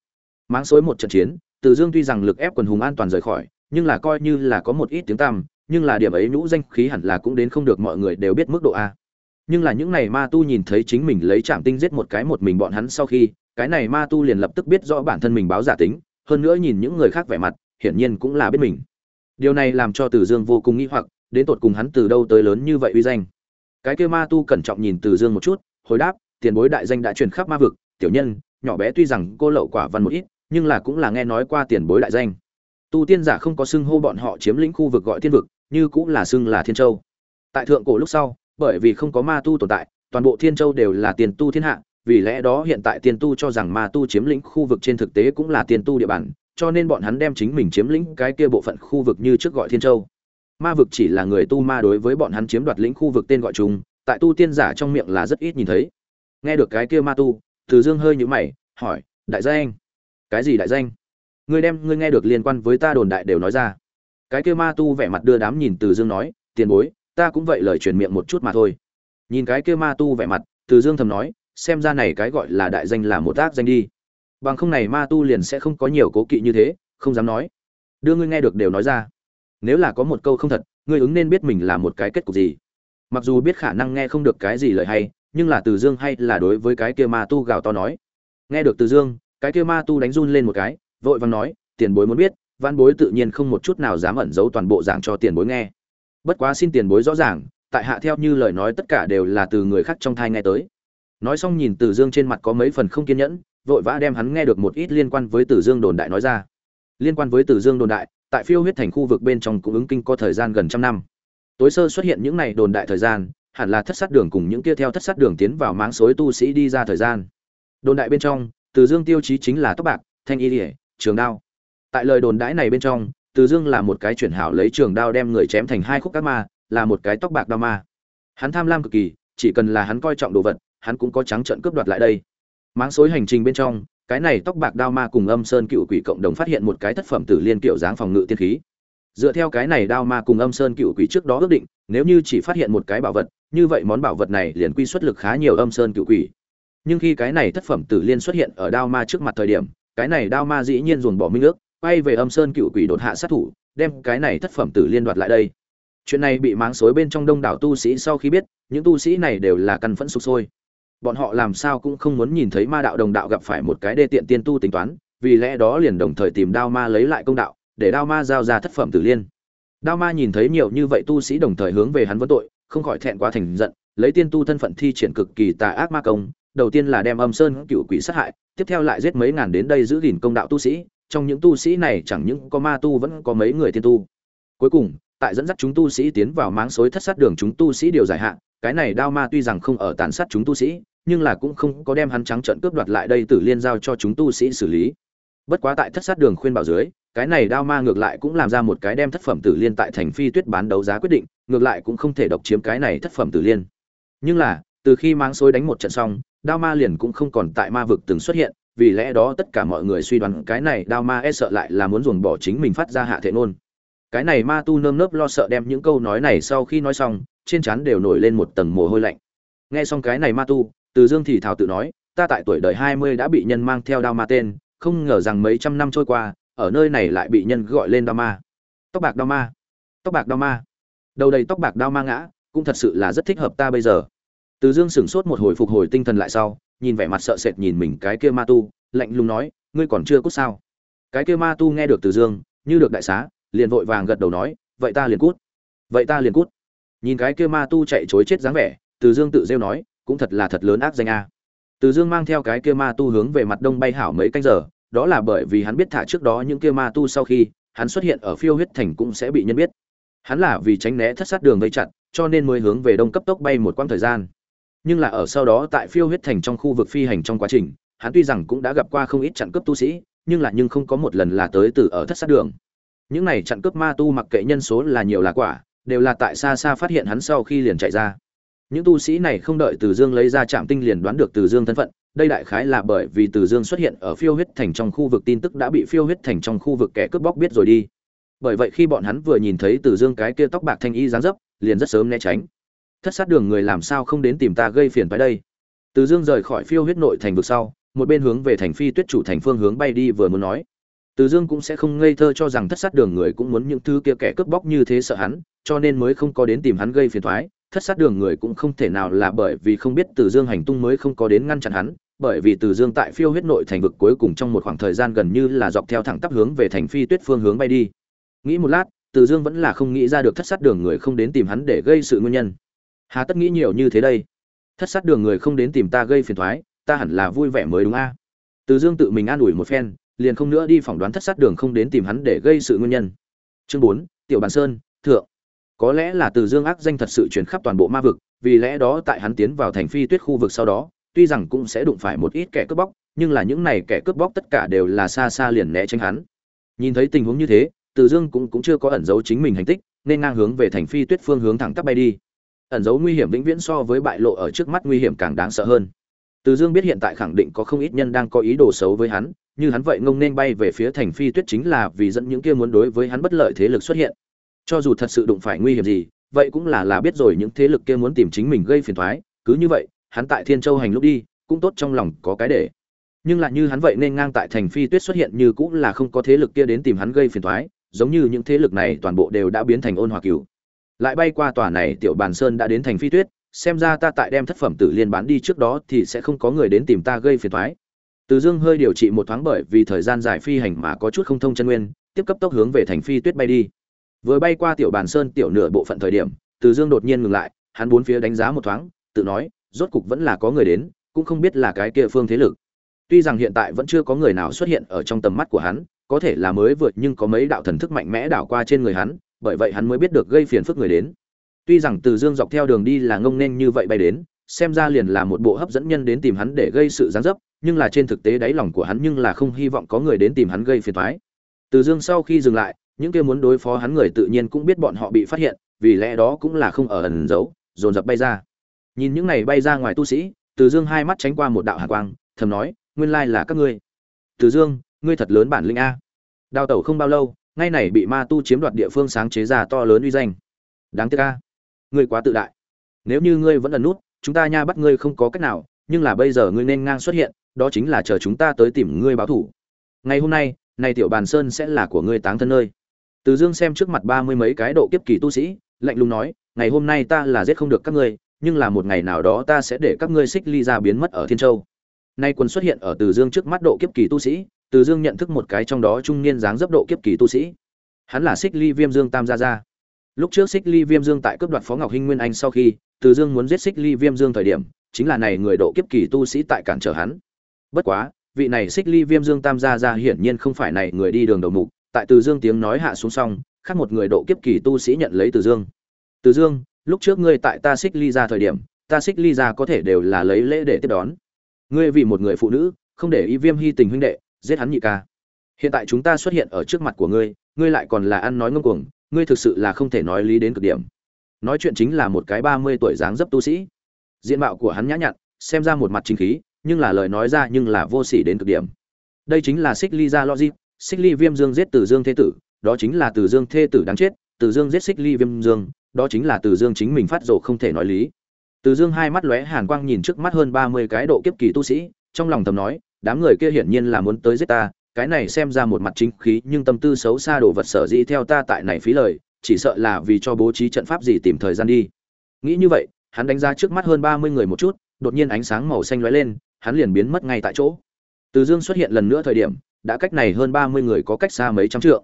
Máng xối một trận chiến, từ dương tuy rằng lực ép quần hùng an toàn rời khỏi, nhưng là coi như là có một ít tiếng tăm, nhưng là điểm ấy nhũ danh khí hẳn là cũng đến không được mọi người đều biết mức độ a. Nhưng là những này ma tu nhìn thấy chính mình lấy trạm tinh giết một cái một mình bọn hắn sau khi, cái này ma tu liền lập tức biết rõ bản thân mình báo giả tính, hơn nữa nhìn những người khác vẻ mặt, hiển nhiên cũng là biết mình. Điều này làm cho từ dương vô cùng nghĩ hoặc, đến tột cùng hắn từ đâu tới lớn như vậy uy danh? Cái kia ma tu cẩn trọng nhìn từ dương một chút, hồi đáp, tiền bối đại danh đã truyền khắp ma vực tiểu nhân, nhỏ bé tuy rằng cô lậu quả văn một ít, nhưng là cũng là nghe nói qua tiền bối đại danh. Tu tiên giả không có xưng hô bọn họ chiếm lĩnh khu vực gọi thiên vực, như cũng là xưng là thiên châu. Tại thượng cổ lúc sau, bởi vì không có ma tu tồn tại, toàn bộ thiên châu đều là tiền tu thiên hạ, vì lẽ đó hiện tại tiền tu cho rằng ma tu chiếm lĩnh khu vực trên thực tế cũng là tiền tu địa bàn, cho nên bọn hắn đem chính mình chiếm lĩnh cái kia bộ phận khu vực như trước gọi thiên châu. Ma vực chỉ là người tu ma đối với bọn hắn chiếm đoạt lĩnh khu vực tên gọi chung, tại tu tiên giả trong miệng là rất ít nhìn thấy. Nghe được cái kia ma tu từ dương hơi nhũ mày, hỏi, đại danh? Cái gì đại danh? Ngươi đem, ngươi nghe được liên quan với ta đồn đại đều nói ra. Cái kia ma tu vẻ mặt đưa đám nhìn từ dương nói, tiền bối, ta cũng vậy lời truyền miệng một chút mà thôi. Nhìn cái kia ma tu vẻ mặt, từ dương thầm nói, xem ra này cái gọi là đại danh là một tác danh đi. Bằng không này ma tu liền sẽ không có nhiều cố kỵ như thế, không dám nói. Đưa ngươi nghe được đều nói ra. Nếu là có một câu không thật, ngươi ứng nên biết mình là một cái kết cục gì. Mặc dù biết khả năng nghe không được cái gì lời hay nhưng là từ dương hay là đối với cái kia ma tu gào to nói. Nghe được từ dương, cái kia ma tu đánh run lên một cái, vội vàng nói, tiền bối muốn biết văn bối tự nhiên không một chút nào dám ẩn giấu toàn bộ giảng cho tiền bối nghe. Bất quá xin tiền bối rõ ràng, tại hạ theo như lời nói tất cả đều là từ người khác trong thai nghe tới. Nói xong nhìn từ dương trên mặt có mấy phần không kiên nhẫn, vội vã đem hắn nghe được một ít liên quan với từ dương đồn đại nói ra. Liên quan với từ dương đồn đại, tại phiêu huyết thành khu vực bên trong cũng ứng kinh có thời gian gần trăm năm. Tối sơ xuất hiện những này đồn đại thời gian hẳn là thất sát đường cùng những kia theo thất sát đường tiến vào máng xối tu sĩ đi ra thời gian. Đồn đại bên trong, từ dương tiêu chí chính là tóc bạc, thanh y lỉa trường đao. Tại lời đồn đãi này bên trong, từ dương là một cái chuyển hảo lấy trường đao đem người chém thành hai khúc các ma, là một cái tóc bạc đao ma. Hắn tham lam cực kỳ, chỉ cần là hắn coi trọng đồ vật, hắn cũng có trắng trận cướp đoạt lại đây. Máng xối hành trình bên trong, cái này tóc bạc đao ma cùng âm sơn cựu quỷ cộng đồng phát hiện một cái thất phẩm tử liên kiểu dáng phòng ngự tiên khí. Dựa theo cái này đao ma cùng âm sơn cựu quỷ trước đó ước định, nếu như chỉ phát hiện một cái bảo vật như vậy món bảo vật này liền quy xuất lực khá nhiều âm sơn cựu quỷ. Nhưng khi cái này thất phẩm tử liên xuất hiện ở đao ma trước mặt thời điểm, cái này đao ma dĩ nhiên dồn bỏ minh ước, quay về âm sơn cựu quỷ đột hạ sát thủ, đem cái này thất phẩm tử liên đoạt lại đây. Chuyện này bị máng xối bên trong đông đảo tu sĩ sau khi biết, những tu sĩ này đều là căn phẫn sụp sôi. Bọn họ làm sao cũng không muốn nhìn thấy ma đạo đồng đạo gặp phải một cái đê tiện tiên tu tính toán, vì lẽ đó liền đồng thời tìm đao ma lấy lại công đạo, để đao ma giao ra thất phẩm tử liên. Đao ma nhìn thấy nhiều như vậy tu sĩ đồng thời hướng về hắn vấn tội không khỏi thẹn quá thành giận, lấy tiên tu thân phận thi triển cực kỳ tà ác ma công, đầu tiên là đem âm sơn cựu quỷ sát hại, tiếp theo lại giết mấy ngàn đến đây giữ gìn công đạo tu sĩ, trong những tu sĩ này chẳng những có ma tu vẫn có mấy người tiên tu. Cuối cùng, tại dẫn dắt chúng tu sĩ tiến vào máng xối thất sát đường chúng tu sĩ điều giải hạn cái này đao ma tuy rằng không ở tàn sát chúng tu sĩ, nhưng là cũng không có đem hắn trắng trợn cướp đoạt lại đây tử liên giao cho chúng tu sĩ xử lý. Bất quá tại thất sát đường khuyên bảo dưới cái này đao ma ngược lại cũng làm ra một cái đem thất phẩm tử liên tại thành phi tuyết bán đấu giá quyết định, ngược lại cũng không thể độc chiếm cái này thất phẩm tử liên. Nhưng là, từ khi máng xối đánh một trận xong, đao ma liền cũng không còn tại ma vực từng xuất hiện, vì lẽ đó tất cả mọi người suy đoán cái này đao ma e sợ lại là muốn ruồng bỏ chính mình phát ra hạ thể nôn cái này ma tu nơm nớp lo sợ đem những câu nói này sau khi nói xong, trên trán đều nổi lên một tầng mồ hôi lạnh. Nghe xong cái này ma tu, từ dương thì Thảo tự nói, ta tại tuổi đời hai mươi đã bị nhân mang theo đao ma tên, không ngờ rằng mấy trăm năm trôi qua ở nơi này lại bị nhân gọi lên đao ma. Tóc bạc đao ma. Tóc bạc đao ma. Đầu đầy tóc bạc đao ma ngã, cũng thật sự là rất thích hợp ta bây giờ. Từ dương sửng sốt một hồi phục hồi tinh thần lại sau, nhìn vẻ mặt sợ sệt nhìn mình cái kia ma tu, lạnh lùng nói, ngươi còn chưa cút sao? Cái kia ma tu nghe được từ dương, như được đại xá, liền vội vàng gật đầu nói, vậy ta liền cút. Vậy ta liền cút. Nhìn cái kia ma tu chạy chối chết dáng vẻ, từ dương tự rêu nói, cũng thật là thật lớn ác danh a. Từ dương mang theo cái kia ma tu hướng về mặt đông bay hảo mấy canh giờ đó là bởi vì hắn biết thả trước đó những kia ma tu sau khi hắn xuất hiện ở phiêu huyết thành cũng sẽ bị nhân biết. Hắn là vì tránh né thất sát đường gây chặt, cho nên mới hướng về đông cấp tốc bay một quãng thời gian. Nhưng là ở sau đó tại phiêu huyết thành trong khu vực phi hành trong quá trình, hắn tuy rằng cũng đã gặp qua không ít chặn cướp tu sĩ, nhưng là nhưng không có một lần là tới từ ở thất sát đường. Những này chặn cướp ma tu mặc kệ nhân số là nhiều là quả, đều là tại xa xa phát hiện hắn sau khi liền chạy ra. Những tu sĩ này không đợi từ dương lấy ra trạm tinh liền đoán được từ dương thân phận đây đại khái là bởi vì từ dương xuất hiện ở phiêu huyết thành trong khu vực tin tức đã bị phiêu huyết thành trong khu vực kẻ cướp bóc biết rồi đi. Bởi vậy khi bọn hắn vừa nhìn thấy từ dương cái kia tóc bạc thanh y dáng dấp liền rất sớm né tránh. Thất sát đường người làm sao không đến tìm ta gây phiền phải đây? Từ dương rời khỏi phiêu huyết nội thành vực sau một bên hướng về thành phi tuyết chủ thành phương hướng bay đi vừa muốn nói. Từ dương cũng sẽ không ngây thơ cho rằng thất sát đường người cũng muốn những thứ kia kẻ cướp bóc như thế sợ hắn cho nên mới không có đến tìm hắn gây phiền toái, thất sát đường người cũng không thể nào là bởi vì không biết từ dương hành tung mới không có đến ngăn chặn hắn, bởi vì từ dương tại phiêu huyết nội thành vực cuối cùng trong một khoảng thời gian gần như là dọc theo thẳng tắp hướng về thành phi tuyết phương hướng bay đi. Nghĩ một lát, từ dương vẫn là không nghĩ ra được thất sát đường người không đến tìm hắn để gây sự nguyên nhân. Hà tất nghĩ nhiều như thế đây. Thất sát đường người không đến tìm ta gây phiền thoái, ta hẳn là vui vẻ mới đúng a. Từ dương tự mình an ủi một phen, liền không nữa đi phỏng đoán thất sát đường không đến tìm hắn để gây sự nguyên nhân. Chương bốn, tiểu bàn sơn, thượng có lẽ là từ dương ác danh thật sự chuyển khắp toàn bộ ma vực, vì lẽ đó tại hắn tiến vào thành phi tuyết khu vực sau đó, tuy rằng cũng sẽ đụng phải một ít kẻ cướp bóc, nhưng là những này kẻ cướp bóc tất cả đều là xa xa liền né tránh hắn. Nhìn thấy tình huống như thế, từ dương cũng cũng chưa có ẩn giấu chính mình hành tích, nên ngang hướng về thành phi tuyết phương hướng thẳng tắp bay đi. Ẩn giấu nguy hiểm vĩnh viễn so với bại lộ ở trước mắt nguy hiểm càng đáng sợ hơn. Từ dương biết hiện tại khẳng định có không ít nhân đang có ý đồ xấu với hắn, như hắn vậy ngông nên bay về phía thành phi tuyết chính là vì dẫn những kia muốn đối với hắn bất lợi thế lực xuất hiện cho dù thật sự đụng phải nguy hiểm gì, vậy cũng là là biết rồi những thế lực kia muốn tìm chính mình gây phiền toái, cứ như vậy, hắn tại thiên châu hành lúc đi, cũng tốt trong lòng có cái để. Nhưng lại như hắn vậy nên ngang tại thành phi tuyết xuất hiện như cũng là không có thế lực kia đến tìm hắn gây phiền toái, giống như những thế lực này toàn bộ đều đã biến thành ôn hòa cửu lại bay qua tòa này tiểu bàn sơn đã đến thành phi tuyết, xem ra ta tại đem thất phẩm tử liên bán đi trước đó thì sẽ không có người đến tìm ta gây phiền toái. Từ dương hơi điều trị một thoáng bởi vì thời gian dài phi hành mà có chút không thông chân nguyên, tiếp cấp tốc hướng về thành phi tuyết bay đi vừa bay qua tiểu bàn sơn tiểu nửa bộ phận thời điểm, từ dương đột nhiên ngừng lại, hắn bốn phía đánh giá một thoáng, tự nói, rốt cục vẫn là có người đến, cũng không biết là cái kia phương thế lực. Tuy rằng hiện tại vẫn chưa có người nào xuất hiện ở trong tầm mắt của hắn, có thể là mới vượt nhưng có mấy đạo thần thức mạnh mẽ đảo qua trên người hắn, bởi vậy hắn mới biết được gây phiền phức người đến. Tuy rằng từ dương dọc theo đường đi là ngông nên như vậy bay đến, xem ra liền là một bộ hấp dẫn nhân đến tìm hắn để gây sự gián dấp, nhưng là trên thực tế đáy lòng của hắn nhưng là không hy vọng có người đến tìm hắn gây phiền toái. Từ dương sau khi dừng lại những kia muốn đối phó hắn người tự nhiên cũng biết bọn họ bị phát hiện, vì lẽ đó cũng là không ở ẩn giấu, dồn dập bay ra. Nhìn những này bay ra ngoài tu sĩ, từ dương hai mắt tránh qua một đạo hạ quang, thầm nói, nguyên lai là các ngươi. Từ dương, ngươi thật lớn bản lĩnh a. Đào tẩu không bao lâu, ngay này bị ma tu chiếm đoạt địa phương sáng chế ra to lớn uy danh. Đáng tiếc a, ngươi quá tự đại. Nếu như ngươi vẫn ẩn nút, chúng ta nha bắt ngươi không có cách nào, nhưng là bây giờ ngươi nên ngang xuất hiện, đó chính là chờ chúng ta tới tìm ngươi báo thủ. Ngày hôm nay, này tiểu bàn sơn sẽ là của ngươi táng thân nơi từ dương xem trước mặt ba mươi mấy cái độ kiếp kỳ tu sĩ, lạnh lùng nói, ngày hôm nay ta là giết không được các ngươi, nhưng là một ngày nào đó ta sẽ để các ngươi xích ly ra biến mất ở thiên châu. Nay quân xuất hiện ở từ dương trước mắt độ kiếp kỳ tu sĩ, từ dương nhận thức một cái trong đó trung niên dáng dấp độ kiếp kỳ tu sĩ. Hắn là xích ly viêm dương tam gia gia. Lúc trước xích ly viêm dương tại cướp đoạt phó ngọc hinh nguyên anh sau khi, từ dương muốn giết xích ly viêm dương thời điểm, chính là này người độ kiếp kỳ tu sĩ tại cản trở hắn. Bất quá, vị này xích ly viêm dương tam gia gia hiển nhiên không phải này người đi đường đầu mục tại từ dương tiếng nói hạ xuống xong, khác một người độ kiếp kỳ tu sĩ nhận lấy từ dương. Từ dương, lúc trước ngươi tại ta xích ly ra thời điểm, ta xích ly ra có thể đều là lấy lễ để tiếp đón. Ngươi vì một người phụ nữ, không để ý viêm hy tình huynh đệ, giết hắn nhị ca. Hiện tại chúng ta xuất hiện ở trước mặt của ngươi ngươi lại còn là ăn nói ngông cuồng, ngươi thực sự là không thể nói lý đến cực điểm. Nói chuyện chính là một cái ba mươi tuổi dáng dấp tu sĩ. Diện mạo của hắn nhã nhặn, xem ra một mặt chính khí, nhưng là lời nói ra nhưng là vô sỉ đến cực điểm. Đây chính là xích ly ra logic xích ly viêm dương giết từ dương thế tử, đó chính là từ dương thê tử đáng chết, từ dương giết xích ly viêm dương, đó chính là từ dương chính mình phát rồ không thể nói lý. Từ dương hai mắt lóe hàn quang nhìn trước mắt hơn ba mươi cái độ kiếp kỳ tu sĩ, trong lòng thầm nói, đám người kia hiển nhiên là muốn tới giết ta, cái này xem ra một mặt chính khí, nhưng tâm tư xấu xa đồ vật sở dĩ theo ta tại này phí lời, chỉ sợ là vì cho bố trí trận pháp gì tìm thời gian đi. Nghĩ như vậy, hắn đánh ra trước mắt hơn ba mươi người một chút, đột nhiên ánh sáng màu xanh lóe lên, hắn liền biến mất ngay tại chỗ. Từ dương xuất hiện lần nữa thời điểm đã cách này hơn ba mươi người có cách xa mấy trăm trượng.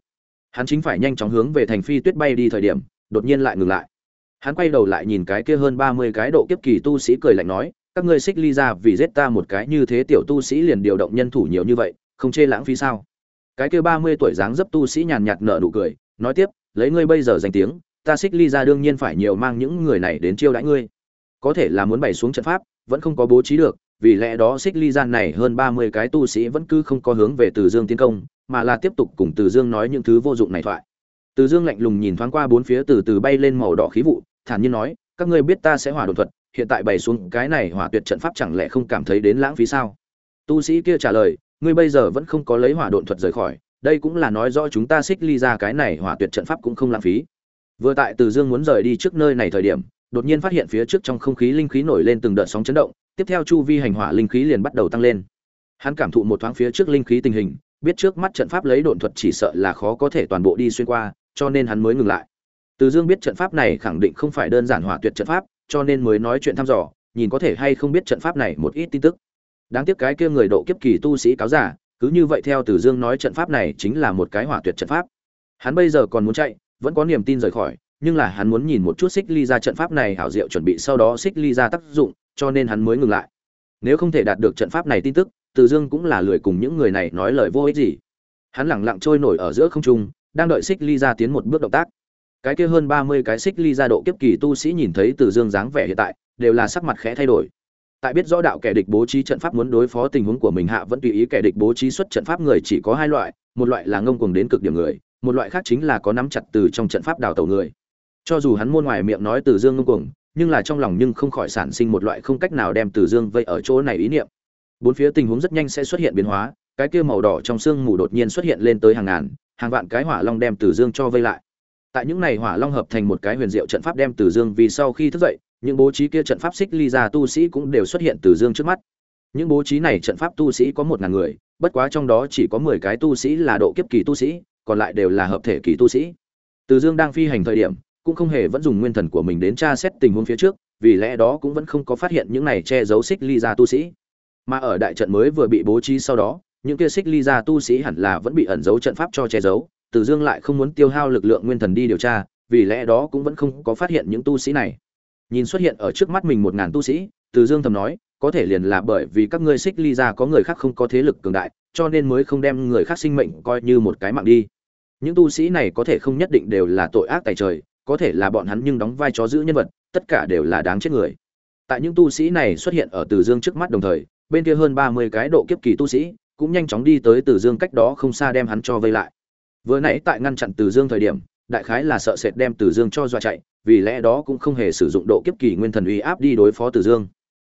Hắn chính phải nhanh chóng hướng về thành phi tuyết bay đi thời điểm, đột nhiên lại ngừng lại. Hắn quay đầu lại nhìn cái kia hơn ba mươi cái độ kiếp kỳ tu sĩ cười lạnh nói, các ngươi xích ly ra vì giết ta một cái như thế tiểu tu sĩ liền điều động nhân thủ nhiều như vậy, không chê lãng phí sao? Cái kia ba mươi tuổi dáng dấp tu sĩ nhàn nhạt nở nụ cười, nói tiếp, lấy ngươi bây giờ danh tiếng, ta xích ly ra đương nhiên phải nhiều mang những người này đến chiêu đãi ngươi. Có thể là muốn bày xuống trận pháp, vẫn không có bố trí được vì lẽ đó xích ly gian này hơn ba mươi cái tu sĩ vẫn cứ không có hướng về từ dương tiến công, mà là tiếp tục cùng từ dương nói những thứ vô dụng này thoại. Từ dương lạnh lùng nhìn thoáng qua bốn phía từ từ bay lên màu đỏ khí vụ, thản nhiên nói, các ngươi biết ta sẽ hỏa đột thuật, hiện tại bày xuống cái này hỏa tuyệt trận pháp chẳng lẽ không cảm thấy đến lãng phí sao? Tu sĩ kia trả lời, ngươi bây giờ vẫn không có lấy hỏa độn thuật rời khỏi, đây cũng là nói rõ chúng ta xích ly ra cái này hỏa tuyệt trận pháp cũng không lãng phí. Vừa tại từ dương muốn rời đi trước nơi này thời điểm đột nhiên phát hiện phía trước trong không khí linh khí nổi lên từng đợt sóng chấn động, tiếp theo chu vi hành hỏa linh khí liền bắt đầu tăng lên. Hắn cảm thụ một thoáng phía trước linh khí tình hình, biết trước mắt trận pháp lấy độn thuật chỉ sợ là khó có thể toàn bộ đi xuyên qua, cho nên hắn mới ngừng lại. Từ dương biết trận pháp này khẳng định không phải đơn giản hỏa tuyệt trận pháp, cho nên mới nói chuyện thăm dò, nhìn có thể hay không biết trận pháp này một ít tin tức. Đáng tiếc cái kia người độ kiếp kỳ tu sĩ cáo giả, cứ như vậy theo từ dương nói trận pháp này chính là một cái hỏa tuyệt trận pháp. Hắn bây giờ còn muốn chạy, vẫn có niềm tin rời khỏi nhưng là hắn muốn nhìn một chút xích ly ra trận pháp này hảo diệu chuẩn bị sau đó xích ly ra tác dụng, cho nên hắn mới ngừng lại. Nếu không thể đạt được trận pháp này tin tức, từ dương cũng là lười cùng những người này nói lời vô ích gì. Hắn lẳng lặng trôi nổi ở giữa không trung, đang đợi xích ly ra tiến một bước động tác. Cái kia hơn ba mươi cái xích ly ra độ kiếp kỳ tu sĩ nhìn thấy từ dương dáng vẻ hiện tại, đều là sắc mặt khẽ thay đổi. Tại biết rõ đạo kẻ địch bố trí trận pháp muốn đối phó tình huống của mình hạ vẫn tùy ý kẻ địch bố trí xuất trận pháp người chỉ có hai loại, một loại là ngông cuồng đến cực điểm người, một loại khác chính là có nắm chặt từ trong trận pháp đào tẩu người cho dù hắn môn ngoài miệng nói từ dương ngông cuồng, nhưng là trong lòng nhưng không khỏi sản sinh một loại không cách nào đem từ dương vây ở chỗ này ý niệm. Bốn phía tình huống rất nhanh sẽ xuất hiện biến hóa, cái kia màu đỏ trong sương mù đột nhiên xuất hiện lên tới hàng ngàn, hàng vạn cái hỏa long đem từ dương cho vây lại. Tại những này hỏa long hợp thành một cái huyền diệu trận pháp đem từ dương vì sau khi thức dậy, những bố trí kia trận pháp xích ly ra tu sĩ cũng đều xuất hiện từ dương trước mắt. Những bố trí này trận pháp tu sĩ có một ngàn người, bất quá trong đó chỉ có mười cái tu sĩ là độ kiếp kỳ tu sĩ, còn lại đều là hợp thể kỳ tu sĩ. Từ dương đang phi hành thời điểm cũng không hề vẫn dùng nguyên thần của mình đến tra xét tình huống phía trước, vì lẽ đó cũng vẫn không có phát hiện những này che giấu xích ly ra tu sĩ. Mà ở đại trận mới vừa bị bố trí sau đó, những kia xích ly ra tu sĩ hẳn là vẫn bị ẩn giấu trận pháp cho che giấu, từ dương lại không muốn tiêu hao lực lượng nguyên thần đi điều tra, vì lẽ đó cũng vẫn không có phát hiện những tu sĩ này. Nhìn xuất hiện ở trước mắt mình một ngàn tu sĩ, từ dương thầm nói, có thể liền là bởi vì các ngươi xích ly ra có người khác không có thế lực cường đại, cho nên mới không đem người khác sinh mệnh coi như một cái mạng đi. Những tu sĩ này có thể không nhất định đều là tội ác tài trời có thể là bọn hắn nhưng đóng vai chó giữ nhân vật, tất cả đều là đáng chết người. Tại những tu sĩ này xuất hiện ở từ dương trước mắt đồng thời, bên kia hơn ba mươi cái độ kiếp kỳ tu sĩ cũng nhanh chóng đi tới từ dương cách đó không xa đem hắn cho vây lại. Vừa nãy tại ngăn chặn từ dương thời điểm, đại khái là sợ sệt đem từ dương cho dọa chạy, vì lẽ đó cũng không hề sử dụng độ kiếp kỳ nguyên thần uy áp đi đối phó từ dương.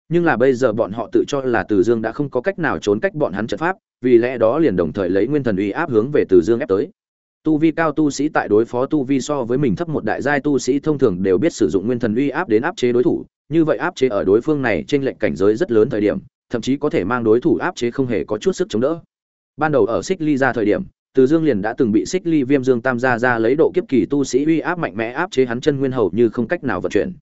Nhưng là bây giờ bọn họ tự cho là từ dương đã không có cách nào trốn cách bọn hắn trận pháp, vì lẽ đó liền đồng thời lấy nguyên thần uy áp hướng về từ dương ép tới tu vi cao tu sĩ tại đối phó tu vi so với mình thấp một đại giai tu sĩ thông thường đều biết sử dụng nguyên thần uy áp đến áp chế đối thủ, như vậy áp chế ở đối phương này trên lệnh cảnh giới rất lớn thời điểm, thậm chí có thể mang đối thủ áp chế không hề có chút sức chống đỡ. Ban đầu ở xích ly ra thời điểm, từ dương liền đã từng bị xích ly viêm dương tam gia ra lấy độ kiếp kỳ tu sĩ uy áp mạnh mẽ áp chế hắn chân nguyên hầu như không cách nào vận chuyển.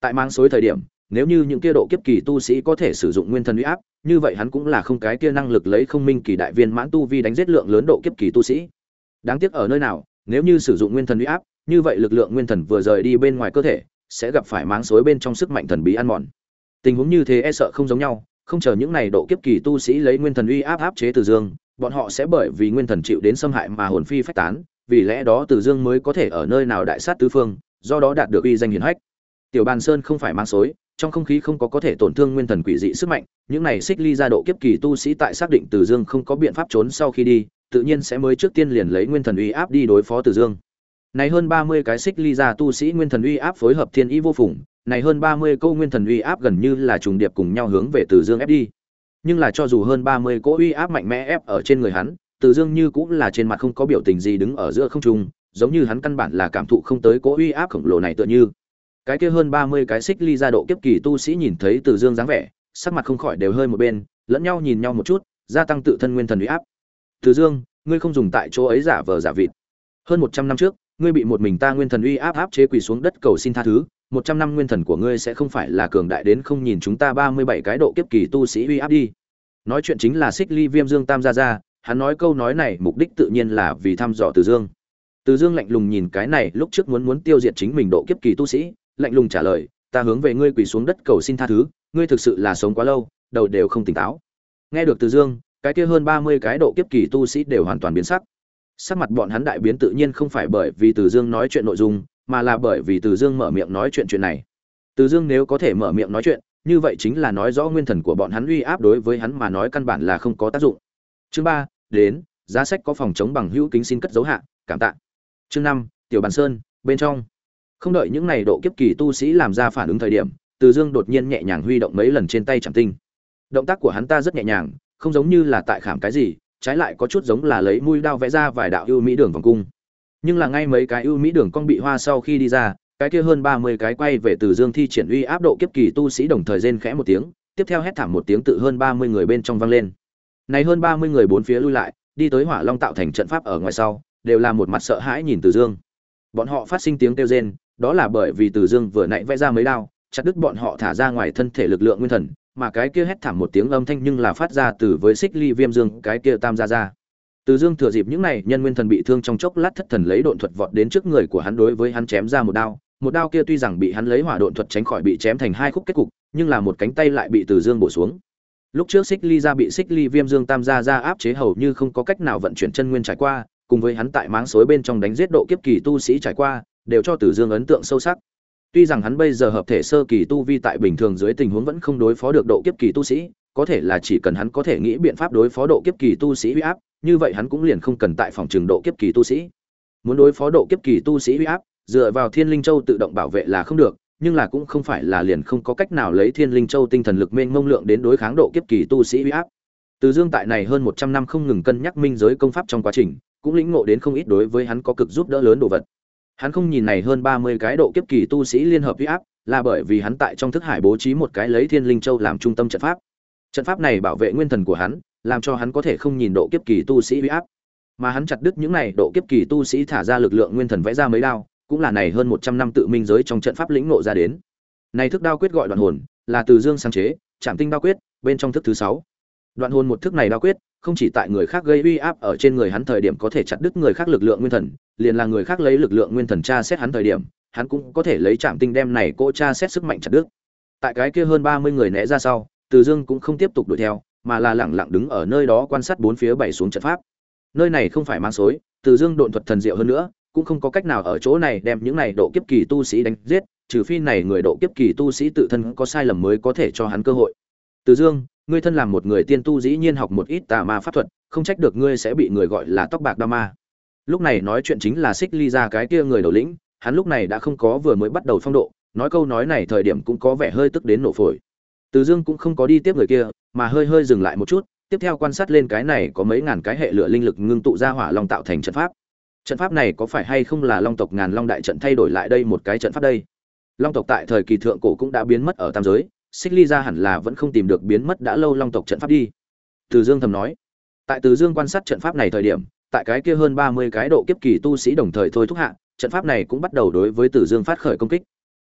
Tại mang xối thời điểm, nếu như những kia độ kiếp kỳ tu sĩ có thể sử dụng nguyên thần uy áp, như vậy hắn cũng là không cái kia năng lực lấy không minh kỳ đại viên mãn tu vi đánh giết lượng lớn độ kiếp kỳ tu sĩ đáng tiếc ở nơi nào, nếu như sử dụng nguyên thần uy áp, như vậy lực lượng nguyên thần vừa rời đi bên ngoài cơ thể, sẽ gặp phải máng xối bên trong sức mạnh thần bí ăn mòn. Tình huống như thế e sợ không giống nhau, không chờ những này độ kiếp kỳ tu sĩ lấy nguyên thần uy áp áp chế từ dương, bọn họ sẽ bởi vì nguyên thần chịu đến xâm hại mà hồn phi phách tán, vì lẽ đó từ dương mới có thể ở nơi nào đại sát tứ phương, do đó đạt được uy danh hiển hách. Tiểu bàn sơn không phải mang xối, trong không khí không có có thể tổn thương nguyên thần quỷ dị sức mạnh, những này xích ly ra độ kiếp kỳ tu sĩ tại xác định từ dương không có biện pháp trốn sau khi đi tự nhiên sẽ mới trước tiên liền lấy nguyên thần uy áp đi đối phó từ dương. Này hơn ba mươi cái xích ly ra tu sĩ nguyên thần uy áp phối hợp thiên ý vô phùng, này hơn ba mươi câu nguyên thần uy áp gần như là trùng điệp cùng nhau hướng về từ dương ép đi. Nhưng là cho dù hơn ba mươi cỗ uy áp mạnh mẽ ép ở trên người hắn từ dương như cũng là trên mặt không có biểu tình gì đứng ở giữa không trung, giống như hắn căn bản là cảm thụ không tới cỗ uy áp khổng lồ này tựa như. Cái kia hơn ba mươi cái xích ly ra độ kiếp kỳ tu sĩ nhìn thấy từ dương dáng vẻ, sắc mặt không khỏi đều hơi một bên, lẫn nhau nhìn nhau một chút, gia tăng tự thân nguyên thần uy áp từ dương, ngươi không dùng tại chỗ ấy giả vờ giả vịt. Hơn một trăm năm trước, ngươi bị một mình ta nguyên thần uy áp áp chế quỳ xuống đất cầu xin tha thứ. Một trăm năm nguyên thần của ngươi sẽ không phải là cường đại đến không nhìn chúng ta ba mươi bảy cái độ kiếp kỳ tu sĩ uy áp đi. Nói chuyện chính là xích ly viêm dương tam gia gia, hắn nói câu nói này mục đích tự nhiên là vì thăm dò từ dương. Từ dương lạnh lùng nhìn cái này, lúc trước muốn muốn tiêu diệt chính mình độ kiếp kỳ tu sĩ, lạnh lùng trả lời, ta hướng về ngươi quỳ xuống đất cầu xin tha thứ, ngươi thực sự là sống quá lâu, đầu đều không tỉnh táo. Nghe được từ dương cái kia hơn ba mươi cái độ kiếp kỳ tu sĩ đều hoàn toàn biến sắc. Sắc mặt bọn hắn đại biến tự nhiên không phải bởi vì từ dương nói chuyện nội dung, mà là bởi vì từ dương mở miệng nói chuyện chuyện này. Từ dương nếu có thể mở miệng nói chuyện, như vậy chính là nói rõ nguyên thần của bọn hắn uy áp đối với hắn mà nói căn bản là không có tác dụng. Chương ba, đến, giá sách có phòng chống bằng hữu kính xin cất dấu hạ, cảm tạ. Chương năm, tiểu bàn sơn, bên trong. Không đợi những này độ kiếp kỳ tu sĩ làm ra phản ứng thời điểm, từ dương đột nhiên nhẹ nhàng huy động mấy lần trên tay chẳng tinh. Động tác của hắn ta rất nhẹ nhàng không giống như là tại khảm cái gì, trái lại có chút giống là lấy mũi đao vẽ ra vài đạo ưu mỹ đường vòng cung. Nhưng là ngay mấy cái ưu mỹ đường cong bị hoa sau khi đi ra, cái kia hơn ba mươi cái quay về từ dương thi triển uy áp độ kiếp kỳ tu sĩ đồng thời rên khẽ một tiếng, tiếp theo hét thảm một tiếng tự hơn ba mươi người bên trong vang lên. Này hơn ba mươi người bốn phía lui lại, đi tới hỏa long tạo thành trận pháp ở ngoài sau, đều là một mặt sợ hãi nhìn từ dương. Bọn họ phát sinh tiếng kêu rên, đó là bởi vì từ dương vừa nãy vẽ ra mấy đao, chặt đứt bọn họ thả ra ngoài thân thể lực lượng nguyên thần mà cái kia hét thảm một tiếng âm thanh nhưng là phát ra từ với xích ly viêm dương, cái kia tam gia ra từ dương thừa dịp những này, nhân nguyên thần bị thương trong chốc lát thất thần lấy độn thuật vọt đến trước người của hắn đối với hắn chém ra một đao. Một đao kia tuy rằng bị hắn lấy hỏa độn thuật tránh khỏi bị chém thành hai khúc kết cục, nhưng là một cánh tay lại bị từ dương bổ xuống. Lúc trước xích ly ra bị xích ly viêm dương tam gia ra áp chế hầu như không có cách nào vận chuyển chân nguyên trải qua, cùng với hắn tại máng xối bên trong đánh giết độ kiếp kỳ tu sĩ trải qua, đều cho từ dương ấn tượng sâu sắc tuy rằng hắn bây giờ hợp thể sơ kỳ tu vi tại bình thường dưới tình huống vẫn không đối phó được độ kiếp kỳ tu sĩ, có thể là chỉ cần hắn có thể nghĩ biện pháp đối phó độ kiếp kỳ tu sĩ huy áp, như vậy hắn cũng liền không cần tại phòng trường độ kiếp kỳ tu sĩ. Muốn đối phó độ kiếp kỳ tu sĩ huy áp, dựa vào thiên linh châu tự động bảo vệ là không được, nhưng là cũng không phải là liền không có cách nào lấy thiên linh châu tinh thần lực mênh mông lượng đến đối kháng độ kiếp kỳ tu sĩ huy áp. Từ dương tại này hơn một trăm năm không ngừng cân nhắc minh giới công pháp trong quá trình, cũng lĩnh ngộ đến không ít đối với hắn có cực giúp đỡ lớn đồ vật hắn không nhìn này hơn ba mươi cái độ kiếp kỳ tu sĩ liên hợp uy áp là bởi vì hắn tại trong thức hải bố trí một cái lấy thiên linh châu làm trung tâm trận pháp trận pháp này bảo vệ nguyên thần của hắn làm cho hắn có thể không nhìn độ kiếp kỳ tu sĩ uy áp mà hắn chặt đứt những này độ kiếp kỳ tu sĩ thả ra lực lượng nguyên thần vẽ ra mấy đao cũng là này hơn một trăm năm tự minh giới trong trận pháp lĩnh ngộ ra đến. Này thức đao quyết gọi đoạn hồn, là từ Dương sáng chế, Trảm tinh đao quyết, bên trong thức thứ sáu. Đoạn hồn một thức này đao quyết, không chỉ tại người khác gây uy áp ở trên người hắn thời điểm có thể chặt đứt người khác lực lượng nguyên thần, liền là người khác lấy lực lượng nguyên thần tra xét hắn thời điểm, hắn cũng có thể lấy chạm tinh đem này cô tra xét sức mạnh chặt đứt. Tại cái kia hơn ba mươi người né ra sau, Từ Dương cũng không tiếp tục đuổi theo, mà là lặng lặng đứng ở nơi đó quan sát bốn phía bảy xuống trận pháp. Nơi này không phải mang xối, Từ Dương độn thuật thần diệu hơn nữa, cũng không có cách nào ở chỗ này đem những này độ kiếp kỳ tu sĩ đánh giết, trừ phi này người độ kiếp kỳ tu sĩ tự thân có sai lầm mới có thể cho hắn cơ hội. Từ Dương, ngươi thân làm một người tiên tu dĩ nhiên học một ít tà ma pháp thuật, không trách được ngươi sẽ bị người gọi là tóc bạc đa ma. Lúc này nói chuyện chính là Xích Ly ra cái kia người đầu lĩnh, hắn lúc này đã không có vừa mới bắt đầu phong độ, nói câu nói này thời điểm cũng có vẻ hơi tức đến nổ phổi. Từ Dương cũng không có đi tiếp người kia, mà hơi hơi dừng lại một chút, tiếp theo quan sát lên cái này có mấy ngàn cái hệ lửa linh lực ngưng tụ ra hỏa long tạo thành trận pháp trận pháp này có phải hay không là long tộc ngàn long đại trận thay đổi lại đây một cái trận pháp đây long tộc tại thời kỳ thượng cổ cũng đã biến mất ở tam giới xích ly ra hẳn là vẫn không tìm được biến mất đã lâu long tộc trận pháp đi từ dương thầm nói tại từ dương quan sát trận pháp này thời điểm tại cái kia hơn ba mươi cái độ kiếp kỳ tu sĩ đồng thời thôi thúc hạ trận pháp này cũng bắt đầu đối với từ dương phát khởi công kích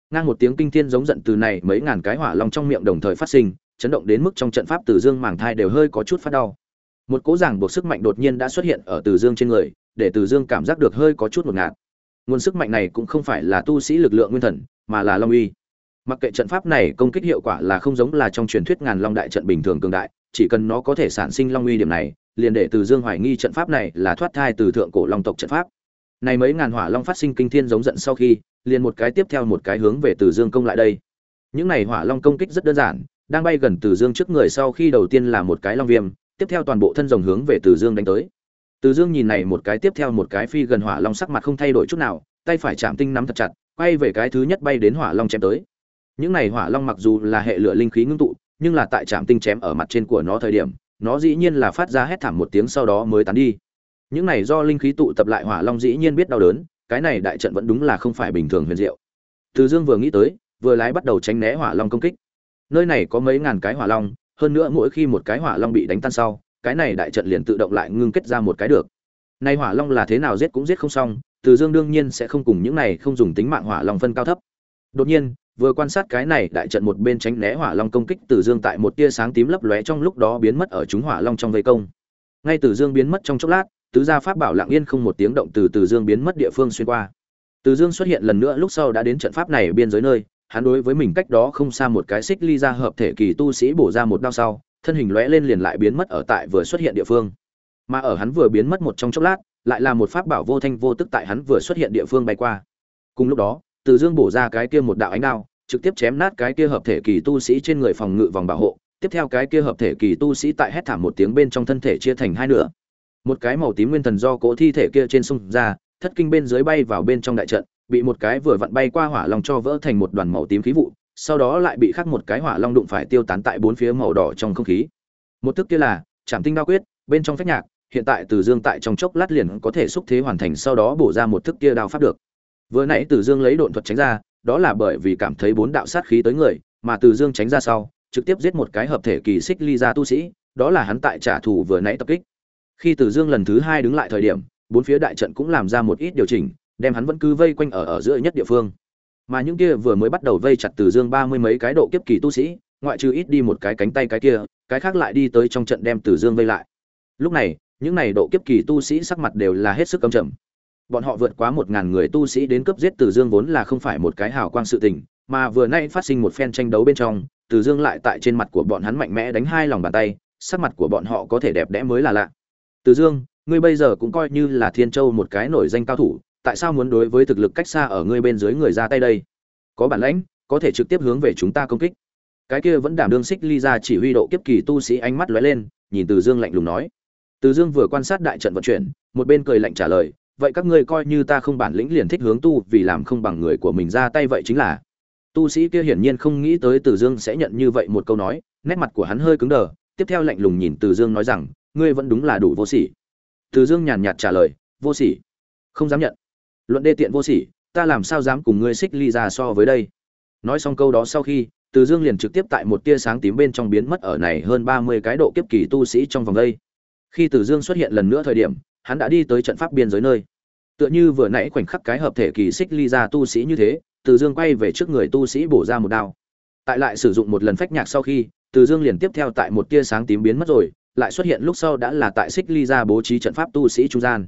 ngang một tiếng kinh thiên giống giận từ này mấy ngàn cái hỏa long trong miệng đồng thời phát sinh chấn động đến mức trong trận pháp từ dương màng thai đều hơi có chút phát đau một cố giảng buộc sức mạnh đột nhiên đã xuất hiện ở từ dương trên người để Từ Dương cảm giác được hơi có chút một ngạt. Nguồn sức mạnh này cũng không phải là tu sĩ lực lượng nguyên thần, mà là long uy. Mặc kệ trận pháp này công kích hiệu quả là không giống là trong truyền thuyết ngàn long đại trận bình thường cường đại, chỉ cần nó có thể sản sinh long uy điểm này, liền để Từ Dương hoài nghi trận pháp này là thoát thai từ thượng cổ long tộc trận pháp. Này mấy ngàn hỏa long phát sinh kinh thiên giống giận sau khi, liền một cái tiếp theo một cái hướng về Từ Dương công lại đây. Những này hỏa long công kích rất đơn giản, đang bay gần Từ Dương trước người sau khi đầu tiên là một cái long viêm, tiếp theo toàn bộ thân rồng hướng về Từ Dương đánh tới. Từ Dương nhìn này một cái tiếp theo một cái phi gần hỏa long sắc mặt không thay đổi chút nào, tay phải chạm tinh nắm thật chặt, quay về cái thứ nhất bay đến hỏa long chém tới. Những này hỏa long mặc dù là hệ lửa linh khí ngưng tụ, nhưng là tại chạm tinh chém ở mặt trên của nó thời điểm, nó dĩ nhiên là phát ra hét thảm một tiếng sau đó mới tán đi. Những này do linh khí tụ tập lại hỏa long dĩ nhiên biết đau đớn, cái này đại trận vẫn đúng là không phải bình thường huyền diệu. từ dương vừa nghĩ tới vừa lái bắt đầu tránh né hỏa long công kích nơi này có mấy ngàn cái hỏa long hơn nữa mỗi khi một cái hỏa long bị đánh tan sau cái này đại trận liền tự động lại ngưng kết ra một cái được nay hỏa long là thế nào giết cũng giết không xong từ dương đương nhiên sẽ không cùng những này không dùng tính mạng hỏa long phân cao thấp đột nhiên vừa quan sát cái này đại trận một bên tránh né hỏa long công kích, từ dương tại một tia sáng tím lấp lóe trong lúc đó biến mất ở chúng hỏa long trong vây công. Ngay từ dương biến mất trong chốc lát, tứ gia pháp bảo lặng yên không một tiếng động từ từ dương biến mất địa phương xuyên qua. Từ dương xuất hiện lần nữa lúc sau đã đến trận pháp này biên giới nơi, hắn đối với mình cách đó không xa một cái xích ly ra hợp thể kỳ tu sĩ bổ ra một đao sau, thân hình lóe lên liền lại biến mất ở tại vừa xuất hiện địa phương. Mà ở hắn vừa biến mất một trong chốc lát, lại là một pháp bảo vô thanh vô tức tại hắn vừa xuất hiện địa phương bay qua. Cùng lúc đó từ dương bổ ra cái kia một đạo ánh đao, trực tiếp chém nát cái kia hợp thể kỳ tu sĩ trên người phòng ngự vòng bảo hộ. Tiếp theo cái kia hợp thể kỳ tu sĩ tại hét thảm một tiếng bên trong thân thể chia thành hai nửa. Một cái màu tím nguyên thần do cỗ thi thể kia trên sông ra, thất kinh bên dưới bay vào bên trong đại trận, bị một cái vừa vặn bay qua hỏa long cho vỡ thành một đoàn màu tím khí vụ, sau đó lại bị khắc một cái hỏa long đụng phải tiêu tán tại bốn phía màu đỏ trong không khí. Một thức kia là chạm tinh đao quyết, bên trong phách nhạc, hiện tại từ dương tại trong chốc lát liền có thể xúc thế hoàn thành, sau đó bổ ra một thức kia đao pháp được vừa nãy từ dương lấy độn thuật tránh ra, đó là bởi vì cảm thấy bốn đạo sát khí tới người, mà từ dương tránh ra sau, trực tiếp giết một cái hợp thể kỳ xích ly ra tu sĩ, đó là hắn tại trả thù vừa nãy tập kích. Khi từ dương lần thứ hai đứng lại thời điểm, bốn phía đại trận cũng làm ra một ít điều chỉnh, đem hắn vẫn cứ vây quanh ở ở giữa nhất địa phương. Mà những kia vừa mới bắt đầu vây chặt từ dương ba mươi mấy cái độ kiếp kỳ tu sĩ, ngoại trừ ít đi một cái cánh tay cái kia, cái khác lại đi tới trong trận đem từ dương vây lại. Lúc này, những này độ kiếp kỳ tu sĩ sắc mặt đều là hết sức cầm trầm bọn họ vượt quá một ngàn người tu sĩ đến cấp giết từ dương vốn là không phải một cái hào quang sự tình, mà vừa nay phát sinh một phen tranh đấu bên trong, từ dương lại tại trên mặt của bọn hắn mạnh mẽ đánh hai lòng bàn tay, sắc mặt của bọn họ có thể đẹp đẽ mới là lạ. Từ dương, ngươi bây giờ cũng coi như là thiên châu một cái nổi danh cao thủ, tại sao muốn đối với thực lực cách xa ở ngươi bên dưới người ra tay đây? Có bản lãnh, có thể trực tiếp hướng về chúng ta công kích. Cái kia vẫn đảm đương xích ly ra chỉ huy độ kiếp kỳ tu sĩ ánh mắt lóe lên, nhìn từ dương lạnh lùng nói. Từ dương vừa quan sát đại trận vận chuyển, một bên cười lạnh trả lời vậy các ngươi coi như ta không bản lĩnh liền thích hướng tu vì làm không bằng người của mình ra tay vậy chính là. Tu sĩ kia hiển nhiên không nghĩ tới từ dương sẽ nhận như vậy một câu nói, nét mặt của hắn hơi cứng đờ, tiếp theo lạnh lùng nhìn từ dương nói rằng, ngươi vẫn đúng là đủ vô sỉ. Từ dương nhàn nhạt trả lời, vô sỉ? Không dám nhận. Luận đê tiện vô sỉ, ta làm sao dám cùng ngươi xích ly ra so với đây? Nói xong câu đó sau khi, từ dương liền trực tiếp tại một tia sáng tím bên trong biến mất ở này hơn ba mươi cái độ kiếp kỳ tu sĩ trong vòng đây. Khi từ dương xuất hiện lần nữa thời điểm hắn đã đi tới trận pháp biên giới nơi. Tựa như vừa nãy khoảnh khắc cái hợp thể kỳ xích ly ra tu sĩ như thế, từ dương quay về trước người tu sĩ bổ ra một đao. Tại lại sử dụng một lần phách nhạc sau khi, từ dương liền tiếp theo tại một tia sáng tím biến mất rồi, lại xuất hiện lúc sau đã là tại xích ly ra bố trí trận pháp tu sĩ trung gian.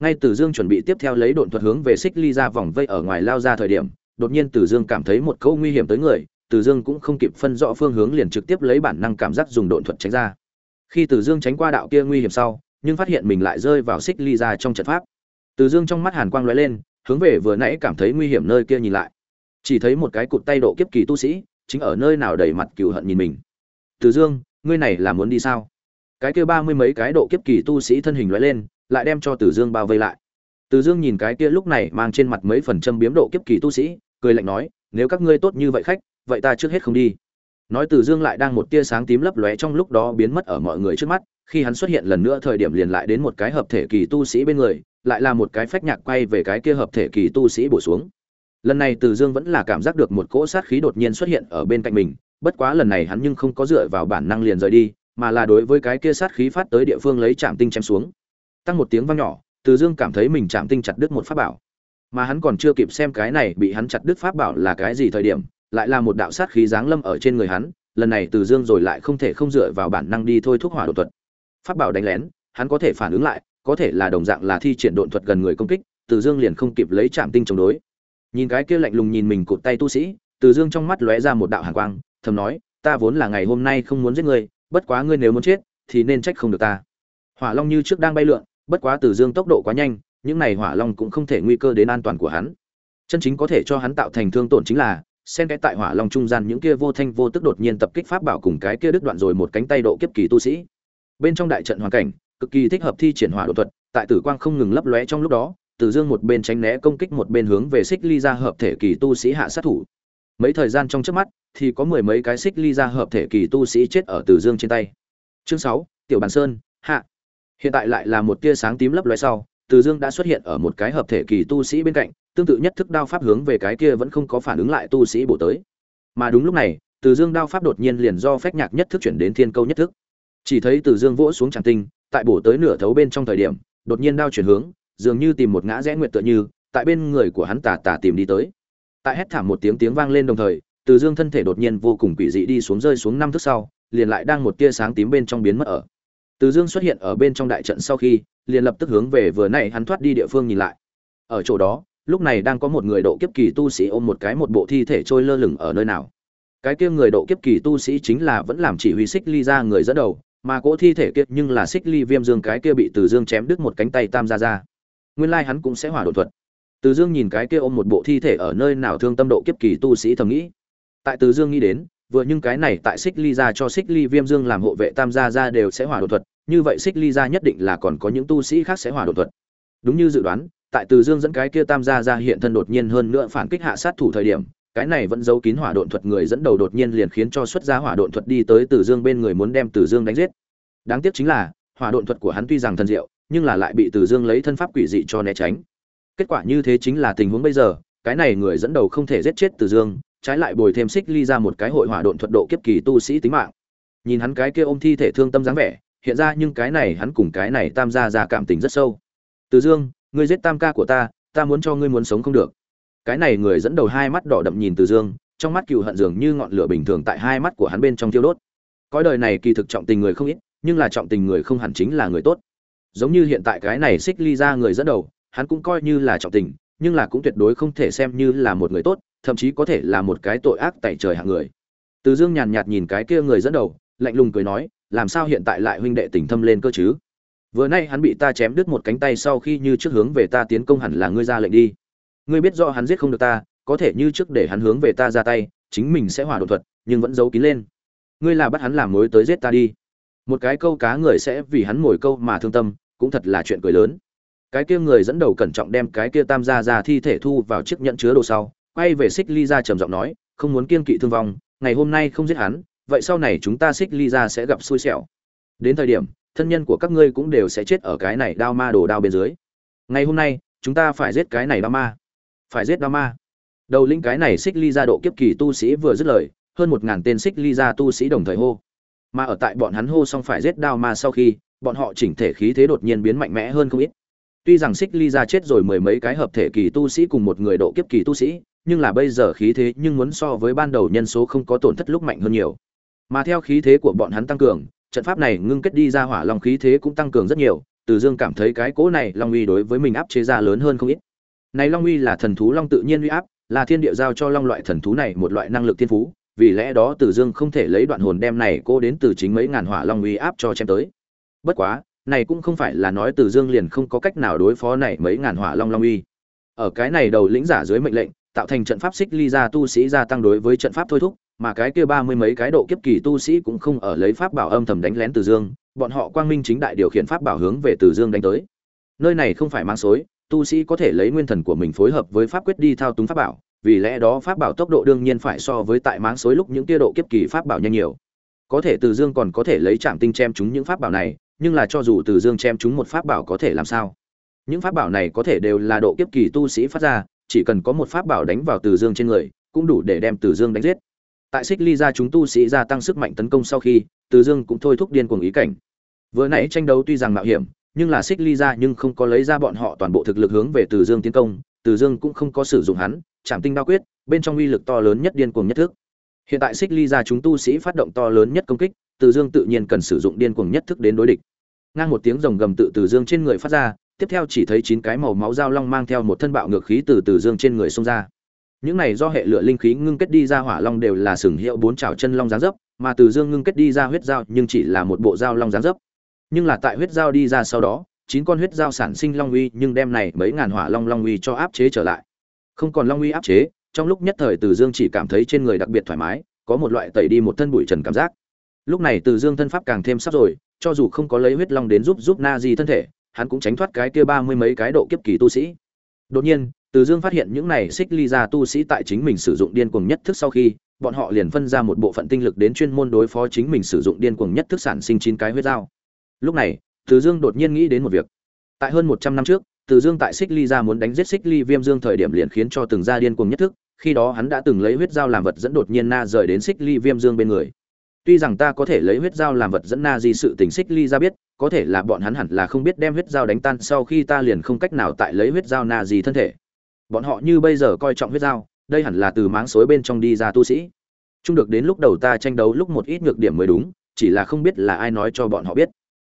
Ngay từ dương chuẩn bị tiếp theo lấy độn thuật hướng về xích ly ra vòng vây ở ngoài lao ra thời điểm, đột nhiên từ dương cảm thấy một câu nguy hiểm tới người, từ dương cũng không kịp phân rõ phương hướng liền trực tiếp lấy bản năng cảm giác dùng độn thuật tránh ra. Khi từ dương tránh qua đạo kia nguy hiểm sau nhưng phát hiện mình lại rơi vào xích ly ra trong trận pháp. Từ dương trong mắt hàn quang lóe lên, hướng về vừa nãy cảm thấy nguy hiểm nơi kia nhìn lại. Chỉ thấy một cái cụt tay độ kiếp kỳ tu sĩ, chính ở nơi nào đầy mặt cừu hận nhìn mình. Từ dương, ngươi này là muốn đi sao? Cái kia ba mươi mấy cái độ kiếp kỳ tu sĩ thân hình lóe lên, lại đem cho từ dương bao vây lại. Từ dương nhìn cái kia lúc này mang trên mặt mấy phần châm biếm độ kiếp kỳ tu sĩ, cười lạnh nói, nếu các ngươi tốt như vậy khách, vậy ta trước hết không đi. Nói từ dương lại đang một tia sáng tím lấp lóe trong lúc đó biến mất ở mọi người trước mắt khi hắn xuất hiện lần nữa thời điểm liền lại đến một cái hợp thể kỳ tu sĩ bên người, lại là một cái phách nhạc quay về cái kia hợp thể kỳ tu sĩ bổ xuống. Lần này từ dương vẫn là cảm giác được một cỗ sát khí đột nhiên xuất hiện ở bên cạnh mình, bất quá lần này hắn nhưng không có dựa vào bản năng liền rời đi, mà là đối với cái kia sát khí phát tới địa phương lấy chạm tinh chém xuống. Tăng một tiếng vang nhỏ, từ dương cảm thấy mình chạm tinh chặt đứt một pháp bảo. Mà hắn còn chưa kịp xem cái này bị hắn chặt đứt pháp bảo là cái gì thời điểm, lại là một đạo sát khí giáng lâm ở trên người hắn, lần này từ dương rồi lại không thể không dựa vào bản năng đi thôi thúc hỏa đột thuật pháp bảo đánh lén, hắn có thể phản ứng lại, có thể là đồng dạng là thi triển độn thuật gần người công kích, từ dương liền không kịp lấy chạm tinh chống đối. Nhìn cái kia lạnh lùng nhìn mình cụt tay tu sĩ, từ dương trong mắt lóe ra một đạo hàn quang, thầm nói, ta vốn là ngày hôm nay không muốn giết ngươi, bất quá ngươi nếu muốn chết, thì nên trách không được ta. Hỏa long như trước đang bay lượn, bất quá từ dương tốc độ quá nhanh, những này hỏa long cũng không thể nguy cơ đến an toàn của hắn. Chân chính có thể cho hắn tạo thành thương tổn chính là, xen cái tại hỏa long trung gian những kia vô thanh vô tức đột nhiên tập kích pháp bảo cùng cái kia đứt đoạn rồi một cánh tay độ kiếp kỳ tu sĩ bên trong đại trận hoàn cảnh, cực kỳ thích hợp thi triển hỏa độ thuật, tại tử quang không ngừng lấp lóe trong lúc đó, từ dương một bên tránh né công kích, một bên hướng về xích ly ra hợp thể kỳ tu sĩ hạ sát thủ. Mấy thời gian trong trước mắt, thì có mười mấy cái xích ly ra hợp thể kỳ tu sĩ chết ở từ dương trên tay. Chương sáu, tiểu bàn sơn, hạ. Hiện tại lại là một tia sáng tím lấp lóe sau, từ dương đã xuất hiện ở một cái hợp thể kỳ tu sĩ bên cạnh, tương tự nhất thức đao pháp hướng về cái kia vẫn không có phản ứng lại tu sĩ bổ tới. Mà đúng lúc này, từ dương đao pháp đột nhiên liền do phách nhạc nhất thức chuyển đến thiên câu nhất thức chỉ thấy từ dương vỗ xuống tràng tinh, tại bổ tới nửa thấu bên trong thời điểm, đột nhiên đao chuyển hướng, dường như tìm một ngã rẽ nguyệt tựa như, tại bên người của hắn tà tà tìm đi tới. Tại hét thảm một tiếng tiếng vang lên đồng thời, từ dương thân thể đột nhiên vô cùng quỷ dị đi xuống rơi xuống năm thước sau, liền lại đang một tia sáng tím bên trong biến mất ở. Từ dương xuất hiện ở bên trong đại trận sau khi, liền lập tức hướng về vừa nãy hắn thoát đi địa phương nhìn lại. Ở chỗ đó, lúc này đang có một người độ kiếp kỳ tu sĩ ôm một cái một bộ thi thể trôi lơ lửng ở nơi nào. Cái kia người độ kiếp kỳ tu sĩ chính là vẫn làm chỉ huy xích ly ra người dẫn đầu mà cỗ thi thể kia nhưng là xích ly viêm dương cái kia bị từ dương chém đứt một cánh tay tam ra ra nguyên lai hắn cũng sẽ hỏa đột thuật. Từ dương nhìn cái kia ôm một bộ thi thể ở nơi nào thương tâm độ kiếp kỳ tu sĩ thầm nghĩ. Tại từ dương nghĩ đến, vừa nhưng cái này tại xích ly ra cho xích ly viêm dương làm hộ vệ tam gia ra đều sẽ hỏa đột thuật, như vậy xích ly ra nhất định là còn có những tu sĩ khác sẽ hỏa đột thuật. Đúng như dự đoán, tại từ dương dẫn cái kia tam gia ra hiện thân đột nhiên hơn nữa phản kích hạ sát thủ thời điểm cái này vẫn giấu kín hỏa độn thuật người dẫn đầu đột nhiên liền khiến cho xuất ra hỏa độn thuật đi tới tử Dương bên người muốn đem tử Dương đánh giết. Đáng tiếc chính là, hỏa độn thuật của hắn tuy rằng thần diệu, nhưng là lại bị tử Dương lấy thân pháp quỷ dị cho né tránh. Kết quả như thế chính là tình huống bây giờ, cái này người dẫn đầu không thể giết chết tử Dương, trái lại bồi thêm xích ly ra một cái hội hỏa độn thuật độ kiếp kỳ tu sĩ tính mạng. Nhìn hắn cái kia ôm thi thể thương tâm dáng vẻ, hiện ra nhưng cái này hắn cùng cái này tam gia gia cảm tình rất sâu. tử Dương, ngươi giết tam ca của ta, ta muốn cho ngươi muốn sống không được cái này người dẫn đầu hai mắt đỏ đậm nhìn từ dương, trong mắt cựu hận dường như ngọn lửa bình thường tại hai mắt của hắn bên trong thiêu đốt. Cõi đời này kỳ thực trọng tình người không ít, nhưng là trọng tình người không hẳn chính là người tốt. Giống như hiện tại cái này xích ly ra người dẫn đầu, hắn cũng coi như là trọng tình, nhưng là cũng tuyệt đối không thể xem như là một người tốt, thậm chí có thể là một cái tội ác tại trời hạng người. Từ dương nhàn nhạt nhìn cái kia người dẫn đầu, lạnh lùng cười nói, làm sao hiện tại lại huynh đệ tình thâm lên cơ chứ? Vừa nay hắn bị ta chém đứt một cánh tay sau khi như trước hướng về ta tiến công hẳn là ngươi ra lệnh đi ngươi biết rõ hắn giết không được ta, có thể như trước để hắn hướng về ta ra tay, chính mình sẽ hỏa đột thuật, nhưng vẫn giấu kín lên. Ngươi là bắt hắn làm mối tới giết ta đi. Một cái câu cá người sẽ vì hắn ngồi câu mà thương tâm, cũng thật là chuyện cười lớn. Cái kia người dẫn đầu cẩn trọng đem cái kia tam gia ra thi thể thu vào chiếc nhận chứa đồ sau, quay về xích ly ra trầm giọng nói, không muốn kiên kỵ thương vong, ngày hôm nay không giết hắn, vậy sau này chúng ta xích ly ra sẽ gặp xui xẻo. Đến thời điểm, thân nhân của các ngươi cũng đều sẽ chết ở cái này đao ma đồ đao bên dưới. Ngày hôm nay, chúng ta phải giết cái này đao ma phải giết đao ma đầu lĩnh cái này xích ly ra độ kiếp kỳ tu sĩ vừa dứt lời, hơn một ngàn tên xích ly ra tu sĩ đồng thời hô. Mà ở tại bọn hắn hô xong phải giết đao ma sau khi, bọn họ chỉnh thể khí thế đột nhiên biến mạnh mẽ hơn không ít. Tuy rằng xích ly ra chết rồi mười mấy cái hợp thể kỳ tu sĩ cùng một người độ kiếp kỳ tu sĩ, nhưng là bây giờ khí thế nhưng muốn so với ban đầu nhân số không có tổn thất lúc mạnh hơn nhiều. Mà theo khí thế của bọn hắn tăng cường, trận pháp này ngưng kết đi ra hỏa long khí thế cũng tăng cường rất nhiều, từ dương cảm thấy cái cỗ này long uy đối với mình áp chế ra lớn hơn không ít này Long Uy là thần thú long tự nhiên uy áp, là thiên địa giao cho long loại thần thú này một loại năng lực thiên phú, vì lẽ đó Từ Dương không thể lấy đoạn hồn đem này cô đến từ chính mấy ngàn hỏa long uy áp cho chém tới. Bất quá, này cũng không phải là nói Từ Dương liền không có cách nào đối phó này mấy ngàn hỏa long long uy. Ở cái này đầu lĩnh giả dưới mệnh lệnh, tạo thành trận pháp xích ly ra tu sĩ gia tăng đối với trận pháp thôi thúc, mà cái kia ba mươi mấy cái độ kiếp kỳ tu sĩ cũng không ở lấy pháp bảo âm thầm đánh lén Từ Dương, bọn họ quang minh chính đại điều khiển pháp bảo hướng về Từ Dương đánh tới. Nơi này không phải mang xối, tu sĩ có thể lấy nguyên thần của mình phối hợp với pháp quyết đi thao túng pháp bảo, vì lẽ đó pháp bảo tốc độ đương nhiên phải so với tại máng xối lúc những tia độ kiếp kỳ pháp bảo nhanh nhiều. Có thể từ dương còn có thể lấy trạm tinh chém chúng những pháp bảo này, nhưng là cho dù từ dương chém chúng một pháp bảo có thể làm sao? Những pháp bảo này có thể đều là độ kiếp kỳ tu sĩ phát ra, chỉ cần có một pháp bảo đánh vào từ dương trên người, cũng đủ để đem từ dương đánh giết. Tại xích ly ra chúng tu sĩ gia tăng sức mạnh tấn công sau khi, từ dương cũng thôi thúc điên cuồng ý cảnh. Vừa nãy tranh đấu tuy rằng mạo hiểm nhưng là xích ly ra nhưng không có lấy ra bọn họ toàn bộ thực lực hướng về từ dương tiến công, từ dương cũng không có sử dụng hắn chạm tinh đao quyết, bên trong uy lực to lớn nhất điên cuồng nhất thức. Hiện tại xích ly ra chúng tu sĩ phát động to lớn nhất công kích, từ dương tự nhiên cần sử dụng điên cuồng nhất thức đến đối địch. Ngang một tiếng rồng gầm tự từ dương trên người phát ra, tiếp theo chỉ thấy chín cái màu máu dao long mang theo một thân bạo ngược khí từ từ dương trên người xông ra. Những này do hệ lửa linh khí ngưng kết đi ra hỏa long đều là sừng hiệu bốn trào chân long giáng dấp, mà từ dương ngưng kết đi ra huyết dao nhưng chỉ là một bộ dao long giáng dấp nhưng là tại huyết giao đi ra sau đó, chín con huyết giao sản sinh long uy, nhưng đem này mấy ngàn hỏa long long uy cho áp chế trở lại. Không còn long uy áp chế, trong lúc nhất thời từ dương chỉ cảm thấy trên người đặc biệt thoải mái, có một loại tẩy đi một thân bụi trần cảm giác. Lúc này từ dương thân pháp càng thêm sắp rồi, cho dù không có lấy huyết long đến giúp giúp na di thân thể, hắn cũng tránh thoát cái kia ba mươi mấy cái độ kiếp kỳ tu sĩ. Đột nhiên, từ dương phát hiện những này xích ly ra tu sĩ tại chính mình sử dụng điên cuồng nhất thức sau khi, bọn họ liền phân ra một bộ phận tinh lực đến chuyên môn đối phó chính mình sử dụng điên cuồng nhất thức sản sinh chín cái huyết dao lúc này từ dương đột nhiên nghĩ đến một việc tại hơn một trăm năm trước Từ Dương tại Xích Ly ra muốn đánh giết Xích Ly Viêm Dương thời điểm liền khiến cho từng gia điên cuồng nhất thức, khi đó hắn đã từng lấy huyết dao làm vật dẫn đột nhiên na rời đến Xích Ly Viêm Dương bên người. Tuy rằng ta có thể lấy huyết dao làm vật dẫn na di sự tình Xích Ly ra biết, có thể là bọn hắn hẳn là không biết đem huyết dao đánh tan sau khi ta liền không cách nào tại lấy huyết dao na di thân thể. Bọn họ như bây giờ coi trọng huyết dao, đây hẳn là từ máng xối bên trong đi ra tu sĩ. Chung được đến lúc đầu ta tranh đấu lúc một ít nhược điểm mới đúng, chỉ là không biết là ai nói cho bọn họ biết.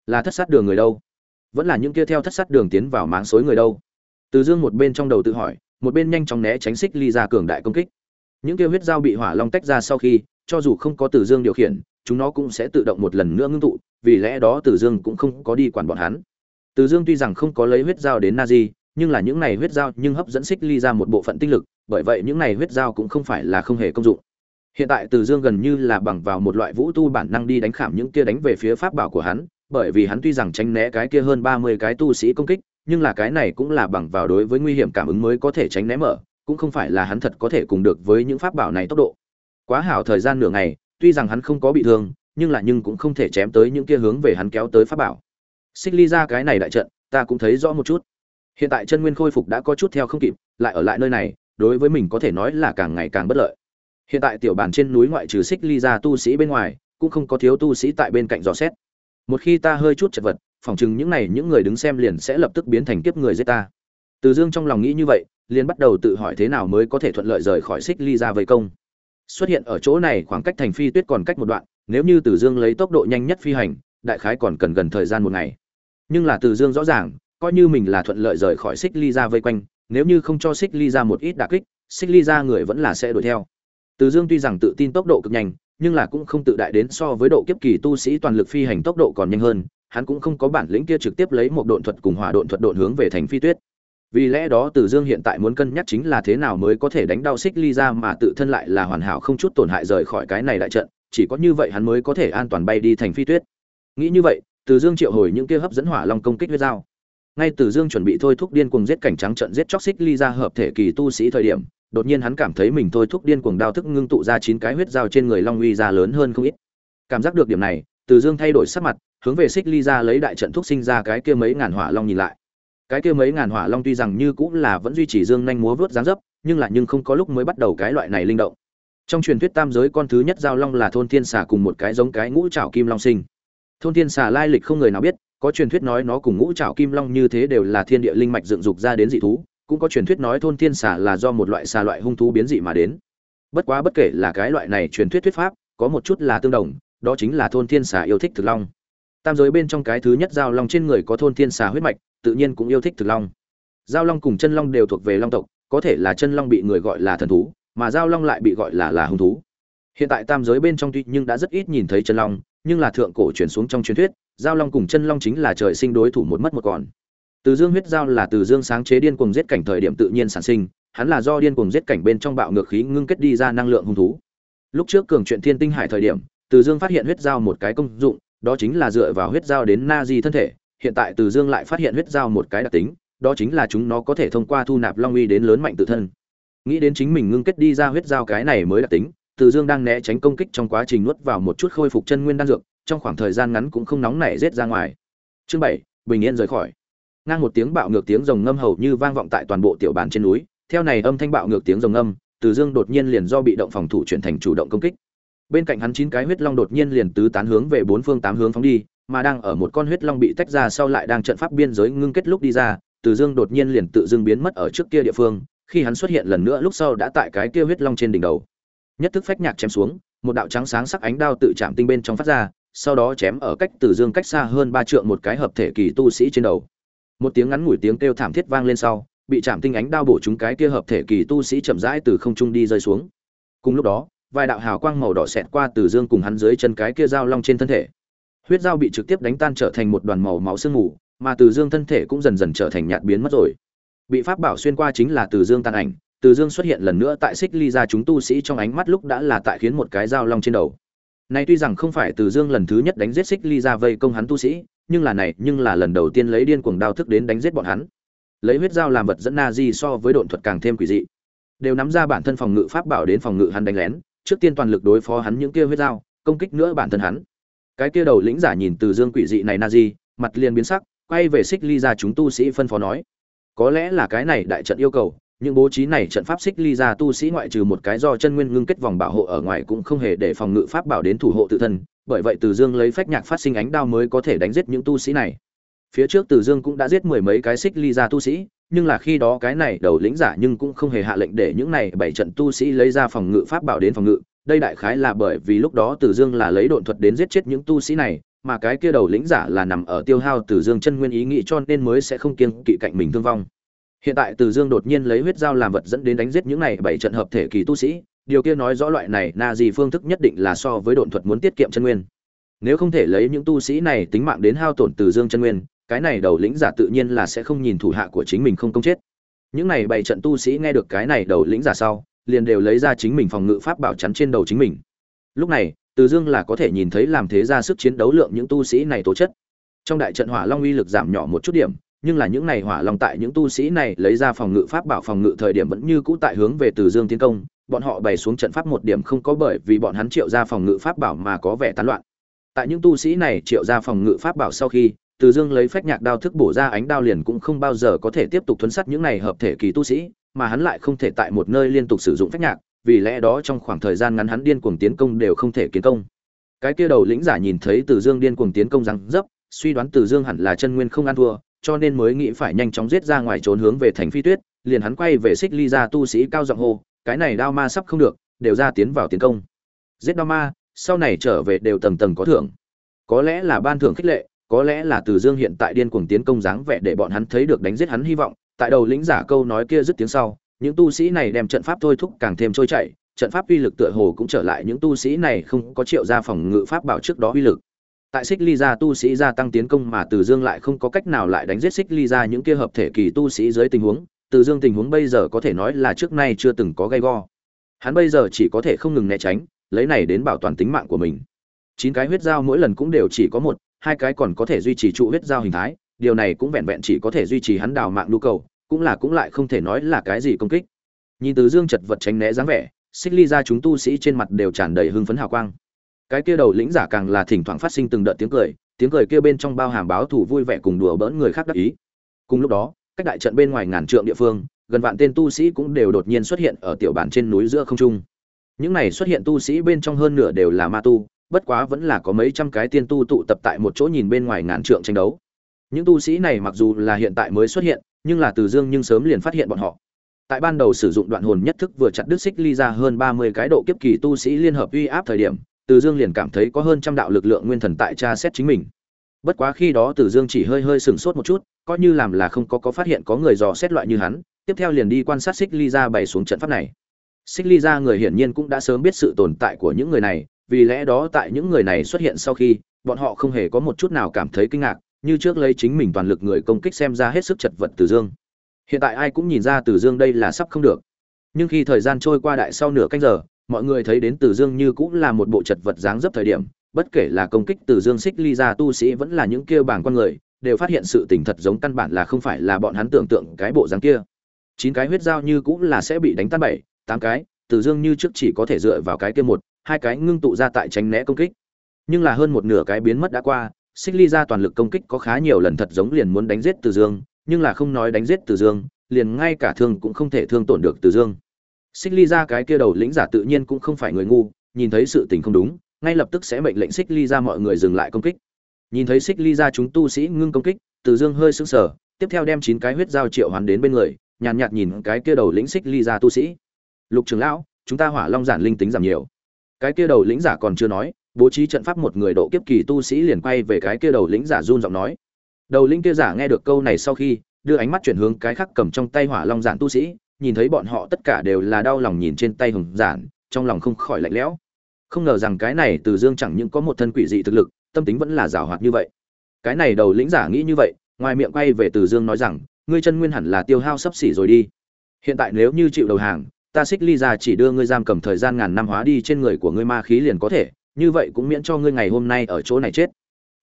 Là thất sát đường người đâu? vẫn là những kia theo thất sát đường tiến vào máng xối người đâu? Từ dương một bên trong đầu tự hỏi, một bên nhanh chóng né tránh xích ly ra cường đại công kích. Những kia huyết dao bị hỏa long tách ra sau khi, cho dù không có từ dương điều khiển, chúng nó cũng sẽ tự động một lần nữa ngưng tụ, vì lẽ đó từ dương cũng không có đi quản bọn hắn. Từ dương tuy rằng không có lấy huyết dao đến na di nhưng là những này huyết dao nhưng hấp dẫn xích ly ra một bộ phận tinh lực, bởi vậy những này huyết dao cũng không phải là không hề công dụng. Hiện tại từ dương gần như là bằng vào một loại vũ tu bản năng đi đánh khảm những kia đánh về phía pháp bảo của hắn bởi vì hắn tuy rằng tránh né cái kia hơn ba mươi cái tu sĩ công kích, nhưng là cái này cũng là bằng vào đối với nguy hiểm cảm ứng mới có thể tránh né mở, cũng không phải là hắn thật có thể cùng được với những pháp bảo này tốc độ. Quá hảo thời gian nửa ngày, tuy rằng hắn không có bị thương, nhưng là nhưng cũng không thể chém tới những kia hướng về hắn kéo tới pháp bảo. Xích ly ra cái này đại trận, ta cũng thấy rõ một chút. Hiện tại chân nguyên khôi phục đã có chút theo không kịp, lại ở lại nơi này, đối với mình có thể nói là càng ngày càng bất lợi. Hiện tại tiểu bản trên núi ngoại trừ Xích ly ra tu sĩ bên ngoài, cũng không có thiếu tu sĩ tại bên cạnh dò xét một khi ta hơi chút chật vật, phỏng chừng những này những người đứng xem liền sẽ lập tức biến thành kiếp người giết ta. Từ dương trong lòng nghĩ như vậy, liền bắt đầu tự hỏi thế nào mới có thể thuận lợi rời khỏi xích ly ra vây công. Xuất hiện ở chỗ này khoảng cách thành phi tuyết còn cách một đoạn, nếu như từ dương lấy tốc độ nhanh nhất phi hành, đại khái còn cần gần thời gian một ngày. Nhưng là từ dương rõ ràng, coi như mình là thuận lợi rời khỏi xích ly ra vây quanh, nếu như không cho xích ly ra một ít đà kích, xích ly ra người vẫn là sẽ đuổi theo. Từ dương tuy rằng tự tin tốc độ cực nhanh nhưng là cũng không tự đại đến so với độ kiếp kỳ tu sĩ toàn lực phi hành tốc độ còn nhanh hơn, hắn cũng không có bản lĩnh kia trực tiếp lấy một độn thuật cùng hỏa độn thuật độn hướng về thành phi tuyết. Vì lẽ đó Từ Dương hiện tại muốn cân nhắc chính là thế nào mới có thể đánh đau xích ly ra mà tự thân lại là hoàn hảo không chút tổn hại rời khỏi cái này đại trận, chỉ có như vậy hắn mới có thể an toàn bay đi thành phi tuyết. Nghĩ như vậy, Từ Dương triệu hồi những kia hấp dẫn hỏa long công kích huyết dao. Ngay Từ Dương chuẩn bị thôi thúc điên cuồng giết cảnh trắng trận giết chóc xích ly ra hợp thể kỳ tu sĩ thời điểm, đột nhiên hắn cảm thấy mình thôi thúc điên cuồng đao thức ngưng tụ ra chín cái huyết dao trên người long uy ra lớn hơn không ít. Cảm giác được điểm này, từ dương thay đổi sắc mặt, hướng về xích ly ra lấy đại trận thuốc sinh ra cái kia mấy ngàn hỏa long nhìn lại. Cái kia mấy ngàn hỏa long tuy rằng như cũng là vẫn duy trì dương nhanh múa vớt dáng dấp, nhưng là nhưng không có lúc mới bắt đầu cái loại này linh động. Trong truyền thuyết tam giới con thứ nhất giao long là thôn thiên xà cùng một cái giống cái ngũ trảo kim long sinh. Thôn thiên xà lai lịch không người nào biết, có truyền thuyết nói nó cùng ngũ trảo kim long như thế đều là thiên địa linh mạch dựng dục ra đến dị thú cũng có truyền thuyết nói thôn thiên xà là do một loại xà loại hung thú biến dị mà đến. Bất quá bất kể là cái loại này truyền thuyết thuyết pháp, có một chút là tương đồng, đó chính là thôn thiên xà yêu thích thực long. Tam giới bên trong cái thứ nhất giao long trên người có thôn thiên xà huyết mạch, tự nhiên cũng yêu thích thực long. Giao long cùng chân long đều thuộc về long tộc, có thể là chân long bị người gọi là thần thú, mà giao long lại bị gọi là là hung thú. Hiện tại tam giới bên trong tuy nhưng đã rất ít nhìn thấy chân long, nhưng là thượng cổ truyền xuống trong truyền thuyết, giao long cùng chân long chính là trời sinh đối thủ một mất một còn từ dương huyết giao là từ dương sáng chế điên cuồng giết cảnh thời điểm tự nhiên sản sinh, hắn là do điên cuồng giết cảnh bên trong bạo ngược khí ngưng kết đi ra năng lượng hung thú. Lúc trước cường truyện thiên tinh hải thời điểm, từ dương phát hiện huyết giao một cái công dụng, đó chính là dựa vào huyết giao đến na di thân thể, hiện tại từ dương lại phát hiện huyết giao một cái đặc tính, đó chính là chúng nó có thể thông qua thu nạp long uy đến lớn mạnh tự thân. Nghĩ đến chính mình ngưng kết đi ra huyết giao cái này mới đặc tính, từ dương đang né tránh công kích trong quá trình nuốt vào một chút khôi phục chân nguyên đan dược, trong khoảng thời gian ngắn cũng không nóng nảy rết ra ngoài. Chương bảy, bình yên rời khỏi ngang một tiếng bạo ngược tiếng rồng ngâm hầu như vang vọng tại toàn bộ tiểu bản trên núi. Theo này âm thanh bạo ngược tiếng rồng ngâm, từ dương đột nhiên liền do bị động phòng thủ chuyển thành chủ động công kích. Bên cạnh hắn chín cái huyết long đột nhiên liền tứ tán hướng về bốn phương tám hướng phóng đi, mà đang ở một con huyết long bị tách ra sau lại đang trận pháp biên giới ngưng kết lúc đi ra, từ dương đột nhiên liền tự dưng biến mất ở trước kia địa phương, khi hắn xuất hiện lần nữa lúc sau đã tại cái kia huyết long trên đỉnh đầu. Nhất thức phách nhạc chém xuống, một đạo trắng sáng sắc ánh đao tự chạm tinh bên trong phát ra, sau đó chém ở cách từ dương cách xa hơn ba trượng một cái hợp thể kỳ tu sĩ trên đầu một tiếng ngắn ngủi tiếng kêu thảm thiết vang lên sau, bị chạm tinh ánh đao bổ chúng cái kia hợp thể kỳ tu sĩ chậm rãi từ không trung đi rơi xuống. Cùng lúc đó, vài đạo hào quang màu đỏ xẹt qua từ dương cùng hắn dưới chân cái kia dao long trên thân thể. Huyết dao bị trực tiếp đánh tan trở thành một đoàn màu máu sương mù, mà từ dương thân thể cũng dần dần trở thành nhạt biến mất rồi. Bị pháp bảo xuyên qua chính là từ dương tàn ảnh, từ dương xuất hiện lần nữa tại xích ly ra chúng tu sĩ trong ánh mắt lúc đã là tại khiến một cái dao long trên đầu. Nay tuy rằng không phải từ dương lần thứ nhất đánh giết xích ly ra vây công hắn tu sĩ nhưng là này, nhưng là lần đầu tiên lấy điên cuồng đao thức đến đánh giết bọn hắn. Lấy huyết dao làm vật dẫn na di so với độn thuật càng thêm quỷ dị. Đều nắm ra bản thân phòng ngự pháp bảo đến phòng ngự hắn đánh lén, trước tiên toàn lực đối phó hắn những kia huyết dao, công kích nữa bản thân hắn. Cái kia đầu lĩnh giả nhìn từ dương quỷ dị này na di, mặt liền biến sắc, quay về xích ly ra chúng tu sĩ phân phó nói. Có lẽ là cái này đại trận yêu cầu những bố trí này trận pháp xích ly ra tu sĩ ngoại trừ một cái do chân nguyên ngưng kết vòng bảo hộ ở ngoài cũng không hề để phòng ngự pháp bảo đến thủ hộ tự thân bởi vậy từ dương lấy phách nhạc phát sinh ánh đao mới có thể đánh giết những tu sĩ này. Phía trước từ dương cũng đã giết mười mấy cái xích ly ra tu sĩ, nhưng là khi đó cái này đầu lĩnh giả nhưng cũng không hề hạ lệnh để những này bảy trận tu sĩ lấy ra phòng ngự pháp bảo đến phòng ngự. Đây đại khái là bởi vì lúc đó từ dương là lấy độn thuật đến giết chết những tu sĩ này, mà cái kia đầu lĩnh giả là nằm ở tiêu hao từ dương chân nguyên ý nghĩ cho nên mới sẽ không kiêng kỵ cạnh mình thương vong. Hiện tại từ dương đột nhiên lấy huyết dao làm vật dẫn đến đánh giết những này bảy trận hợp thể kỳ tu sĩ điều kia nói rõ loại này na gì phương thức nhất định là so với độn thuật muốn tiết kiệm chân nguyên. Nếu không thể lấy những tu sĩ này tính mạng đến hao tổn từ dương chân nguyên, cái này đầu lĩnh giả tự nhiên là sẽ không nhìn thủ hạ của chính mình không công chết. Những này bảy trận tu sĩ nghe được cái này đầu lĩnh giả sau, liền đều lấy ra chính mình phòng ngự pháp bảo chắn trên đầu chính mình. Lúc này, từ dương là có thể nhìn thấy làm thế ra sức chiến đấu lượng những tu sĩ này tố chất. Trong đại trận hỏa long uy lực giảm nhỏ một chút điểm, nhưng là những này hỏa long tại những tu sĩ này lấy ra phòng ngự pháp bảo phòng ngự thời điểm vẫn như cũ tại hướng về từ dương tiến công bọn họ bày xuống trận pháp một điểm không có bởi vì bọn hắn triệu ra phòng ngự pháp bảo mà có vẻ tán loạn. Tại những tu sĩ này triệu ra phòng ngự pháp bảo sau khi, từ dương lấy phách nhạc đao thức bổ ra ánh đao liền cũng không bao giờ có thể tiếp tục thuấn sắt những này hợp thể kỳ tu sĩ, mà hắn lại không thể tại một nơi liên tục sử dụng phách nhạc, vì lẽ đó trong khoảng thời gian ngắn hắn điên cuồng tiến công đều không thể kiến công. Cái kia đầu lĩnh giả nhìn thấy từ dương điên cuồng tiến công rằng dấp, suy đoán từ dương hẳn là chân nguyên không ăn thua, cho nên mới nghĩ phải nhanh chóng giết ra ngoài trốn hướng về thành phi tuyết, liền hắn quay về xích ly ra tu sĩ cao giọng hô cái này đao ma sắp không được, đều ra tiến vào tiến công. Giết đao ma, sau này trở về đều tầng tầng có thưởng. Có lẽ là ban thưởng khích lệ, có lẽ là từ dương hiện tại điên cuồng tiến công dáng vẻ để bọn hắn thấy được đánh giết hắn hy vọng, tại đầu lĩnh giả câu nói kia dứt tiếng sau, những tu sĩ này đem trận pháp thôi thúc càng thêm trôi chảy, trận pháp uy lực tựa hồ cũng trở lại những tu sĩ này không có triệu ra phòng ngự pháp bảo trước đó uy lực. Tại xích ly ra tu sĩ gia tăng tiến công mà từ dương lại không có cách nào lại đánh giết xích ly ra những kia hợp thể kỳ tu sĩ dưới tình huống từ dương tình huống bây giờ có thể nói là trước nay chưa từng có gay go. Hắn bây giờ chỉ có thể không ngừng né tránh, lấy này đến bảo toàn tính mạng của mình. Chín cái huyết dao mỗi lần cũng đều chỉ có một, hai cái còn có thể duy trì trụ huyết dao hình thái, điều này cũng vẹn vẹn chỉ có thể duy trì hắn đào mạng nhu cầu, cũng là cũng lại không thể nói là cái gì công kích. Nhìn từ dương chật vật tránh né dáng vẻ, xích ly ra chúng tu sĩ trên mặt đều tràn đầy hưng phấn hào quang. Cái kia đầu lĩnh giả càng là thỉnh thoảng phát sinh từng đợt tiếng cười tiếng cười kia bên trong bao hàm báo thủ vui vẻ cùng đùa bỡn người khác đắc ý. Cùng lúc đó cách đại trận bên ngoài ngàn trượng địa phương, gần vạn tên tu sĩ cũng đều đột nhiên xuất hiện ở tiểu bản trên núi giữa không trung. Những này xuất hiện tu sĩ bên trong hơn nửa đều là ma tu, bất quá vẫn là có mấy trăm cái tiên tu tụ tập tại một chỗ nhìn bên ngoài ngàn trượng tranh đấu. Những tu sĩ này mặc dù là hiện tại mới xuất hiện, nhưng là từ dương nhưng sớm liền phát hiện bọn họ. Tại ban đầu sử dụng đoạn hồn nhất thức vừa chặt đứt xích ly ra hơn ba mươi cái độ kiếp kỳ tu sĩ liên hợp uy áp thời điểm, từ dương liền cảm thấy có hơn trăm đạo lực lượng nguyên thần tại tra xét chính mình. Bất quá khi đó từ dương chỉ hơi hơi sừng sốt một chút coi như làm là không có có phát hiện có người dò xét loại như hắn, tiếp theo liền đi quan sát xích ly ra bày xuống trận pháp này. Xích ly ra người hiển nhiên cũng đã sớm biết sự tồn tại của những người này, vì lẽ đó tại những người này xuất hiện sau khi, bọn họ không hề có một chút nào cảm thấy kinh ngạc, như trước lấy chính mình toàn lực người công kích xem ra hết sức chật vật từ dương. Hiện tại ai cũng nhìn ra từ dương đây là sắp không được. Nhưng khi thời gian trôi qua đại sau nửa canh giờ, mọi người thấy đến từ dương như cũng là một bộ chật vật dáng dấp thời điểm, bất kể là công kích từ dương xích ly ra tu sĩ vẫn là những kia bảng con người đều phát hiện sự tình thật giống căn bản là không phải là bọn hắn tưởng tượng cái bộ dáng kia. Chín cái huyết dao như cũng là sẽ bị đánh tan bảy, tám cái, từ dương như trước chỉ có thể dựa vào cái kia một, hai cái ngưng tụ ra tại tránh né công kích. Nhưng là hơn một nửa cái biến mất đã qua, xích ly ra toàn lực công kích có khá nhiều lần thật giống liền muốn đánh giết từ dương, nhưng là không nói đánh giết từ dương, liền ngay cả thương cũng không thể thương tổn được từ dương. Xích ly ra cái kia đầu lĩnh giả tự nhiên cũng không phải người ngu, nhìn thấy sự tình không đúng, ngay lập tức sẽ mệnh lệnh xích ly ra mọi người dừng lại công kích nhìn thấy xích ly ra chúng tu sĩ ngưng công kích từ dương hơi sững sờ tiếp theo đem chín cái huyết dao triệu hoán đến bên người nhàn nhạt, nhạt nhìn cái kia đầu lĩnh xích ly ra tu sĩ. Lục trưởng lão chúng ta hỏa long giản linh tính giảm nhiều. Cái kia đầu lĩnh giả còn chưa nói bố trí trận pháp một người độ kiếp kỳ tu sĩ liền quay về cái kia đầu lĩnh giả run giọng nói. Đầu lĩnh kia giả nghe được câu này sau khi đưa ánh mắt chuyển hướng cái khắc cầm trong tay hỏa long giản tu sĩ nhìn thấy bọn họ tất cả đều là đau lòng nhìn trên tay hùng giản trong lòng không khỏi lạnh lẽo. Không ngờ rằng cái này từ dương chẳng những có một thân quỷ dị thực lực tâm tính vẫn là giảo hoạt như vậy. Cái này đầu lĩnh giả nghĩ như vậy, ngoài miệng quay về từ dương nói rằng, ngươi chân nguyên hẳn là tiêu hao sắp xỉ rồi đi. Hiện tại nếu như chịu đầu hàng, ta xích ly ra chỉ đưa ngươi giam cầm thời gian ngàn năm hóa đi trên người của ngươi ma khí liền có thể, như vậy cũng miễn cho ngươi ngày hôm nay ở chỗ này chết.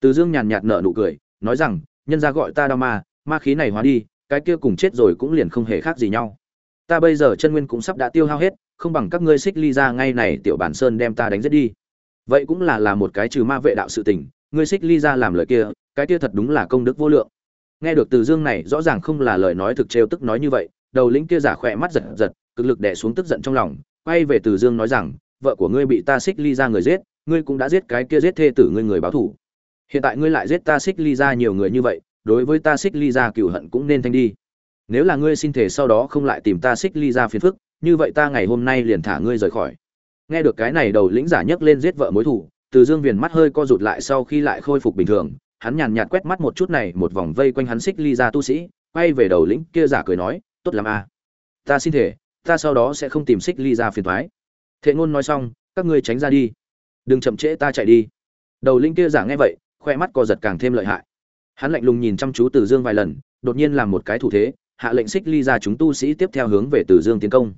Từ dương nhàn nhạt nở nụ cười, nói rằng, nhân ra gọi ta đau ma ma khí này hóa đi, cái kia cùng chết rồi cũng liền không hề khác gì nhau. Ta bây giờ chân nguyên cũng sắp đã tiêu hao hết, không bằng các ngươi xích ly ra ngay này tiểu bản sơn đem ta đánh giết đi vậy cũng là là một cái trừ ma vệ đạo sự tình, ngươi xích ly ra làm lời kia, cái kia thật đúng là công đức vô lượng. Nghe được từ dương này, rõ ràng không là lời nói thực trêu tức nói như vậy, đầu lĩnh kia giả khỏe mắt giật giật, cực lực đè xuống tức giận trong lòng, quay về từ dương nói rằng, vợ của ngươi bị ta xích ly ra người giết, ngươi cũng đã giết cái kia giết thê tử ngươi người báo thủ hiện tại ngươi lại giết ta xích ly ra nhiều người như vậy, đối với ta xích ly ra cựu hận cũng nên thanh đi. Nếu là ngươi xin thể sau đó không lại tìm ta xích ly ra phiền phức, như vậy ta ngày hôm nay liền thả ngươi rời khỏi nghe được cái này đầu lĩnh giả nhấc lên giết vợ mối thủ từ dương viền mắt hơi co rụt lại sau khi lại khôi phục bình thường, hắn nhàn nhạt quét mắt một chút này, một vòng vây quanh hắn xích ly ra tu sĩ, quay về đầu lĩnh kia giả cười nói, tốt lắm a. Ta xin thể ta sau đó sẽ không tìm xích ly ra phiền thoái thệ ngôn nói xong, các ngươi tránh ra đi. Đừng chậm trễ ta chạy đi. Đầu lĩnh kia giả nghe vậy, khoe mắt co giật càng thêm lợi hại. Hắn lạnh lùng nhìn chăm chú từ dương vài lần, đột nhiên làm một cái thủ thế, hạ lệnh xích ly ra chúng tu sĩ tiếp theo hướng về từ dương tiến công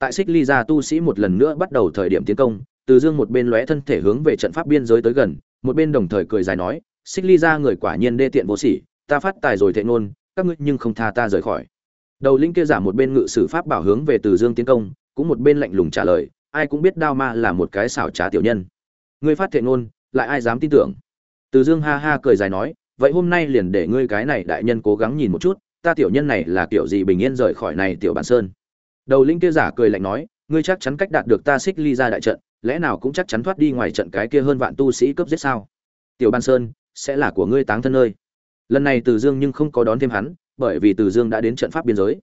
tại xích ly ra tu sĩ một lần nữa bắt đầu thời điểm tiến công, từ dương một bên lóe thân thể hướng về trận pháp biên giới tới gần, một bên đồng thời cười dài nói, xích ly ra người quả nhiên đê tiện vô sỉ, ta phát tài rồi thệ nôn các ngươi nhưng không tha ta rời khỏi. Đầu linh kia giả một bên ngự sử pháp bảo hướng về từ dương tiến công, cũng một bên lạnh lùng trả lời, ai cũng biết đao ma là một cái xảo trá tiểu nhân. Ngươi phát thệ nôn lại ai dám tin tưởng? Từ dương ha ha cười dài nói, vậy hôm nay liền để ngươi cái này đại nhân cố gắng nhìn một chút, ta tiểu nhân này là kiểu gì bình yên rời khỏi này tiểu bản sơn? Đầu linh kia giả cười lạnh nói, ngươi chắc chắn cách đạt được ta xích ly ra đại trận, lẽ nào cũng chắc chắn thoát đi ngoài trận cái kia hơn vạn tu sĩ cướp giết sao? Tiểu ban sơn, sẽ là của ngươi táng thân nơi. Lần này từ dương nhưng không có đón thêm hắn, bởi vì từ dương đã đến trận pháp biên giới.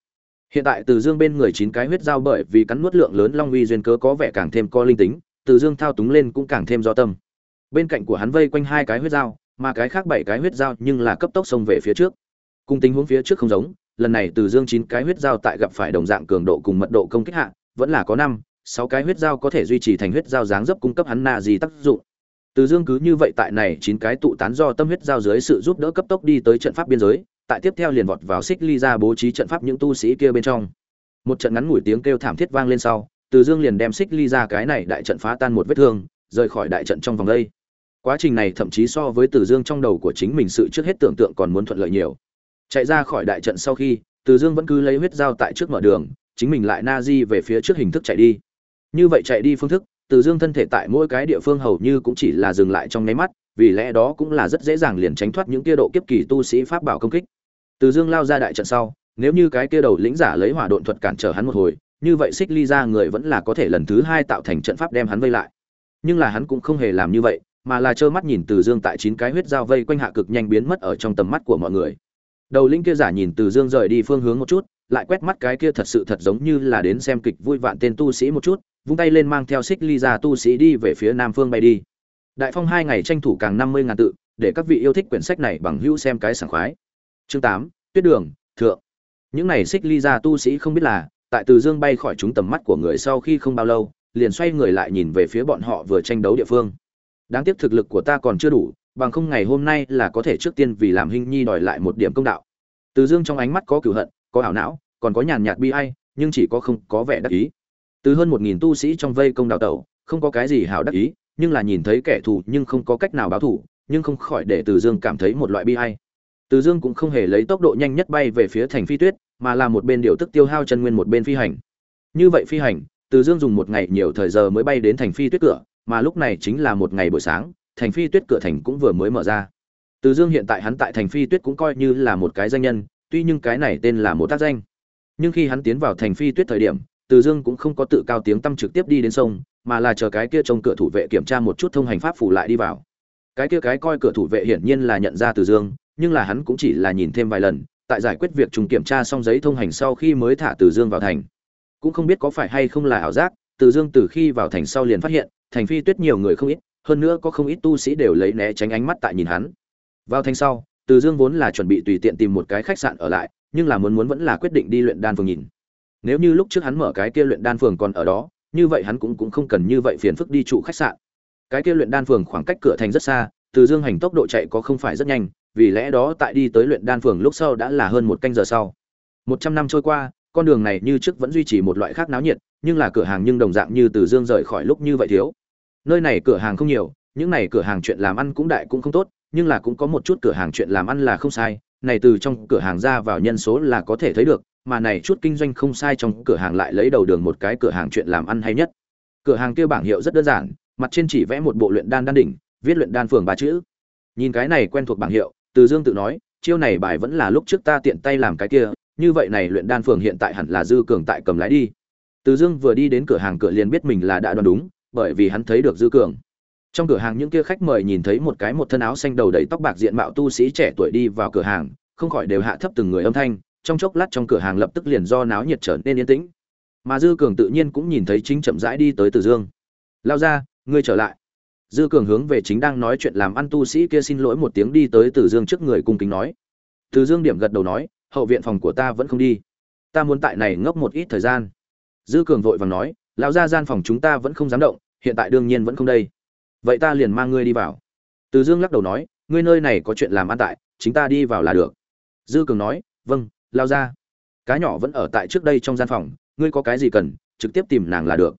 Hiện tại từ dương bên người chín cái huyết dao bởi vì cắn nuốt lượng lớn long uy duyên cớ có vẻ càng thêm co linh tính, từ dương thao túng lên cũng càng thêm do tâm. Bên cạnh của hắn vây quanh hai cái huyết dao mà cái khác bảy cái huyết dao nhưng là cấp tốc xông về phía trước. Cùng tình huống phía trước không giống lần này từ dương chín cái huyết dao tại gặp phải đồng dạng cường độ cùng mật độ công kích hạ, vẫn là có năm, sáu cái huyết dao có thể duy trì thành huyết dao dáng dấp cung cấp hắn na gì tác dụng. Từ dương cứ như vậy tại này chín cái tụ tán do tâm huyết dao dưới sự giúp đỡ cấp tốc đi tới trận pháp biên giới, tại tiếp theo liền vọt vào xích ly ra bố trí trận pháp những tu sĩ kia bên trong. Một trận ngắn ngủi tiếng kêu thảm thiết vang lên sau, từ dương liền đem xích ly ra cái này đại trận phá tan một vết thương, rời khỏi đại trận trong vòng đây. Quá trình này thậm chí so với từ dương trong đầu của chính mình sự trước hết tưởng tượng còn muốn thuận lợi nhiều chạy ra khỏi đại trận sau khi, từ dương vẫn cứ lấy huyết dao tại trước mở đường, chính mình lại na di về phía trước hình thức chạy đi. Như vậy chạy đi phương thức, từ dương thân thể tại mỗi cái địa phương hầu như cũng chỉ là dừng lại trong nháy mắt, vì lẽ đó cũng là rất dễ dàng liền tránh thoát những kia độ kiếp kỳ tu sĩ pháp bảo công kích. Từ dương lao ra đại trận sau, nếu như cái kia đầu lĩnh giả lấy hỏa độn thuật cản trở hắn một hồi, như vậy xích ly ra người vẫn là có thể lần thứ hai tạo thành trận pháp đem hắn vây lại. Nhưng là hắn cũng không hề làm như vậy, mà là trơ mắt nhìn từ dương tại chín cái huyết dao vây quanh hạ cực nhanh biến mất ở trong tầm mắt của mọi người đầu linh kia giả nhìn từ dương rời đi phương hướng một chút, lại quét mắt cái kia thật sự thật giống như là đến xem kịch vui vạn tên tu sĩ một chút, vung tay lên mang theo xích ly ra tu sĩ đi về phía nam phương bay đi. Đại phong hai ngày tranh thủ càng năm mươi ngàn tự, để các vị yêu thích quyển sách này bằng hữu xem cái sảng khoái. Chương tám, tuyết đường, thượng. Những này xích ly ra tu sĩ không biết là, tại từ dương bay khỏi chúng tầm mắt của người sau khi không bao lâu, liền xoay người lại nhìn về phía bọn họ vừa tranh đấu địa phương. Đáng tiếc thực lực của ta còn chưa đủ bằng không ngày hôm nay là có thể trước tiên vì làm hình nhi đòi lại một điểm công đạo. Từ dương trong ánh mắt có cửu hận, có ảo não, còn có nhàn nhạt bi ai, nhưng chỉ có không có vẻ đắc ý. Từ hơn một nghìn tu sĩ trong vây công đào tẩu, không có cái gì hảo đắc ý, nhưng là nhìn thấy kẻ thù nhưng không có cách nào báo thù, nhưng không khỏi để từ dương cảm thấy một loại bi ai. Từ dương cũng không hề lấy tốc độ nhanh nhất bay về phía thành phi tuyết, mà là một bên điều tức tiêu hao chân nguyên một bên phi hành. Như vậy phi hành, từ dương dùng một ngày nhiều thời giờ mới bay đến thành phi tuyết cửa, mà lúc này chính là một ngày buổi sáng thành phi tuyết cửa thành cũng vừa mới mở ra. Từ dương hiện tại hắn tại thành phi tuyết cũng coi như là một cái danh nhân, tuy nhưng cái này tên là một tác danh. Nhưng khi hắn tiến vào thành phi tuyết thời điểm, từ dương cũng không có tự cao tiếng tâm trực tiếp đi đến sông, mà là chờ cái kia trông cửa thủ vệ kiểm tra một chút thông hành pháp phủ lại đi vào. Cái kia cái coi cửa thủ vệ hiển nhiên là nhận ra từ dương, nhưng là hắn cũng chỉ là nhìn thêm vài lần, tại giải quyết việc trùng kiểm tra xong giấy thông hành sau khi mới thả từ dương vào thành. Cũng không biết có phải hay không là ảo giác, từ dương từ khi vào thành sau liền phát hiện, thành phi tuyết nhiều người không ít hơn nữa có không ít tu sĩ đều lấy né tránh ánh mắt tại nhìn hắn. Vào thành sau, từ dương vốn là chuẩn bị tùy tiện tìm một cái khách sạn ở lại, nhưng là muốn muốn vẫn là quyết định đi luyện đan phường nhìn. Nếu như lúc trước hắn mở cái kia luyện đan phường còn ở đó, như vậy hắn cũng cũng không cần như vậy phiền phức đi trụ khách sạn. Cái kia luyện đan phường khoảng cách cửa thành rất xa, từ dương hành tốc độ chạy có không phải rất nhanh, vì lẽ đó tại đi tới luyện đan phường lúc sau đã là hơn một canh giờ sau. Một trăm năm trôi qua, con đường này như trước vẫn duy trì một loại khác náo nhiệt, nhưng là cửa hàng nhưng đồng dạng như từ dương rời khỏi lúc như vậy thiếu nơi này cửa hàng không nhiều, những này cửa hàng chuyện làm ăn cũng đại cũng không tốt, nhưng là cũng có một chút cửa hàng chuyện làm ăn là không sai. Này từ trong cửa hàng ra vào nhân số là có thể thấy được, mà này chút kinh doanh không sai trong cửa hàng lại lấy đầu đường một cái cửa hàng chuyện làm ăn hay nhất. Cửa hàng kia bảng hiệu rất đơn giản, mặt trên chỉ vẽ một bộ luyện đan đan đỉnh, viết luyện đan phường ba chữ. Nhìn cái này quen thuộc bảng hiệu, từ dương tự nói, chiêu này bài vẫn là lúc trước ta tiện tay làm cái kia, như vậy này luyện đan phường hiện tại hẳn là dư cường tại cầm lái đi. Từ dương vừa đi đến cửa hàng cửa liền biết mình là đã đoán đúng bởi vì hắn thấy được dư cường. Trong cửa hàng những kia khách mời nhìn thấy một cái một thân áo xanh đầu đầy tóc bạc diện mạo tu sĩ trẻ tuổi đi vào cửa hàng, không khỏi đều hạ thấp từng người âm thanh, trong chốc lát trong cửa hàng lập tức liền do náo nhiệt trở nên yên tĩnh. Mà dư cường tự nhiên cũng nhìn thấy chính chậm rãi đi tới từ dương. Lao ra, ngươi trở lại. Dư cường hướng về chính đang nói chuyện làm ăn tu sĩ kia xin lỗi một tiếng đi tới từ dương trước người cung kính nói. Từ dương điểm gật đầu nói, hậu viện phòng của ta vẫn không đi. Ta muốn tại này ngốc một ít thời gian. Dư cường vội vàng nói lão gia gian phòng chúng ta vẫn không dám động, hiện tại đương nhiên vẫn không đây. Vậy ta liền mang ngươi đi vào. Từ dương lắc đầu nói, ngươi nơi này có chuyện làm ăn tại, chính ta đi vào là được. Dư cường nói vâng lao ra cá nhỏ vẫn ở tại trước đây trong gian phòng, ngươi có cái gì cần, trực tiếp tìm nàng là được.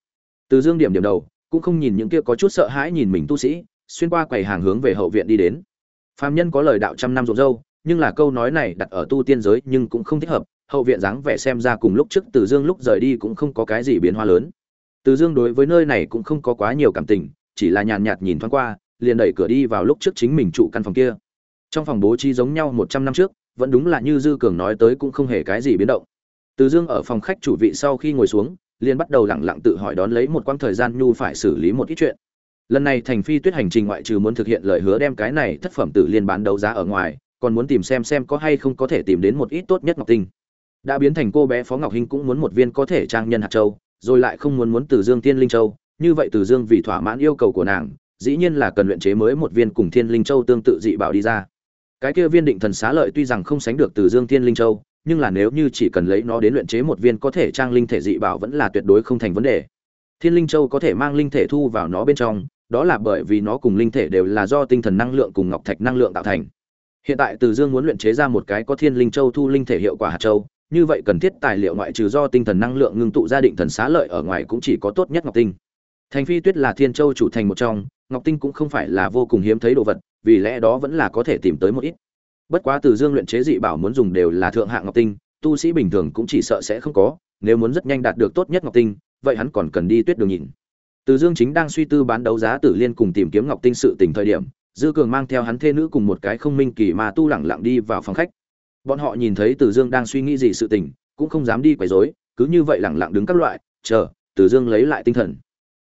Từ dương điểm điểm đầu, cũng không nhìn những kia có chút sợ hãi nhìn mình tu sĩ, xuyên qua quầy hàng hướng về hậu viện đi đến. Phạm nhân có lời đạo trăm năm rộn râu nhưng là câu nói này đặt ở tu tiên giới nhưng cũng không thích hợp, hậu viện dáng vẻ xem ra cùng lúc trước từ dương lúc rời đi cũng không có cái gì biến hóa lớn từ dương đối với nơi này cũng không có quá nhiều cảm tình, chỉ là nhàn nhạt nhìn thoáng qua, liền đẩy cửa đi vào lúc trước chính mình trụ căn phòng kia. Trong phòng bố trí giống nhau một trăm năm trước, vẫn đúng là như dư cường nói tới cũng không hề cái gì biến động. Từ dương ở phòng khách chủ vị sau khi ngồi xuống, liền bắt đầu lẳng lặng tự hỏi đón lấy một quãng thời gian nhu phải xử lý một ít chuyện. Lần này thành phi tuyết hành trình ngoại trừ muốn thực hiện lời hứa đem cái này thất phẩm tử liên bán đấu giá ở ngoài, còn muốn tìm xem xem có hay không có thể tìm đến một ít tốt nhất ngọc tinh. Đã biến thành cô bé phó ngọc hinh cũng muốn một viên có thể trang nhân hạt châu rồi lại không muốn muốn từ dương tiên linh châu. Như vậy từ dương vì thỏa mãn yêu cầu của nàng, dĩ nhiên là cần luyện chế mới một viên cùng thiên linh châu tương tự dị bảo đi ra. Cái kia viên định thần xá lợi tuy rằng không sánh được từ dương thiên linh châu, nhưng là nếu như chỉ cần lấy nó đến luyện chế một viên có thể trang linh thể dị bảo vẫn là tuyệt đối không thành vấn đề. Thiên linh châu có thể mang linh thể thu vào nó bên trong, đó là bởi vì nó cùng linh thể đều là do tinh thần năng lượng cùng ngọc thạch năng lượng tạo thành. Hiện tại từ dương muốn luyện chế ra một cái có thiên linh châu thu linh thể hiệu quả hạt châu như vậy cần thiết tài liệu ngoại trừ do tinh thần năng lượng ngưng tụ gia định thần xá lợi ở ngoài cũng chỉ có tốt nhất ngọc tinh. Thành phi tuyết là thiên châu chủ thành một trong, ngọc tinh cũng không phải là vô cùng hiếm thấy đồ vật, vì lẽ đó vẫn là có thể tìm tới một ít. Bất quá từ dương luyện chế dị bảo muốn dùng đều là thượng hạng ngọc tinh, tu sĩ bình thường cũng chỉ sợ sẽ không có, nếu muốn rất nhanh đạt được tốt nhất ngọc tinh, vậy hắn còn cần đi tuyết đường nhìn. Từ dương chính đang suy tư bán đấu giá tử liên cùng tìm kiếm ngọc tinh sự tình thời điểm, dư cường mang theo hắn thê nữ cùng một cái không minh kỳ mà tu lẳng lặng đi vào phòng khách bọn họ nhìn thấy từ dương đang suy nghĩ gì sự tình, cũng không dám đi quấy rối, cứ như vậy lẳng lặng đứng các loại, chờ, từ dương lấy lại tinh thần.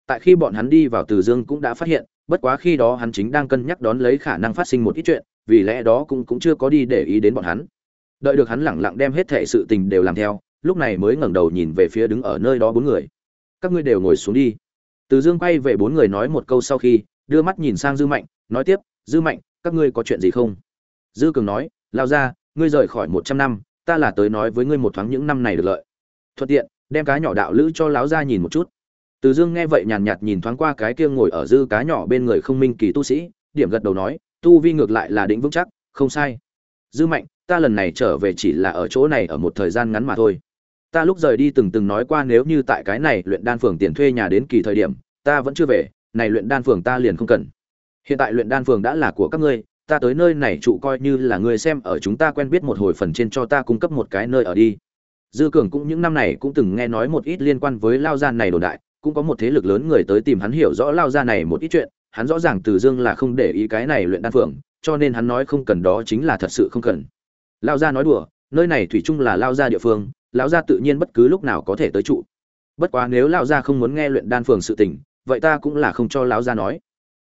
Tại khi bọn hắn đi vào từ dương cũng đã phát hiện, bất quá khi đó hắn chính đang cân nhắc đón lấy khả năng phát sinh một ít chuyện, vì lẽ đó cũng cũng chưa có đi để ý đến bọn hắn. Đợi được hắn lẳng lặng đem hết thệ sự tình đều làm theo, lúc này mới ngẩng đầu nhìn về phía đứng ở nơi đó bốn người. Các ngươi đều ngồi xuống đi. Từ dương quay về bốn người nói một câu sau khi, đưa mắt nhìn sang dư mạnh, nói tiếp, dư mạnh, các ngươi có chuyện gì không? Dư cường nói, lao ra ngươi rời khỏi một trăm năm, ta là tới nói với ngươi một thoáng những năm này được lợi. Thuận tiện, đem cá nhỏ đạo lữ cho láo ra nhìn một chút. Từ dương nghe vậy nhàn nhạt nhìn thoáng qua cái kia ngồi ở dư cá nhỏ bên người không minh kỳ tu sĩ, điểm gật đầu nói, tu vi ngược lại là định vững chắc, không sai. Dư mạnh, ta lần này trở về chỉ là ở chỗ này ở một thời gian ngắn mà thôi. Ta lúc rời đi từng từng nói qua nếu như tại cái này luyện đan phường tiền thuê nhà đến kỳ thời điểm, ta vẫn chưa về, này luyện đan phường ta liền không cần. Hiện tại luyện đan phường đã là của các ngươi ta tới nơi này trụ coi như là người xem ở chúng ta quen biết một hồi phần trên cho ta cung cấp một cái nơi ở đi. Dư cường cũng những năm này cũng từng nghe nói một ít liên quan với lao Gia này đồn đại, cũng có một thế lực lớn người tới tìm hắn hiểu rõ lao Gia này một ít chuyện, hắn rõ ràng từ dương là không để ý cái này luyện đan phượng, cho nên hắn nói không cần đó chính là thật sự không cần. Lao Gia nói đùa, nơi này thủy chung là lao Gia địa phương lão gia tự nhiên bất cứ lúc nào có thể tới trụ. Bất quá nếu lão gia không muốn nghe luyện đan phường sự tình, vậy ta cũng là không cho lão gia nói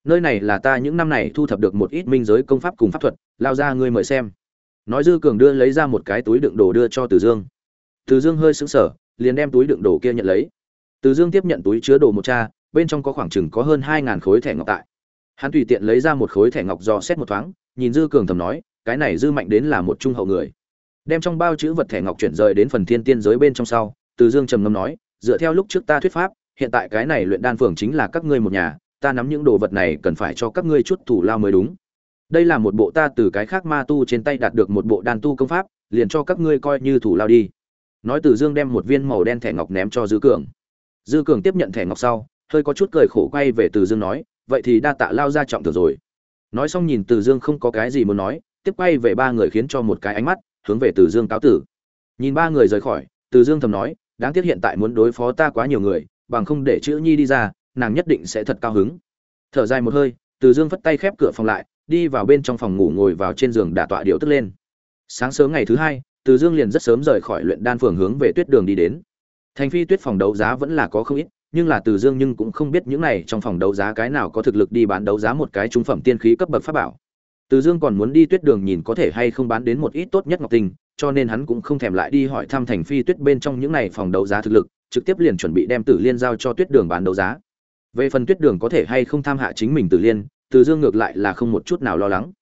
nơi này là ta những năm này thu thập được một ít minh giới công pháp cùng pháp thuật, lao ra ngươi mời xem. Nói dư cường đưa lấy ra một cái túi đựng đồ đưa cho từ dương. Từ dương hơi sững sờ, liền đem túi đựng đồ kia nhận lấy. Từ dương tiếp nhận túi chứa đồ một cha, bên trong có khoảng chừng có hơn hai ngàn khối thẻ ngọc tại. Hắn tùy tiện lấy ra một khối thẻ ngọc dò xét một thoáng, nhìn dư cường thầm nói, cái này dư mạnh đến là một trung hậu người. Đem trong bao chữ vật thẻ ngọc chuyển rời đến phần thiên tiên giới bên trong sau, từ dương trầm ngâm nói, dựa theo lúc trước ta thuyết pháp, hiện tại cái này luyện đan phường chính là các ngươi một nhà ta nắm những đồ vật này cần phải cho các ngươi chút thủ lao mới đúng. Đây là một bộ ta từ cái khác ma tu trên tay đạt được một bộ đan tu công pháp, liền cho các ngươi coi như thủ lao đi. Nói từ dương đem một viên màu đen thẻ ngọc ném cho dư cường. Dư cường tiếp nhận thẻ ngọc sau, hơi có chút cười khổ quay về từ dương nói, vậy thì đa tạ lao ra trọng thừa rồi. Nói xong nhìn từ dương không có cái gì muốn nói, tiếp quay về ba người khiến cho một cái ánh mắt, hướng về từ dương cáo tử. Nhìn ba người rời khỏi, từ dương thầm nói, đáng tiếc hiện tại muốn đối phó ta quá nhiều người, bằng không để chữ nhi đi ra nàng nhất định sẽ thật cao hứng. Thở dài một hơi, từ dương phất tay khép cửa phòng lại, đi vào bên trong phòng ngủ ngồi vào trên giường đả tọa điệu tức lên. Sáng sớm ngày thứ hai, từ dương liền rất sớm rời khỏi luyện đan phường hướng về tuyết đường đi đến. Thành phi tuyết phòng đấu giá vẫn là có không ít, nhưng là từ dương nhưng cũng không biết những này trong phòng đấu giá cái nào có thực lực đi bán đấu giá một cái trung phẩm tiên khí cấp bậc pháp bảo. Từ dương còn muốn đi tuyết đường nhìn có thể hay không bán đến một ít tốt nhất ngọc tinh, cho nên hắn cũng không thèm lại đi hỏi thăm thành phi tuyết bên trong những này phòng đấu giá thực lực, trực tiếp liền chuẩn bị đem tử liên giao cho tuyết đường bán đấu giá về phần tuyết đường có thể hay không tham hạ chính mình tử liên, từ dương ngược lại là không một chút nào lo lắng.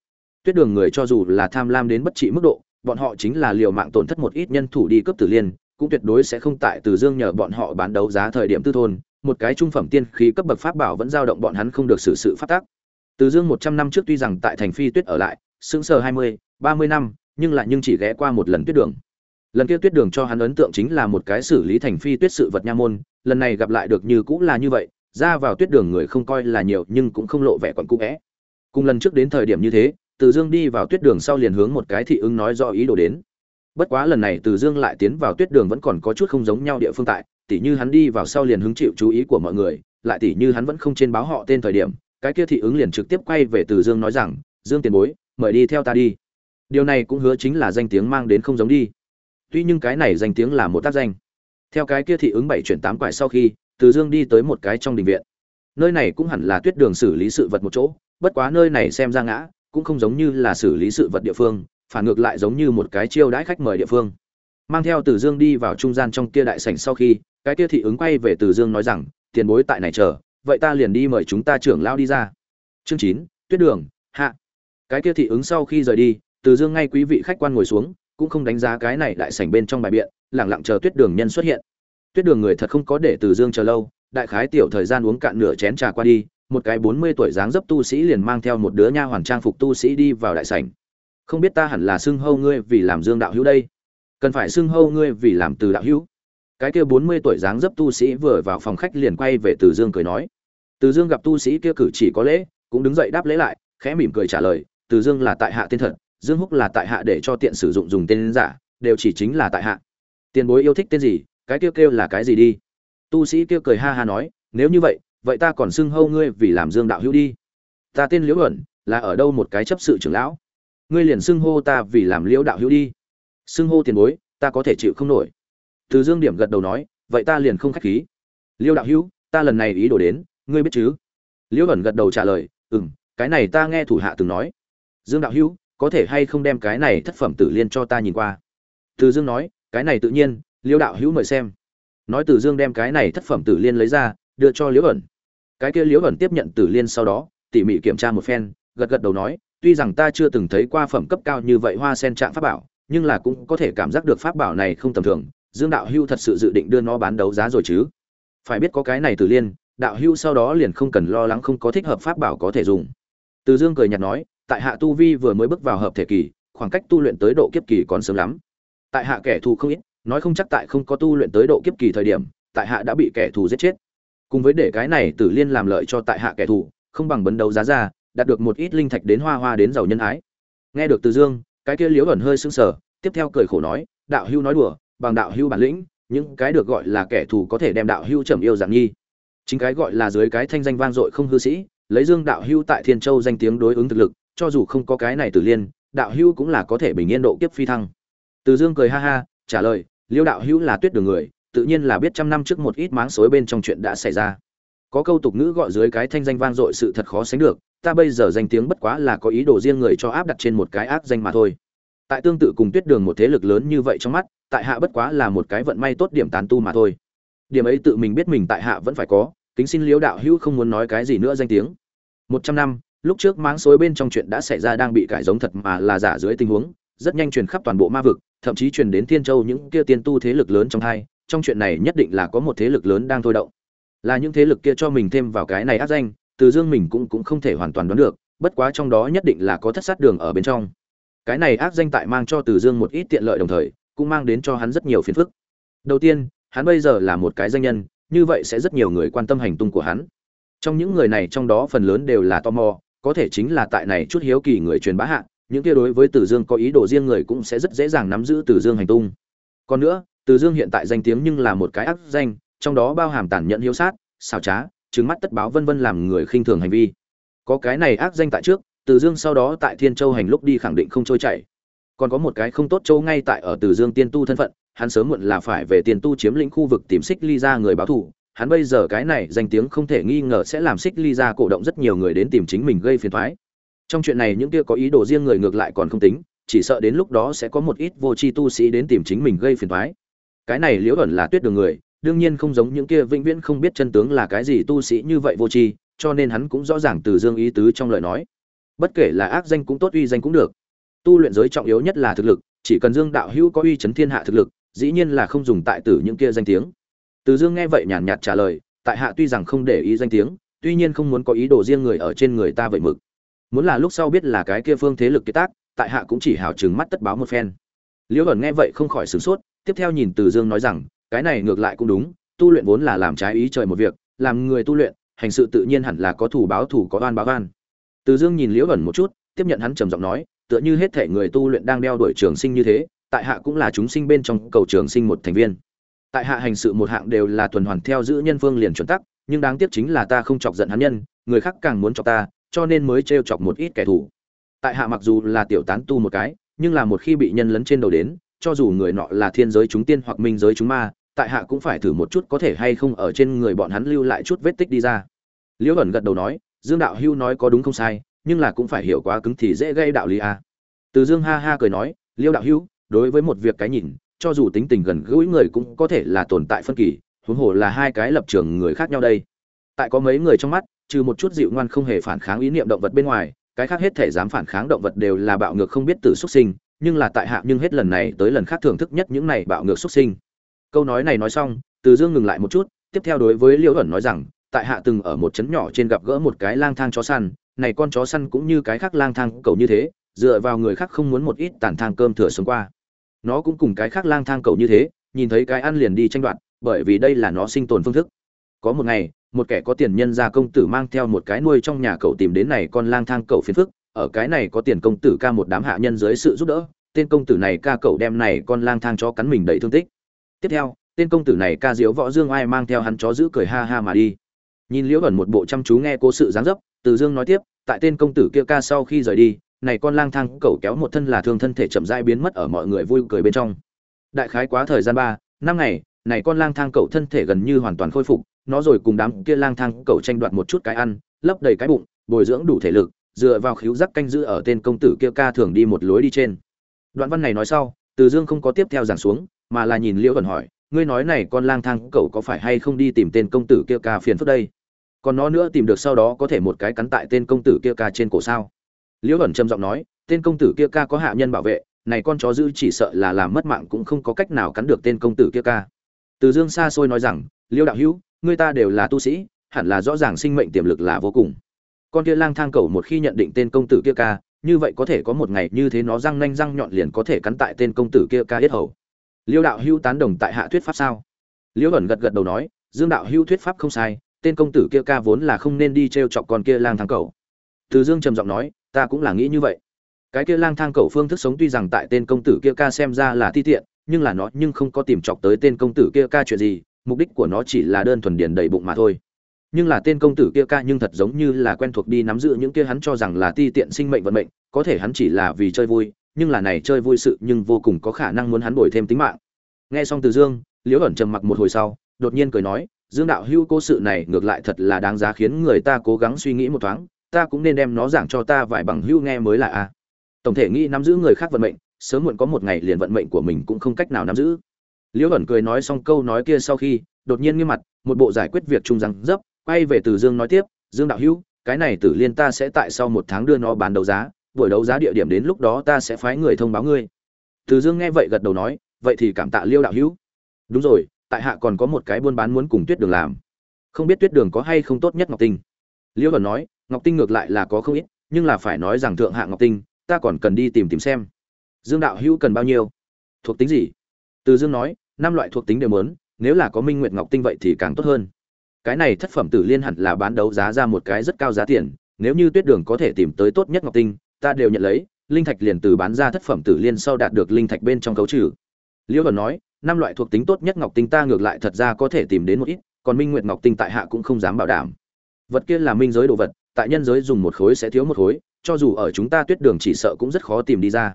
Tuyết đường người cho dù là tham lam đến bất trị mức độ, bọn họ chính là liều mạng tổn thất một ít nhân thủ đi cấp tử liên, cũng tuyệt đối sẽ không tại từ dương nhờ bọn họ bán đấu giá thời điểm tư thôn, một cái trung phẩm tiên khí cấp bậc pháp bảo vẫn dao động bọn hắn không được xử sự phát tác từ dương một trăm năm trước tuy rằng tại thành phi tuyết ở lại, sững sờ hai mươi, ba mươi năm, nhưng lại nhưng chỉ ghé qua một lần tuyết đường. Lần kia tuyết đường cho hắn ấn tượng chính là một cái xử lý thành phi tuyết sự vật nha môn, lần này gặp lại được như cũng là như vậy ra vào tuyết đường người không coi là nhiều nhưng cũng không lộ vẻ còn cũ vẽ. Cùng lần trước đến thời điểm như thế, từ dương đi vào tuyết đường sau liền hướng một cái thị ứng nói do ý đồ đến. Bất quá lần này từ dương lại tiến vào tuyết đường vẫn còn có chút không giống nhau địa phương tại, tỉ như hắn đi vào sau liền hứng chịu chú ý của mọi người, lại tỉ như hắn vẫn không trên báo họ tên thời điểm, cái kia thị ứng liền trực tiếp quay về từ dương nói rằng, dương tiền bối, mời đi theo ta đi. Điều này cũng hứa chính là danh tiếng mang đến không giống đi. Tuy nhưng cái này danh tiếng là một tác danh. Theo cái kia thị ứng bảy chuyển tám quải sau khi từ dương đi tới một cái trong đình viện. Nơi này cũng hẳn là tuyết đường xử lý sự vật một chỗ, bất quá nơi này xem ra ngã, cũng không giống như là xử lý sự vật địa phương, phản ngược lại giống như một cái chiêu đãi khách mời địa phương. Mang theo từ dương đi vào trung gian trong kia đại sảnh sau khi, cái kia thị ứng quay về từ dương nói rằng, tiền bối tại này chờ, vậy ta liền đi mời chúng ta trưởng lao đi ra. Chương chín, tuyết đường, hạ. Cái kia thị ứng sau khi rời đi, từ dương ngay quý vị khách quan ngồi xuống, cũng không đánh giá cái này đại sảnh bên trong bài biện lẳng lặng chờ tuyết đường nhân xuất hiện tuyết đường người thật không có để từ dương chờ lâu, đại khái tiểu thời gian uống cạn nửa chén trà qua đi, một cái bốn mươi tuổi dáng dấp tu sĩ liền mang theo một đứa nha hoàn trang phục tu sĩ đi vào đại sảnh. Không biết ta hẳn là xưng hâu ngươi vì làm dương đạo hữu đây? Cần phải xưng hâu ngươi vì làm từ đạo hữu. Cái kia bốn mươi tuổi dáng dấp tu sĩ vừa vào phòng khách liền quay về từ dương cười nói. Từ dương gặp tu sĩ kia cử chỉ có lễ, cũng đứng dậy đáp lễ lại, khẽ mỉm cười trả lời, từ dương là tại hạ tên thật, dương húc là tại hạ để cho tiện sử dụng dùng tên giả, đều chỉ chính là tại hạ. Tiền bối yêu thích tên gì? Cái kêu kêu là cái gì đi? Tu sĩ kêu cười ha ha nói, nếu như vậy vậy ta còn xưng hâu ngươi vì làm dương đạo hữu đi. Ta tên liễu ẩn là ở đâu một cái chấp sự trưởng lão? Ngươi liền xưng hô ta vì làm liễu đạo hữu đi. Xưng hô tiền bối, ta có thể chịu không nổi. Từ dương điểm gật đầu nói, vậy ta liền không khách khí. Liễu đạo hữu, ta lần này ý đồ đến, ngươi biết chứ? Liễu ẩn gật đầu trả lời ừ m cái này ta nghe thủ hạ từng nói. Dương đạo hữu, có thể hay không đem cái này thất phẩm tử liên cho ta nhìn qua? Từ dương nói, cái này tự nhiên liễu đạo hữu mời xem. Nói từ dương đem cái này thất phẩm tử liên lấy ra, đưa cho liễu ẩn. Cái kia liễu ẩn tiếp nhận tử liên sau đó, tỉ mỉ kiểm tra một phen, gật gật đầu nói, tuy rằng ta chưa từng thấy qua phẩm cấp cao như vậy hoa sen trạng pháp bảo, nhưng là cũng có thể cảm giác được pháp bảo này không tầm thường, dương đạo hưu thật sự dự định đưa nó bán đấu giá rồi chứ. Phải biết có cái này tử liên, đạo hưu sau đó liền không cần lo lắng không có thích hợp pháp bảo có thể dùng. Từ dương cười nhạt nói, tại hạ tu vi vừa mới bước vào hợp thể kỳ, khoảng cách tu luyện tới độ kiếp kỳ còn sớm lắm. Tại hạ kẻ thù không ít nói không chắc tại không có tu luyện tới độ kiếp kỳ thời điểm, tại hạ đã bị kẻ thù giết chết. Cùng với để cái này tử liên làm lợi cho tại hạ kẻ thù, không bằng bấn đấu giá ra, đạt được một ít linh thạch đến hoa hoa đến giàu nhân ái. Nghe được từ dương, cái kia liếu ẩn hơi sưng sờ, tiếp theo cười khổ nói, đạo hưu nói đùa, bằng đạo hưu bản lĩnh, những cái được gọi là kẻ thù có thể đem đạo hưu trầm yêu dạng nhi chính cái gọi là dưới cái thanh danh vang dội không hư sĩ, lấy dương đạo hưu tại thiên châu danh tiếng đối ứng thực lực, cho dù không có cái này tử liên, đạo hưu cũng là có thể bình yên độ kiếp phi thăng. Từ dương cười ha ha, trả lời liêu đạo hưu là tuyết đường người, tự nhiên là biết trăm năm trước một ít máng xối bên trong chuyện đã xảy ra. Có câu tục ngữ gọi dưới cái thanh danh vang dội sự thật khó sánh được, ta bây giờ danh tiếng bất quá là có ý đồ riêng người cho áp đặt trên một cái ác danh mà thôi. Tại tương tự cùng tuyết đường một thế lực lớn như vậy trong mắt, tại hạ bất quá là một cái vận may tốt điểm tán tu mà thôi. Điểm ấy tự mình biết mình tại hạ vẫn phải có, kính xin liễu đạo hữu không muốn nói cái gì nữa danh tiếng. Một trăm năm, lúc trước máng xối bên trong chuyện đã xảy ra đang bị cải giống thật mà là giả dưới tình huống, rất nhanh truyền khắp toàn bộ ma vực thậm chí truyền đến thiên châu những kia tiên tu thế lực lớn trong hai, trong chuyện này nhất định là có một thế lực lớn đang thôi động. Là những thế lực kia cho mình thêm vào cái này ác danh, từ dương mình cũng cũng không thể hoàn toàn đoán được, bất quá trong đó nhất định là có thất sát đường ở bên trong. Cái này ác danh tại mang cho từ dương một ít tiện lợi đồng thời, cũng mang đến cho hắn rất nhiều phiền phức. Đầu tiên, hắn bây giờ là một cái danh nhân, như vậy sẽ rất nhiều người quan tâm hành tung của hắn. Trong những người này trong đó phần lớn đều là tò mò, có thể chính là tại này chút hiếu kỳ người truyền bá hạ những kia đối với từ dương có ý đồ riêng người cũng sẽ rất dễ dàng nắm giữ từ dương hành tung. Còn nữa, từ dương hiện tại danh tiếng nhưng là một cái ác danh, trong đó bao hàm tàn nhẫn hiếu sát, xảo trá, trừng mắt tất báo vân vân làm người khinh thường hành vi. Có cái này ác danh tại trước, từ dương sau đó tại thiên châu hành lúc đi khẳng định không trôi chảy. Còn có một cái không tốt châu ngay tại ở từ dương tiên tu thân phận, hắn sớm muộn là phải về tiền tu chiếm lĩnh khu vực tìm xích ly ra người báo thù. Hắn bây giờ cái này danh tiếng không thể nghi ngờ sẽ làm xích ly ra cổ động rất nhiều người đến tìm chính mình gây phiền thoái trong chuyện này những kia có ý đồ riêng người ngược lại còn không tính, chỉ sợ đến lúc đó sẽ có một ít vô tri tu sĩ đến tìm chính mình gây phiền thoái cái này liễu ẩn là tuyết đường người, đương nhiên không giống những kia vĩnh viễn không biết chân tướng là cái gì tu sĩ như vậy vô tri, cho nên hắn cũng rõ ràng từ dương ý tứ trong lời nói. Bất kể là ác danh cũng tốt, uy danh cũng được. Tu luyện giới trọng yếu nhất là thực lực, chỉ cần dương đạo hữu có uy chấn thiên hạ thực lực, dĩ nhiên là không dùng tại tử những kia danh tiếng. Từ dương nghe vậy nhàn nhạt trả lời, tại hạ tuy rằng không để ý danh tiếng, tuy nhiên không muốn có ý đồ riêng người ở trên người ta vậy mực muốn là lúc sau biết là cái kia phương thế lực kế tác, tại hạ cũng chỉ hào chừng mắt tất báo một phen. Liễu ẩn nghe vậy không khỏi sửng sốt, tiếp theo nhìn từ dương nói rằng, cái này ngược lại cũng đúng, tu luyện vốn là làm trái ý trời một việc, làm người tu luyện, hành sự tự nhiên hẳn là có thủ báo thủ có oan báo oan. Từ dương nhìn liễu ẩn một chút, tiếp nhận hắn trầm giọng nói, tựa như hết thể người tu luyện đang đeo đuổi trường sinh như thế, tại hạ cũng là chúng sinh bên trong cầu trường sinh một thành viên. Tại hạ hành sự một hạng đều là tuần hoàn theo giữ nhân phương liền chuẩn tắc, nhưng đáng tiếc chính là ta không chọc giận hắn nhân, người khác càng muốn chọc ta cho nên mới trêu chọc một ít kẻ thù. Tại hạ mặc dù là tiểu tán tu một cái, nhưng là một khi bị nhân lấn trên đầu đến, cho dù người nọ là thiên giới chúng tiên hoặc minh giới chúng ma, tại hạ cũng phải thử một chút có thể hay không ở trên người bọn hắn lưu lại chút vết tích đi ra. Liễu Bẩn gật đầu nói, dương đạo hưu nói có đúng không sai, nhưng là cũng phải hiểu quá cứng thì dễ gây đạo lý a. À. từ dương ha ha cười nói, Liễu đạo hưu, đối với một việc cái nhìn, cho dù tính tình gần gũi người cũng có thể là tồn tại phân kỳ, huống hồ là hai cái lập trường người khác nhau đây. Tại có mấy người trong mắt trừ một chút dịu ngoan không hề phản kháng ý niệm động vật bên ngoài, cái khác hết thể dám phản kháng động vật đều là bạo ngược không biết tử xuất sinh, nhưng là tại hạ nhưng hết lần này tới lần khác thưởng thức nhất những này bạo ngược xuất sinh. Câu nói này nói xong, từ dương ngừng lại một chút, tiếp theo đối với liễu ẩn nói rằng, tại hạ từng ở một trấn nhỏ trên gặp gỡ một cái lang thang chó săn, này con chó săn cũng như cái khác lang thang cầu như thế, dựa vào người khác không muốn một ít tàn thang cơm thừa sống qua. Nó cũng cùng cái khác lang thang cầu như thế, nhìn thấy cái ăn liền đi tranh đoạt, bởi vì đây là nó sinh tồn phương thức có một ngày, một kẻ có tiền nhân gia công tử mang theo một cái nuôi trong nhà cậu tìm đến này con lang thang cậu phiền phức, ở cái này có tiền công tử ca một đám hạ nhân dưới sự giúp đỡ, tên công tử này ca cậu đem này con lang thang chó cắn mình đầy thương tích. Tiếp theo, tên công tử này ca diếu võ dương ai mang theo hắn chó giữ cười ha ha mà đi. Nhìn liễu ẩn một bộ chăm chú nghe cố sự dáng dấp, từ dương nói tiếp, tại tên công tử kia ca sau khi rời đi, này con lang thang cậu kéo một thân là thương thân thể chậm rãi biến mất ở mọi người vui cười bên trong. Đại khái quá thời gian ba, năm ngày, này con lang thang cậu thân thể gần như hoàn toàn khôi phục nó rồi cùng đám kia lang thang cầu tranh đoạt một chút cái ăn, lấp đầy cái bụng, bồi dưỡng đủ thể lực, dựa vào khíu giác canh giữ ở tên công tử kia ca thường đi một lối đi trên. Đoạn văn này nói sau, từ dương không có tiếp theo giảng xuống, mà là nhìn liễu thuần hỏi, ngươi nói này con lang thang cẩu có phải hay không đi tìm tên công tử kia ca phiền phức đây? Còn nó nữa tìm được sau đó có thể một cái cắn tại tên công tử kia ca trên cổ sao? Liễu thuần trầm giọng nói, tên công tử kia ca có hạ nhân bảo vệ, này con chó dữ chỉ sợ là làm mất mạng cũng không có cách nào cắn được tên công tử kia ca. Từ dương xa xôi nói rằng, liễu đạo hữu người ta đều là tu sĩ, hẳn là rõ ràng sinh mệnh tiềm lực là vô cùng. Con kia lang thang cầu một khi nhận định tên công tử kia ca, như vậy có thể có một ngày như thế nó răng nanh răng nhọn liền có thể cắn tại tên công tử kia ca yết hầu. Liêu đạo Hưu tán đồng tại hạ thuyết pháp sao? Liễu ẩn gật gật đầu nói, dương đạo Hưu thuyết pháp không sai, tên công tử kia ca vốn là không nên đi t r e o chọc con kia lang thang cầu. Từ dương trầm giọng nói, ta cũng là nghĩ như vậy. Cái kia lang thang cầu phương thức sống tuy rằng tại tên công tử kia ca xem ra là ti tiện, nhưng là nó nhưng không có tìm chọc tới tên công tử kia ca chuyện gì mục đích của nó chỉ là đơn thuần điền đầy bụng mà thôi. Nhưng là tên công tử kia ca nhưng thật giống như là quen thuộc đi nắm giữ những kia hắn cho rằng là ti tiện sinh mệnh vận mệnh, có thể hắn chỉ là vì chơi vui, nhưng là này chơi vui sự nhưng vô cùng có khả năng muốn hắn đổi thêm tính mạng. Nghe xong từ dương, liễu ẩn trầm mặc một hồi sau, đột nhiên cười nói, dương đạo hưu cố sự này ngược lại thật là đáng giá khiến người ta cố gắng suy nghĩ một thoáng, ta cũng nên đem nó giảng cho ta vài bằng hưu nghe mới là a. Tổng thể nghĩ nắm giữ người khác vận mệnh, sớm muộn có một ngày liền vận mệnh của mình cũng không cách nào nắm giữ liễu ẩn cười nói xong câu nói kia sau khi, đột nhiên nghiêm mặt, một bộ giải quyết việc trung răng dấp, quay về từ dương nói tiếp, dương đạo hữu, cái này tử liên ta sẽ tại sau một tháng đưa nó bán đấu giá, buổi đấu giá địa điểm đến lúc đó ta sẽ phái người thông báo ngươi. Từ dương nghe vậy gật đầu nói, vậy thì cảm tạ liêu đạo hữu. Đúng rồi, tại hạ còn có một cái buôn bán muốn cùng tuyết đường làm. Không biết tuyết đường có hay không tốt nhất ngọc tinh? Liêu ẩn nói, ngọc tinh ngược lại là có không ít, nhưng là phải nói rằng thượng hạng ngọc tinh, ta còn cần đi tìm tìm xem. Dương đạo hữu cần bao nhiêu? Thuộc tính gì? Từ dương nói năm loại thuộc tính đều muốn, nếu là có minh nguyệt ngọc tinh vậy thì càng tốt hơn. Cái này thất phẩm tử liên hẳn là bán đấu giá ra một cái rất cao giá tiền, nếu như tuyết đường có thể tìm tới tốt nhất ngọc tinh, ta đều nhận lấy, linh thạch liền từ bán ra thất phẩm tử liên sau đạt được linh thạch bên trong cấu trừ. Liễu ẩn nói, năm loại thuộc tính tốt nhất ngọc tinh ta ngược lại thật ra có thể tìm đến một ít, còn minh nguyệt ngọc tinh tại hạ cũng không dám bảo đảm. Vật kia là minh giới đồ vật, tại nhân giới dùng một khối sẽ thiếu một khối, cho dù ở chúng ta tuyết đường chỉ sợ cũng rất khó tìm đi ra.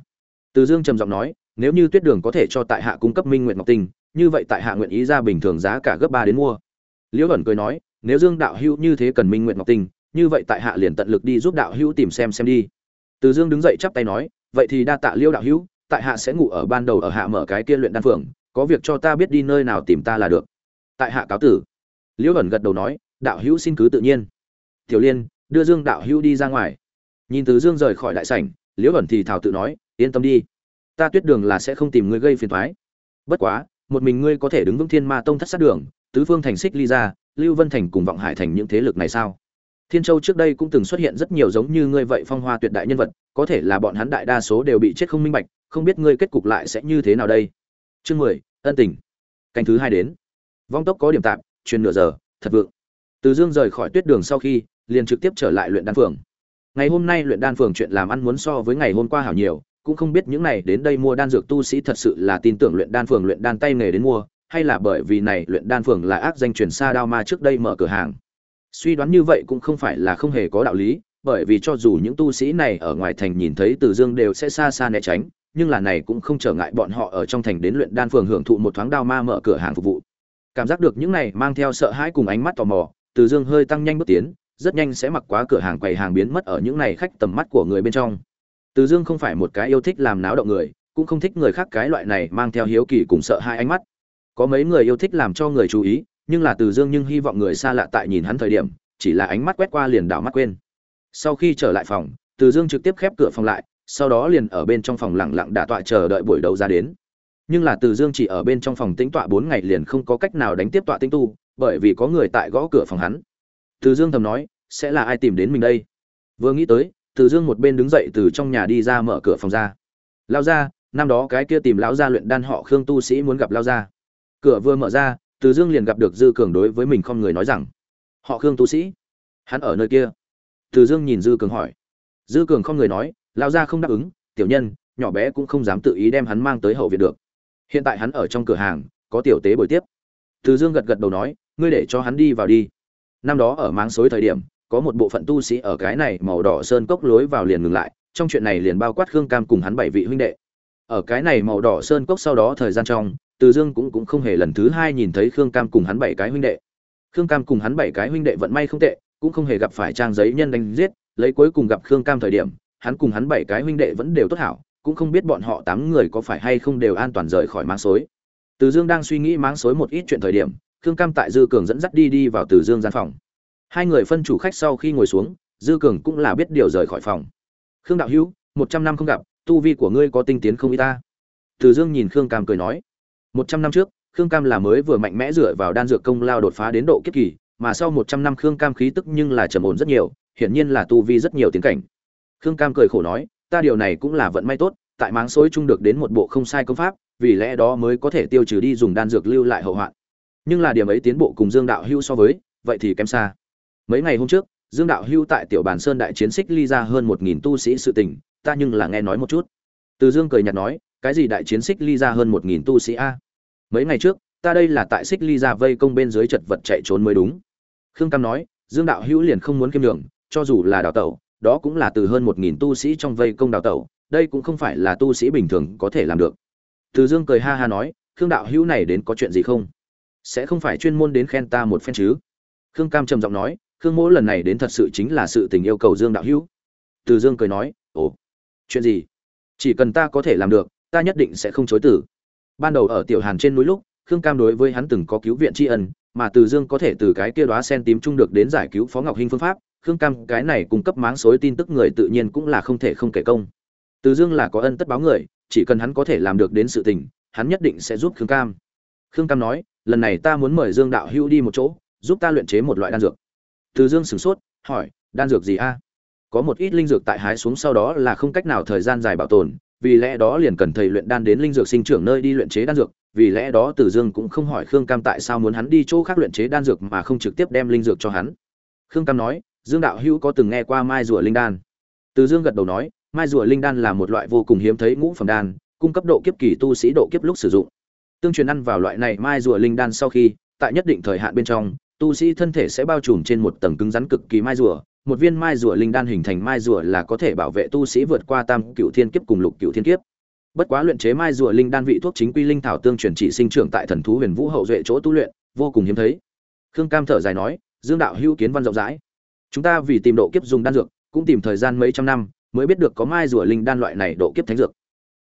Từ dương trầm giọng nói nếu như tuyết đường có thể cho tại hạ cung cấp minh nguyện ngọc tinh, như vậy tại hạ nguyện ý ra bình thường giá cả gấp ba đến mua. Liễu ẩn cười nói, nếu dương đạo hữu như thế cần minh nguyện ngọc tinh, như vậy tại hạ liền tận lực đi giúp đạo hữu tìm xem xem đi. Từ dương đứng dậy chắp tay nói, vậy thì đa tạ liễu đạo hữu, tại hạ sẽ ngủ ở ban đầu ở hạ mở cái kia luyện đan phường có việc cho ta biết đi nơi nào tìm ta là được. Tại hạ cáo tử. Liễu ẩn gật đầu nói, đạo hữu xin cứ tự nhiên. Tiểu liên, đưa dương đạo hữu đi ra ngoài. Nhìn từ dương rời khỏi đại sảnh, liễu ẩn thì thảo tự nói, yên tâm đi ta tuyết đường là sẽ không tìm ngươi gây phiền toái bất quá, một mình ngươi có thể đứng vững thiên ma tông thất sát đường, tứ phương thành xích ly ra, lưu vân thành cùng vọng hải thành những thế lực này sao? Thiên châu trước đây cũng từng xuất hiện rất nhiều giống như ngươi vậy phong hoa tuyệt đại nhân vật, có thể là bọn hắn đại đa số đều bị chết không minh bạch, không biết ngươi kết cục lại sẽ như thế nào đây? Chương mười, ân tình. Canh thứ hai đến. Vong tốc có điểm tạm, truyền nửa giờ, thật vượng. Từ dương rời khỏi tuyết đường sau khi, liền trực tiếp trở lại luyện đan phường. Ngày hôm nay luyện đan phường chuyện làm ăn muốn so với ngày hôm qua hảo nhiều cũng không biết những này đến đây mua đan dược tu sĩ thật sự là tin tưởng luyện đan phường, luyện đan tay nghề đến mua, hay là bởi vì này luyện đan phường là ác danh truyền xa đao ma trước đây mở cửa hàng. Suy đoán như vậy cũng không phải là không hề có đạo lý, bởi vì cho dù những tu sĩ này ở ngoài thành nhìn thấy từ dương đều sẽ xa xa né tránh, nhưng là này cũng không trở ngại bọn họ ở trong thành đến luyện đan phường hưởng thụ một thoáng đao ma mở cửa hàng phục vụ. Cảm giác được những này mang theo sợ hãi cùng ánh mắt tò mò, từ dương hơi tăng nhanh bước tiến, rất nhanh sẽ mặc quá cửa hàng quầy hàng biến mất ở những này khách tầm mắt của người bên trong từ dương không phải một cái yêu thích làm náo động người, cũng không thích người khác cái loại này mang theo hiếu kỳ cùng sợ hai ánh mắt. Có mấy người yêu thích làm cho người chú ý, nhưng là từ dương nhưng hy vọng người xa lạ tại nhìn hắn thời điểm, chỉ là ánh mắt quét qua liền đảo mắt quên. Sau khi trở lại phòng, từ dương trực tiếp khép cửa phòng lại, sau đó liền ở bên trong phòng lặng lặng đả tọa chờ đợi buổi đấu ra đến. Nhưng là từ dương chỉ ở bên trong phòng tĩnh tọa bốn ngày liền không có cách nào đánh tiếp tọa tĩnh tu, bởi vì có người tại gõ cửa phòng hắn. Từ dương thầm nói, sẽ là ai tìm đến mình đây? Vừa nghĩ tới từ dương một bên đứng dậy từ trong nhà đi ra mở cửa phòng ra. Lao ra năm đó cái kia tìm lão gia luyện đan họ khương tu sĩ muốn gặp lao gia. Cửa vừa mở ra, từ dương liền gặp được dư cường đối với mình không người nói rằng, họ khương tu sĩ, hắn ở nơi kia. Từ dương nhìn dư cường hỏi. Dư cường không người nói lao gia không đáp ứng, tiểu nhân, nhỏ bé cũng không dám tự ý đem hắn mang tới hậu viện được. Hiện tại hắn ở trong cửa hàng, có tiểu tế buổi tiếp. Từ dương gật gật đầu nói, ngươi để cho hắn đi vào đi. Năm đó ở máng xối thời điểm có một bộ phận tu sĩ ở cái này màu đỏ sơn cốc lối vào liền ngừng lại, trong chuyện này liền bao quát khương cam cùng hắn bảy vị huynh đệ. Ở cái này màu đỏ sơn cốc sau đó thời gian trong, từ dương cũng cũng không hề lần thứ hai nhìn thấy khương cam cùng hắn bảy cái huynh đệ. Khương cam cùng hắn bảy cái huynh đệ vận may không tệ, cũng không hề gặp phải trang giấy nhân đánh giết, lấy cuối cùng gặp khương cam thời điểm, hắn cùng hắn bảy cái huynh đệ vẫn đều tốt hảo, cũng không biết bọn họ tám người có phải hay không đều an toàn rời khỏi máng xối. Từ dương đang suy nghĩ máng xối một ít chuyện thời điểm, khương cam tại dư cường dẫn dắt đi đi vào từ dương gian phòng hai người phân chủ khách sau khi ngồi xuống, dư cường cũng là biết điều rời khỏi phòng. Khương đạo hữu, một trăm năm không gặp, tu vi của ngươi có tinh tiến không y ta? Từ dương nhìn khương cam cười nói. Một trăm năm trước, khương cam là mới vừa mạnh mẽ dựa vào đan dược công lao đột phá đến độ kiếp kỳ, mà sau một trăm năm khương cam khí tức nhưng là trầm ổn rất nhiều, hiển nhiên là tu vi rất nhiều tiến cảnh. Khương cam cười khổ nói, ta điều này cũng là vận may tốt, tại máng xối chung được đến một bộ không sai công pháp, vì lẽ đó mới có thể tiêu trừ đi dùng đan dược lưu lại hậu hoạn. Nhưng là điểm ấy tiến bộ cùng dương đạo hưu so với, vậy thì kém xa mấy ngày hôm trước, dương đạo hưu tại tiểu bàn sơn đại chiến xích ly ra hơn một nghìn tu sĩ sự tình, ta nhưng là nghe nói một chút. Từ dương cười nhạt nói, cái gì đại chiến xích ly ra hơn một nghìn tu sĩ a? Mấy ngày trước, ta đây là tại xích ly ra vây công bên dưới chật vật chạy trốn mới đúng. Khương cam nói, dương đạo hữu liền không muốn kiêm đường cho dù là đào tẩu, đó cũng là từ hơn một nghìn tu sĩ trong vây công đào tẩu, đây cũng không phải là tu sĩ bình thường có thể làm được. Từ dương cười ha ha nói, khương đạo hữu này đến có chuyện gì không? Sẽ không phải chuyên môn đến khen ta một phen chứ? Khương cam trầm giọng nói khương mỗ lần này đến thật sự chính là sự tình yêu cầu dương đạo hữu. Từ dương cười nói, ồ, chuyện gì? Chỉ cần ta có thể làm được, ta nhất định sẽ không chối tử ban đầu ở tiểu hàn trên núi lúc, khương cam đối với hắn từng có cứu viện tri ân, mà từ dương có thể từ cái kia đoá sen tím trung được đến giải cứu phó ngọc hinh phương pháp, khương cam cái này cung cấp máng xối tin tức người tự nhiên cũng là không thể không kể công. Từ dương là có ân tất báo người, chỉ cần hắn có thể làm được đến sự tình, hắn nhất định sẽ giúp khương cam. Khương cam nói, lần này ta muốn mời dương đạo hữu đi một chỗ, giúp ta luyện chế một loại đan dược từ dương sửng sốt hỏi đan dược gì a có một ít linh dược tại hái xuống sau đó là không cách nào thời gian dài bảo tồn vì lẽ đó liền cần thầy luyện đan đến linh dược sinh trưởng nơi đi luyện chế đan dược vì lẽ đó Từ Dương cũng không hỏi Khương Cam tại sao muốn hắn đi chỗ khác luyện chế đan dược mà không trực tiếp đem linh dược cho hắn. Khương Cam nói, Dương đạo hữu có từng nghe qua mai rùa linh đan? Từ Dương gật đầu nói, mai rùa linh đan là một loại vô cùng hiếm thấy ngũ phẩm đan, cung cấp độ kiếp kỳ tu sĩ độ kiếp lúc sử dụng. Tương truyền ăn vào loại này mai rùa linh đan sau khi, tại nhất định thời hạn bên trong, tu sĩ thân thể sẽ bao trùm trên một tầng cứng rắn cực kỳ mai rùa, một viên mai rùa linh đan hình thành mai rùa là có thể bảo vệ tu sĩ vượt qua tam cựu thiên kiếp cùng lục cựu thiên kiếp. Bất quá luyện chế mai rùa linh đan vị thuốc chính quy linh thảo tương truyền chỉ sinh trưởng tại thần thú huyền vũ hậu duệ chỗ tu luyện vô cùng hiếm thấy. Khương cam thở dài nói dương đạo hữu kiến văn rộng rãi. Chúng ta vì tìm độ kiếp dùng đan dược cũng tìm thời gian mấy trăm năm mới biết được có mai rùa linh đan loại này độ kiếp thánh dược.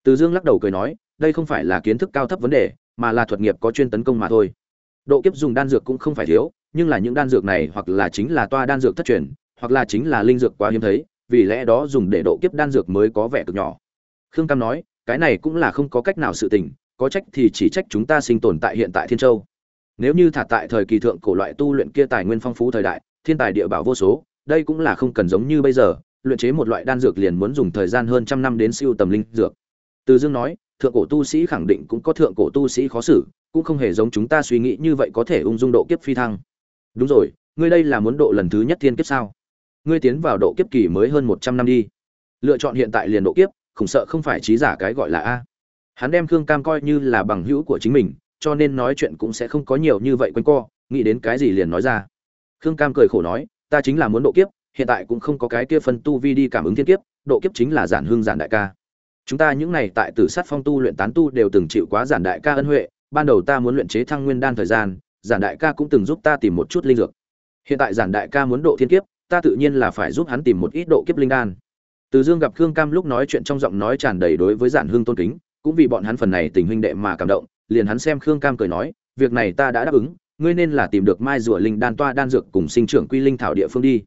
Từ dương lắc đầu cười nói đây không phải là kiến thức cao thấp vấn đề mà là thuật nghiệp có chuyên tấn công mà thôi. Độ kiếp dùng đan dược cũng không phải thiếu nhưng là những đan dược này hoặc là chính là toa đan dược thất truyền, hoặc là chính là linh dược quá hiếm thấy, vì lẽ đó dùng để độ kiếp đan dược mới có vẻ cực nhỏ. Khương cam nói, cái này cũng là không có cách nào sự tình, có trách thì chỉ trách chúng ta sinh tồn tại hiện tại thiên châu. Nếu như thả tại thời kỳ thượng cổ loại tu luyện kia tài nguyên phong phú thời đại, thiên tài địa bảo vô số, đây cũng là không cần giống như bây giờ, luyện chế một loại đan dược liền muốn dùng thời gian hơn trăm năm đến siêu tầm linh dược. Từ dương nói, thượng cổ tu sĩ khẳng định cũng có thượng cổ tu sĩ khó xử, cũng không hề giống chúng ta suy nghĩ như vậy có thể ung dung độ kiếp phi thăng đúng rồi, ngươi đây là muốn độ lần thứ nhất thiên kiếp sao? Ngươi tiến vào độ kiếp kỳ mới hơn một trăm năm đi. Lựa chọn hiện tại liền độ kiếp, khủng sợ không phải trí giả cái gọi là a. Hắn đem khương cam coi như là bằng hữu của chính mình, cho nên nói chuyện cũng sẽ không có nhiều như vậy quanh co, nghĩ đến cái gì liền nói ra. Khương cam cười khổ nói, ta chính là muốn độ kiếp, hiện tại cũng không có cái kia phân tu vi đi cảm ứng thiên kiếp, độ kiếp chính là giản hương giản đại ca. Chúng ta những này tại tử sát phong tu luyện tán tu đều từng chịu quá giản đại ca ân huệ, ban đầu ta muốn luyện chế thăng nguyên đan thời gian giản đại ca cũng từng giúp ta tìm một chút linh dược. Hiện tại giản đại ca muốn độ thiên kiếp, ta tự nhiên là phải giúp hắn tìm một ít độ kiếp linh đan. Từ dương gặp khương cam lúc nói chuyện trong giọng nói tràn đầy đối với giản hương tôn kính, cũng vì bọn hắn phần này tình huynh đệ mà cảm động, liền hắn xem khương cam cười nói, việc này ta đã đáp ứng, ngươi nên là tìm được mai rùa linh đan toa đan dược cùng sinh trưởng quy linh thảo địa phương đi.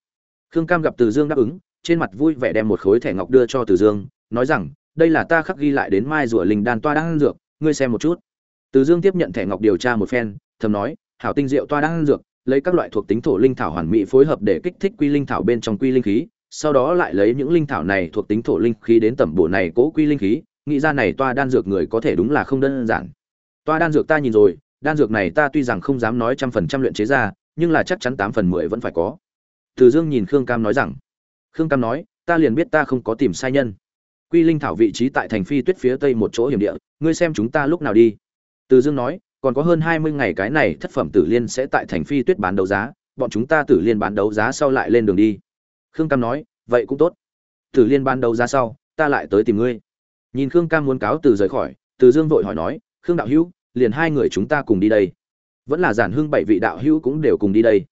Khương cam gặp từ dương đáp ứng, trên mặt vui vẻ đem một khối thẻ ngọc đưa cho từ dương, nói rằng, đây là ta khắc ghi lại đến mai rùa linh đan toa đan dược, ngươi xem một chút. Từ dương tiếp nhận thẻ ngọc điều tra một phen, thầm nói hảo tinh diệu toa đan dược, lấy các loại thuộc tính thổ linh thảo hoàn mỹ phối hợp để kích thích quy linh thảo bên trong quy linh khí, sau đó lại lấy những linh thảo này thuộc tính thổ linh khí đến tẩm bổ này cố quy linh khí, nghĩ ra này toa đan dược người có thể đúng là không đơn giản. Toa đan dược ta nhìn rồi, đan dược này ta tuy rằng không dám nói trăm phần trăm luyện chế ra, nhưng là chắc chắn tám phần mười vẫn phải có. Từ dương nhìn khương cam nói rằng, khương cam nói, ta liền biết ta không có tìm sai nhân. Quy linh thảo vị trí tại thành phi tuyết phía tây một chỗ hiểm địa, ngươi xem chúng ta lúc nào đi. Từ dương nói còn có hơn hai mươi ngày cái này thất phẩm tử liên sẽ tại thành phi tuyết bán đấu giá, bọn chúng ta tử liên bán đấu giá sau lại lên đường đi. Khương cam nói, vậy cũng tốt. Tử liên bán đấu giá sau, ta lại tới tìm ngươi. Nhìn khương cam muốn cáo từ rời khỏi, từ dương vội hỏi nói, khương đạo hữu, liền hai người chúng ta cùng đi đây. Vẫn là giản hưng bảy vị đạo hữu cũng đều cùng đi đây.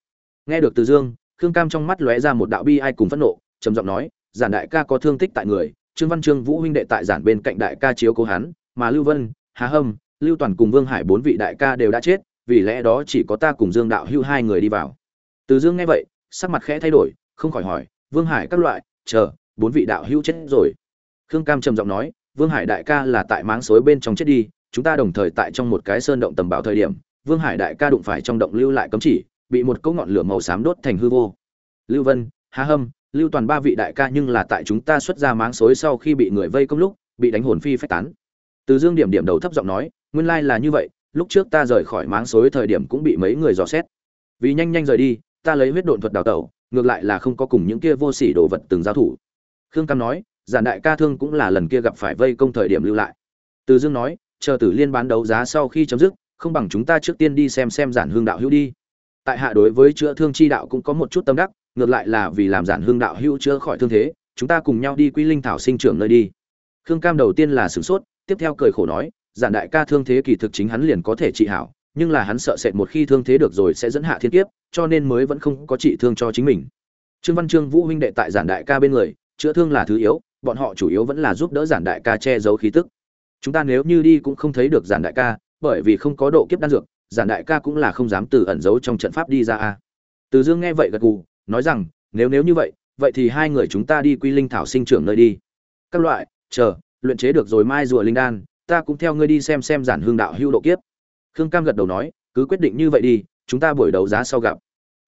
Nghe được từ dương, khương cam trong mắt lóe ra một đạo bi ai cùng phẫn nộ, trầm giọng nói, giản đại ca có thương tích tại người, trương văn trương vũ huynh đệ tại giản bên cạnh đại ca chiếu cố hắn, mà lưu vân, hà hâm lưu toàn cùng vương hải bốn vị đại ca đều đã chết, vì lẽ đó chỉ có ta cùng dương đạo Hưu hai người đi vào. Từ dương nghe vậy, sắc mặt khẽ thay đổi, không khỏi hỏi, vương hải các loại, chờ, bốn vị đạo hưu chết rồi. Khương cam trầm giọng nói, vương hải đại ca là tại máng suối bên trong chết đi, chúng ta đồng thời tại trong một cái sơn động tầm bảo thời điểm, vương hải đại ca đụng phải trong động lưu lại cấm chỉ, bị một cỗ ngọn lửa màu xám đốt thành hư vô. Lưu vân, hà hâm, lưu toàn ba vị đại ca nhưng là tại chúng ta xuất ra máng xối sau khi bị người vây công lúc, bị đánh hồn phi phách tán. Từ dương điểm điểm đầu thấp giọng nói nguyên lai là như vậy, lúc trước ta rời khỏi máng xối thời điểm cũng bị mấy người dò xét. Vì nhanh nhanh rời đi, ta lấy huyết độn thuật đào tẩu, ngược lại là không có cùng những kia vô sỉ đồ vật từng giao thủ. Khương cam nói, giản đại ca thương cũng là lần kia gặp phải vây công thời điểm lưu lại. Từ dương nói, chờ tử liên bán đấu giá sau khi chấm dứt, không bằng chúng ta trước tiên đi xem xem giản hương đạo hữu đi. Tại hạ đối với chữa thương chi đạo cũng có một chút tâm đắc, ngược lại là vì làm giản hương đạo hữu chữa khỏi thương thế, chúng ta cùng nhau đi quy linh thảo sinh trưởng nơi đi. Khương cam đầu tiên là sửng sốt, tiếp theo cười khổ nói giản đại ca thương thế kỳ thực chính hắn liền có thể trị hảo, nhưng là hắn sợ sệt một khi thương thế được rồi sẽ dẫn hạ thiên kiếp, cho nên mới vẫn không có trị thương cho chính mình. Trương văn trương vũ huynh đệ tại giản đại ca bên người, chữa thương là thứ yếu, bọn họ chủ yếu vẫn là giúp đỡ giản đại ca che giấu khí tức. Chúng ta nếu như đi cũng không thấy được giản đại ca, bởi vì không có độ kiếp đan dược, giản đại ca cũng là không dám từ ẩn giấu trong trận pháp đi ra a. Từ dương nghe vậy gật gù, nói rằng, nếu nếu như vậy vậy thì hai người chúng ta đi quy linh thảo sinh trưởng nơi đi. Các loại, chờ, luyện chế được rồi mai rùa linh đan ta cũng theo ngươi đi xem xem giản hương đạo hưu độ kiếp. Khương cam gật đầu nói, cứ quyết định như vậy đi, chúng ta buổi đấu giá sau gặp.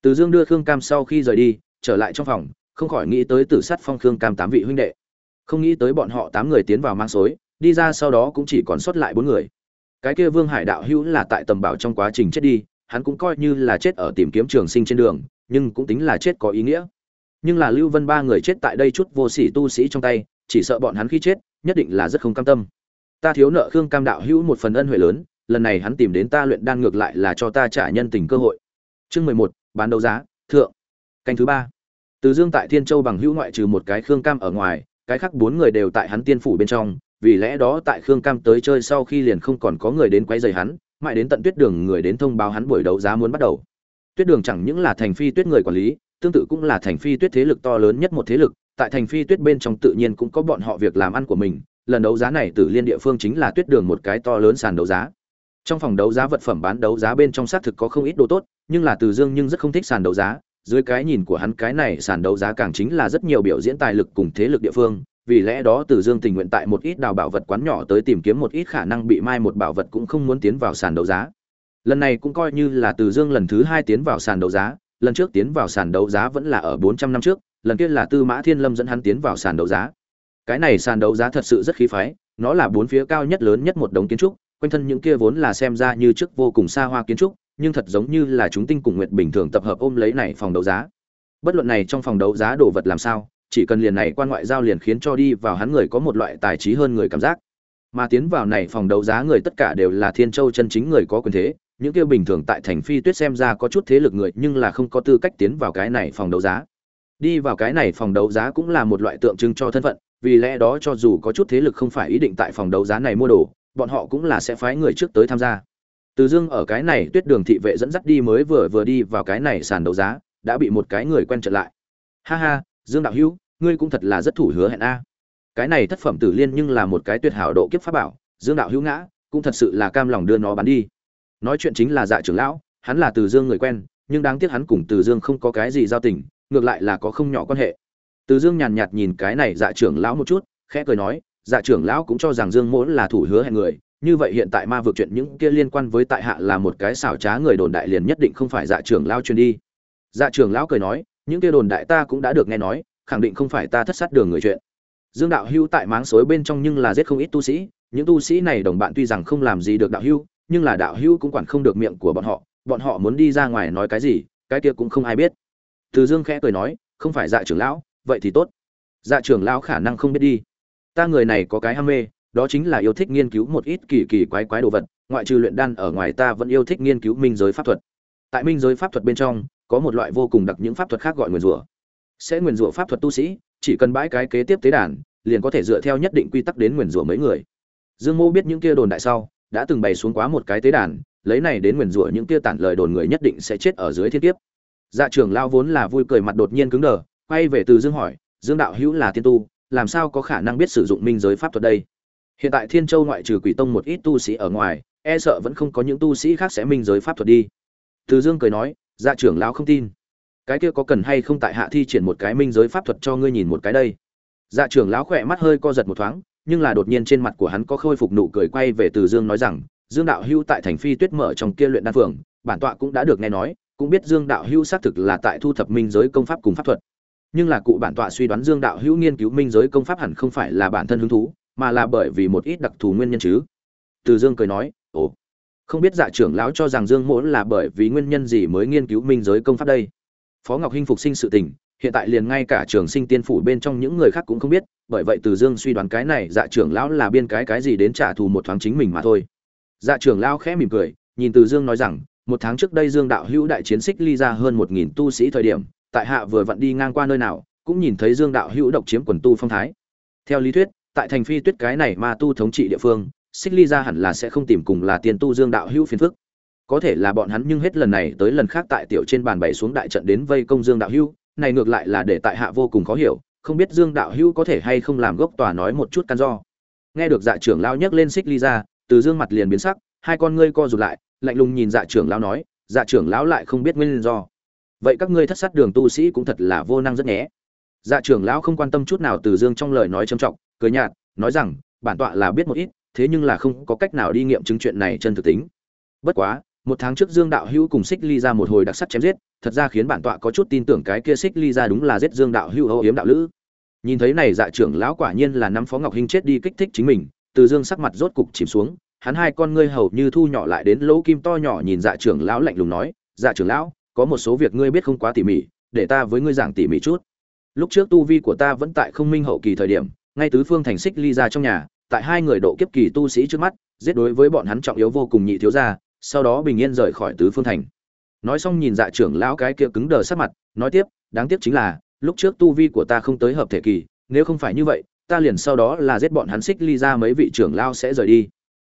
Từ dương đưa khương cam sau khi rời đi, trở lại trong phòng, không khỏi nghĩ tới tử sát phong khương cam tám vị huynh đệ. Không nghĩ tới bọn họ tám người tiến vào mang xối, đi ra sau đó cũng chỉ còn sót lại bốn người. Cái kia vương hải đạo hữu là tại tầm bảo trong quá trình chết đi, hắn cũng coi như là chết ở tìm kiếm trường sinh trên đường, nhưng cũng tính là chết có ý nghĩa. Nhưng là lưu vân ba người chết tại đây chút vô sĩ tu sĩ trong tay, chỉ sợ bọn hắn khi chết, nhất định là rất không cam tâm ta thiếu nợ khương cam đạo hữu một phần ân huệ lớn, lần này hắn tìm đến ta luyện đan ngược lại là cho ta trả nhân tình cơ hội. Chương mười một, bán đấu giá, thượng. Canh thứ ba. Từ dương tại thiên châu bằng hữu ngoại trừ một cái khương cam ở ngoài, cái khác bốn người đều tại hắn tiên phủ bên trong, vì lẽ đó tại khương cam tới chơi sau khi liền không còn có người đến quấy rầy hắn, mãi đến tận tuyết đường người đến thông báo hắn buổi đấu giá muốn bắt đầu. Tuyết đường chẳng những là thành phi tuyết người quản lý, tương tự cũng là thành phi tuyết thế lực to lớn nhất một thế lực, tại thành phi tuyết bên trong tự nhiên cũng có bọn họ việc làm ăn của mình lần đấu giá này từ liên địa phương chính là tuyết đường một cái to lớn sàn đấu giá. Trong phòng đấu giá vật phẩm bán đấu giá bên trong xác thực có không ít đồ tốt, nhưng là từ dương nhưng rất không thích sàn đấu giá. Dưới cái nhìn của hắn cái này sàn đấu giá càng chính là rất nhiều biểu diễn tài lực cùng thế lực địa phương, vì lẽ đó từ dương tình nguyện tại một ít đào bảo vật quán nhỏ tới tìm kiếm một ít khả năng bị mai một bảo vật cũng không muốn tiến vào sàn đấu giá. Lần này cũng coi như là từ dương lần thứ hai tiến vào sàn đấu giá, lần trước tiến vào sàn đấu giá vẫn là ở bốn trăm năm trước, lần kia là tư mã thiên lâm dẫn hắn tiến vào sàn đấu giá cái này sàn đấu giá thật sự rất khí phái, nó là bốn phía cao nhất lớn nhất một đống kiến trúc, quanh thân những kia vốn là xem ra như trước vô cùng xa hoa kiến trúc, nhưng thật giống như là chúng tinh cùng nguyệt bình thường tập hợp ôm lấy này phòng đấu giá. Bất luận này trong phòng đấu giá đồ vật làm sao, chỉ cần liền này quan ngoại giao liền khiến cho đi vào hắn người có một loại tài trí hơn người cảm giác. Mà tiến vào này phòng đấu giá người tất cả đều là thiên châu chân chính người có quyền thế, những kia bình thường tại thành phi tuyết xem ra có chút thế lực người, nhưng là không có tư cách tiến vào cái này phòng đấu giá. Đi vào cái này phòng đấu giá cũng là một loại tượng trưng cho thân phận vì lẽ đó cho dù có chút thế lực không phải ý định tại phòng đấu giá này mua đồ, bọn họ cũng là sẽ phái người trước tới tham gia. Từ dương ở cái này tuyết đường thị vệ dẫn dắt đi mới vừa vừa đi vào cái này sàn đấu giá, đã bị một cái người quen trở lại. Ha ha, dương đạo hữu, ngươi cũng thật là rất thủ hứa hẹn a. Cái này thất phẩm tử liên nhưng là một cái tuyệt hảo độ kiếp pháp bảo, dương đạo hữu ngã, cũng thật sự là cam lòng đưa nó bán đi. Nói chuyện chính là dạ trưởng lão, hắn là từ dương người quen, nhưng đáng tiếc hắn cùng từ dương không có cái gì giao tình, ngược lại là có không nhỏ quan hệ từ dương nhàn nhạt nhìn cái này dạ trưởng lão một chút, khẽ cười nói dạ trưởng lão cũng cho rằng dương mỗ là thủ hứa hẹn người, như vậy hiện tại ma vực chuyện những kia liên quan với tại hạ là một cái xảo trá người đồn đại liền nhất định không phải dạ trưởng lão truyền đi. Dạ trưởng lão cười nói, những kia đồn đại ta cũng đã được nghe nói, khẳng định không phải ta thất sát đường người chuyện. Dương đạo hưu tại máng xối bên trong nhưng là giết không ít tu sĩ, những tu sĩ này đồng bạn tuy rằng không làm gì được đạo hưu nhưng là đạo hưu cũng quản không được miệng của bọn họ bọn họ muốn đi ra ngoài nói cái gì, cái kia cũng không ai biết. Từ dương khẽ cười nói, không phải dạ trưởng lão vậy thì tốt. Dạ trưởng lão khả năng không biết đi. Ta người này có cái ham mê, đó chính là yêu thích nghiên cứu một ít kỳ kỳ quái quái đồ vật, ngoại trừ luyện đan ở ngoài ta vẫn yêu thích nghiên cứu minh giới pháp thuật. Tại minh giới pháp thuật bên trong, có một loại vô cùng đặc những pháp thuật khác gọi nguyền rủa. Sẽ nguyền rủa pháp thuật tu sĩ, chỉ cần bãi cái kế tiếp tế đàn, liền có thể dựa theo nhất định quy tắc đến nguyền rủa mấy người. Dương mô biết những kia đồn đại sau, đã từng bày xuống quá một cái tế đàn, lấy này đến nguyền rủa những kia tản lời đồn người nhất định sẽ chết ở dưới thiên kiếp. Dạ trưởng lao vốn là vui cười mặt đột nhiên cứng đờ quay về từ dương hỏi, dương đạo hữu là tiên tu, làm sao có khả năng biết sử dụng minh giới pháp thuật đây? Hiện tại thiên châu ngoại trừ quỷ tông một ít tu sĩ ở ngoài e sợ vẫn không có những tu sĩ khác sẽ minh giới pháp thuật đi. Từ dương cười nói dạ trưởng lão không tin. Cái kia có cần hay không tại hạ thi triển một cái minh giới pháp thuật cho ngươi nhìn một cái đây? Dạ trưởng lão khỏe mắt hơi co giật một thoáng, nhưng là đột nhiên trên mặt của hắn có khôi phục nụ cười quay về từ dương nói rằng, dương đạo hưu tại thành phi tuyết mở trong kia luyện đan phường, bản tọa cũng đã được nghe nói, cũng biết dương đạo hưu xác thực là tại thu thập minh giới công pháp cùng pháp thuật nhưng là cụ bản tọa suy đoán dương đạo hữu nghiên cứu minh giới công pháp hẳn không phải là bản thân hứng thú, mà là bởi vì một ít đặc thù nguyên nhân chứ. Từ dương cười nói, ồ, không biết dạ trưởng lão cho rằng dương mỗ là bởi vì nguyên nhân gì mới nghiên cứu minh giới công pháp đây? Phó ngọc hinh phục sinh sự tình, hiện tại liền ngay cả trường sinh tiên phủ bên trong những người khác cũng không biết, bởi vậy từ dương suy đoán cái này dạ trưởng lão là biên cái cái gì đến trả thù một thoáng chính mình mà thôi. Dạ trưởng lão khẽ mỉm cười, nhìn từ dương nói rằng, một tháng trước đây dương đạo hữu đại chiến xích ly ra hơn một nghìn tu sĩ thời điểm tại hạ vừa vặn đi ngang qua nơi nào, cũng nhìn thấy dương đạo hữu độc chiếm quần tu phong thái. Theo lý thuyết, tại thành phi tuyết cái này ma tu thống trị địa phương, xích ly ra hẳn là sẽ không tìm cùng là tiền tu dương đạo hữu phiền phức. Có thể là bọn hắn nhưng hết lần này tới lần khác tại tiểu trên bàn bày xuống đại trận đến vây công dương đạo hữu, này ngược lại là để tại hạ vô cùng khó hiểu, không biết dương đạo hữu có thể hay không làm gốc tòa nói một chút căn do. Nghe được dạ trưởng lao nhấc lên xích ly ra từ dương mặt liền biến sắc, hai con ngươi co rụt lại, lạnh lùng nhìn dạ trưởng lão nói dạ trưởng lão lại không biết nguyên do vậy các ngươi thất sát đường tu sĩ cũng thật là vô năng rất nhé. Dạ trưởng lão không quan tâm chút nào từ dương trong lời nói trầm trọng, cười nhạt, nói rằng, bản tọa là biết một ít, thế nhưng là không có cách nào đi nghiệm chứng chuyện này chân thực tính. Bất quá, một tháng trước dương đạo hữu cùng xích ly ra một hồi đặc sắc chém giết, thật ra khiến bản tọa có chút tin tưởng cái kia xích ly ra đúng là giết dương đạo hữu âu yếm đạo lữ. Nhìn thấy này dạ trưởng lão quả nhiên là năm phó ngọc hinh chết đi kích thích chính mình, từ dương sắc mặt rốt cục chìm xuống, hắn hai con ngươi hầu như thu nhỏ lại đến lỗ kim to nhỏ nhìn dạ trưởng lão lạnh lùng nói dạ trưởng lão có một số việc ngươi biết không quá tỉ mỉ, để ta với ngươi giảng tỉ mỉ chút. Lúc trước tu vi của ta vẫn tại không minh hậu kỳ thời điểm, ngay tứ phương thành xích ly ra trong nhà, tại hai người độ kiếp kỳ tu sĩ trước mắt, giết đối với bọn hắn trọng yếu vô cùng nhị thiếu gia, sau đó bình yên rời khỏi tứ phương thành. Nói xong nhìn dạ trưởng lão cái kia cứng đờ sắc mặt, nói tiếp, đáng tiếc chính là, lúc trước tu vi của ta không tới hợp thể kỳ, nếu không phải như vậy, ta liền sau đó là giết bọn hắn xích ly ra mấy vị trưởng lão sẽ rời đi.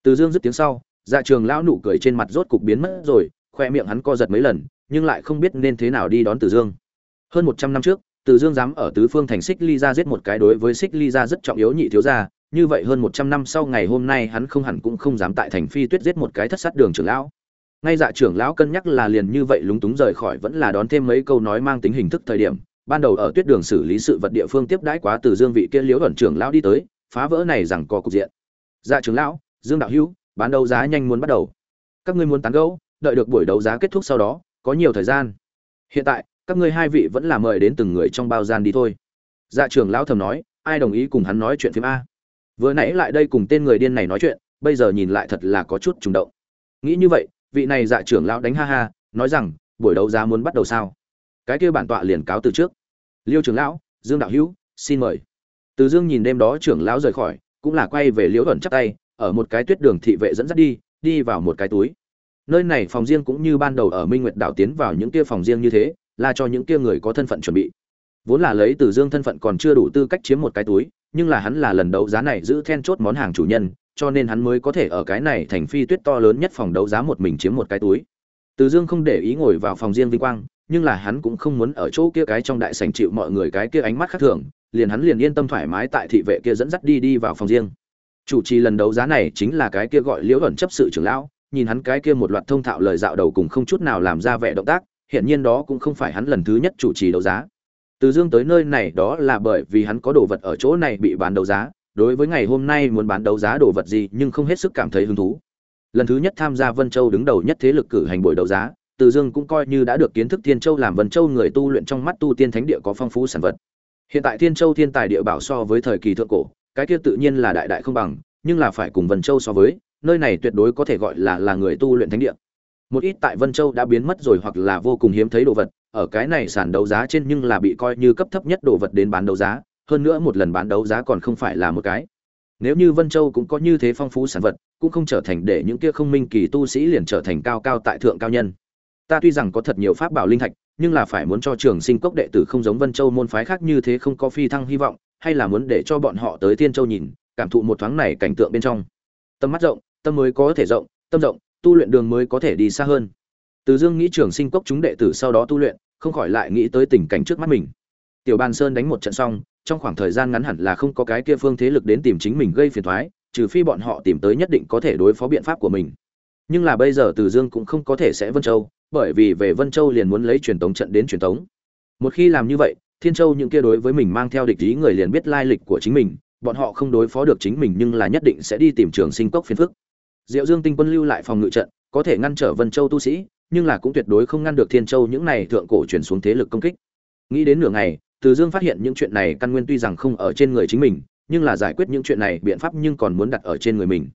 Từ dương dứt tiếng sau dạ trường lão nụ cười trên mặt rốt cục biến mất rồi, khoe miệng hắn co giật mấy lần nhưng lại không biết nên thế nào đi đón từ dương. Hơn một trăm năm trước, từ dương dám ở tứ phương thành xích ly ra giết một cái đối với xích ly ra rất trọng yếu nhị thiếu gia, như vậy hơn một trăm năm sau ngày hôm nay hắn không hẳn cũng không dám tại thành phi tuyết giết một cái thất sát đường trưởng lão. Ngay dạ trưởng lão cân nhắc là liền như vậy lúng túng rời khỏi vẫn là đón thêm mấy câu nói mang tính hình thức thời điểm, ban đầu ở tuyết đường xử lý sự vật địa phương tiếp đãi quá từ dương vị kia liễu ẩn trưởng lão đi tới, phá vỡ này rằng có cục diện. Dạ trưởng lão, dương đạo hữu, bán đấu giá nhanh muốn bắt đầu. Các ngươi muốn tán gẫu, đợi được buổi đấu giá kết thúc sau đó có nhiều thời gian. Hiện tại, các ngươi hai vị vẫn là mời đến từng người trong bao gian đi thôi. Dạ trưởng lão thầm nói, ai đồng ý cùng hắn nói chuyện phim a? Vừa nãy lại đây cùng tên người điên này nói chuyện, bây giờ nhìn lại thật là có chút trùng động. Nghĩ như vậy, vị này dạ trưởng lão đánh ha ha, nói rằng, buổi đấu giá muốn bắt đầu sao? Cái kia bản tọa liền cáo từ trước. Liêu trưởng lão, dương đạo hữu, xin mời. Từ dương nhìn đêm đó trưởng lão rời khỏi, cũng là quay về liễu thuận chắc tay, ở một cái tuyết đường thị vệ dẫn dắt đi đi vào một cái túi nơi này phòng riêng cũng như ban đầu ở minh nguyệt đảo tiến vào những kia phòng riêng như thế, là cho những kia người có thân phận chuẩn bị. Vốn là lấy từ dương thân phận còn chưa đủ tư cách chiếm một cái túi, nhưng là hắn là lần đấu giá này giữ then chốt món hàng chủ nhân, cho nên hắn mới có thể ở cái này thành phi tuyết to lớn nhất phòng đấu giá một mình chiếm một cái túi. Từ dương không để ý ngồi vào phòng riêng vinh quang, nhưng là hắn cũng không muốn ở chỗ kia cái trong đại sảnh chịu mọi người cái kia ánh mắt khác thường, liền hắn liền yên tâm thoải mái tại thị vệ kia dẫn dắt đi đi vào phòng riêng. Chủ trì lần đấu giá này chính là cái kia gọi liễu ẩn chấp sự trưởng lão nhìn hắn cái kia một loạt thông thạo lời dạo đầu cùng không chút nào làm ra vẻ động tác hiện nhiên đó cũng không phải hắn lần thứ nhất chủ trì đấu giá. Từ dương tới nơi này đó là bởi vì hắn có đồ vật ở chỗ này bị bán đấu giá, đối với ngày hôm nay muốn bán đấu giá đồ vật gì nhưng không hết sức cảm thấy hứng thú. Lần thứ nhất tham gia vân châu đứng đầu nhất thế lực cử hành buổi đấu giá, từ dương cũng coi như đã được kiến thức thiên châu làm vân châu người tu luyện trong mắt tu tiên thánh địa có phong phú sản vật. Hiện tại thiên châu thiên tài địa bảo so với thời kỳ thượng cổ, cái kia tự nhiên là đại đại không bằng, nhưng là phải cùng vân châu so với nơi này tuyệt đối có thể gọi là là người tu luyện thánh địa. Một ít tại vân châu đã biến mất rồi hoặc là vô cùng hiếm thấy đồ vật, ở cái này sàn đấu giá trên nhưng là bị coi như cấp thấp nhất đồ vật đến bán đấu giá, hơn nữa một lần bán đấu giá còn không phải là một cái. Nếu như vân châu cũng có như thế phong phú sản vật, cũng không trở thành để những kia không minh kỳ tu sĩ liền trở thành cao cao tại thượng cao nhân. Ta tuy rằng có thật nhiều pháp bảo linh thạch, nhưng là phải muốn cho trường sinh cốc đệ tử không giống vân châu môn phái khác như thế không có phi thăng hy vọng, hay là muốn để cho bọn họ tới thiên châu nhìn, cảm thụ một thoáng này cảnh tượng bên trong. Tâm mắt rộng tâm mới có thể rộng tâm rộng tu luyện đường mới có thể đi xa hơn từ dương nghĩ trưởng sinh cốc chúng đệ tử sau đó tu luyện không khỏi lại nghĩ tới tình cảnh trước mắt mình tiểu bàn sơn đánh một trận xong trong khoảng thời gian ngắn hẳn là không có cái kia phương thế lực đến tìm chính mình gây phiền toái, trừ phi bọn họ tìm tới nhất định có thể đối phó biện pháp của mình. Nhưng là bây giờ Từ Dương cũng không có thể sẽ Vân Châu, bởi vì về Vân Châu liền muốn lấy truyền tống trận đến truyền tống. Một khi làm như vậy, Thiên Châu những kia đối với mình mang theo địch ý người liền biết lai lịch của chính mình, bọn họ không đối phó được chính mình nhưng là nhất định sẽ đi tìm Trường Sinh Cốc phiền phức. Diệu Dương Tinh Quân lưu lại phòng ngự trận, có thể ngăn trở Vân Châu tu sĩ, nhưng là cũng tuyệt đối không ngăn được Thiên Châu những này thượng cổ truyền xuống thế lực công kích. Nghĩ đến nửa ngày, từ dương phát hiện những chuyện này căn nguyên tuy rằng không ở trên người chính mình nhưng là giải quyết những chuyện này biện pháp nhưng còn muốn đặt ở trên người mình.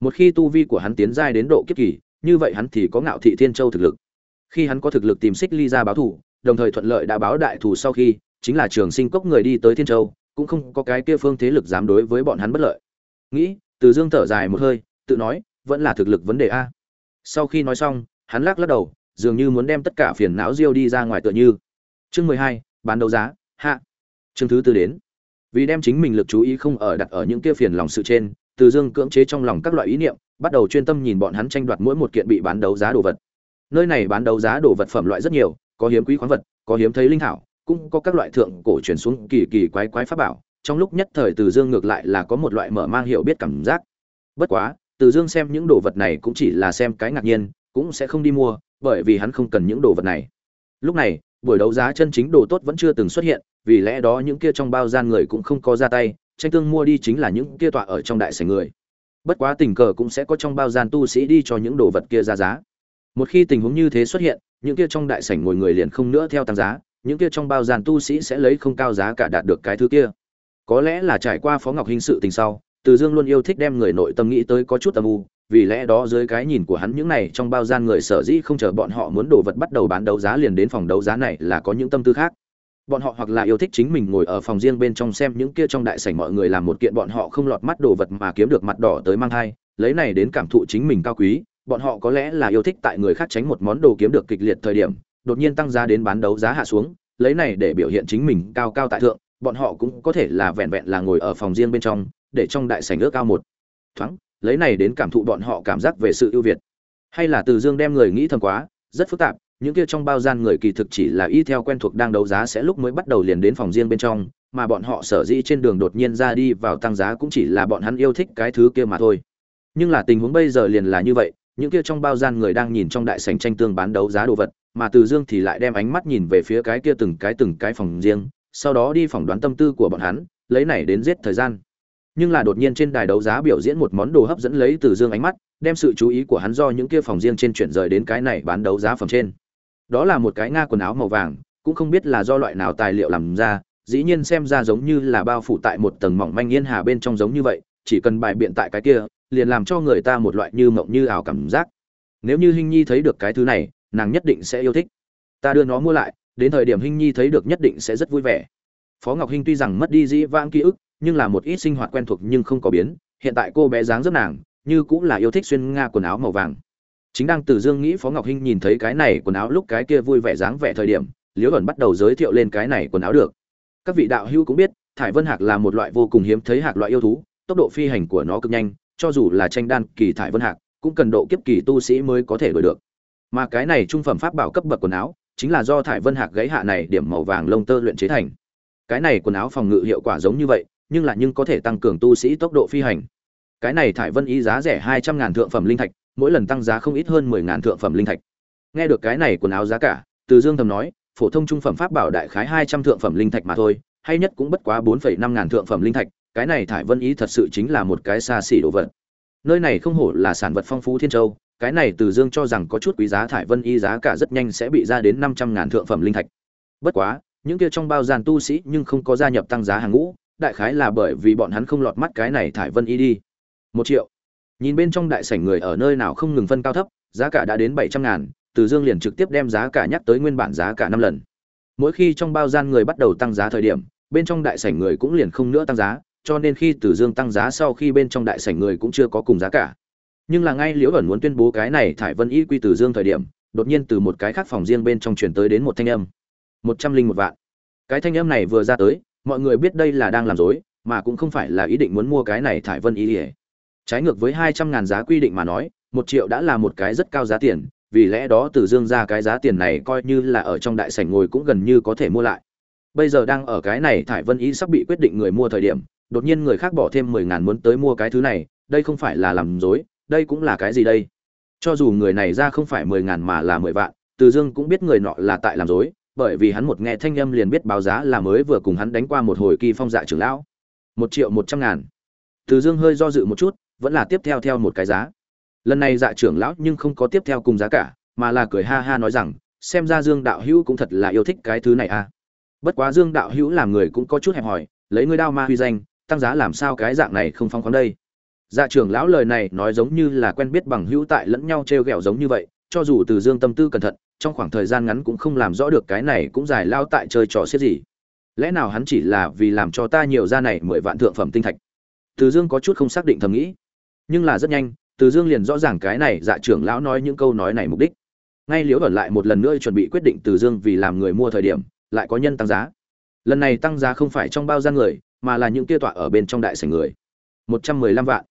Một khi tu vi của hắn tiến giai đến độ kiếp kỳ như vậy hắn thì có ngạo thị thiên châu thực lực. Khi hắn có thực lực tìm xích ly ra báo thù đồng thời thuận lợi đã báo đại thù sau khi chính là trường sinh cốc người đi tới thiên châu cũng không có cái kia phương thế lực dám đối với bọn hắn bất lợi. Nghĩ từ dương thở dài một hơi tự nói vẫn là thực lực vấn đề a. Sau khi nói xong, hắn lắc lắc đầu, dường như muốn đem tất cả phiền não riêu đi ra ngoài tựa như. Chương mười hai, bán đấu giá, hạ. Chương thứ tư đến. Vì đem chính mình lực chú ý không ở đặt ở những kia phiền lòng sự trên, từ dương cưỡng chế trong lòng các loại ý niệm, bắt đầu chuyên tâm nhìn bọn hắn tranh đoạt mỗi một kiện bị bán đấu giá đồ vật. Nơi này bán đấu giá đồ vật phẩm loại rất nhiều, có hiếm quý khoáng vật, có hiếm thấy linh thảo, cũng có các loại thượng cổ truyền xuống kỳ kỳ quái quái pháp bảo, trong lúc nhất thời từ dương ngược lại là có một loại mở mang hiểu biết cảm giác. Bất quá từ dương xem những đồ vật này cũng chỉ là xem cái ngạc nhiên cũng sẽ không đi mua bởi vì hắn không cần những đồ vật này lúc này buổi đấu giá chân chính đồ tốt vẫn chưa từng xuất hiện, vì lẽ đó những kia trong bao gian người cũng không có ra tay, tranh tương mua đi chính là những kia tọa ở trong đại sảnh người. Bất quá tình cờ cũng sẽ có trong bao gian tu sĩ đi cho những đồ vật kia ra giá. Một khi tình huống như thế xuất hiện, những kia trong đại sảnh ngồi người liền không nữa theo tăng giá, những kia trong bao gian tu sĩ sẽ lấy không cao giá cả đạt được cái thứ kia. Có lẽ là trải qua Phó Ngọc Hình sự tình sau, từ Dương luôn yêu thích đem người nội tâm nghĩ tới có chút âm u, vì lẽ đó dưới cái nhìn của hắn những này trong bao gian người sở dĩ không chờ bọn họ muốn đồ vật bắt đầu bán đấu giá liền đến phòng đấu giá này là có những tâm tư khác. Bọn họ hoặc là yêu thích chính mình ngồi ở phòng riêng bên trong xem những kia trong đại sảnh mọi người làm một kiện bọn họ không lọt mắt đồ vật mà kiếm được mặt đỏ tới mang thai lấy này đến cảm thụ chính mình cao quý bọn họ có lẽ là yêu thích tại người khác tránh một món đồ kiếm được kịch liệt thời điểm đột nhiên tăng giá đến bán đấu giá hạ xuống lấy này để biểu hiện chính mình cao cao tại thượng bọn họ cũng có thể là vẹn vẹn là ngồi ở phòng riêng bên trong để trong đại sảnh ước cao một. Thoáng, lấy này đến cảm thụ bọn họ cảm giác về sự ưu việt. Hay là từ dương đem người nghĩ thầm quá, rất phức tạp, những kia trong bao gian người kỳ thực chỉ là y theo quen thuộc đang đấu giá sẽ lúc mới bắt đầu liền đến phòng riêng bên trong, mà bọn họ sở dĩ trên đường đột nhiên ra đi vào tăng giá cũng chỉ là bọn hắn yêu thích cái thứ kia mà thôi. Nhưng là tình huống bây giờ liền là như vậy, những kia trong bao gian người đang nhìn trong đại sảnh tranh tương bán đấu giá đồ vật, mà từ dương thì lại đem ánh mắt nhìn về phía cái kia từng cái từng cái phòng riêng, sau đó đi phỏng đoán tâm tư của bọn hắn, lấy này đến giết thời gian nhưng là đột nhiên trên đài đấu giá biểu diễn một món đồ hấp dẫn lấy từ dương ánh mắt, đem sự chú ý của hắn do những kia phòng riêng trên chuyển rời đến cái này bán đấu giá phẩm trên. Đó là một cái nga quần áo màu vàng, cũng không biết là do loại nào tài liệu làm ra, dĩ nhiên xem ra giống như là bao phủ tại một tầng mỏng manh yên hà bên trong giống như vậy, chỉ cần bài biện tại cái kia, liền làm cho người ta một loại như mộng như ảo cảm giác. Nếu như hinh nhi thấy được cái thứ này, nàng nhất định sẽ yêu thích. Ta đưa nó mua lại, đến thời điểm hinh nhi thấy được nhất định sẽ rất vui vẻ. Phó ngọc hinh tuy rằng mất đi dĩ vãng ký ức nhưng là một ít sinh hoạt quen thuộc nhưng không có biến, hiện tại cô bé dáng rất nàng, như cũng là yêu thích xuyên nga quần áo màu vàng. Chính đang từ dương nghĩ, phó ngọc hinh nhìn thấy cái này quần áo lúc cái kia vui vẻ dáng vẻ thời điểm, liễu ẩn bắt đầu giới thiệu lên cái này quần áo được. Các vị đạo hữu cũng biết, thải vân hạc là một loại vô cùng hiếm thấy hạc loại yêu thú, tốc độ phi hành của nó cực nhanh, cho dù là tranh đan kỳ thải vân hạc, cũng cần độ kiếp kỳ tu sĩ mới có thể đổi được. Mà cái này trung phẩm pháp bảo cấp bậc quần áo, chính là do thải vân hạc gãy hạ này điểm màu vàng lông tơ luyện chế thành. Cái này quần áo phòng ngự hiệu quả giống như vậy nhưng là nhưng có thể tăng cường tu sĩ tốc độ phi hành. Cái này thải vân ý giá rẻ hai trăm ngàn thượng phẩm linh thạch, mỗi lần tăng giá không ít hơn mười ngàn thượng phẩm linh thạch. Nghe được cái này quần áo giá cả, từ dương thầm nói, phổ thông trung phẩm pháp bảo đại khái hai trăm thượng phẩm linh thạch mà thôi, hay nhất cũng bất quá bốn phẩy năm ngàn thượng phẩm linh thạch, cái này thải vân ý thật sự chính là một cái xa xỉ đồ vật. Nơi này không hổ là sản vật phong phú thiên châu, cái này từ dương cho rằng có chút quý giá thải vân y giá cả rất nhanh sẽ bị ra đến năm trăm ngàn thượng phẩm linh thạch. Bất quá, những kia trong bao gian tu sĩ nhưng không có gia nhập tăng giá hàng ngũ đại khái là bởi vì bọn hắn không lọt mắt cái này thải vân y đi. Một triệu. Nhìn bên trong đại sảnh người ở nơi nào không ngừng phân cao thấp, giá cả đã đến bảy trăm ngàn, từ dương liền trực tiếp đem giá cả nhắc tới nguyên bản giá cả năm lần. Mỗi khi trong bao gian người bắt đầu tăng giá thời điểm, bên trong đại sảnh người cũng liền không nữa tăng giá, cho nên khi từ dương tăng giá sau khi bên trong đại sảnh người cũng chưa có cùng giá cả. Nhưng là ngay liễu ẩn muốn tuyên bố cái này thải vân y quy từ dương thời điểm, đột nhiên từ một cái khác phòng riêng bên trong chuyển tới đến một thanh âm. Một trăm linh một vạn. Cái thanh âm này vừa ra tới mọi người biết đây là đang làm dối, mà cũng không phải là ý định muốn mua cái này thải vân y ỉa trái ngược với hai trăm ngàn giá quy định mà nói, một triệu đã là một cái rất cao giá tiền, vì lẽ đó từ dương ra cái giá tiền này coi như là ở trong đại sảnh ngồi cũng gần như có thể mua lại. Bây giờ đang ở cái này thải vân ý sắp bị quyết định người mua thời điểm, đột nhiên người khác bỏ thêm mười ngàn muốn tới mua cái thứ này, đây không phải là làm dối, đây cũng là cái gì đây? Cho dù người này ra không phải mười ngàn mà là mười vạn, từ dương cũng biết người nọ là tại làm dối bởi vì hắn một nghe thanh âm liền biết báo giá là mới vừa cùng hắn đánh qua một hồi kỳ phong dạ trưởng lão. Một triệu một trăm ngàn. Từ dương hơi do dự một chút, vẫn là tiếp theo theo một cái giá. Lần này dạ trưởng lão nhưng không có tiếp theo cùng giá cả, mà là cười ha ha nói rằng, xem ra dương đạo hữu cũng thật là yêu thích cái thứ này à. Bất quá dương đạo hữu làm người cũng có chút hẹp hòi, lấy ngươi đao ma huy danh, tăng giá làm sao cái dạng này không phong khoáng đây. Dạ trưởng lão lời này nói giống như là quen biết bằng hữu tại lẫn nhau t r e o g ẹ o giống như vậy, cho dù từ dương tâm tư cẩn thận trong khoảng thời gian ngắn cũng không làm rõ được cái này cũng giải lao tại chơi trò xiết gì. Lẽ nào hắn chỉ là vì làm cho ta nhiều ra này mười vạn thượng phẩm tinh thạch? Từ dương có chút không xác định thầm nghĩ. Nhưng là rất nhanh, từ dương liền rõ ràng cái này dạ trưởng lão nói những câu nói này mục đích. Ngay liễu ẩn lại một lần nữa chuẩn bị quyết định từ dương vì làm người mua thời điểm, lại có nhân tăng giá. Lần này tăng giá không phải trong bao gian người, mà là những kia tọa ở bên trong đại sảnh người. Một trăm mười lăm vạn.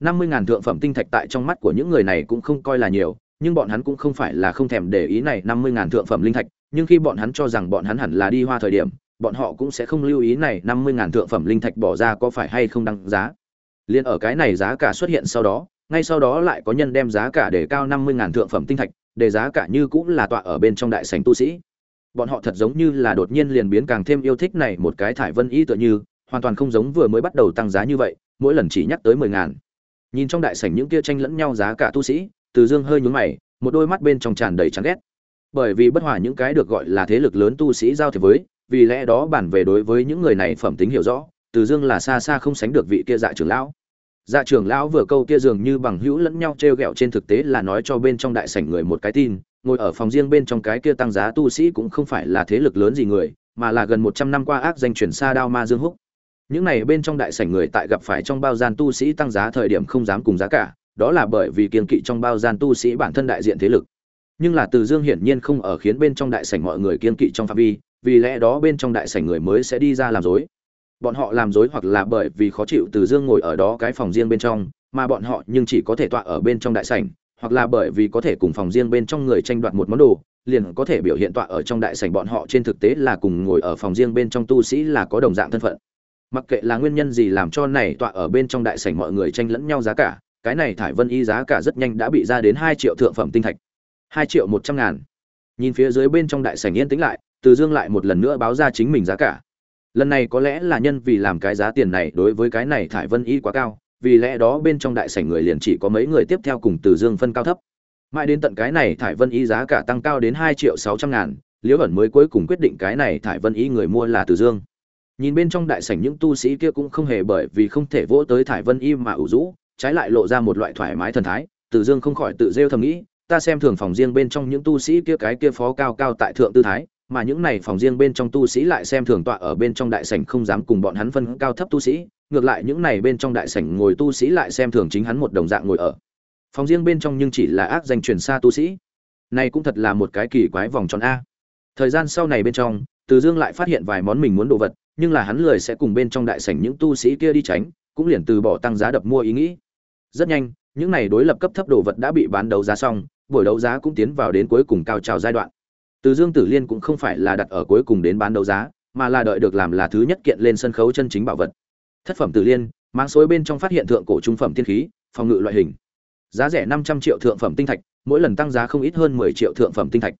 Năm mươi ngàn thượng phẩm tinh thạch tại trong mắt của những người này cũng không coi là nhiều nhưng bọn hắn cũng không phải là không thèm để ý này năm mươi ngàn thượng phẩm linh thạch, nhưng khi bọn hắn cho rằng bọn hắn hẳn là đi hoa thời điểm, bọn họ cũng sẽ không lưu ý này năm mươi ngàn thượng phẩm linh thạch bỏ ra có phải hay không đăng giá. Liền ở cái này giá cả xuất hiện sau đó, ngay sau đó lại có nhân đem giá cả để cao năm mươi ngàn thượng phẩm tinh thạch, để giá cả như cũng là tọa ở bên trong đại sảnh tu sĩ. Bọn họ thật giống như là đột nhiên liền biến càng thêm yêu thích này một cái thải vân ý tựa như, hoàn toàn không giống vừa mới bắt đầu tăng giá như vậy, mỗi lần chỉ nhắc tới mười ngàn. Nhìn trong đại sảnh những kia tranh lẫn nhau giá cả tu sĩ từ dương hơi nhún mày, một đôi mắt bên trong tràn đầy chán ghét. Bởi vì bất hòa những cái được gọi là thế lực lớn tu sĩ giao thiệp với, vì lẽ đó bản về đối với những người này phẩm tính hiểu rõ, từ dương là xa xa không sánh được vị kia dạ trưởng lão. Dạ trưởng lão vừa câu kia dường như bằng hữu lẫn nhau t r e o g ẹ o trên thực tế là nói cho bên trong đại sảnh người một cái tin, ngồi ở phòng riêng bên trong cái kia tăng giá tu sĩ cũng không phải là thế lực lớn gì người, mà là gần một trăm năm qua ác danh chuyển xa đao ma dương húc. Những này bên trong đại sảnh người tại gặp phải trong bao gian tu sĩ tăng giá thời điểm không dám cùng giá cả đó là bởi vì kiên kỵ trong bao gian tu sĩ bản thân đại diện thế lực. Nhưng là từ dương hiển nhiên không ở khiến bên trong đại sảnh mọi người kiên kỵ trong phạm vi, vì lẽ đó bên trong đại sảnh người mới sẽ đi ra làm dối. Bọn họ làm dối hoặc là bởi vì khó chịu từ dương ngồi ở đó cái phòng riêng bên trong, mà bọn họ nhưng chỉ có thể tọa ở bên trong đại sảnh, hoặc là bởi vì có thể cùng phòng riêng bên trong người tranh đoạt một món đồ, liền có thể biểu hiện tọa ở trong đại sảnh bọn họ trên thực tế là cùng ngồi ở phòng riêng bên trong tu sĩ là có đồng dạng thân phận. Mặc kệ là nguyên nhân gì làm cho này tọa ở bên trong đại sảnh mọi người tranh lẫn nhau giá cả cái này thải vân y giá cả rất nhanh đã bị ra đến hai triệu thượng phẩm tinh thạch. Hai triệu một trăm ngàn. Nhìn phía dưới bên trong đại sảnh yên tĩnh lại, từ dương lại một lần nữa báo ra chính mình giá cả. Lần này có lẽ là nhân vì làm cái giá tiền này đối với cái này thải vân y quá cao, vì lẽ đó bên trong đại sảnh người liền chỉ có mấy người tiếp theo cùng từ dương phân cao thấp. Mãi đến tận cái này thải vân y giá cả tăng cao đến hai triệu sáu trăm ngàn, liễu ẩn mới cuối cùng quyết định cái này thải vân y người mua là từ dương. Nhìn bên trong đại sảnh những tu sĩ kia cũng không hề bởi vì không thể vỗ tới thải vân y mà ủ rũ trái lại lộ ra một loại thoải mái thần thái, từ dương không khỏi tự rêu thầm nghĩ, ta xem thường phòng riêng bên trong những tu sĩ kia, cái kia phó cao cao tại thượng tư thái, mà những này phòng riêng bên trong tu sĩ lại xem thường tọa ở bên trong đại sảnh không dám cùng bọn hắn phân cao thấp tu sĩ, ngược lại những này bên trong đại sảnh ngồi tu sĩ lại xem thường chính hắn một đồng dạng ngồi ở. Phòng riêng bên trong nhưng chỉ là ác danh truyền xa tu sĩ. Này cũng thật là một cái kỳ quái vòng tròn a. Thời gian sau này bên trong, từ dương lại phát hiện vài món mình muốn đồ vật, nhưng là hắn lười sẽ cùng bên trong đại sảnh những tu sĩ kia đi tránh, cũng liền từ bỏ tăng giá đập mua ý nghĩ rất nhanh, những này đối lập cấp thấp đồ vật đã bị bán đấu giá xong, buổi đấu giá cũng tiến vào đến cuối cùng cao trào giai đoạn. Từ dương tử liên cũng không phải là đặt ở cuối cùng đến bán đấu giá, mà là đợi được làm là thứ nhất kiện lên sân khấu chân chính bảo vật. Thất phẩm tử liên mang xối bên trong phát hiện thượng cổ trung phẩm thiên khí, phòng ngự loại hình. Giá rẻ năm trăm triệu thượng phẩm tinh thạch, mỗi lần tăng giá không ít hơn mười triệu thượng phẩm tinh thạch.